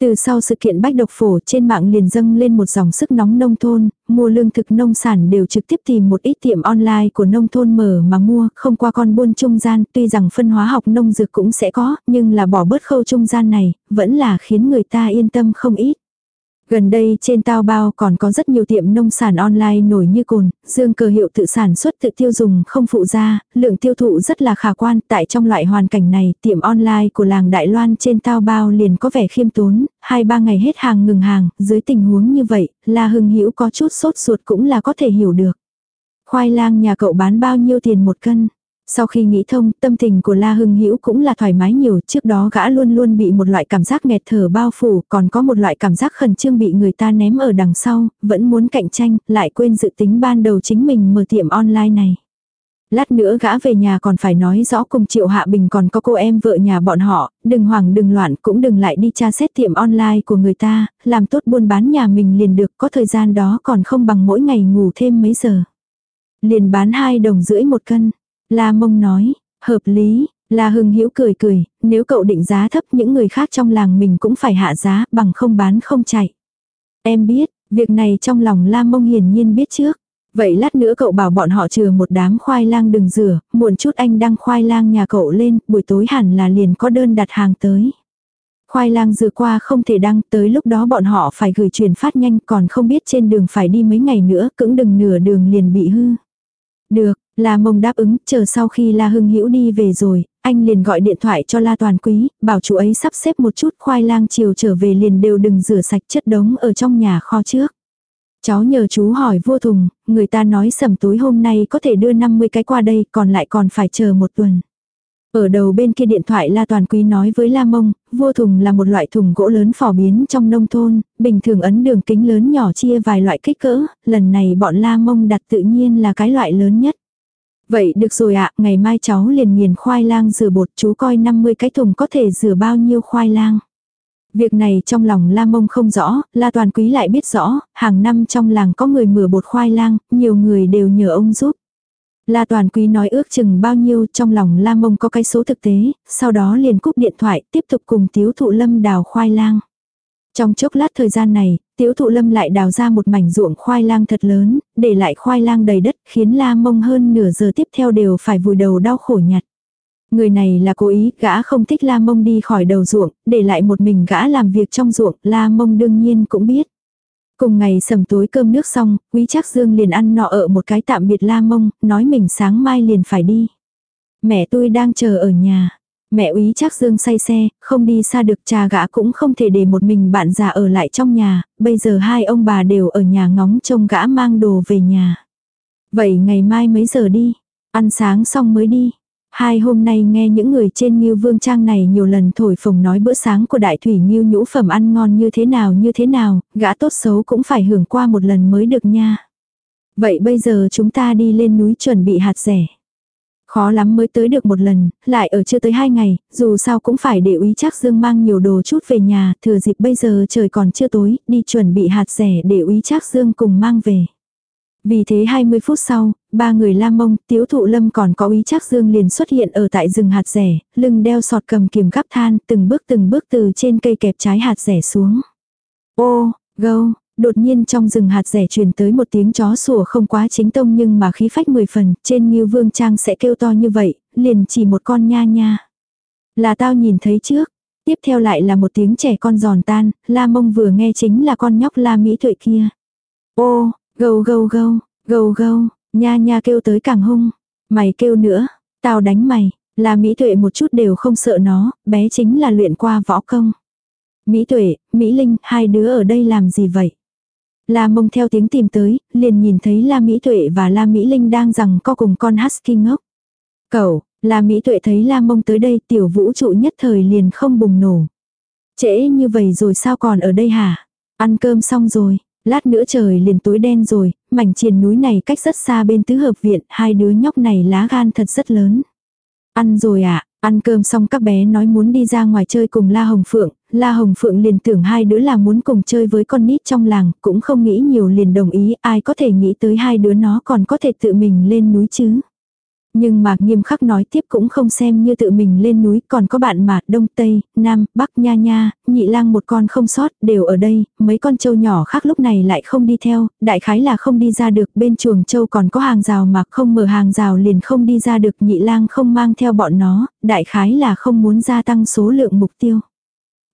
Từ sau sự kiện bách độc phổ trên mạng liền dâng lên một dòng sức nóng nông thôn, mua lương thực nông sản đều trực tiếp tìm một ít tiệm online của nông thôn mở mà mua, không qua con buôn trung gian, tuy rằng phân hóa học nông dược cũng sẽ có, nhưng là bỏ bớt khâu trung gian này, vẫn là khiến người ta yên tâm không ít. Gần đây trên tao bao còn có rất nhiều tiệm nông sản online nổi như cồn, dương cờ hiệu tự sản xuất tự tiêu dùng không phụ ra, lượng tiêu thụ rất là khả quan. Tại trong loại hoàn cảnh này, tiệm online của làng Đại Loan trên tao bao liền có vẻ khiêm tốn, hai ba ngày hết hàng ngừng hàng, dưới tình huống như vậy, La Hưng Hữu có chút sốt ruột cũng là có thể hiểu được. Khoai lang nhà cậu bán bao nhiêu tiền một cân? Sau khi nghĩ thông, tâm tình của La Hưng Hữu cũng là thoải mái nhiều, trước đó gã luôn luôn bị một loại cảm giác nghẹt thở bao phủ, còn có một loại cảm giác khẩn trương bị người ta ném ở đằng sau, vẫn muốn cạnh tranh, lại quên dự tính ban đầu chính mình mở tiệm online này. Lát nữa gã về nhà còn phải nói rõ cùng Triệu Hạ Bình còn có cô em vợ nhà bọn họ, đừng hoảng đừng loạn cũng đừng lại đi tra xét tiệm online của người ta, làm tốt buôn bán nhà mình liền được có thời gian đó còn không bằng mỗi ngày ngủ thêm mấy giờ. Liền bán hai đồng rưỡi một cân. La mông nói, hợp lý, La Hưng Hữu cười cười, nếu cậu định giá thấp những người khác trong làng mình cũng phải hạ giá bằng không bán không chạy. Em biết, việc này trong lòng La mông hiển nhiên biết trước. Vậy lát nữa cậu bảo bọn họ chừa một đám khoai lang đừng rửa, muộn chút anh đăng khoai lang nhà cậu lên, buổi tối hẳn là liền có đơn đặt hàng tới. Khoai lang dừa qua không thể đăng, tới lúc đó bọn họ phải gửi truyền phát nhanh còn không biết trên đường phải đi mấy ngày nữa, cứng đừng nửa đường liền bị hư. Được, La Mông đáp ứng, chờ sau khi La Hưng Hữu đi về rồi, anh liền gọi điện thoại cho La Toàn Quý, bảo chú ấy sắp xếp một chút khoai lang chiều trở về liền đều đừng rửa sạch chất đống ở trong nhà kho trước. Cháu nhờ chú hỏi vua thùng, người ta nói sầm tối hôm nay có thể đưa 50 cái qua đây, còn lại còn phải chờ một tuần. Ở đầu bên kia điện thoại La Toàn Quý nói với La Mông, vua thùng là một loại thùng gỗ lớn phổ biến trong nông thôn, bình thường ấn đường kính lớn nhỏ chia vài loại kích cỡ, lần này bọn La Mông đặt tự nhiên là cái loại lớn nhất. Vậy được rồi ạ, ngày mai cháu liền nghiền khoai lang rửa bột chú coi 50 cái thùng có thể rửa bao nhiêu khoai lang. Việc này trong lòng La Mông không rõ, La Toàn Quý lại biết rõ, hàng năm trong làng có người mửa bột khoai lang, nhiều người đều nhờ ông giúp. La Toàn Quý nói ước chừng bao nhiêu trong lòng La Mông có cái số thực tế, sau đó liền cúp điện thoại tiếp tục cùng tiếu thụ lâm đào khoai lang. Trong chốc lát thời gian này, tiếu thụ lâm lại đào ra một mảnh ruộng khoai lang thật lớn, để lại khoai lang đầy đất khiến La Mông hơn nửa giờ tiếp theo đều phải vùi đầu đau khổ nhặt. Người này là cố ý, gã không thích La Mông đi khỏi đầu ruộng, để lại một mình gã làm việc trong ruộng, La Mông đương nhiên cũng biết. Cùng ngày sầm tối cơm nước xong, quý chắc Dương liền ăn nọ ở một cái tạm biệt La Mông, nói mình sáng mai liền phải đi. Mẹ tôi đang chờ ở nhà. Mẹ úy chắc Dương say xe, không đi xa được cha gã cũng không thể để một mình bạn già ở lại trong nhà, bây giờ hai ông bà đều ở nhà ngóng trông gã mang đồ về nhà. Vậy ngày mai mấy giờ đi? Ăn sáng xong mới đi. Hai hôm nay nghe những người trên Ngưu Vương Trang này nhiều lần thổi phồng nói bữa sáng của đại thủy Ngưu nhũ phẩm ăn ngon như thế nào như thế nào, gã tốt xấu cũng phải hưởng qua một lần mới được nha. Vậy bây giờ chúng ta đi lên núi chuẩn bị hạt rẻ. Khó lắm mới tới được một lần, lại ở chưa tới hai ngày, dù sao cũng phải để úy chắc dương mang nhiều đồ chút về nhà, thừa dịp bây giờ trời còn chưa tối, đi chuẩn bị hạt rẻ để úy chắc dương cùng mang về. Vì thế 20 phút sau, ba người la mông, tiếu thụ lâm còn có ý chắc dương liền xuất hiện ở tại rừng hạt rẻ, lưng đeo sọt cầm kiềm gắp than, từng bước từng bước từ trên cây kẹp trái hạt rẻ xuống. Ô, gâu, đột nhiên trong rừng hạt rẻ truyền tới một tiếng chó sủa không quá chính tông nhưng mà khí phách mười phần, trên như vương trang sẽ kêu to như vậy, liền chỉ một con nha nha. Là tao nhìn thấy trước, tiếp theo lại là một tiếng trẻ con giòn tan, la mông vừa nghe chính là con nhóc la mỹ tuệ kia. Ô, Gâu gâu gâu, gâu gâu, nha nha kêu tới càng hung. Mày kêu nữa, tao đánh mày, là Mỹ Tuệ một chút đều không sợ nó, bé chính là luyện qua võ công. Mỹ Tuệ, Mỹ Linh, hai đứa ở đây làm gì vậy? La mông theo tiếng tìm tới, liền nhìn thấy La Mỹ Tuệ và La Mỹ Linh đang rằng co cùng con husky ngốc. Cậu, La Mỹ Tuệ thấy La mông tới đây tiểu vũ trụ nhất thời liền không bùng nổ. Trễ như vậy rồi sao còn ở đây hả? Ăn cơm xong rồi, Lát nữa trời liền tối đen rồi, mảnh triền núi này cách rất xa bên tứ hợp viện, hai đứa nhóc này lá gan thật rất lớn. Ăn rồi ạ, à, ăn cơm xong các bé nói muốn đi ra ngoài chơi cùng La Hồng Phượng, La Hồng Phượng liền tưởng hai đứa là muốn cùng chơi với con nít trong làng, cũng không nghĩ nhiều liền đồng ý, ai có thể nghĩ tới hai đứa nó còn có thể tự mình lên núi chứ. Nhưng mà nghiêm khắc nói tiếp cũng không xem như tự mình lên núi, còn có bạn mà Đông Tây, Nam, Bắc Nha Nha, nhị lang một con không sót, đều ở đây, mấy con trâu nhỏ khác lúc này lại không đi theo, đại khái là không đi ra được, bên chuồng trâu còn có hàng rào mà không mở hàng rào liền không đi ra được, nhị lang không mang theo bọn nó, đại khái là không muốn gia tăng số lượng mục tiêu.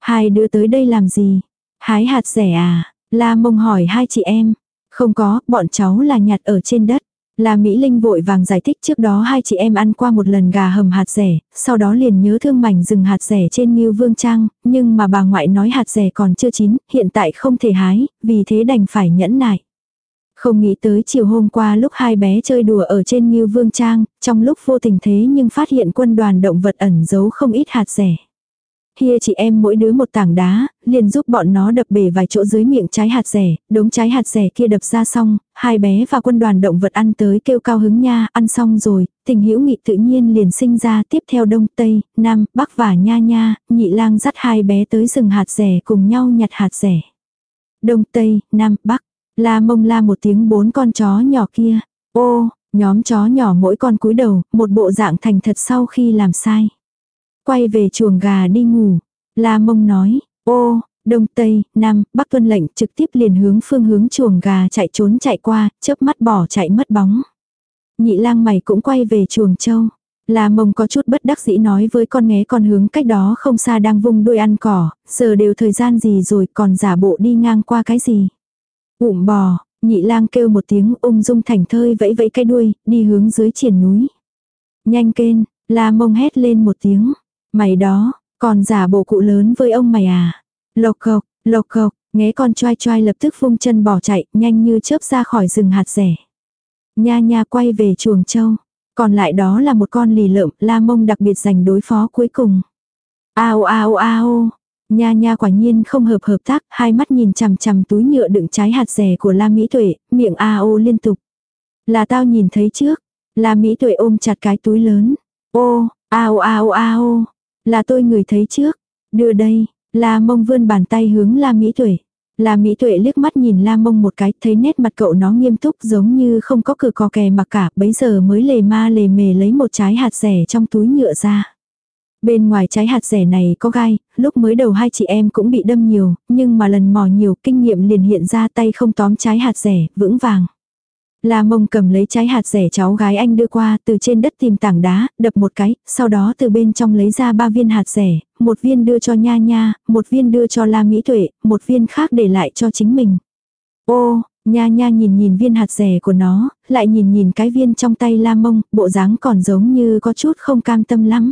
Hai đứa tới đây làm gì? Hái hạt rẻ à? La mông hỏi hai chị em. Không có, bọn cháu là nhặt ở trên đất là Mỹ Linh vội vàng giải thích trước đó hai chị em ăn qua một lần gà hầm hạt rẻ, sau đó liền nhớ thương mảnh rừng hạt rẻ trên Ngưu Vương Trang, nhưng mà bà ngoại nói hạt rẻ còn chưa chín, hiện tại không thể hái, vì thế đành phải nhẫn nại. Không nghĩ tới chiều hôm qua lúc hai bé chơi đùa ở trên Ngưu Vương Trang, trong lúc vô tình thế nhưng phát hiện quân đoàn động vật ẩn giấu không ít hạt rẻ. Hia chị em mỗi đứa một tảng đá, liền giúp bọn nó đập bể vài chỗ dưới miệng trái hạt rẻ, đống trái hạt rẻ kia đập ra xong, hai bé và quân đoàn động vật ăn tới kêu cao hứng nha, ăn xong rồi, tình hữu nghị tự nhiên liền sinh ra tiếp theo đông tây, nam, bắc và nha nha, nhị lang dắt hai bé tới rừng hạt rẻ cùng nhau nhặt hạt rẻ. Đông tây, nam, bắc, la mông la một tiếng bốn con chó nhỏ kia, ô, nhóm chó nhỏ mỗi con cúi đầu, một bộ dạng thành thật sau khi làm sai. Quay về chuồng gà đi ngủ. La mông nói, ô, đông tây, nam, bắc tuân lệnh trực tiếp liền hướng phương hướng chuồng gà chạy trốn chạy qua, chớp mắt bỏ chạy mất bóng. Nhị lang mày cũng quay về chuồng châu. La mông có chút bất đắc dĩ nói với con nghé con hướng cách đó không xa đang vung đuôi ăn cỏ, giờ đều thời gian gì rồi còn giả bộ đi ngang qua cái gì. Ụm bò, nhị lang kêu một tiếng ung dung thảnh thơi vẫy vẫy cái đuôi, đi hướng dưới triển núi. Nhanh kên, la mông hét lên một tiếng. Mày đó, còn giả bộ cụ lớn với ông mày à. Lộc cộc, lộc cộc, nghe con choai choai lập tức vung chân bỏ chạy, nhanh như chớp ra khỏi rừng hạt rẻ. Nha nha quay về chuồng châu. Còn lại đó là một con lì lợm, la mông đặc biệt dành đối phó cuối cùng. Ao ao ao, nha nha quả nhiên không hợp hợp tác, hai mắt nhìn chằm chằm túi nhựa đựng trái hạt rẻ của la Mỹ Tuệ, miệng ao liên tục. Là tao nhìn thấy trước, la Mỹ Tuệ ôm chặt cái túi lớn. Ô, ao ao ao, là tôi người thấy trước. Đưa đây, la mông vươn bàn tay hướng la Mỹ Tuệ. La Mỹ Tuệ liếc mắt nhìn La Mông một cái, thấy nét mặt cậu nó nghiêm túc giống như không có cử cò kè mà cả, bấy giờ mới lề ma lề mề lấy một trái hạt rẻ trong túi nhựa ra. Bên ngoài trái hạt rẻ này có gai, lúc mới đầu hai chị em cũng bị đâm nhiều, nhưng mà lần mò nhiều kinh nghiệm liền hiện ra tay không tóm trái hạt rẻ, vững vàng. La mông cầm lấy trái hạt rẻ cháu gái anh đưa qua từ trên đất tìm tảng đá, đập một cái, sau đó từ bên trong lấy ra ba viên hạt rẻ, một viên đưa cho nha nha, một viên đưa cho la mỹ tuệ, một viên khác để lại cho chính mình. Ô, nha nha nhìn nhìn viên hạt rẻ của nó, lại nhìn nhìn cái viên trong tay la mông, bộ dáng còn giống như có chút không cam tâm lắm.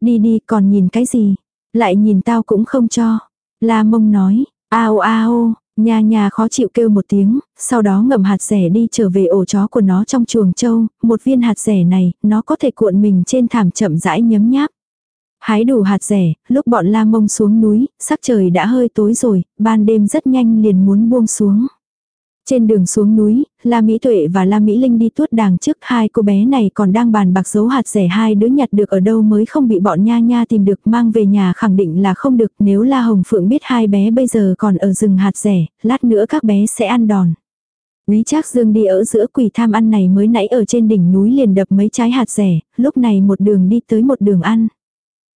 Đi đi còn nhìn cái gì, lại nhìn tao cũng không cho. La mông nói, ao ao, nhà nhà khó chịu kêu một tiếng, sau đó ngậm hạt rẻ đi trở về ổ chó của nó trong chuồng trâu, một viên hạt rẻ này, nó có thể cuộn mình trên thảm chậm rãi nhấm nháp. Hái đủ hạt rẻ, lúc bọn la mông xuống núi, sắc trời đã hơi tối rồi, ban đêm rất nhanh liền muốn buông xuống. Trên đường xuống núi, La Mỹ Tuệ và La Mỹ Linh đi tuốt đàng trước hai cô bé này còn đang bàn bạc dấu hạt rẻ hai đứa nhặt được ở đâu mới không bị bọn nha nha tìm được mang về nhà khẳng định là không được nếu La Hồng Phượng biết hai bé bây giờ còn ở rừng hạt rẻ, lát nữa các bé sẽ ăn đòn. Quý Trác Dương đi ở giữa quỷ tham ăn này mới nãy ở trên đỉnh núi liền đập mấy trái hạt rẻ, lúc này một đường đi tới một đường ăn.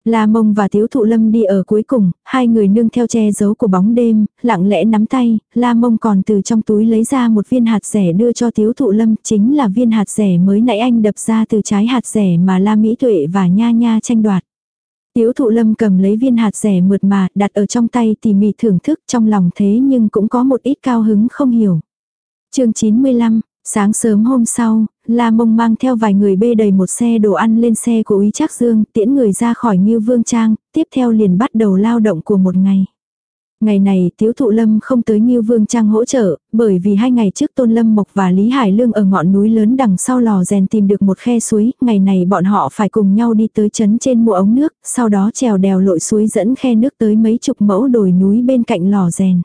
La Mông và Tiếu Thụ Lâm đi ở cuối cùng, hai người nương theo che giấu của bóng đêm, lặng lẽ nắm tay, La Mông còn từ trong túi lấy ra một viên hạt rẻ đưa cho Tiếu Thụ Lâm, chính là viên hạt rẻ mới nãy anh đập ra từ trái hạt rẻ mà La Mỹ Tuệ và Nha Nha tranh đoạt. Tiếu Thụ Lâm cầm lấy viên hạt rẻ mượt mà, đặt ở trong tay tỉ mỉ thưởng thức trong lòng thế nhưng cũng có một ít cao hứng không hiểu. chương 95, Sáng sớm hôm sau, La Mông mang theo vài người bê đầy một xe đồ ăn lên xe của Úy Trác Dương, tiễn người ra khỏi Ngưu Vương Trang, tiếp theo liền bắt đầu lao động của một ngày. Ngày này Tiếu Thụ Lâm không tới Ngưu Vương Trang hỗ trợ, bởi vì hai ngày trước Tôn Lâm Mộc và Lý Hải Lương ở ngọn núi lớn đằng sau lò rèn tìm được một khe suối, ngày này bọn họ phải cùng nhau đi tới chấn trên mua ống nước, sau đó trèo đèo lội suối dẫn khe nước tới mấy chục mẫu đồi núi bên cạnh lò rèn.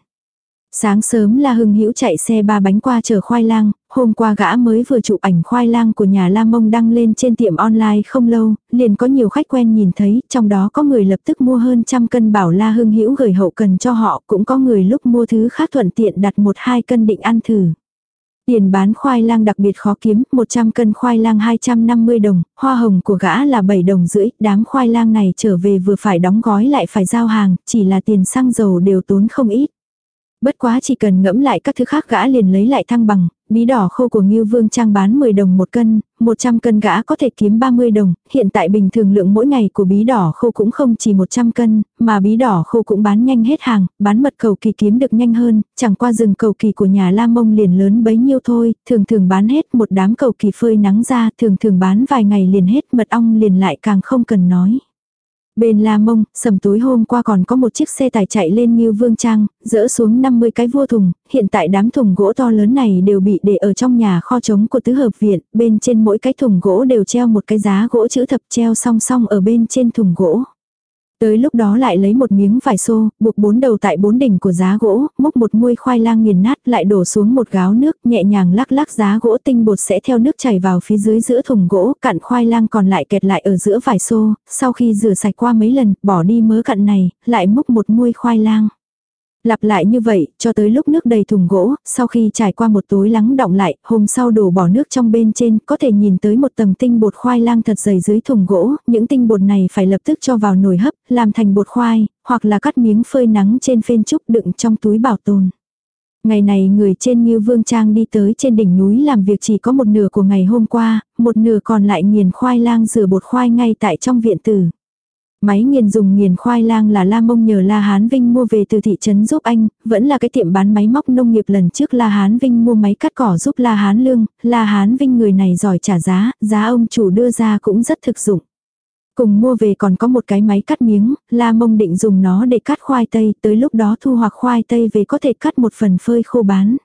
Sáng sớm là Hưng Hữu chạy xe ba bánh qua chở khoai lang, hôm qua gã mới vừa chụp ảnh khoai lang của nhà La Mông đăng lên trên tiệm online không lâu, liền có nhiều khách quen nhìn thấy, trong đó có người lập tức mua hơn trăm cân bảo La Hưng Hữu gửi hậu cần cho họ, cũng có người lúc mua thứ khác thuận tiện đặt một hai cân định ăn thử. Tiền bán khoai lang đặc biệt khó kiếm, 100 cân khoai lang 250 đồng, hoa hồng của gã là 7 đồng rưỡi, đám khoai lang này trở về vừa phải đóng gói lại phải giao hàng, chỉ là tiền xăng dầu đều tốn không ít. Bất quá chỉ cần ngẫm lại các thứ khác gã liền lấy lại thăng bằng, bí đỏ khô của Ngưu Vương Trang bán 10 đồng một cân, 100 cân gã có thể kiếm 30 đồng, hiện tại bình thường lượng mỗi ngày của bí đỏ khô cũng không chỉ 100 cân, mà bí đỏ khô cũng bán nhanh hết hàng, bán mật cầu kỳ kiếm được nhanh hơn, chẳng qua rừng cầu kỳ của nhà La Mông liền lớn bấy nhiêu thôi, thường thường bán hết một đám cầu kỳ phơi nắng ra, thường thường bán vài ngày liền hết mật ong liền lại càng không cần nói. Bên La Mông, sầm tối hôm qua còn có một chiếc xe tải chạy lên như Vương Trang, dỡ xuống 50 cái vua thùng, hiện tại đám thùng gỗ to lớn này đều bị để ở trong nhà kho trống của tứ hợp viện, bên trên mỗi cái thùng gỗ đều treo một cái giá gỗ chữ thập treo song song ở bên trên thùng gỗ. Tới lúc đó lại lấy một miếng vải xô, buộc bốn đầu tại bốn đỉnh của giá gỗ, múc một muôi khoai lang nghiền nát lại đổ xuống một gáo nước, nhẹ nhàng lắc lắc giá gỗ tinh bột sẽ theo nước chảy vào phía dưới giữa thùng gỗ, cặn khoai lang còn lại kẹt lại ở giữa vải xô, sau khi rửa sạch qua mấy lần, bỏ đi mớ cặn này, lại múc một muôi khoai lang. Lặp lại như vậy, cho tới lúc nước đầy thùng gỗ, sau khi trải qua một tối lắng động lại, hôm sau đổ bỏ nước trong bên trên, có thể nhìn tới một tầng tinh bột khoai lang thật dày dưới thùng gỗ, những tinh bột này phải lập tức cho vào nồi hấp, làm thành bột khoai, hoặc là cắt miếng phơi nắng trên phên trúc đựng trong túi bảo tồn. Ngày này người trên Ngưu Vương Trang đi tới trên đỉnh núi làm việc chỉ có một nửa của ngày hôm qua, một nửa còn lại nghiền khoai lang rửa bột khoai ngay tại trong viện tử. Máy nghiền dùng nghiền khoai lang là La Mông nhờ La Hán Vinh mua về từ thị trấn giúp anh, vẫn là cái tiệm bán máy móc nông nghiệp lần trước La Hán Vinh mua máy cắt cỏ giúp La Hán Lương, La Hán Vinh người này giỏi trả giá, giá ông chủ đưa ra cũng rất thực dụng. Cùng mua về còn có một cái máy cắt miếng, La Mông định dùng nó để cắt khoai tây, tới lúc đó thu hoạch khoai tây về có thể cắt một phần phơi khô bán.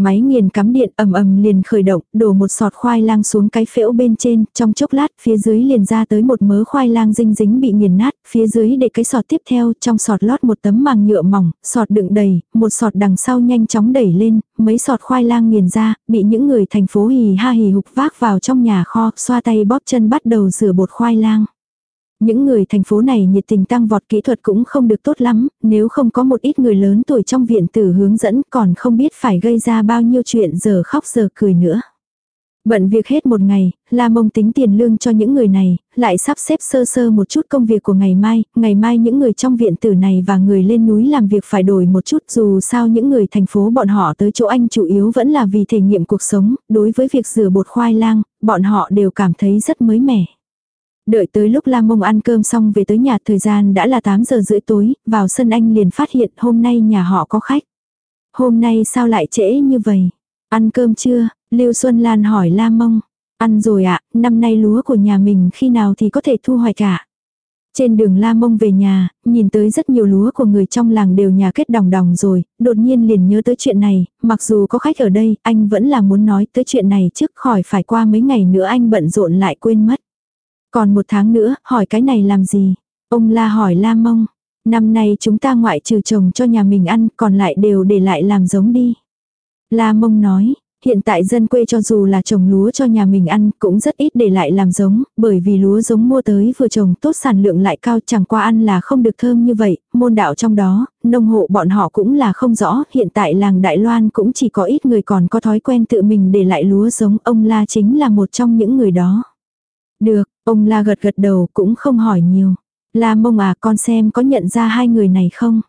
Máy nghiền cắm điện ầm ầm liền khởi động, đổ một sọt khoai lang xuống cái phễu bên trên, trong chốc lát phía dưới liền ra tới một mớ khoai lang dinh dính bị nghiền nát, phía dưới để cái sọt tiếp theo, trong sọt lót một tấm màng nhựa mỏng, sọt đựng đầy, một sọt đằng sau nhanh chóng đẩy lên, mấy sọt khoai lang nghiền ra, bị những người thành phố hì ha hì hục vác vào trong nhà kho, xoa tay bóp chân bắt đầu rửa bột khoai lang. Những người thành phố này nhiệt tình tăng vọt kỹ thuật cũng không được tốt lắm, nếu không có một ít người lớn tuổi trong viện tử hướng dẫn còn không biết phải gây ra bao nhiêu chuyện giờ khóc giờ cười nữa. Bận việc hết một ngày, La Mông tính tiền lương cho những người này, lại sắp xếp sơ sơ một chút công việc của ngày mai, ngày mai những người trong viện tử này và người lên núi làm việc phải đổi một chút dù sao những người thành phố bọn họ tới chỗ anh chủ yếu vẫn là vì thể nghiệm cuộc sống, đối với việc rửa bột khoai lang, bọn họ đều cảm thấy rất mới mẻ. Đợi tới lúc Lam Mông ăn cơm xong về tới nhà thời gian đã là 8 giờ rưỡi tối, vào sân anh liền phát hiện hôm nay nhà họ có khách. Hôm nay sao lại trễ như vậy? Ăn cơm chưa? Lưu Xuân Lan hỏi Lam Mông. Ăn rồi ạ, năm nay lúa của nhà mình khi nào thì có thể thu hoạch cả. Trên đường La Mông về nhà, nhìn tới rất nhiều lúa của người trong làng đều nhà kết đồng đồng rồi, đột nhiên liền nhớ tới chuyện này, mặc dù có khách ở đây, anh vẫn là muốn nói tới chuyện này trước khỏi phải qua mấy ngày nữa anh bận rộn lại quên mất. Còn một tháng nữa, hỏi cái này làm gì? Ông la hỏi la mông. Năm nay chúng ta ngoại trừ trồng cho nhà mình ăn, còn lại đều để lại làm giống đi. La mông nói, hiện tại dân quê cho dù là trồng lúa cho nhà mình ăn cũng rất ít để lại làm giống, bởi vì lúa giống mua tới vừa trồng tốt sản lượng lại cao chẳng qua ăn là không được thơm như vậy, môn đạo trong đó, nông hộ bọn họ cũng là không rõ, hiện tại làng Đại Loan cũng chỉ có ít người còn có thói quen tự mình để lại lúa giống, ông La chính là một trong những người đó. Được, ông La gật gật đầu cũng không hỏi nhiều. La mông à con xem có nhận ra hai người này không?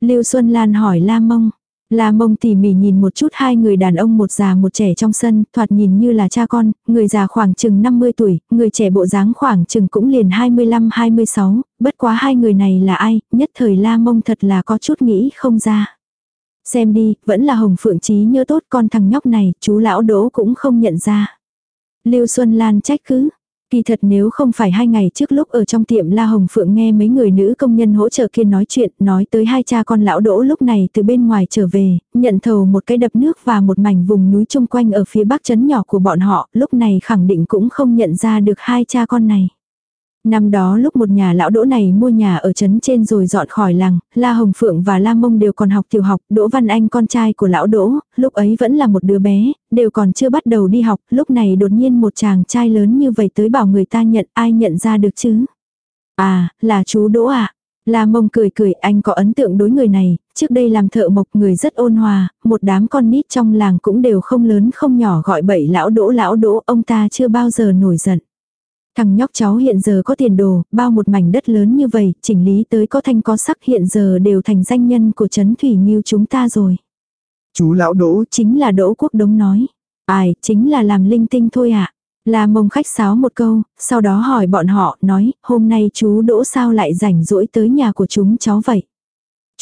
Lưu Xuân Lan hỏi La mông. La mông tỉ mỉ nhìn một chút hai người đàn ông một già một trẻ trong sân, thoạt nhìn như là cha con, người già khoảng chừng 50 tuổi, người trẻ bộ dáng khoảng chừng cũng liền 25-26, bất quá hai người này là ai, nhất thời la mông thật là có chút nghĩ không ra. Xem đi, vẫn là Hồng Phượng Trí nhớ tốt con thằng nhóc này, chú lão đỗ cũng không nhận ra. Lưu Xuân Lan trách cứ, Kỳ thật nếu không phải hai ngày trước lúc ở trong tiệm La Hồng Phượng nghe mấy người nữ công nhân hỗ trợ kia nói chuyện, nói tới hai cha con lão đỗ lúc này từ bên ngoài trở về, nhận thầu một cái đập nước và một mảnh vùng núi chung quanh ở phía bắc chấn nhỏ của bọn họ, lúc này khẳng định cũng không nhận ra được hai cha con này. Năm đó lúc một nhà lão đỗ này mua nhà ở trấn trên rồi dọn khỏi làng, La Hồng Phượng và La Mông đều còn học tiểu học, Đỗ Văn Anh con trai của lão đỗ, lúc ấy vẫn là một đứa bé, đều còn chưa bắt đầu đi học, lúc này đột nhiên một chàng trai lớn như vậy tới bảo người ta nhận ai nhận ra được chứ. À, là chú Đỗ à. La Mông cười cười anh có ấn tượng đối người này, trước đây làm thợ mộc người rất ôn hòa, một đám con nít trong làng cũng đều không lớn không nhỏ gọi bậy lão đỗ lão đỗ ông ta chưa bao giờ nổi giận. Thằng nhóc cháu hiện giờ có tiền đồ, bao một mảnh đất lớn như vậy, chỉnh lý tới có thanh có sắc hiện giờ đều thành danh nhân của Trấn Thủy Nhiêu chúng ta rồi. Chú lão đỗ chính là đỗ quốc đống nói. Ai, chính là làm linh tinh thôi ạ. À? Là mông khách sáo một câu, sau đó hỏi bọn họ, nói, hôm nay chú đỗ sao lại rảnh rỗi tới nhà của chúng cháu vậy.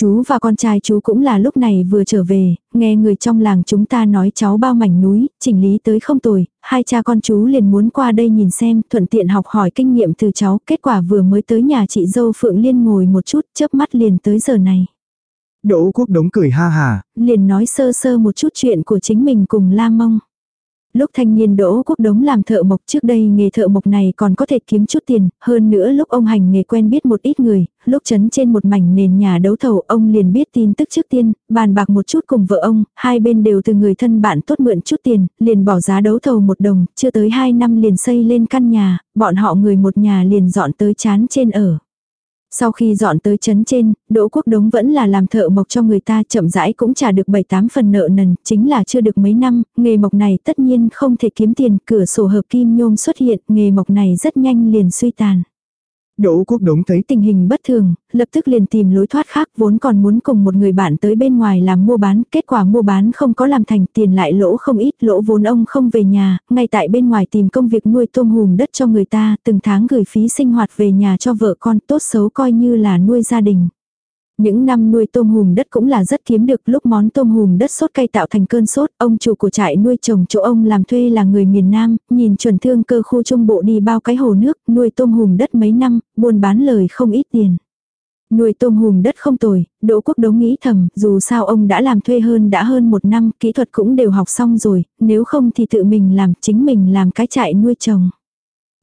Chú và con trai chú cũng là lúc này vừa trở về, nghe người trong làng chúng ta nói cháu bao mảnh núi, chỉnh lý tới không tồi, hai cha con chú liền muốn qua đây nhìn xem, thuận tiện học hỏi kinh nghiệm từ cháu, kết quả vừa mới tới nhà chị dâu Phượng Liên ngồi một chút, chớp mắt liền tới giờ này. Đỗ quốc đống cười ha hà. Liền nói sơ sơ một chút chuyện của chính mình cùng La Mông. Lúc thanh niên đỗ quốc đống làm thợ mộc trước đây nghề thợ mộc này còn có thể kiếm chút tiền, hơn nữa lúc ông hành nghề quen biết một ít người, lúc chấn trên một mảnh nền nhà đấu thầu ông liền biết tin tức trước tiên, bàn bạc một chút cùng vợ ông, hai bên đều từ người thân bạn tốt mượn chút tiền, liền bỏ giá đấu thầu một đồng, chưa tới hai năm liền xây lên căn nhà, bọn họ người một nhà liền dọn tới chán trên ở. Sau khi dọn tới chấn trên, Đỗ Quốc Đống vẫn là làm thợ mộc cho người ta chậm rãi cũng trả được 7-8 phần nợ nần, chính là chưa được mấy năm, nghề mộc này tất nhiên không thể kiếm tiền, cửa sổ hợp kim nhôm xuất hiện, nghề mộc này rất nhanh liền suy tàn. Đỗ quốc đống thấy Tình hình bất thường, lập tức liền tìm lối thoát khác vốn còn muốn cùng một người bạn tới bên ngoài làm mua bán, kết quả mua bán không có làm thành tiền lại lỗ không ít, lỗ vốn ông không về nhà, ngay tại bên ngoài tìm công việc nuôi tôm hùm đất cho người ta, từng tháng gửi phí sinh hoạt về nhà cho vợ con tốt xấu coi như là nuôi gia đình. Những năm nuôi tôm hùm đất cũng là rất kiếm được lúc món tôm hùm đất sốt cay tạo thành cơn sốt, ông chủ của trại nuôi trồng chỗ ông làm thuê là người miền Nam, nhìn chuẩn thương cơ khu trung bộ đi bao cái hồ nước, nuôi tôm hùm đất mấy năm, buôn bán lời không ít tiền. Nuôi tôm hùm đất không tồi, Đỗ Quốc Đống nghĩ thầm, dù sao ông đã làm thuê hơn đã hơn một năm, kỹ thuật cũng đều học xong rồi, nếu không thì tự mình làm, chính mình làm cái trại nuôi trồng.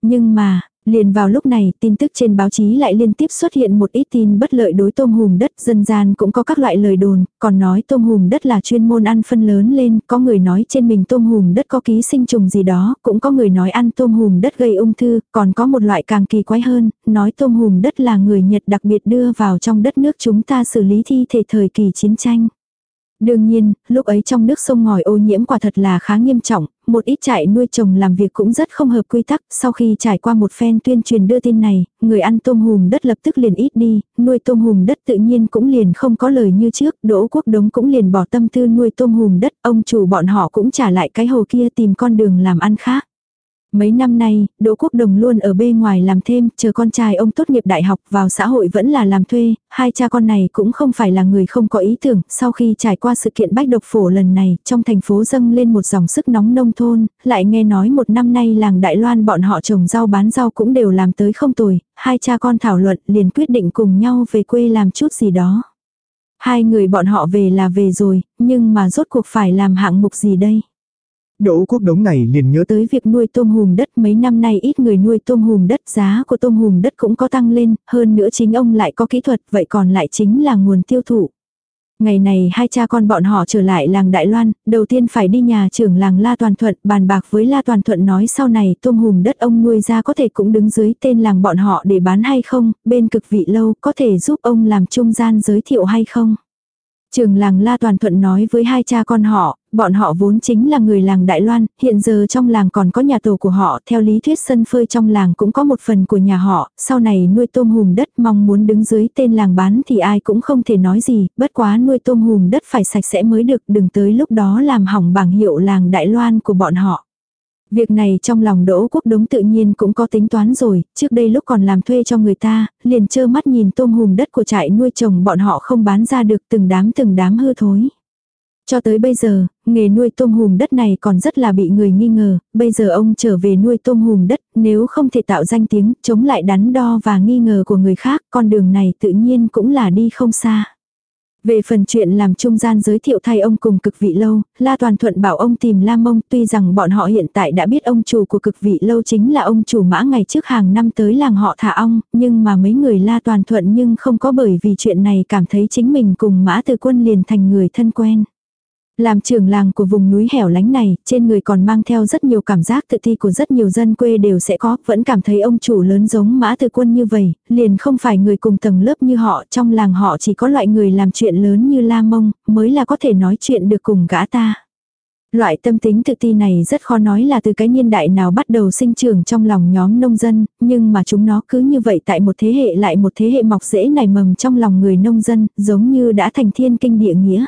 Nhưng mà, Liền vào lúc này, tin tức trên báo chí lại liên tiếp xuất hiện một ít tin bất lợi đối tôm hùm đất, dân gian cũng có các loại lời đồn, còn nói tôm hùm đất là chuyên môn ăn phân lớn lên, có người nói trên mình tôm hùm đất có ký sinh trùng gì đó, cũng có người nói ăn tôm hùm đất gây ung thư, còn có một loại càng kỳ quái hơn, nói tôm hùm đất là người Nhật đặc biệt đưa vào trong đất nước chúng ta xử lý thi thể thời kỳ chiến tranh. Đương nhiên, lúc ấy trong nước sông ngòi ô nhiễm quả thật là khá nghiêm trọng, một ít trại nuôi trồng làm việc cũng rất không hợp quy tắc, sau khi trải qua một phen tuyên truyền đưa tin này, người ăn tôm hùm đất lập tức liền ít đi, nuôi tôm hùm đất tự nhiên cũng liền không có lời như trước, Đỗ Quốc Đống cũng liền bỏ tâm tư nuôi tôm hùm đất, ông chủ bọn họ cũng trả lại cái hồ kia tìm con đường làm ăn khác. Mấy năm nay, Đỗ Quốc Đồng luôn ở bên ngoài làm thêm, chờ con trai ông tốt nghiệp đại học vào xã hội vẫn là làm thuê, hai cha con này cũng không phải là người không có ý tưởng, sau khi trải qua sự kiện bách độc phổ lần này, trong thành phố dâng lên một dòng sức nóng nông thôn, lại nghe nói một năm nay làng Đại Loan bọn họ trồng rau bán rau cũng đều làm tới không tồi, hai cha con thảo luận liền quyết định cùng nhau về quê làm chút gì đó. Hai người bọn họ về là về rồi, nhưng mà rốt cuộc phải làm hạng mục gì đây? Đỗ quốc đống này liền nhớ tới việc nuôi tôm hùm đất mấy năm nay ít người nuôi tôm hùm đất giá của tôm hùm đất cũng có tăng lên, hơn nữa chính ông lại có kỹ thuật vậy còn lại chính là nguồn tiêu thụ. Ngày này hai cha con bọn họ trở lại làng Đại Loan, đầu tiên phải đi nhà trưởng làng La Toàn Thuận bàn bạc với La Toàn Thuận nói sau này tôm hùm đất ông nuôi ra có thể cũng đứng dưới tên làng bọn họ để bán hay không, bên cực vị lâu có thể giúp ông làm trung gian giới thiệu hay không. Trường làng La Toàn Thuận nói với hai cha con họ, bọn họ vốn chính là người làng Đại Loan, hiện giờ trong làng còn có nhà tổ của họ, theo lý thuyết sân phơi trong làng cũng có một phần của nhà họ, sau này nuôi tôm hùm đất mong muốn đứng dưới tên làng bán thì ai cũng không thể nói gì, bất quá nuôi tôm hùm đất phải sạch sẽ mới được, đừng tới lúc đó làm hỏng bảng hiệu làng Đại Loan của bọn họ. Việc này trong lòng Đỗ Quốc Đống tự nhiên cũng có tính toán rồi, trước đây lúc còn làm thuê cho người ta, liền trơ mắt nhìn tôm hùm đất của trại nuôi trồng bọn họ không bán ra được từng đám từng đám hư thối. Cho tới bây giờ, nghề nuôi tôm hùm đất này còn rất là bị người nghi ngờ, bây giờ ông trở về nuôi tôm hùm đất, nếu không thể tạo danh tiếng, chống lại đắn đo và nghi ngờ của người khác, con đường này tự nhiên cũng là đi không xa. Về phần chuyện làm trung gian giới thiệu thay ông cùng cực vị lâu, La Toàn Thuận bảo ông tìm La Mông tuy rằng bọn họ hiện tại đã biết ông chủ của cực vị lâu chính là ông chủ mã ngày trước hàng năm tới làng họ thả ong, nhưng mà mấy người La Toàn Thuận nhưng không có bởi vì chuyện này cảm thấy chính mình cùng mã từ quân liền thành người thân quen. Làm trưởng làng của vùng núi hẻo lánh này, trên người còn mang theo rất nhiều cảm giác tự ti của rất nhiều dân quê đều sẽ có, vẫn cảm thấy ông chủ lớn giống mã từ quân như vậy, liền không phải người cùng tầng lớp như họ, trong làng họ chỉ có loại người làm chuyện lớn như La Mông, mới là có thể nói chuyện được cùng gã ta. Loại tâm tính tự ti này rất khó nói là từ cái niên đại nào bắt đầu sinh trưởng trong lòng nhóm nông dân, nhưng mà chúng nó cứ như vậy tại một thế hệ lại một thế hệ mọc rễ nảy mầm trong lòng người nông dân, giống như đã thành thiên kinh địa nghĩa.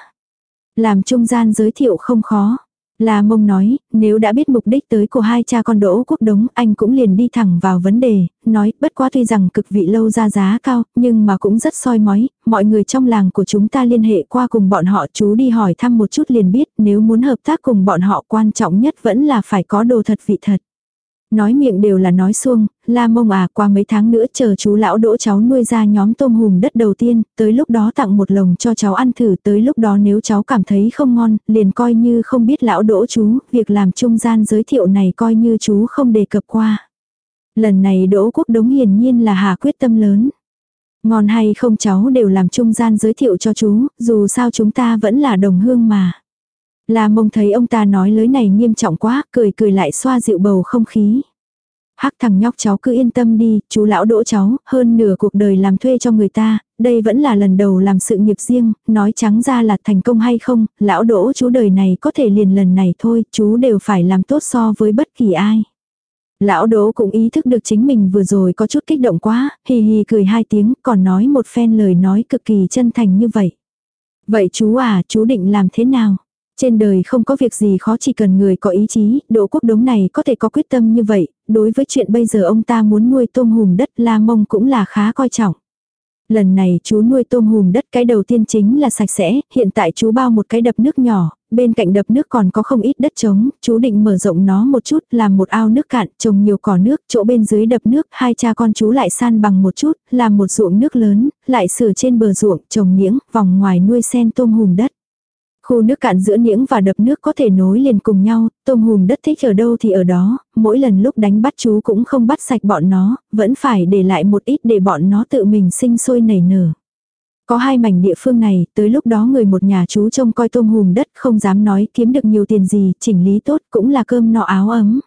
Làm trung gian giới thiệu không khó. Là mông nói, nếu đã biết mục đích tới của hai cha con đỗ quốc đống, anh cũng liền đi thẳng vào vấn đề, nói, bất quá tuy rằng cực vị lâu ra giá cao, nhưng mà cũng rất soi mói, mọi người trong làng của chúng ta liên hệ qua cùng bọn họ chú đi hỏi thăm một chút liền biết, nếu muốn hợp tác cùng bọn họ quan trọng nhất vẫn là phải có đồ thật vị thật. Nói miệng đều là nói xuông, la mông à qua mấy tháng nữa chờ chú lão đỗ cháu nuôi ra nhóm tôm hùm đất đầu tiên, tới lúc đó tặng một lồng cho cháu ăn thử tới lúc đó nếu cháu cảm thấy không ngon, liền coi như không biết lão đỗ chú, việc làm trung gian giới thiệu này coi như chú không đề cập qua. Lần này đỗ quốc đống hiển nhiên là hà quyết tâm lớn. Ngon hay không cháu đều làm trung gian giới thiệu cho chú, dù sao chúng ta vẫn là đồng hương mà. La mông thấy ông ta nói lời này nghiêm trọng quá, cười cười lại xoa dịu bầu không khí. Hắc thằng nhóc cháu cứ yên tâm đi, chú lão đỗ cháu, hơn nửa cuộc đời làm thuê cho người ta, đây vẫn là lần đầu làm sự nghiệp riêng, nói trắng ra là thành công hay không, lão đỗ chú đời này có thể liền lần này thôi, chú đều phải làm tốt so với bất kỳ ai. Lão đỗ cũng ý thức được chính mình vừa rồi có chút kích động quá, hì hì cười hai tiếng, còn nói một phen lời nói cực kỳ chân thành như vậy. Vậy chú à, chú định làm thế nào? Trên đời không có việc gì khó chỉ cần người có ý chí, đỗ quốc đống này có thể có quyết tâm như vậy, đối với chuyện bây giờ ông ta muốn nuôi tôm hùm đất la mông cũng là khá coi trọng. Lần này chú nuôi tôm hùm đất cái đầu tiên chính là sạch sẽ, hiện tại chú bao một cái đập nước nhỏ, bên cạnh đập nước còn có không ít đất trống, chú định mở rộng nó một chút, làm một ao nước cạn, trồng nhiều cỏ nước, chỗ bên dưới đập nước, hai cha con chú lại san bằng một chút, làm một ruộng nước lớn, lại sửa trên bờ ruộng, trồng miếng, vòng ngoài nuôi sen tôm hùm đất. Khu nước cạn giữa niễng và đập nước có thể nối liền cùng nhau, tôm hùm đất thích ở đâu thì ở đó, mỗi lần lúc đánh bắt chú cũng không bắt sạch bọn nó, vẫn phải để lại một ít để bọn nó tự mình sinh sôi nảy nở. Có hai mảnh địa phương này, tới lúc đó người một nhà chú trông coi tôm hùm đất không dám nói kiếm được nhiều tiền gì, chỉnh lý tốt cũng là cơm nọ áo ấm.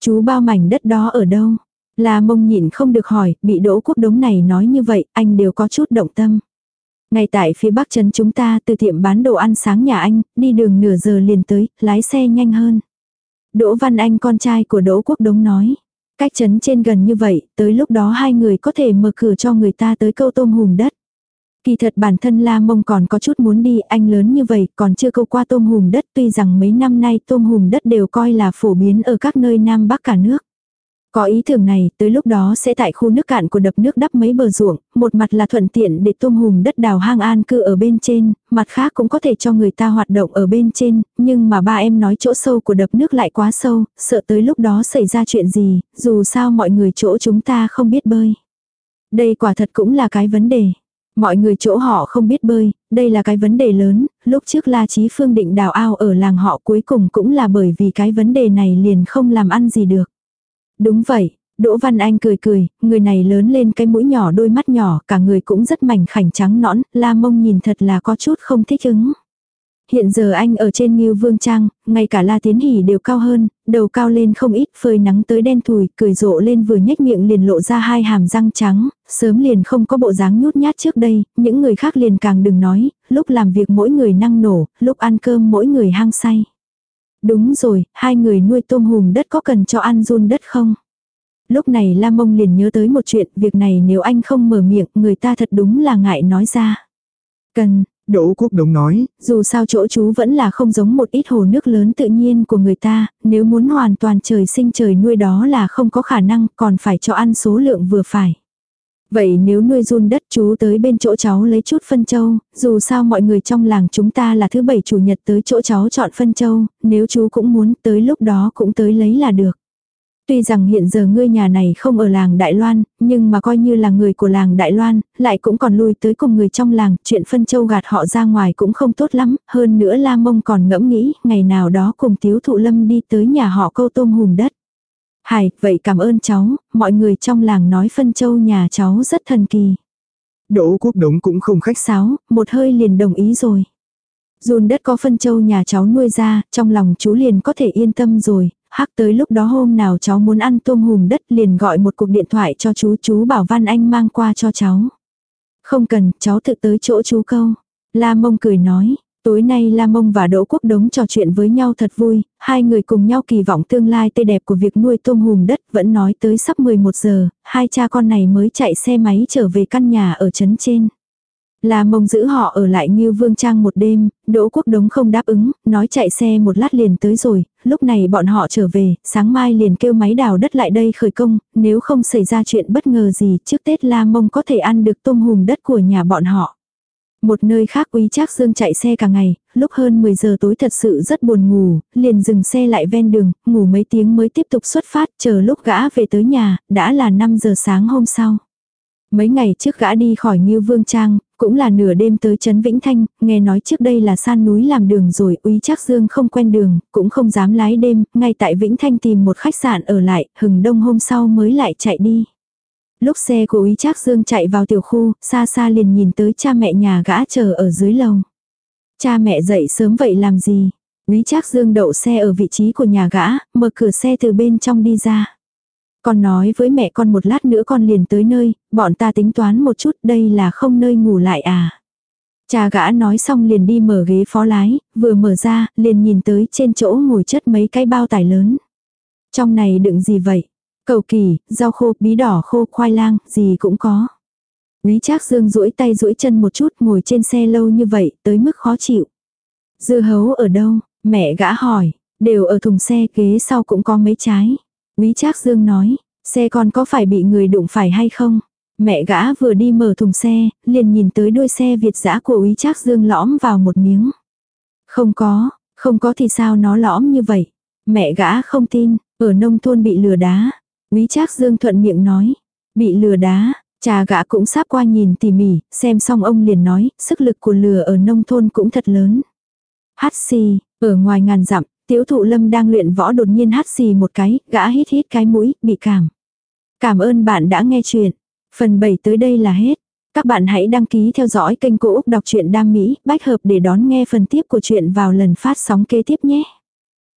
Chú bao mảnh đất đó ở đâu? Là mông nhịn không được hỏi, bị đỗ quốc đống này nói như vậy, anh đều có chút động tâm. Ngay tại phía bắc trấn chúng ta từ tiệm bán đồ ăn sáng nhà anh, đi đường nửa giờ liền tới, lái xe nhanh hơn. Đỗ Văn Anh con trai của Đỗ Quốc Đống nói. Cách trấn trên gần như vậy, tới lúc đó hai người có thể mở cửa cho người ta tới câu tôm hùm đất. Kỳ thật bản thân La Mông còn có chút muốn đi, anh lớn như vậy còn chưa câu qua tôm hùm đất tuy rằng mấy năm nay tôm hùm đất đều coi là phổ biến ở các nơi Nam Bắc cả nước. Có ý tưởng này, tới lúc đó sẽ tại khu nước cạn của đập nước đắp mấy bờ ruộng, một mặt là thuận tiện để tôm hùm đất đào hang an cư ở bên trên, mặt khác cũng có thể cho người ta hoạt động ở bên trên, nhưng mà ba em nói chỗ sâu của đập nước lại quá sâu, sợ tới lúc đó xảy ra chuyện gì, dù sao mọi người chỗ chúng ta không biết bơi. Đây quả thật cũng là cái vấn đề. Mọi người chỗ họ không biết bơi, đây là cái vấn đề lớn, lúc trước La Chí Phương định đào ao ở làng họ cuối cùng cũng là bởi vì cái vấn đề này liền không làm ăn gì được. Đúng vậy, Đỗ Văn Anh cười cười, người này lớn lên cái mũi nhỏ đôi mắt nhỏ, cả người cũng rất mảnh khảnh trắng nõn, la mông nhìn thật là có chút không thích ứng. Hiện giờ anh ở trên Ngưu Vương Trang, ngay cả La Tiến Hỷ đều cao hơn, đầu cao lên không ít phơi nắng tới đen thùi, cười rộ lên vừa nhếch miệng liền lộ ra hai hàm răng trắng, sớm liền không có bộ dáng nhút nhát trước đây, những người khác liền càng đừng nói, lúc làm việc mỗi người năng nổ, lúc ăn cơm mỗi người hăng say. Đúng rồi, hai người nuôi tôm hùm đất có cần cho ăn run đất không? Lúc này Lam Mông liền nhớ tới một chuyện, việc này nếu anh không mở miệng, người ta thật đúng là ngại nói ra. Cần, Đỗ Quốc Đống nói, dù sao chỗ chú vẫn là không giống một ít hồ nước lớn tự nhiên của người ta, nếu muốn hoàn toàn trời sinh trời nuôi đó là không có khả năng, còn phải cho ăn số lượng vừa phải. Vậy nếu nuôi run đất chú tới bên chỗ cháu lấy chút phân châu, dù sao mọi người trong làng chúng ta là thứ bảy chủ nhật tới chỗ cháu chọn phân châu, nếu chú cũng muốn tới lúc đó cũng tới lấy là được. Tuy rằng hiện giờ ngươi nhà này không ở làng Đại Loan, nhưng mà coi như là người của làng Đại Loan, lại cũng còn lui tới cùng người trong làng, chuyện phân châu gạt họ ra ngoài cũng không tốt lắm, hơn nữa La Mông còn ngẫm nghĩ, ngày nào đó cùng Tiếu Thụ Lâm đi tới nhà họ câu tôm hùm đất. Hải, vậy cảm ơn cháu, mọi người trong làng nói phân châu nhà cháu rất thần kỳ. Đỗ Quốc Đống cũng không khách Sáo, một hơi liền đồng ý rồi. Dùn đất có phân châu nhà cháu nuôi ra, trong lòng chú liền có thể yên tâm rồi, hắc tới lúc đó hôm nào cháu muốn ăn tôm hùm đất liền gọi một cuộc điện thoại cho chú, chú bảo Văn Anh mang qua cho cháu. Không cần, cháu tự tới chỗ chú câu. La mông cười nói, Tối nay La Mông và Đỗ Quốc Đống trò chuyện với nhau thật vui, hai người cùng nhau kỳ vọng tương lai tươi đẹp của việc nuôi tôm hùm đất vẫn nói tới sắp 11 giờ, hai cha con này mới chạy xe máy trở về căn nhà ở trấn trên. La Mông giữ họ ở lại như Vương Trang một đêm, Đỗ Quốc Đống không đáp ứng, nói chạy xe một lát liền tới rồi, lúc này bọn họ trở về, sáng mai liền kêu máy đào đất lại đây khởi công, nếu không xảy ra chuyện bất ngờ gì trước Tết La Mông có thể ăn được tôm hùm đất của nhà bọn họ. Một nơi khác quý trác dương chạy xe cả ngày, lúc hơn 10 giờ tối thật sự rất buồn ngủ, liền dừng xe lại ven đường, ngủ mấy tiếng mới tiếp tục xuất phát, chờ lúc gã về tới nhà, đã là 5 giờ sáng hôm sau. Mấy ngày trước gã đi khỏi Ngưu Vương Trang, cũng là nửa đêm tới Trấn Vĩnh Thanh, nghe nói trước đây là san núi làm đường rồi, úy trác dương không quen đường, cũng không dám lái đêm, ngay tại Vĩnh Thanh tìm một khách sạn ở lại, hừng đông hôm sau mới lại chạy đi. Lúc xe của Úy Trác Dương chạy vào tiểu khu, xa xa liền nhìn tới cha mẹ nhà gã chờ ở dưới lầu. Cha mẹ dậy sớm vậy làm gì? Úy Trác Dương đậu xe ở vị trí của nhà gã, mở cửa xe từ bên trong đi ra. Con nói với mẹ con một lát nữa con liền tới nơi, bọn ta tính toán một chút đây là không nơi ngủ lại à. Cha gã nói xong liền đi mở ghế phó lái, vừa mở ra, liền nhìn tới trên chỗ ngồi chất mấy cái bao tải lớn. Trong này đựng gì vậy? Cầu kỳ, rau khô, bí đỏ khô, khoai lang, gì cũng có. Quý Trác Dương duỗi tay duỗi chân một chút ngồi trên xe lâu như vậy, tới mức khó chịu. Dưa hấu ở đâu? Mẹ gã hỏi, đều ở thùng xe ghế sau cũng có mấy trái. Quý Trác Dương nói, xe con có phải bị người đụng phải hay không? Mẹ gã vừa đi mở thùng xe, liền nhìn tới đuôi xe Việt dã của Quý Trác Dương lõm vào một miếng. Không có, không có thì sao nó lõm như vậy? Mẹ gã không tin, ở nông thôn bị lừa đá. Quý Trác Dương thuận miệng nói, bị lừa đá, trà gã cũng sắp qua nhìn tỉ mỉ, xem xong ông liền nói, sức lực của lừa ở nông thôn cũng thật lớn. Hát xì, ở ngoài ngàn dặm, Tiểu thụ lâm đang luyện võ đột nhiên hát xì một cái, gã hít hít cái mũi, bị cảm. Cảm ơn bạn đã nghe chuyện. Phần 7 tới đây là hết. Các bạn hãy đăng ký theo dõi kênh Cô Úc Đọc truyện Đam Mỹ, bách hợp để đón nghe phần tiếp của chuyện vào lần phát sóng kế tiếp nhé.